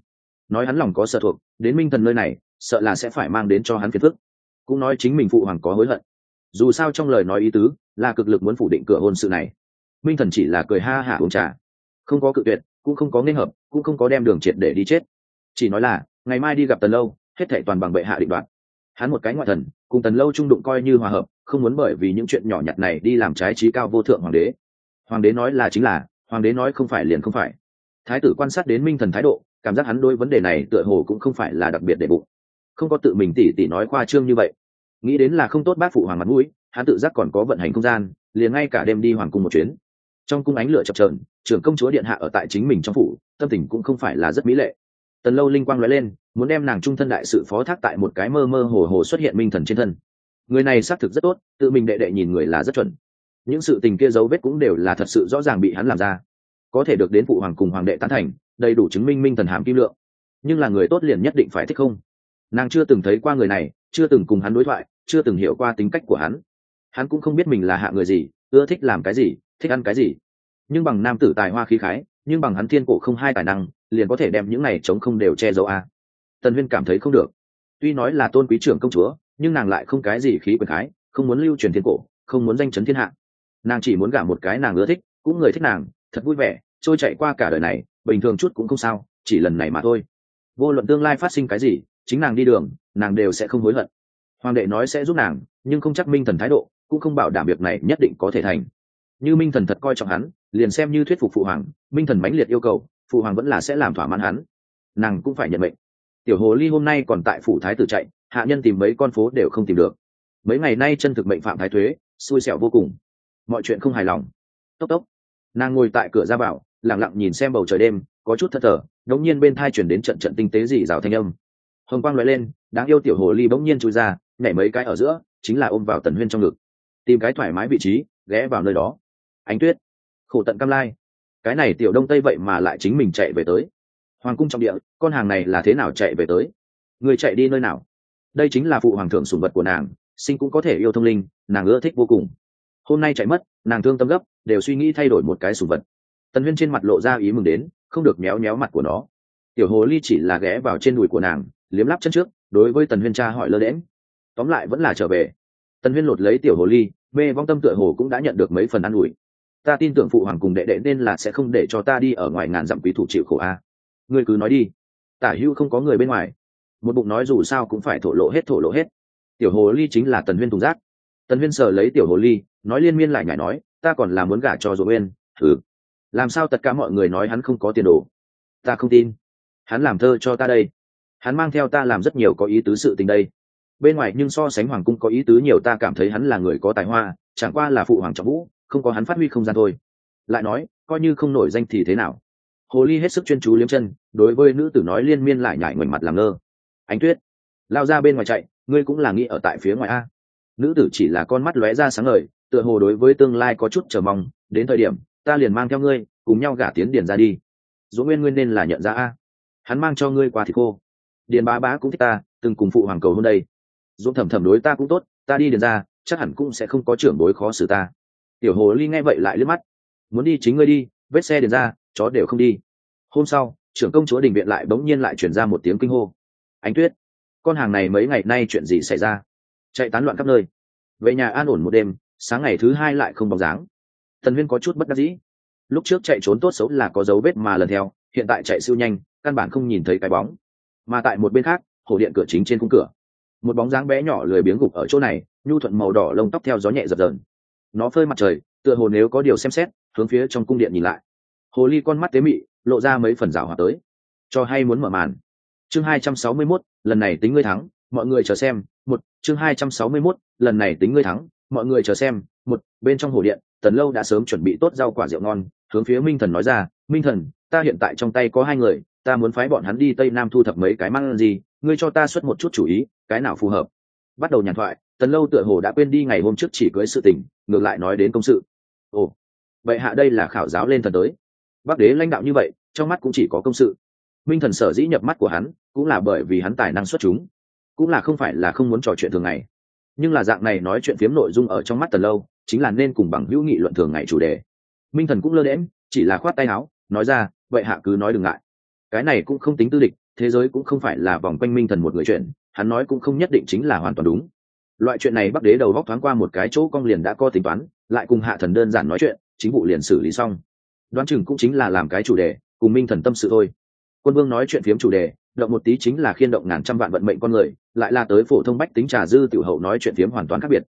Nói hắn lòng có sợ thuộc, đến minh thần nơi này, sợ là sẽ phải mang đến cho hắn phiền phức. Cũng nói chính mình phụ hoàng có hối hận. Dù sao trong lời nói ý tứ, là cực lực muốn phủ định cửa hôn sự này. Minh thần chỉ là cười ha hả uống trà. Không có cự tuyệt, cũng không có nghênh hợp, cũng không có đem đường triệt để đi chết. Chỉ nói là, ngày mai đi gặp tần lâu, hết thệ toàn bằng bệ hạ định đoạt hắn một cái ngoại thần, cùng tần lâu trung đụng coi như hòa hợp, không muốn bởi vì những chuyện nhỏ nhặt này đi làm trái trí cao vô thượng hoàng đế. Hoàng đế nói là chính là, hoàng đế nói không phải liền không phải. Thái tử quan sát đến minh thần thái độ, cảm giác hắn đôi vấn đề này tựa hồ cũng không phải là đặc biệt để bụng. Không có tự mình tỉ tỉ nói khoa trương như vậy. Nghĩ đến là không tốt bác phụ hoàng mặt mũi, hắn tự giác còn có vận hành không gian, liền ngay cả đêm đi hoàng cung một chuyến. Trong cung ánh lửa chập trờn trưởng công chúa điện hạ ở tại chính mình trong phủ, tâm tình cũng không phải là rất mỹ lệ tần lâu linh quang nói lên, muốn đem nàng trung thân đại sự phó thác tại một cái mơ mơ hồ hồ xuất hiện minh thần trên thân. Người này xác thực rất tốt, tự mình đệ đệ nhìn người là rất chuẩn. Những sự tình kia dấu vết cũng đều là thật sự rõ ràng bị hắn làm ra. Có thể được đến phụ hoàng cùng hoàng đệ tán thành, đầy đủ chứng minh minh thần hàm kim lượng. Nhưng là người tốt liền nhất định phải thích không? Nàng chưa từng thấy qua người này, chưa từng cùng hắn đối thoại, chưa từng hiểu qua tính cách của hắn. Hắn cũng không biết mình là hạ người gì, ưa thích làm cái gì, thích ăn cái gì. Nhưng bằng nam tử tài hoa khí khái, nhưng bằng hắn thiên cổ không hai tài năng liền có thể đem những này chống không đều che giấu a tần huyên cảm thấy không được. Tuy nói là tôn quý trưởng công chúa, nhưng nàng lại không cái gì khí quyền khái, không muốn lưu truyền thiên cổ, không muốn danh chấn thiên hạ. Nàng chỉ muốn gả một cái nàng ưa thích, cũng người thích nàng, thật vui vẻ, trôi chạy qua cả đời này, bình thường chút cũng không sao, chỉ lần này mà thôi. Vô luận tương lai phát sinh cái gì, chính nàng đi đường, nàng đều sẽ không hối hận. Hoàng đệ nói sẽ giúp nàng, nhưng không chắc minh thần thái độ, cũng không bảo đảm việc này nhất định có thể thành. Như minh thần thật coi trọng hắn, liền xem như thuyết phục phụ hoàng, minh thần mãnh liệt yêu cầu phụ hoàng vẫn là sẽ làm thỏa mãn hắn. Nàng cũng phải nhận mệnh. Tiểu hồ ly hôm nay còn tại phủ thái tử chạy, hạ nhân tìm mấy con phố đều không tìm được. Mấy ngày nay chân thực mệnh phạm thái thuế, xui xẻo vô cùng. Mọi chuyện không hài lòng. Tốc tốc. Nàng ngồi tại cửa ra vào lẳng lặng nhìn xem bầu trời đêm, có chút thất thờ, đống nhiên bên thai chuyển đến trận trận tinh tế dị rào thanh âm. Hồng quang loại lên, đáng yêu tiểu hồ ly bỗng nhiên chui ra, nhảy mấy cái ở giữa, chính là ôm vào tần huyên trong ngực. Tìm cái thoải mái vị trí, ghé vào nơi đó. Ánh tuyết. Khổ tận cam lai cái này tiểu đông tây vậy mà lại chính mình chạy về tới. Hoàng cung trọng địa, con hàng này là thế nào chạy về tới? Người chạy đi nơi nào? Đây chính là phụ hoàng thượng sủng vật của nàng, sinh cũng có thể yêu thông linh, nàng ưa thích vô cùng. Hôm nay chạy mất, nàng thương tâm gấp, đều suy nghĩ thay đổi một cái sủng vật. Tần huyên trên mặt lộ ra ý mừng đến, không được méo méo mặt của nó. Tiểu hồ ly chỉ là ghé vào trên đùi của nàng, liếm lắp chân trước, đối với tần huyên cha hỏi lơ đễm tóm lại vẫn là trở về. Tần huyên lột lấy tiểu hồ ly, mê vong tâm tựa hồ cũng đã nhận được mấy phần ă n ủi ta tin tưởng phụ hoàng cùng đệ đệ nên là sẽ không để cho ta đi ở ngoài ngàn dặm quý thủ chịu khổ a. Ngươi cứ nói đi. Tả hữu không có người bên ngoài. Một bụng nói dù sao cũng phải thổ lộ hết, thổ lộ hết. Tiểu hồ ly chính là tần huyên thùng giác tần huyên sờ lấy tiểu hồ ly, nói liên miên lại ngài nói, ta còn là muốn gả cho dỗ bên thử. Làm sao tất cả mọi người nói hắn không có tiền đồ? Ta không tin. Hắn làm thơ cho ta đây. Hắn mang theo ta làm rất nhiều có ý tứ sự tình đây. Bên ngoài nhưng so sánh hoàng cung có ý tứ nhiều, ta cảm thấy hắn là người có tài hoa, chẳng qua là phụ hoàng trọng vũ không có hắn phát huy không gian thôi. Lại nói, coi như không nổi danh thì thế nào? Hồ ly hết sức chuyên chú liếm chân, đối với nữ tử nói liên miên lại nhải ngoảnh mặt làm ngơ. Ánh tuyết, lao ra bên ngoài chạy, ngươi cũng là nghĩ ở tại phía ngoài a. Nữ tử chỉ là con mắt lóe ra sáng ngời, tựa hồ đối với tương lai có chút chờ mong, đến thời điểm, ta liền mang theo ngươi, cùng nhau gả tiến điền ra đi. Dỗ nguyên nguyên nên là nhận ra a. Hắn mang cho ngươi qua thì cô điền bá bá cũng thích ta, từng cùng phụ hoàng cầu hôm đây. Dỗ thẩm thẩm đối ta cũng tốt, ta đi điền ra, chắc hẳn cũng sẽ không có trưởng bối khó xử ta tiểu hồ ly nghe vậy lại liếc mắt. Muốn đi chính ngươi đi, vết xe đền ra, chó đều không đi. Hôm sau, trưởng công chúa đình viện lại bỗng nhiên lại chuyển ra một tiếng kinh hô. Ánh tuyết, con hàng này mấy ngày nay chuyện gì xảy ra? Chạy tán loạn khắp nơi. Về nhà an ổn một đêm, sáng ngày thứ hai lại không bóng dáng. Thần huyên có chút bất đắc dĩ. Lúc trước chạy trốn tốt xấu là có dấu vết mà lần theo, hiện tại chạy siêu nhanh, căn bản không nhìn thấy cái bóng. Mà tại một bên khác, hồ điện cửa chính trên khung cửa. Một bóng dáng bé nhỏ lười biếng gục ở chỗ này, nhu thuận màu đỏ lông tóc theo gió nhẹ dập dờn nó phơi mặt trời tựa hồ nếu có điều xem xét hướng phía trong cung điện nhìn lại. Hồ ly con mắt tế mị lộ ra mấy phần rào hòa tới. Cho hay muốn mở màn. Chương hai trăm sáu mươi 261, lần này tính ngươi thắng mọi người chờ xem. Một chương hai trăm sáu mươi 261, lần này tính ngươi thắng mọi người chờ xem. Một bên trong hồ điện tần lâu đã sớm chuẩn bị tốt rau quả rượu ngon hướng phía minh thần nói ra minh thần ta hiện tại trong tay có hai người ta muốn phái bọn hắn đi tây nam thu thập mấy cái măng gì ngươi cho ta xuất một chút chủ ý cái nào phù hợp? Bắt đầu nhàn thoại tần lâu tựa hồ đã quên đi ngày hôm trước chỉ cưới sự tình, ngược lại nói đến công sự. Ồ, vậy hạ đây là khảo giáo lên thần tới. Bắc đế lãnh đạo như vậy, trong mắt cũng chỉ có công sự. Minh thần sở dĩ nhập mắt của hắn, cũng là bởi vì hắn tài năng xuất chúng. Cũng là không phải là không muốn trò chuyện thường ngày. Nhưng là dạng này nói chuyện phiếm nội dung ở trong mắt tần lâu, chính là nên cùng bằng hữu nghị luận thường ngày chủ đề. Minh thần cũng lơ đễm chỉ là khoát tay áo, nói ra, vậy hạ cứ nói đừng ngại. Cái này cũng không tính tư địch thế giới cũng không phải là vòng quanh minh thần một người chuyện, hắn nói cũng không nhất định chính là hoàn toàn đúng loại chuyện này bắc đế đầu góc thoáng qua một cái chỗ cong liền đã có tính toán, lại cùng hạ thần đơn giản nói chuyện, chính vụ liền xử lý xong. Đoán chừng cũng chính là làm cái chủ đề, cùng minh thần tâm sự thôi. Quân vương nói chuyện phiếm chủ đề, động một tí chính là khiên động ngàn trăm vạn vận mệnh con người, lại là tới phổ thông bách tính trà dư tiểu hậu nói chuyện phiếm hoàn toàn khác biệt.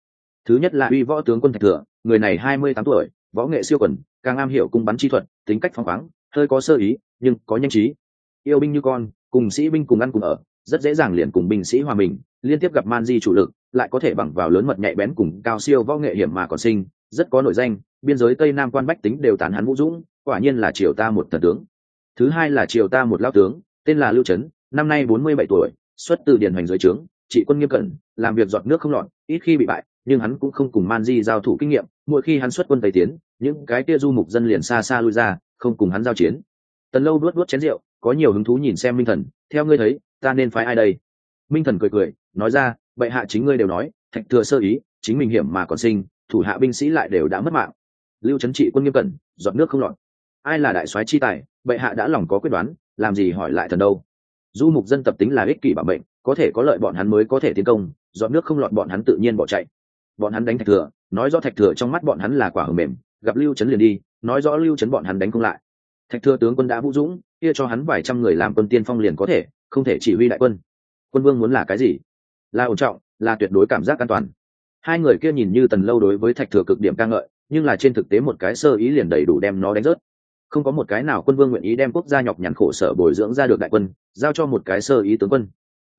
Thứ nhất là uy võ tướng quân thạch thừa, người này hai mươi tám tuổi, võ nghệ siêu quần, càng am hiểu cung bắn chi thuật, tính cách phóng khoáng, hơi có sơ ý, nhưng có nhanh trí. Yêu binh như con, cùng sĩ binh cùng ăn cùng ở rất dễ dàng liền cùng binh sĩ hòa mình, liên tiếp gặp man di chủ lực, lại có thể bằng vào lớn mật nhạy bén cùng cao siêu võ nghệ hiểm mà còn sinh, rất có nổi danh, biên giới tây nam quan bách tính đều tán hắn vũ dũng, quả nhiên là triều ta một thần tướng. Thứ hai là triều ta một lao tướng, tên là lưu trấn năm nay bốn mươi bảy tuổi, xuất từ điển hoành dưới trướng, trị quân nghiêm cẩn, làm việc giọt nước không lọt, ít khi bị bại, nhưng hắn cũng không cùng man di giao thủ kinh nghiệm, mỗi khi hắn xuất quân tây tiến, những cái kia du mục dân liền xa xa lui ra, không cùng hắn giao chiến. Tần lâu đuốt đuốt chén rượu có nhiều hứng thú nhìn xem minh thần, theo ngươi thấy, ta nên phái ai đây? Minh thần cười cười, nói ra, bệ hạ chính ngươi đều nói, thạch thừa sơ ý, chính mình hiểm mà còn sinh, thủ hạ binh sĩ lại đều đã mất mạng. Lưu trấn trị quân nghiêm cẩn, giọt nước không lọt. Ai là đại soái chi tài, bệ hạ đã lòng có quyết đoán, làm gì hỏi lại thần đâu? Du mục dân tập tính là ích kỷ bảo mệnh, có thể có lợi bọn hắn mới có thể tiến công dọn nước không lọt bọn hắn tự nhiên bỏ chạy. Bọn hắn đánh thạch thừa, nói rõ thạch thừa trong mắt bọn hắn là quả hở mềm, gặp lưu trấn liền đi, nói rõ lưu trấn bọn hắn đánh không lại thạch thừa tướng quân đã vũ dũng, kia cho hắn vài trăm người làm quân tiên phong liền có thể, không thể chỉ huy đại quân. Quân vương muốn là cái gì? Là ổn trọng, là tuyệt đối cảm giác an toàn. Hai người kia nhìn như tần lâu đối với thạch thừa cực điểm ca ngợi, nhưng là trên thực tế một cái sơ ý liền đầy đủ đem nó đánh rớt. Không có một cái nào quân vương nguyện ý đem quốc gia nhọc nhằn khổ sở bồi dưỡng ra được đại quân, giao cho một cái sơ ý tướng quân.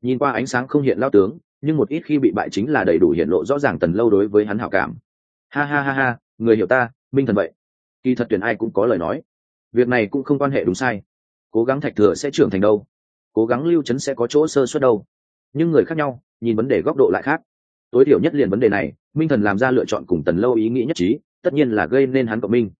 Nhìn qua ánh sáng không hiện lao tướng, nhưng một ít khi bị bại chính là đầy đủ hiện lộ rõ ràng tần lâu đối với hắn hảo cảm. Ha ha ha ha, người hiểu ta, minh thần vậy. Kỳ thật tuyển ai cũng có lời nói việc này cũng không quan hệ đúng sai. Cố gắng thạch thừa sẽ trưởng thành đâu? Cố gắng lưu trấn sẽ có chỗ sơ suất đâu? Nhưng người khác nhau, nhìn vấn đề góc độ lại khác. Tối thiểu nhất liền vấn đề này, minh thần làm ra lựa chọn cùng tần lâu ý nghĩ nhất trí, tất nhiên là gây nên hắn cộng minh.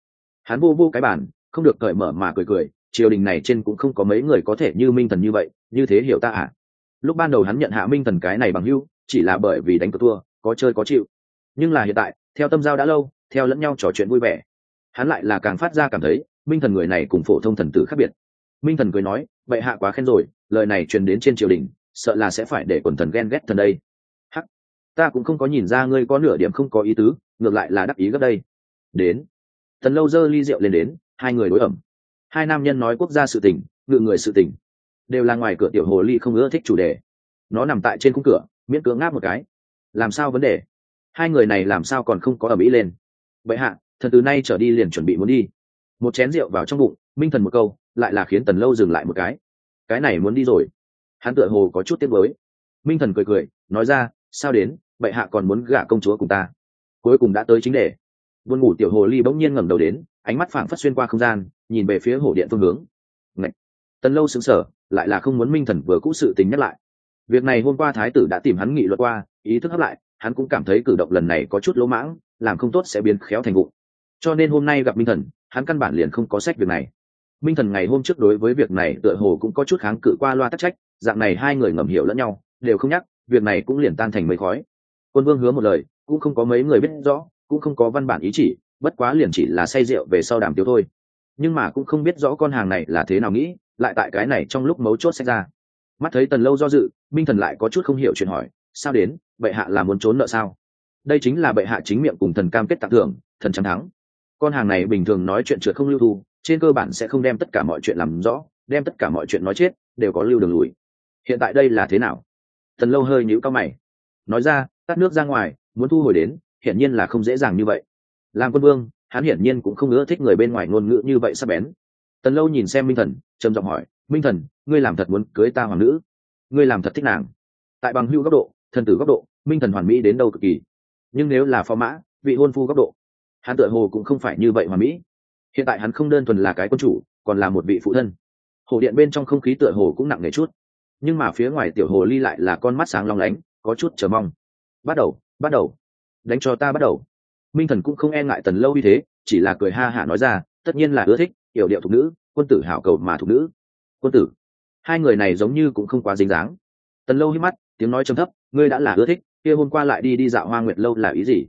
Hắn vô vô cái bản không được cởi mở mà cười cười, triều đình này trên cũng không có mấy người có thể như minh thần như vậy, như thế hiểu ta à? Lúc ban đầu hắn nhận hạ minh thần cái này bằng hưu chỉ là bởi vì đánh cờ thua, có chơi có chịu. Nhưng là hiện tại, theo tâm giao đã lâu, theo lẫn nhau trò chuyện vui vẻ, hắn lại là càng phát ra cảm thấy minh thần người này cùng phổ thông thần tử khác biệt. Minh thần cười nói, bệ hạ quá khen rồi, lời này truyền đến trên triều đình, sợ là sẽ phải để quần thần ghen ghét thần đây. Hắc, ta cũng không có nhìn ra ngươi có nửa điểm không có ý tứ, ngược lại là đắc ý gấp đây. Đến. Thần lâu dơ ly rượu lên đến, hai người đối ẩm. Hai nam nhân nói quốc gia sự tình, ngự người sự tình, đều là ngoài cửa tiểu hồ ly không ưa thích chủ đề. Nó nằm tại trên khung cửa, miễn cưỡng ngáp một cái. Làm sao vấn đề? Hai người này làm sao còn không có ở mỹ lên? Vậy hạ, thần từ nay trở đi liền chuẩn bị muốn đi một chén rượu vào trong bụng, minh thần một câu, lại là khiến tần lâu dừng lại một cái. Cái này muốn đi rồi. Hắn tựa hồ có chút tiếc với minh thần cười cười, nói ra, sao đến? Bệ hạ còn muốn gả công chúa cùng ta? Cuối cùng đã tới chính đề. Vườn ngủ tiểu hồ ly bỗng nhiên ngẩng đầu đến, ánh mắt phảng phất xuyên qua không gian, nhìn về phía hồ điện phương hướng. Ngậy! tần lâu sững sờ, lại là không muốn minh thần vừa cũ sự tình nhắc lại. Việc này hôm qua thái tử đã tìm hắn nghị luật qua, ý thức hấp lại, hắn cũng cảm thấy cử động lần này có chút lỗ mãng, làm không tốt sẽ biến khéo thành vụ cho nên hôm nay gặp minh thần, hắn căn bản liền không có sách việc này. Minh thần ngày hôm trước đối với việc này tựa hồ cũng có chút kháng cự qua loa tắc trách, dạng này hai người ngầm hiểu lẫn nhau, đều không nhắc, việc này cũng liền tan thành mây khói. Quân vương hứa một lời, cũng không có mấy người biết rõ, cũng không có văn bản ý chỉ, bất quá liền chỉ là say rượu về sau đàm tiếu thôi. Nhưng mà cũng không biết rõ con hàng này là thế nào nghĩ, lại tại cái này trong lúc mấu chốt xảy ra. Mắt thấy tần lâu do dự, minh thần lại có chút không hiểu chuyện hỏi, sao đến? Bệ hạ là muốn trốn nợ sao? Đây chính là bệ hạ chính miệng cùng thần cam kết tặng thưởng, thần trắng thắng con hàng này bình thường nói chuyện trượt không lưu thu, trên cơ bản sẽ không đem tất cả mọi chuyện làm rõ, đem tất cả mọi chuyện nói chết, đều có lưu đường lùi. Hiện tại đây là thế nào? Thần lâu hơi nhíu cao mày. Nói ra, tắt nước ra ngoài, muốn thu hồi đến, hiển nhiên là không dễ dàng như vậy. Làm quân vương, hắn hiển nhiên cũng không ưa thích người bên ngoài ngôn ngữ như vậy sắp bén. Tần lâu nhìn xem minh thần, trầm giọng hỏi, minh thần, ngươi làm thật muốn cưới ta hoàng nữ? Ngươi làm thật thích nàng? Tại bằng hưu góc độ, thần tử góc độ, minh thần hoàn mỹ đến đâu cực kỳ. Nhưng nếu là phó mã, vị hôn phu góc độ hắn tựa hồ cũng không phải như vậy mà mỹ. Hiện tại hắn không đơn thuần là cái quân chủ, còn là một vị phụ thân. Hồ điện bên trong không khí tựa hồ cũng nặng nề chút, nhưng mà phía ngoài tiểu hồ ly lại là con mắt sáng long lánh, có chút chờ mong. Bắt đầu bắt đầu. Đánh cho ta bắt đầu. Minh thần cũng không e ngại tần lâu như thế, chỉ là cười ha hả nói ra, tất nhiên là ưa thích yểu điệu thục nữ, quân tử hảo cầu mà thục nữ. Quân tử? Hai người này giống như cũng không quá dính dáng. Tần lâu hít mắt, tiếng nói trầm thấp, ngươi đã là ưa thích, kia hôm qua lại đi đi dạo hoa nguyệt lâu là ý gì?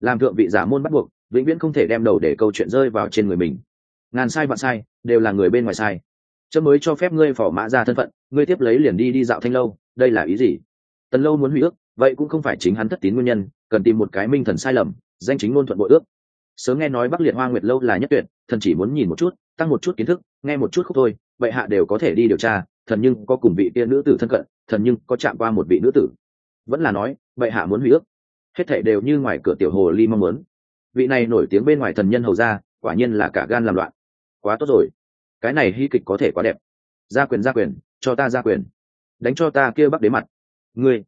Làm thượng vị giả môn bắt buộc vĩnh viễn không thể đem đầu để câu chuyện rơi vào trên người mình. Ngàn sai vạn sai, đều là người bên ngoài sai. Chớ mới cho phép ngươi phỏ mã ra thân phận, ngươi tiếp lấy liền đi đi dạo thanh lâu, đây là ý gì? Tần lâu muốn hủy ước, vậy cũng không phải chính hắn thất tín nguyên nhân, cần tìm một cái minh thần sai lầm, danh chính ngôn thuận bội ước. Sớm nghe nói bắc liệt hoa nguyệt lâu là nhất tuyệt, thần chỉ muốn nhìn một chút, tăng một chút kiến thức, nghe một chút khúc thôi vậy hạ đều có thể đi điều tra, thần nhưng có cùng vị kia nữ tử thân cận, thần nhưng có chạm qua một vị nữ tử. Vẫn là nói vậy hạ muốn hủy ước. Hết thảy đều như ngoài cửa tiểu hồ ly mong muốn vị này nổi tiếng bên ngoài thần nhân hầu ra quả nhiên là cả gan làm loạn. Quá tốt rồi. Cái này hy kịch có thể quá đẹp. Gia quyền gia quyền, cho ta gia quyền. Đánh cho ta kia bắc đế mặt. Ngươi.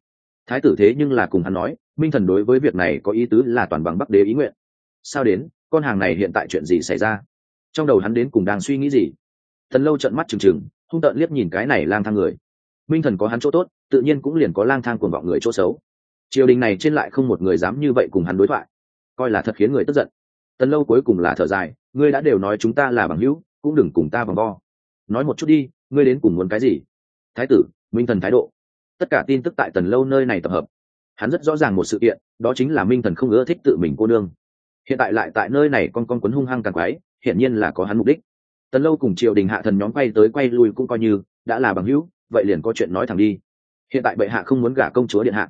Thái tử thế nhưng là cùng hắn nói, minh thần đối với việc này có ý tứ là toàn bằng bắc đế ý nguyện. Sao đến, con hàng này hiện tại chuyện gì xảy ra? Trong đầu hắn đến cùng đang suy nghĩ gì? Thần lâu trận mắt trừng trừng, hung tợn liếc nhìn cái này lang thang người. Minh thần có hắn chỗ tốt, tự nhiên cũng liền có lang thang cuồng vọng người chỗ xấu. Triều đình này trên lại không một người dám như vậy cùng hắn đối thoại coi là thật khiến người tức giận. Tần lâu cuối cùng là thở dài, ngươi đã đều nói chúng ta là bằng hữu, cũng đừng cùng ta vòng vo. Nói một chút đi, ngươi đến cùng muốn cái gì? Thái tử, minh thần thái độ. Tất cả tin tức tại tần lâu nơi này tập hợp. Hắn rất rõ ràng một sự kiện, đó chính là minh thần không ưa thích tự mình cô nương. Hiện tại lại tại nơi này con con quấn hung hăng càng quái, hiển nhiên là có hắn mục đích. Tần lâu cùng triều đình hạ thần nhóm quay tới quay lui cũng coi như, đã là bằng hữu, vậy liền có chuyện nói thẳng đi. Hiện tại bệ hạ không muốn gả công chúa điện hạ.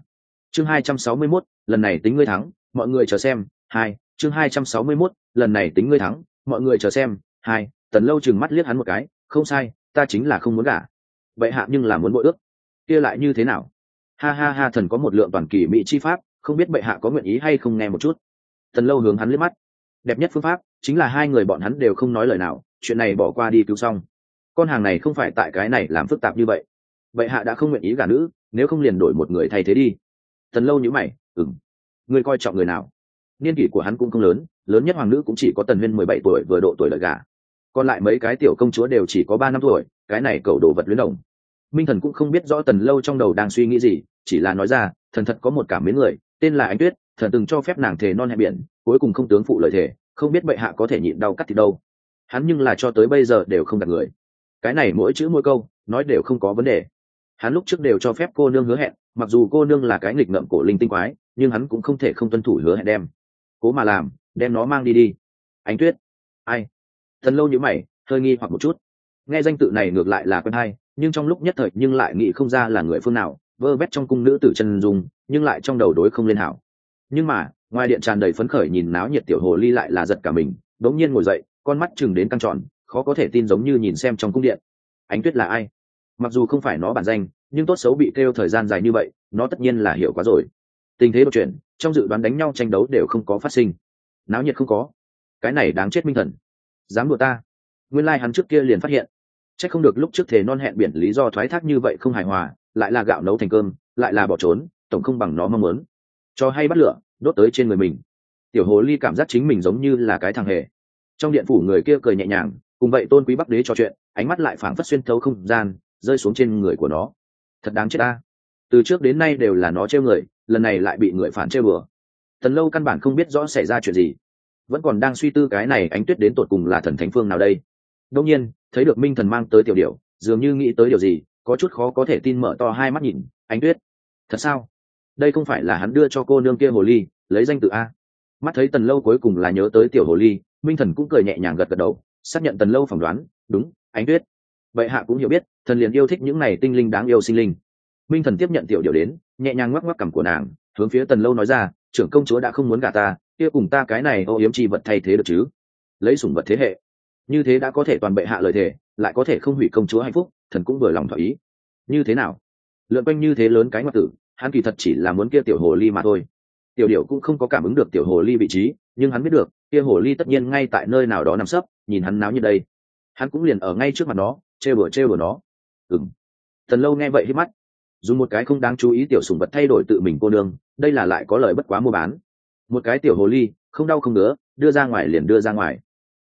Chương hai trăm sáu mươi mốt, lần này tính ngươi thắng, mọi người chờ xem hai chương hai trăm sáu mươi 261, lần này tính ngươi thắng mọi người chờ xem. Hai tần lâu chừng mắt liếc hắn một cái không sai ta chính là không muốn gả. Bệ hạ nhưng là muốn bội ước. Kia lại như thế nào? Ha ha ha thần có một lượng toàn kỳ mỹ chi pháp không biết bệ hạ có nguyện ý hay không nghe một chút. Tần lâu hướng hắn liếc mắt. Đẹp nhất phương pháp chính là hai người bọn hắn đều không nói lời nào chuyện này bỏ qua đi cứu xong. Con hàng này không phải tại cái này làm phức tạp như vậy. Bệ hạ đã không nguyện ý gả nữ nếu không liền đổi một người thay thế đi. Tần lâu nhữ mày ừng ngươi coi trọng người nào? Niên kỷ của hắn cũng không lớn lớn nhất hoàng nữ cũng chỉ có tần huyên mười bảy tuổi vừa độ tuổi lợi gả còn lại mấy cái tiểu công chúa đều chỉ có ba năm tuổi, cái này cầu đồ vật luyến đồng. Minh thần cũng không biết rõ tần lâu trong đầu đang suy nghĩ gì, chỉ là nói ra, thần thật có một cảm mến người, tên là ánh tuyết, thần từng cho phép nàng thề non hẹn biển, cuối cùng không tướng phụ lời thề, không biết bệ hạ có thể nhịn đau cắt thì đâu. Hắn nhưng là cho tới bây giờ đều không đặt người. Cái này mỗi chữ mỗi câu, nói đều không có vấn đề. Hắn lúc trước đều cho phép cô nương hứa hẹn, mặc dù cô nương là cái nghịch ngợm cổ linh tinh quái, nhưng hắn cũng không thể không tuân thủ hứa hẹn đem cố mà làm, đem nó mang đi đi. Ánh tuyết. Ai? Thần lâu như mày, hơi nghi hoặc một chút. Nghe danh tự này ngược lại là quen hay, nhưng trong lúc nhất thời nhưng lại nghĩ không ra là người phương nào, vơ vét trong cung nữ tử chân dung, nhưng lại trong đầu đối không lên hảo. Nhưng mà, ngoài điện tràn đầy phấn khởi nhìn náo nhiệt tiểu hồ ly lại là giật cả mình, đống nhiên ngồi dậy, con mắt chừng đến căng tròn, khó có thể tin giống như nhìn xem trong cung điện. Ánh tuyết là ai? Mặc dù không phải nó bản danh, nhưng tốt xấu bị kêu thời gian dài như vậy, nó tất nhiên là hiểu quá rồi tình thế đột chuyển, trong dự đoán đánh nhau tranh đấu đều không có phát sinh. Náo nhiệt không có. Cái này đáng chết minh thần. Dám đùa ta. Nguyên lai、like、hắn trước kia liền phát hiện. C h ắ c không được lúc trước thề non hẹn biển lý do thoái thác như vậy không hài hòa, lại là gạo nấu thành cơm, lại là bỏ trốn, tổng không bằng nó mong muốn. Cho hay bắt lửa, đốt tới trên người mình. Tiểu hồ ly cảm giác chính mình giống như là cái thằng hề. Trong điện phủ người kia cười nhẹ nhàng, cùng vậy tôn quý bắc đế trò chuyện, ánh mắt lại phảng phất xuyên thấu không gian, rơi xuống trên người của nó. Thật đáng chết ta. Từ trước đến nay đều là nó trêu người lần này lại bị người phản chơi bừa. Tần lâu căn bản không biết rõ xảy ra chuyện gì. Vẫn còn đang suy tư cái này ánh tuyết đến tột cùng là thần thánh phương nào đây. Đông nhiên, thấy được minh thần mang tới tiểu điệu dường như nghĩ tới điều gì, có chút khó có thể tin mở to hai mắt nhìn, ánh tuyết, thật sao? Đây không phải là hắn đưa cho cô nương kia hồ ly, lấy danh tự a. Mắt thấy tần lâu cuối cùng là nhớ tới tiểu hồ ly, minh thần cũng cười nhẹ nhàng gật gật đầu, xác nhận tần lâu phỏng đoán, đúng, ánh tuyết. Vậy hạ cũng hiểu biết, thần liền yêu thích những này tinh linh đáng yêu sinh linh minh thần tiếp nhận tiểu điệu đến, nhẹ nhàng ngoắc ngoắc cằm của nàng, hướng phía tần lâu nói ra, trưởng công chúa đã không muốn gả ta, kia cùng ta cái này ô yếm chi vật thay thế được chứ? Lấy sủng vật thế hệ, như thế đã có thể toàn bệ hạ lời thề, lại có thể không hủy công chúa hạnh phúc, thần cũng vừa lòng thỏa ý. Như thế nào? Lượn quanh như thế lớn cái ngoại tử, hắn kỳ thật chỉ là muốn kia tiểu hồ ly mà thôi. Tiểu điệu cũng không có cảm ứng được tiểu hồ ly vị trí, nhưng hắn biết được, kia hồ ly tất nhiên ngay tại nơi nào đó nằm sấp, nhìn hắn náo như đây. Hắn cũng liền ở ngay trước mặt nó chê bừa chê bừa nó. Ừng thần lâu nghe vậy hít mắt dùng một cái không đáng chú ý tiểu sùng vật thay đổi tự mình cô nương, đây là lại có lời bất quá mua bán. Một cái tiểu hồ ly, không đau không ngứa, đưa ra ngoài liền đưa ra ngoài.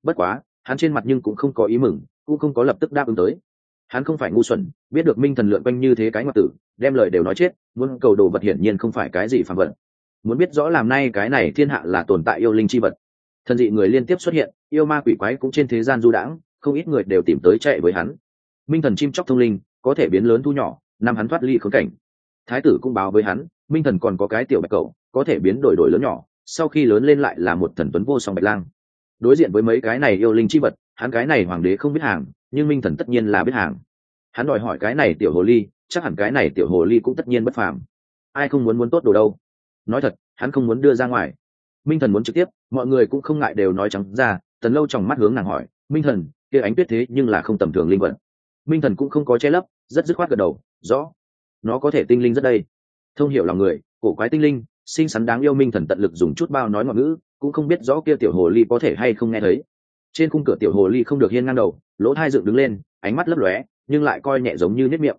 Bất quá, hắn trên mặt nhưng cũng không có ý mừng, cũng không có lập tức đáp ứng tới. Hắn không phải ngu xuẩn, biết được minh thần lượn quanh như thế cái ngoại tử, đem lời đều nói chết, muốn cầu đồ vật hiển nhiên không phải cái gì phản vật. Muốn biết rõ làm nay cái này thiên hạ là tồn tại yêu linh chi vật. Thần dị người liên tiếp xuất hiện, yêu ma quỷ quái cũng trên thế gian du đãng, không ít người đều tìm tới chạy với hắn. Minh thần chim chóc thông linh, có thể biến lớn thu nhỏ năm hắn thoát ly khốn cảnh. Thái tử cũng báo với hắn, minh thần còn có cái tiểu bạch cầu có thể biến đổi đổi lớn nhỏ, sau khi lớn lên lại là một thần tuấn vô song bạch lang. Đối diện với mấy cái này yêu linh chi vật, hắn cái này hoàng đế không biết hàng, nhưng minh thần tất nhiên là biết hàng. Hắn đòi hỏi cái này tiểu hồ ly, chắc hẳn cái này tiểu hồ ly cũng tất nhiên bất phàm. Ai không muốn muốn tốt đồ đâu? Nói thật, hắn không muốn đưa ra ngoài. Minh thần muốn trực tiếp, mọi người cũng không ngại đều nói trắng ra, tần lâu trong mắt hướng nàng hỏi, minh thần, kia ánh tuyết thế nhưng là không tầm thường linh vật. Minh thần cũng không có che lấp, rất dứt khoát gật đầu rõ. Nó có thể tinh linh rất đây. Thông hiểu lòng người, cổ quái tinh linh, xinh xắn đáng yêu minh thần tận lực dùng chút bao nói ngọn ngữ, cũng không biết rõ kia tiểu hồ ly có thể hay không nghe thấy. Trên khung cửa tiểu hồ ly không được hiên ngang đầu, lỗ thai dựng đứng lên, ánh mắt lấp lóe, nhưng lại coi nhẹ giống như nếp miệng.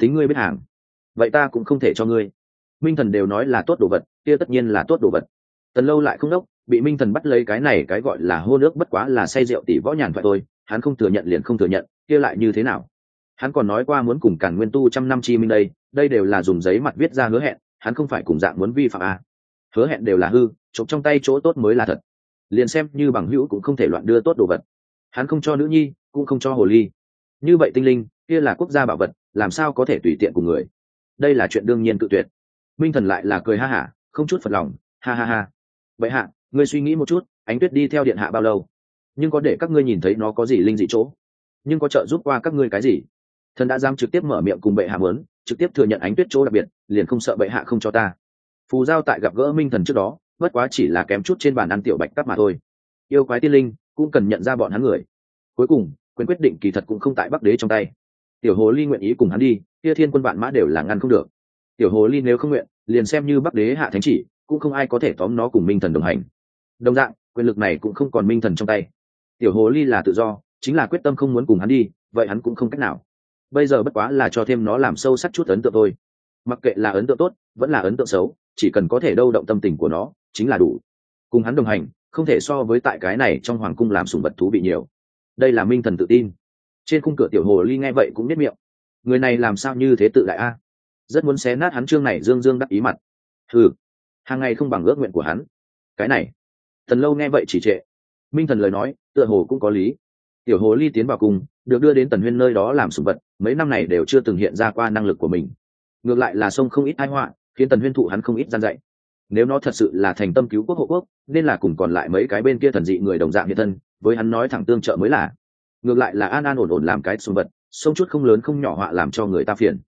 Tính ngươi biết hàng. Vậy ta cũng không thể cho ngươi. Minh thần đều nói là tốt đồ vật, kia tất nhiên là tốt đồ vật. Tần lâu lại không đốc, bị minh thần bắt lấy cái này cái gọi là hô nước bất quá là say rượu tỷ võ nhàn thoại thôi, hắn không thừa nhận liền không thừa nhận, kia lại như thế nào? Hắn còn nói qua muốn cùng cản nguyên tu trăm năm chi minh đây đây đều là dùng giấy mặt viết ra hứa hẹn, hắn không phải cùng dạng muốn vi phạm à. hứa hẹn đều là hư trộm trong tay chỗ tốt mới là thật. Liền xem như bằng hữu cũng không thể loạn đưa tốt đồ vật. Hắn không cho nữ nhi, cũng không cho hồ ly. Như vậy tinh linh, kia là quốc gia bảo vật, làm sao có thể tùy tiện cùng người? Đây là chuyện đương nhiên tự tuyệt. Minh thần lại là cười ha hả, không chút phật lòng, ha ha ha. Vậy hạ, ngươi suy nghĩ một chút, ánh tuyết đi theo điện hạ bao lâu? Nhưng có để các ngươi nhìn thấy nó có gì linh dị chỗ? Nhưng có trợ giúp qua các ngươi cái gì? Thần đã dám trực tiếp mở miệng cùng bệ hạ mớn trực tiếp thừa nhận ánh tuyết chỗ đặc biệt, liền không sợ bệ hạ không cho ta. Phù giao tại gặp gỡ minh thần trước đó, bất quá chỉ là kém chút trên bàn ăn tiểu bạch tắc mà thôi. Yêu quái tiên linh, cũng cần nhận ra bọn hắn người. Cuối cùng, quyền quyết định kỳ thật cũng không tại bắc đế trong tay. Tiểu hồ ly nguyện ý cùng hắn đi, kia thiên quân vạn mã đều là ngăn không được. Tiểu hồ ly nếu không nguyện, liền xem như bắc đế hạ thánh chỉ, cũng không ai có thể tóm nó cùng minh thần đồng hành. Đồng dạng, quyền lực này cũng không còn minh thần trong tay. Tiểu hồ ly là tự do, chính là quyết tâm không muốn cùng hắn đi, vậy hắn cũng không cách nào bây giờ bất quá là cho thêm nó làm sâu sắc chút ấn tượng thôi. Mặc kệ là ấn tượng tốt, vẫn là ấn tượng xấu, chỉ cần có thể đâu động tâm tình của nó, chính là đủ. Cùng hắn đồng hành, không thể so với tại cái này trong hoàng cung làm sùng vật thú bị nhiều. Đây là minh thần tự tin. Trên khung cửa tiểu hồ ly nghe vậy cũng biết miệng. Người này làm sao như thế tự đại a? Rất muốn xé nát hắn chương này dương dương đắc ý mặt. Ừ hàng ngày không bằng ước nguyện của hắn. Cái này, thần lâu nghe vậy chỉ trệ. Minh thần lời nói, tựa hồ cũng có lý. Tiểu hồ ly tiến vào cùng, được đưa đến tần huyên nơi đó làm sùng vật mấy năm này đều chưa từng hiện ra qua năng lực của mình. Ngược lại là sông không ít ai họa, khiến tần huyên thụ hắn không ít gian dạy. Nếu nó thật sự là thành tâm cứu quốc hộ quốc, nên là cùng còn lại mấy cái bên kia thần dị người đồng dạng hiện thân, với hắn nói thẳng tương trợ mới là. Ngược lại là an an ổn ổn làm cái xung vật, sông chút không lớn không nhỏ họa làm cho người ta phiền.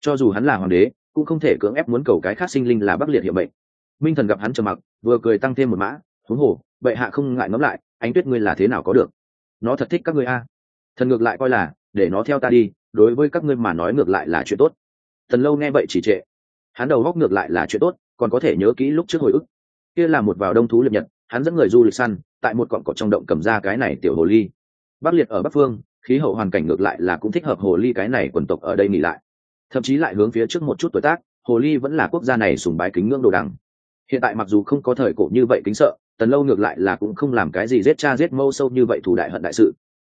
Cho dù hắn là hoàng đế, cũng không thể cưỡng ép muốn cầu cái khác sinh linh là bắc liệt hiệu bệnh. Minh thần gặp hắn trầm mặc, vừa cười tăng thêm một mã, huống hồ, bệ hạ không ngại ngẫm lại, ánh tuyết ngươi là thế nào có được? Nó thật thích các ngươi a. Thần ngược lại coi là, để nó theo ta đi đối với các ngươi mà nói ngược lại là chuyện tốt. Tần lâu nghe vậy chỉ trệ. Hắn đầu góc ngược lại là chuyện tốt, còn có thể nhớ kỹ lúc trước hồi ức. Kia là một vào đông thú liệt nhật, hắn dẫn người du lịch săn, tại một cọn cỏ trong động cầm ra cái này tiểu hồ ly. Bắc liệt ở bắc phương, khí hậu hoàn cảnh ngược lại là cũng thích hợp hồ ly cái này quần tộc ở đây nghỉ lại. Thậm chí lại hướng phía trước một chút tuổi tác, hồ ly vẫn là quốc gia này sùng bái kính ngưỡng đồ đằng. Hiện tại mặc dù không có thời cổ như vậy kính sợ, tần lâu ngược lại là cũng không làm cái gì giết cha giết mâu sâu như vậy thủ đại hận đại sự.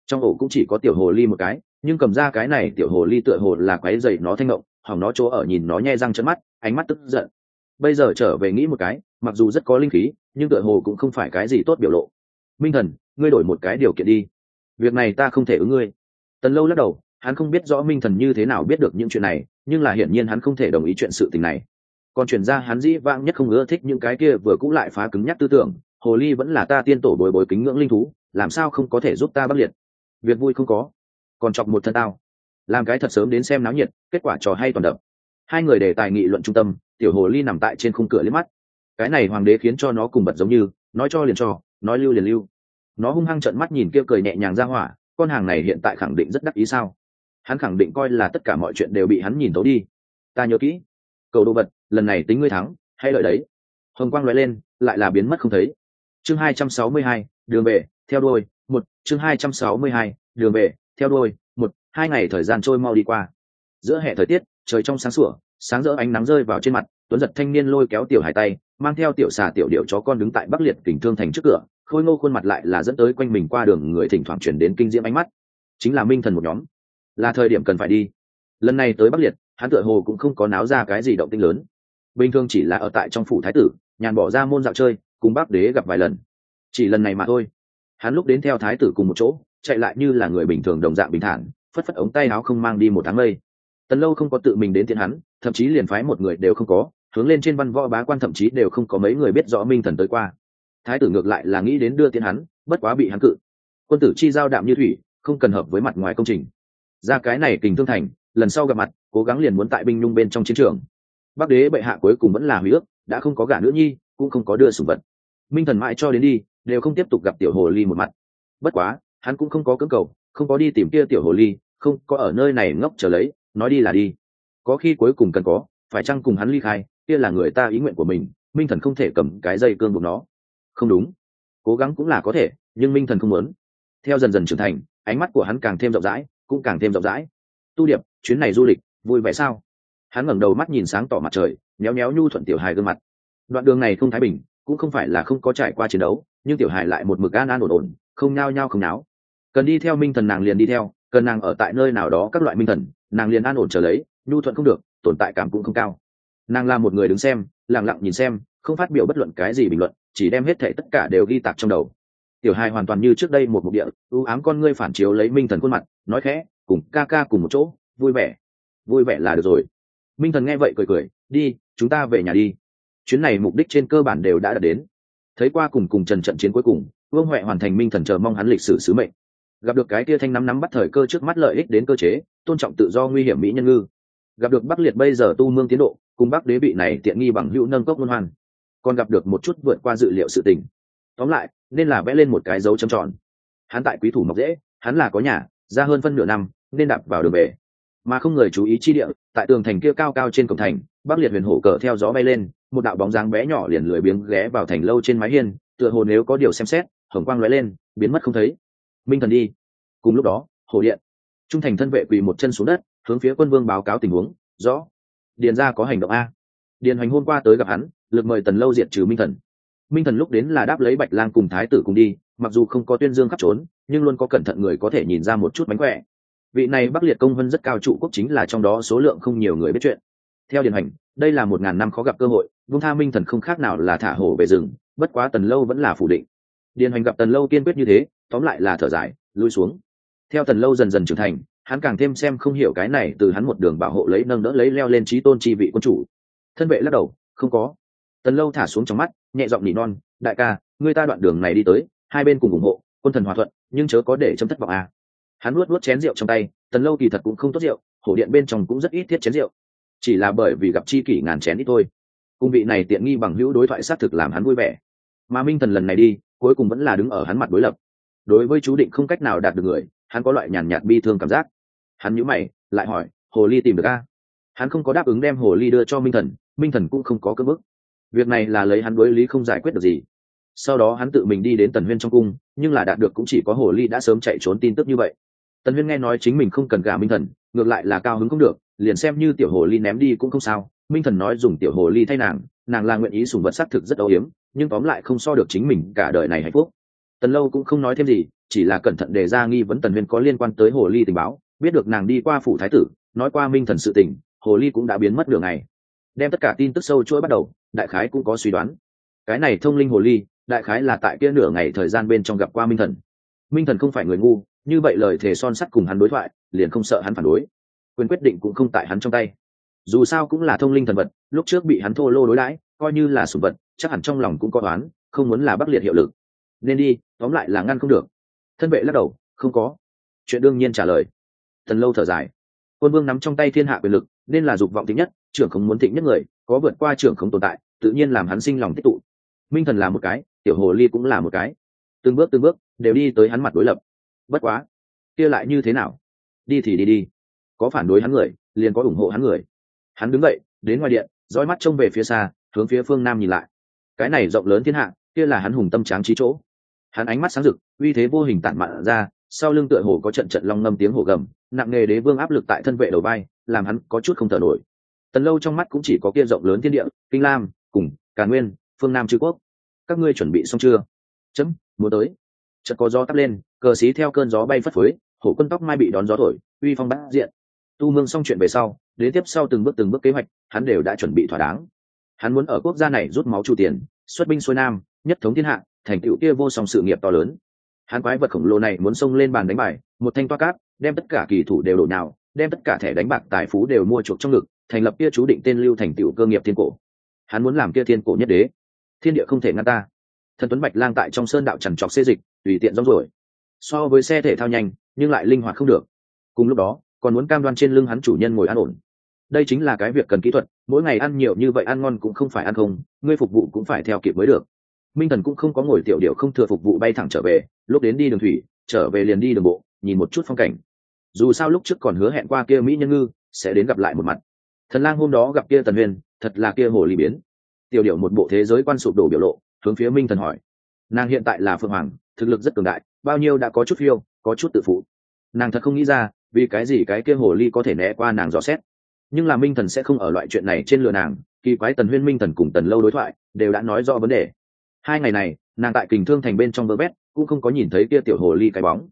Trong ổ cũng chỉ có tiểu hồ ly một cái nhưng cầm ra cái này tiểu hồ ly tựa hồ là quái dày nó thanh ngộng, hỏng nó chỗ ở nhìn nó nhe răng chân mắt, ánh mắt tức giận. Bây giờ trở về nghĩ một cái, mặc dù rất có linh khí, nhưng tựa hồ cũng không phải cái gì tốt biểu lộ. Minh thần, ngươi đổi một cái điều kiện đi. Việc này ta không thể ứng ngươi. Tần lâu lắc đầu, hắn không biết rõ minh thần như thế nào biết được những chuyện này, nhưng là hiển nhiên hắn không thể đồng ý chuyện sự tình này. Còn chuyển ra hắn dĩ vãng nhất không ưa thích những cái kia vừa cũng lại phá cứng nhắc tư tưởng, hồ ly vẫn là ta tiên tổ bồi bồi kính ngưỡng linh thú, làm sao không có thể giúp ta bắc liệt? Việc vui không có còn chọc một thân tao. Làm cái thật sớm đến xem náo nhiệt, kết quả trò hay toàn đập. Hai người đề tài nghị luận trung tâm, tiểu hồ ly nằm tại trên khung cửa liếc mắt. Cái này hoàng đế khiến cho nó cùng bật giống như, nói cho liền cho, nói lưu liền lưu. Nó hung hăng trận mắt nhìn kia cười nhẹ nhàng ra hỏa, con hàng này hiện tại khẳng định rất đắc ý sao? Hắn khẳng định coi là tất cả mọi chuyện đều bị hắn nhìn tấu đi. Ta nhớ kỹ. Cầu đồ vật, lần này tính ngươi thắng, hay lợi đấy. Hồng quang loại lên, lại là biến mất không thấy. Chương hai trăm sáu mươi hai, đường về, theo đôi một, chương hai trăm sáu mươi hai, đường về theo đôi một, hai ngày thời gian trôi mau đi qua. Giữa hệ thời tiết, trời trong sáng sủa, sáng rỡ ánh nắng rơi vào trên mặt, tuấn giật thanh niên lôi kéo tiểu hải tay, mang theo tiểu xà tiểu điệu chó con đứng tại bắc liệt kình thương thành trước cửa, khôi ngô khuôn mặt lại là dẫn tới quanh mình qua đường người thỉnh thoảng chuyển đến kinh diễm ánh mắt. Chính là minh thần một nhóm. Là thời điểm cần phải đi. Lần này tới bắc liệt, hắn tựa hồ cũng không có náo ra cái gì động tinh lớn. Bình thường chỉ là ở tại trong phủ thái tử, nhàn bỏ ra môn dạo chơi, cùng bác đế gặp vài lần. Chỉ lần này mà thôi. Hắn lúc đến theo thái tử cùng một chỗ chạy lại như là người bình thường đồng dạng bình thản, phất phất ống tay áo không mang đi một tháng mây. Tần lâu không có tự mình đến tiện hắn, thậm chí liền phái một người đều không có, hướng lên trên văn võ bá quan thậm chí đều không có mấy người biết rõ minh thần tới qua. Thái tử ngược lại là nghĩ đến đưa tiện hắn, bất quá bị hắn cự. Quân tử chi giao đạm như thủy, không cần hợp với mặt ngoài công trình. Ra cái này kình thương thành, lần sau gặp mặt, cố gắng liền muốn tại binh nhung bên trong chiến trường. Bắc đế bệ hạ cuối cùng vẫn là hủy ước, đã không có gả nữ nhi, cũng không có đưa sủng vật. Minh thần mãi cho đến đi, đều không tiếp tục gặp tiểu hồ ly một mặt. Bất quá hắn cũng không có cưỡng cầu, không có đi tìm kia tiểu hồ ly, không có ở nơi này ngốc trở lấy, nói đi là đi. Có khi cuối cùng cần có, phải chăng cùng hắn ly khai, kia là người ta ý nguyện của mình, minh thần không thể cầm cái dây cương buộc nó. Không đúng. Cố gắng cũng là có thể, nhưng minh thần không muốn. Theo dần dần trưởng thành, ánh mắt của hắn càng thêm rộng rãi, cũng càng thêm rộng rãi. Tu điệp, chuyến này du lịch, vui vẻ sao? Hắn ngẩng đầu mắt nhìn sáng tỏ mặt trời, méo méo nhu thuận tiểu hài gương mặt. Đoạn đường này không thái bình, cũng không phải là không có trải qua chiến đấu, nhưng tiểu hài lại một mực an an ổn ổn, không nhao nhao không náo cần đi theo minh thần nàng liền đi theo, cần nàng ở tại nơi nào đó các loại minh thần, nàng liền an ổn trở lấy, nhu thuận không được, tồn tại cảm cũng không cao. Nàng là một người đứng xem lẳng lặng nhìn xem, không phát biểu bất luận cái gì bình luận, chỉ đem hết thệ tất cả đều ghi tạc trong đầu. Tiểu hai hoàn toàn như trước đây một mục địa ưu ám con ngươi phản chiếu lấy minh thần khuôn mặt, nói khẽ, cùng ca ca cùng một chỗ, vui vẻ. Vui vẻ là được rồi. Minh thần nghe vậy cười cười, đi, chúng ta về nhà đi. Chuyến này mục đích trên cơ bản đều đã đạt đến. Thấy qua cùng cùng trần trận chiến cuối cùng, vương huệ hoàn thành minh thần chờ mong hắn lịch sử sứ mệnh gặp được cái kia thanh nắm nắm bắt thời cơ trước mắt lợi ích đến cơ chế, tôn trọng tự do nguy hiểm mỹ nhân ngư. Gặp được bắc liệt bây giờ tu mương tiến độ, cùng bắc đế bị này tiện nghi bằng hữu nâng cốc luân hoan. Còn gặp được một chút vượt qua dự liệu sự tình. Tóm lại, nên là vẽ lên một cái dấu trầm tròn. Hắn tại quý thủ mọc dễ, hắn là có nhà, ra hơn phân nửa năm, nên đạp vào đường về. Mà không người chú ý chi địa, tại tường thành kia cao cao trên cổng thành, bắc liệt huyền hổ cờ theo gió bay lên, một đạo bóng dáng bé nhỏ liền lười biếng ghé vào thành lâu trên mái hiên, tựa hồ nếu có điều xem xét, hồng quang lóe lên, biến mất không thấy minh thần đi. Cùng lúc đó hồ điện, trung thành thân vệ quỳ một chân xuống đất, hướng phía quân vương báo cáo tình huống, rõ. Điền ra có hành động a. Điền hoành hôm qua tới gặp hắn, lực mời tần lâu diệt trừ minh thần. Minh thần lúc đến là đáp lấy bạch lang cùng thái tử cùng đi, mặc dù không có tuyên dương khắp trốn, nhưng luôn có cẩn thận người có thể nhìn ra một chút mánh khỏe. Vị này bắc liệt công vân rất cao trụ quốc chính là trong đó số lượng không nhiều người biết chuyện. Theo điền hành đây là một ngàn năm khó gặp cơ hội, vung tha minh thần không khác nào là thả hổ về rừng, bất quá tần lâu vẫn là phủ định. Điền hành gặp tần lâu kiên quyết như thế tóm lại là thở dài, lui xuống. Theo tần lâu dần dần trưởng thành, hắn càng thêm xem không hiểu cái này từ hắn một đường bảo hộ lấy nâng đỡ lấy leo lên trí tôn chi vị quân chủ. Thân vệ lắc đầu, không có. Tần lâu thả xuống trong mắt, nhẹ giọng nỉ non, đại ca người ta đoạn đường này đi tới, hai bên cùng ủng hộ, quân thần hòa thuận, nhưng chớ có để chấm thất vọng à. hắn nuốt nuốt chén rượu trong tay, tần lâu kỳ thật cũng không tốt rượu, hổ điện bên trong cũng rất ít thiết chén rượu. Chỉ là bởi vì gặp chi kỷ ngàn chén ít thôi. Cung vị này tiện nghi bằng hữu đối thoại xác thực làm hắn vui vẻ. Mà minh thần lần này đi, cuối cùng vẫn là đứng ở hắn mặt đối lập đối với chú định không cách nào đạt được người, hắn có loại nhàn nhạt bi thương cảm giác. Hắn nhữ mày, lại hỏi, hồ ly tìm được a? Hắn không có đáp ứng đem hồ ly đưa cho minh thần minh thần cũng không có cơ bức. Việc này là lấy hắn đối lý không giải quyết được gì. Sau đó hắn tự mình đi đến tần huyên trong cung, nhưng là đạt được cũng chỉ có hồ ly đã sớm chạy trốn tin tức như vậy. Tần huyên nghe nói chính mình không cần gả minh thần, ngược lại là cao hứng không được, liền xem như tiểu hồ ly ném đi cũng không sao. Minh thần nói dùng tiểu hồ ly thay nàng nàng là nguyện ý sùng vật xác thực rất âu hiếm nhưng tóm lại không so được chính mình cả đời này hạnh phúc tần lâu cũng không nói thêm gì chỉ là cẩn thận đề ra nghi vấn tần huyên có liên quan tới hồ ly tình báo. Biết được nàng đi qua phủ thái tử nói qua minh thần sự tình hồ ly cũng đã biến mất đường này. Đem tất cả tin tức sâu chuỗi bắt đầu đại khái cũng có suy đoán. Cái này thông linh hồ ly đại khái là tại kia nửa ngày thời gian bên trong gặp qua minh thần. Minh thần không phải người ngu như vậy lời thề son sắt cùng hắn đối thoại liền không sợ hắn phản đối. Quyền quyết định cũng không tại hắn trong tay. Dù sao cũng là thông linh thần vật lúc trước bị hắn thô lô đối đãi coi như là sủng vật chắc hẳn trong lòng cũng có đoán, không muốn là bắc liệt hiệu lực. Nên đi tóm lại là ngăn không được. Thân vệ lắc đầu, không có. Chuyện đương nhiên trả lời. Thần lâu thở dài. Quân vương nắm trong tay thiên hạ quyền lực, nên là dục vọng thịnh nhất, trưởng không muốn thịnh nhất người, có vượt qua trưởng không tồn tại, tự nhiên làm hắn sinh lòng tích tụ. Minh thần là một cái, tiểu hồ ly cũng là một cái. Từng bước từng bước, đều đi tới hắn mặt đối lập. Bất quá, kia lại như thế nào? Đi thì đi đi. Có phản đối hắn người, liền có ủng hộ hắn người. Hắn đứng dậy, đến ngoài điện, dõi mắt trông về phía xa, hướng phía phương nam nhìn lại. Cái này rộng lớn thiên hạ, kia là hắn hùng tâm tráng trí chỗ hắn ánh mắt sáng rực, uy thế vô hình tản mạn ra, sau lưng tựa hồ có trận trận long ngâm tiếng hồ gầm, nặng nề đế vương áp lực tại thân vệ đầu vai, làm hắn có chút không thở nổi. Tần lâu trong mắt cũng chỉ có kia rộng lớn thiên địa, kinh lam, cùng cà nguyên, phương nam chư quốc. Các ngươi chuẩn bị xong chưa? Chấm mùa tới. Chợt có gió tắt lên, cờ xí theo cơn gió bay phất phới, hổ quân tóc mai bị đón gió thổi, uy phong bát diện. Tu mương xong chuyện về sau đến tiếp sau từng bước từng bước kế hoạch, hắn đều đã chuẩn bị thỏa đáng. Hắn muốn ở quốc gia này rút máu chu tiền, xuất binh xuôi nam, nhất thống thiên hạ thành tựu kia vô song sự nghiệp to lớn. Hắn quái vật khổng lồ này muốn xông lên bàn đánh bài, một thanh toa cát đem tất cả kỳ thủ đều đổ nào đem tất cả thẻ đánh bạc tài phú đều mua chuộc trong ngực, thành lập kia chú định tên lưu thành tựu cơ nghiệp thiên cổ. Hắn muốn làm kia thiên cổ nhất đế. Thiên địa không thể ngăn ta. Thần tuấn bạch lang tại trong sơn đạo trằn trọc xê dịch, tùy tiện rong rồi so với xe thể thao nhanh, nhưng lại linh hoạt không được. Cùng lúc đó, còn muốn cam đoan trên lưng hắn chủ nhân ngồi an ổn. Đây chính là cái việc cần kỹ thuật, mỗi ngày ăn nhiều như vậy ăn ngon cũng không phải ăn không, ngươi phục vụ cũng phải theo kịp mới được minh thần cũng không có ngồi tiểu điệu không thừa phục vụ bay thẳng trở về, lúc đến đi đường thủy, trở về liền đi đường bộ, nhìn một chút phong cảnh. Dù sao lúc trước còn hứa hẹn qua kia mỹ nhân ngư, sẽ đến gặp lại một mặt. Thần lang hôm đó gặp kia tần huyền, thật là kia hồ ly biến. Tiểu điệu một bộ thế giới quan sụp đổ biểu lộ, hướng phía minh thần hỏi. Nàng hiện tại là phượng hoàng, thực lực rất cường đại, bao nhiêu đã có chút phiêu, có chút tự phụ. Nàng thật không nghĩ ra, vì cái gì cái kia hồ ly có thể né qua nàng dò xét. Nhưng là minh thần sẽ không ở loại chuyện này trên lừa nàng, kỳ quái tần huyên minh thần cùng tần lâu đối thoại, đều đã nói rõ vấn đề hai ngày này, nàng tại kình thương thành bên trong bờ bét, cũng không có nhìn thấy kia tiểu hồ ly cái bóng.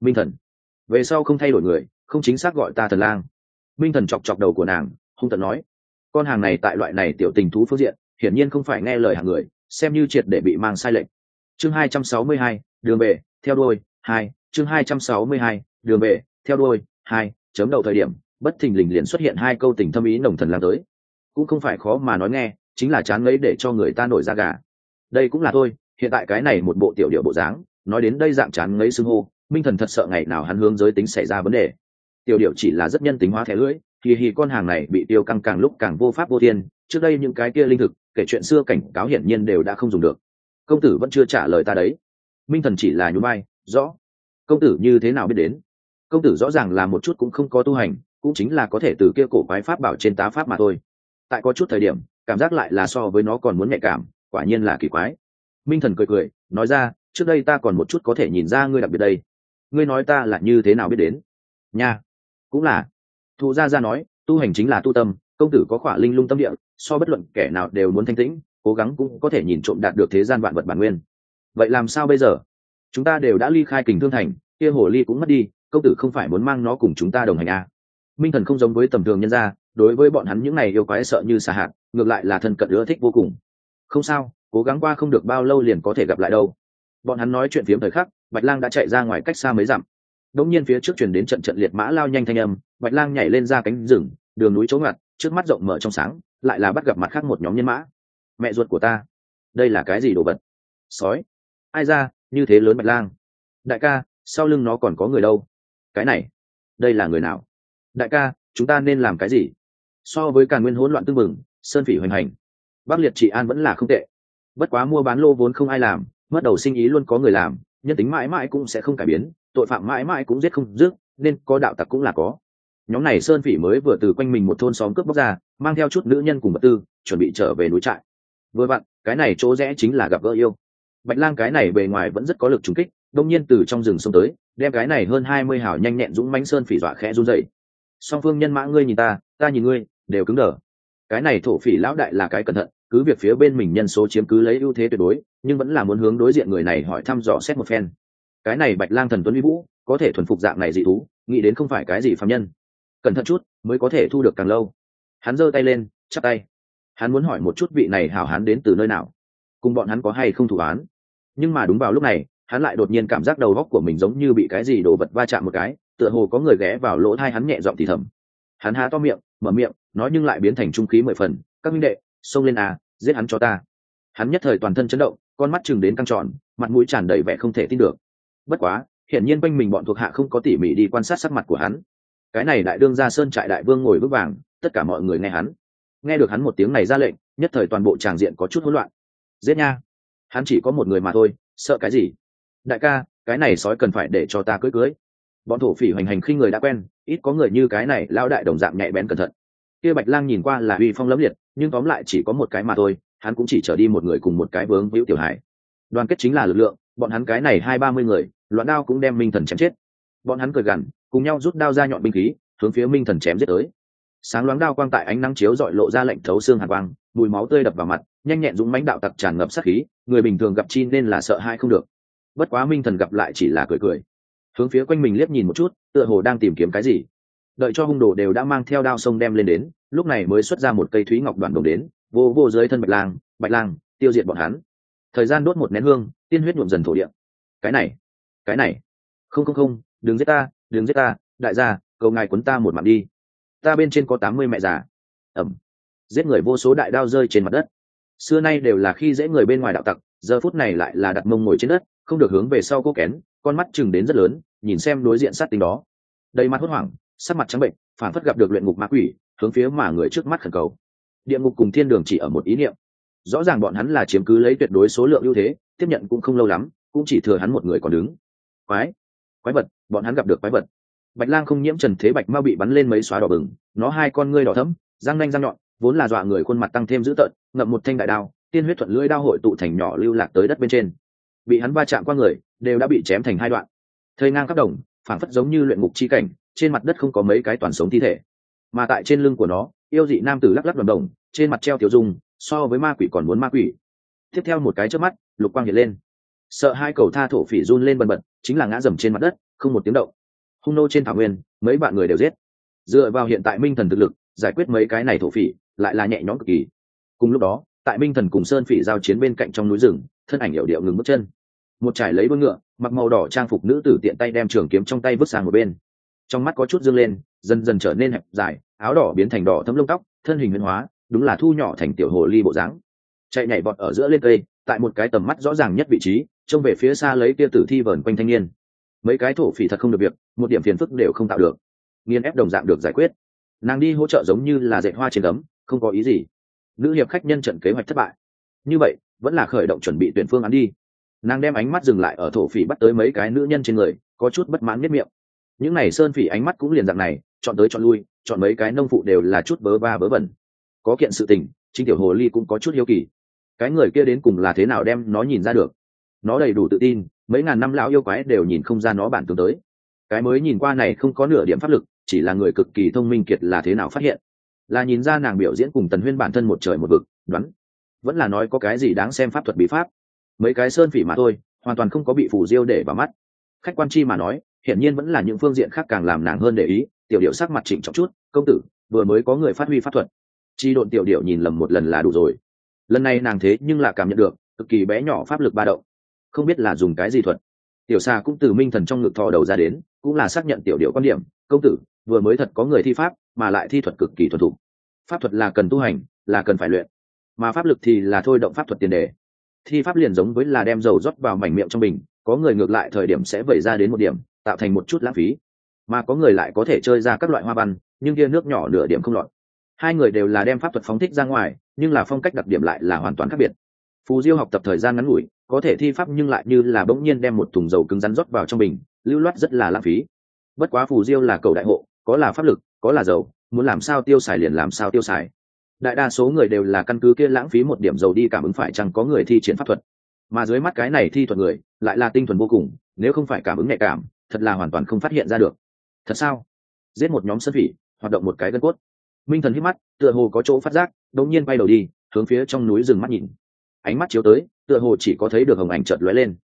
Minh thần, về sau không thay đổi người, không chính xác gọi ta thần lang. Minh thần chọc chọc đầu của nàng, hung tận nói, con hàng này tại loại này tiểu tình thú phương diện, hiển nhiên không phải nghe lời hàng người, xem như triệt để bị mang sai lệch. Chương hai trăm sáu mươi hai, đường về, theo đuôi, hai, chương hai trăm sáu mươi hai, đường về, theo đuôi, hai, chấm đầu thời điểm, bất thình lình liền xuất hiện hai câu tình thâm ý nồng thần lang tới. Cũng không phải khó mà nói nghe, chính là chán ngấy để cho người ta nổi da gà đây cũng là thôi, hiện tại cái này một bộ tiểu điệu bộ dáng, nói đến đây dạng chán ngấy xưng hô, minh thần thật sợ ngày nào hắn hướng giới tính xảy ra vấn đề. Tiểu điệu chỉ là rất nhân tính hóa thẻ lưỡi, thì hì con hàng này bị tiêu căng càng lúc càng vô pháp vô thiên, trước đây những cái kia linh thực, kể chuyện xưa cảnh cáo hiển nhiên đều đã không dùng được. Công tử vẫn chưa trả lời ta đấy. Minh thần chỉ là nhún vai, rõ. Công tử như thế nào biết đến? Công tử rõ ràng là một chút cũng không có tu hành, cũng chính là có thể từ kia cổ quái pháp bảo trên tá pháp mà thôi. Tại có chút thời điểm, cảm giác lại là so với nó còn muốn nhạy cảm quả nhiên là kỳ quái. Minh thần cười cười, nói ra, trước đây ta còn một chút có thể nhìn ra ngươi đặc biệt đây. Ngươi nói ta là như thế nào biết đến? Nha, cũng là. Thụ gia gia nói, tu hành chính là tu tâm, công tử có khỏa linh lung tâm địa, so bất luận kẻ nào đều muốn thanh tĩnh, cố gắng cũng có thể nhìn trộm đạt được thế gian vạn vật bản nguyên. Vậy làm sao bây giờ? Chúng ta đều đã ly khai kình thương thành, kia hồ ly cũng mất đi, công tử không phải muốn mang nó cùng chúng ta đồng hành à. minh thần không giống với tầm thường nhân gia, đối với bọn hắn những này yêu quái sợ như xà hạt, ngược lại là thân cận ưa thích vô cùng không sao, cố gắng qua không được bao lâu liền có thể gặp lại đâu. Bọn hắn nói chuyện phiếm thời khắc, bạch lang đã chạy ra ngoài cách xa mấy dặm. Đống nhiên phía trước chuyển đến trận trận liệt mã lao nhanh thanh âm, bạch lang nhảy lên ra cánh rừng, đường núi chỗ ngặt, trước mắt rộng mở trong sáng, lại là bắt gặp mặt khác một nhóm nhân mã. Mẹ ruột của ta, đây là cái gì đồ vật? Sói. Ai ra, như thế lớn bạch lang. Đại ca, sau lưng nó còn có người đâu? Cái này, đây là người nào? Đại ca, chúng ta nên làm cái gì? So với cả nguyên hỗn loạn tương mừng sơn phỉ hoành hành bắc liệt trị an vẫn là không tệ. Bất quá mua bán lô vốn không ai làm, mất đầu sinh ý luôn có người làm, nhân tính mãi mãi cũng sẽ không cải biến, tội phạm mãi mãi cũng giết không dứt, nên có đạo tặc cũng là có. Nhóm này sơn phỉ mới vừa từ quanh mình một thôn xóm cướp bóc ra, mang theo chút nữ nhân cùng vật tư, chuẩn bị trở về núi trại. Vừa vặn, cái này chỗ rẽ chính là gặp gỡ yêu. Bạch lang cái này bề ngoài vẫn rất có lực trùng kích, đông nhiên từ trong rừng xông tới, đem cái này hơn hai mươi hảo nhanh nhẹn dũng mánh sơn phỉ dọa khẽ run dậy song phương nhân mã, ngươi nhìn ta ta nhìn ngươi, đều cứng đờ cái này thổ phỉ lão đại là cái cẩn thận, cứ việc phía bên mình nhân số chiếm cứ lấy ưu thế tuyệt đối, nhưng vẫn là muốn hướng đối diện người này hỏi thăm dò xét một phen. Cái này bạch lang thần tuấn uy vũ, có thể thuần phục dạng này dị thú, nghĩ đến không phải cái gì phạm nhân. Cẩn thận chút, mới có thể thu được càng lâu. Hắn giơ tay lên, chắp tay. Hắn muốn hỏi một chút vị này hảo hắn đến từ nơi nào. Cùng bọn hắn có hay không thủ án. Nhưng mà đúng vào lúc này, hắn lại đột nhiên cảm giác đầu góc của mình giống như bị cái gì đổ vật va chạm một cái, tựa hồ có người ghé vào lỗ thai hắn nhẹ giọng thì thầm. Hắn há to miệng, mở miệng nói nhưng lại biến thành trung khí mười phần. Các minh đệ, xông lên à giết hắn cho ta. Hắn nhất thời toàn thân chấn động, con mắt chừng đến căng tròn, mặt mũi tràn đầy vẻ không thể tin được. Bất quá, hiển nhiên quanh mình bọn thuộc hạ không có tỉ mỉ đi quan sát sắc mặt của hắn. Cái này đại đương ra sơn trại đại vương ngồi vững vàng, tất cả mọi người nghe hắn. Nghe được hắn một tiếng này ra lệnh, nhất thời toàn bộ tràng diện có chút hỗn loạn. Giết nha. Hắn chỉ có một người mà thôi, sợ cái gì? Đại ca, cái này sói cần phải để cho ta cưới cưới. Bọn thổ phỉ hoành hành khi người đã quen, ít có người như cái này lao đại đồng dạng nhạy bén cẩn thận kia bạch lang nhìn qua là uy phong lẫm liệt, nhưng tóm lại chỉ có một cái mà thôi, hắn cũng chỉ trở đi một người cùng một cái vướng hữu tiểu hải đoàn kết chính là lực lượng, bọn hắn cái này hai ba mươi người, loạn đao cũng đem minh thần chém chết. Bọn hắn cười gằn, cùng nhau rút đao ra nhọn binh khí, hướng phía minh thần chém giết tới. Sáng loáng đao quang tại ánh nắng chiếu dọi lộ ra lệnh thấu xương hàn quang, mùi máu tươi đập vào mặt, nhanh nhẹn dũng mãnh đạo tặc tràn ngập sát khí, người bình thường gặp chi nên là sợ hai không được. Bất quá minh thần gặp lại chỉ là cười cười. Hướng phía quanh mình liếc nhìn một chút, tựa hồ đang tìm kiếm cái gì đợi cho hung đồ đều đã mang theo đao sông đem lên đến, lúc này mới xuất ra một cây thúy ngọc đoàn đồng đến, vô vô dưới thân bạch lang bạch lang, tiêu diệt bọn hắn. Thời gian đốt một nén hương, tiên huyết nhuộm dần thổ địa. Cái này cái này. Không không không, đừng giết ta, đừng giết ta, đại gia, cầu ngài quấn ta một mạng đi. Ta bên trên có tám mươi mẹ già. Ẩm. Giết người vô số đại đao rơi trên mặt đất. Xưa nay đều là khi dễ người bên ngoài đạo tặc, giờ phút này lại là đặt mông ngồi trên đất, không được hướng về sau cố kén, con mắt chừng đến rất lớn, nhìn xem đối diện sát tính đó. Đầy mặt hốt hoảng sắc mặt trắng bệnh phản phất gặp được luyện ngục ma quỷ, hướng phía mà người trước mắt khẩn cầu. Địa ngục cùng thiên đường chỉ ở một ý niệm. Rõ ràng bọn hắn là chiếm cứ lấy tuyệt đối số lượng ưu thế, tiếp nhận cũng không lâu lắm, cũng chỉ thừa hắn một người còn đứng. Quái quái vật, bọn hắn gặp được quái vật. Bạch lang không nhiễm trần thế bạch mau bị bắn lên mấy xóa đỏ bừng, nó hai con ngươi đỏ thấm răng nanh răng nhọn, vốn là dọa người khuôn mặt tăng thêm dữ tợn, ngậm một thanh đại đao, tiên huyết thuận lưỡi đao hội tụ thành nhỏ lưu lạc tới đất bên trên. Bị hắn va chạm qua người, đều đã bị chém thành hai đoạn. Thời ngang khắp đồng, phảng phất giống như luyện ngục chi cảnh trên mặt đất không có mấy cái toàn sống thi thể. Mà tại trên lưng của nó, yêu dị nam tử lắc lắc đầm đồng, trên mặt treo tiểu dung, so với ma quỷ còn muốn ma quỷ. Tiếp theo một cái trước mắt, lục quang hiện lên. Sợ hai cầu tha thổ phỉ run lên bần bật, chính là ngã dầm trên mặt đất, không một tiếng động. Hung nô trên thảo nguyên, mấy bạn người đều giết. Dựa vào hiện tại minh thần thực lực, giải quyết mấy cái này thổ phỉ, lại là nhẹ nhõm cực kỳ. Cùng lúc đó, tại minh thần cùng sơn phỉ giao chiến bên cạnh trong núi rừng, thân ảnh hiệu điệu ngừng bước chân. Một trải lấy đuôi ngựa, mặc màu đỏ trang phục nữ tử tiện tay đem trường kiếm trong tay vứt sang một bên trong mắt có chút dương lên, dần dần trở nên hẹp dài, áo đỏ biến thành đỏ thấm lông tóc, thân hình nguyên hóa, đúng là thu nhỏ thành tiểu hồ ly bộ dáng. Chạy nhảy bọt ở giữa lên cây, tại một cái tầm mắt rõ ràng nhất vị trí, trông về phía xa lấy kia tử thi vờn quanh thanh niên. Mấy cái thổ phỉ thật không được việc, một điểm phiền phức đều không tạo được. Nghiên ép đồng dạng được giải quyết. Nàng đi hỗ trợ giống như là dạy hoa trên đấm không có ý gì. Nữ hiệp khách nhân trận kế hoạch thất bại. Như vậy, vẫn là khởi động chuẩn bị tuyển phương án đi. Nàng đem ánh mắt dừng lại ở thổ phỉ bắt tới mấy cái nữ nhân trên người, có chút bất mãn nhất miệng những n à y sơn phỉ ánh mắt cũng liền dạng này, chọn tới chọn lui, chọn mấy cái nông phụ đều là chút bớ ba bớ vẩn. Có kiện sự tình, chính tiểu hồ ly cũng có chút hiếu kỳ. Cái người kia đến cùng là thế nào đem nó nhìn ra được? Nó đầy đủ tự tin, mấy ngàn năm lão yêu quái đều nhìn không ra nó bản tướng tới. Cái mới nhìn qua này không có nửa điểm pháp lực, chỉ là người cực kỳ thông minh kiệt là thế nào phát hiện? Là nhìn ra nàng biểu diễn cùng tần huyên bản thân một trời một vực, đoán. Vẫn là nói có cái gì đáng xem pháp thuật bí pháp. Mấy cái sơn phỉ mà thôi, hoàn toàn không có bị phủ diêu để vào mắt. Khách quan chi mà nói hiển nhiên vẫn là những phương diện khác càng làm nàng hơn để ý, tiểu điệu sắc mặt chỉnh trọng chút, công tử, vừa mới có người phát huy pháp thuật. Chi độn tiểu điệu nhìn lầm một lần là đủ rồi. Lần này nàng thế nhưng là cảm nhận được, cực kỳ bé nhỏ pháp lực ba động. Không biết là dùng cái gì thuật. Tiểu xa cũng từ minh thần trong ngực thò đầu ra đến, cũng là xác nhận tiểu điệu quan điểm, công tử, vừa mới thật có người thi pháp, mà lại thi thuật cực kỳ thuần thục. Pháp thuật là cần tu hành, là cần phải luyện. Mà pháp lực thì là thôi động pháp thuật tiền đề. Thi pháp liền giống với là đem dầu rót vào mảnh miệng trong bình, có người ngược lại thời điểm sẽ vẩy ra đến một điểm tạo thành một chút lãng phí. Mà có người lại có thể chơi ra các loại hoa văn, nhưng kia nước nhỏ nửa điểm không lọt. Hai người đều là đem pháp thuật phóng thích ra ngoài, nhưng là phong cách đặc điểm lại là hoàn toàn khác biệt. Phù diêu học tập thời gian ngắn ngủi, có thể thi pháp nhưng lại như là bỗng nhiên đem một thùng dầu cứng rắn rót vào trong bình, lưu loát rất là lãng phí. Bất quá phù diêu là cầu đại hộ, có là pháp lực, có là dầu, muốn làm sao tiêu xài liền làm sao tiêu xài. Đại đa số người đều là căn cứ kia lãng phí một điểm dầu đi cảm ứng phải chăng có người thi triển pháp thuật. Mà dưới mắt cái này thi thuật người, lại là tinh thuần vô cùng, nếu không phải cảm ứng nhạy cảm thật là hoàn toàn không phát hiện ra được. Thật sao? Giết một nhóm sân phỉ, hoạt động một cái gân cốt. Minh thần hít mắt, tựa hồ có chỗ phát giác, đột nhiên bay đầu đi, hướng phía trong núi rừng mắt nhìn. Ánh mắt chiếu tới, tựa hồ chỉ có thấy được hồng ảnh chợt lóe lên.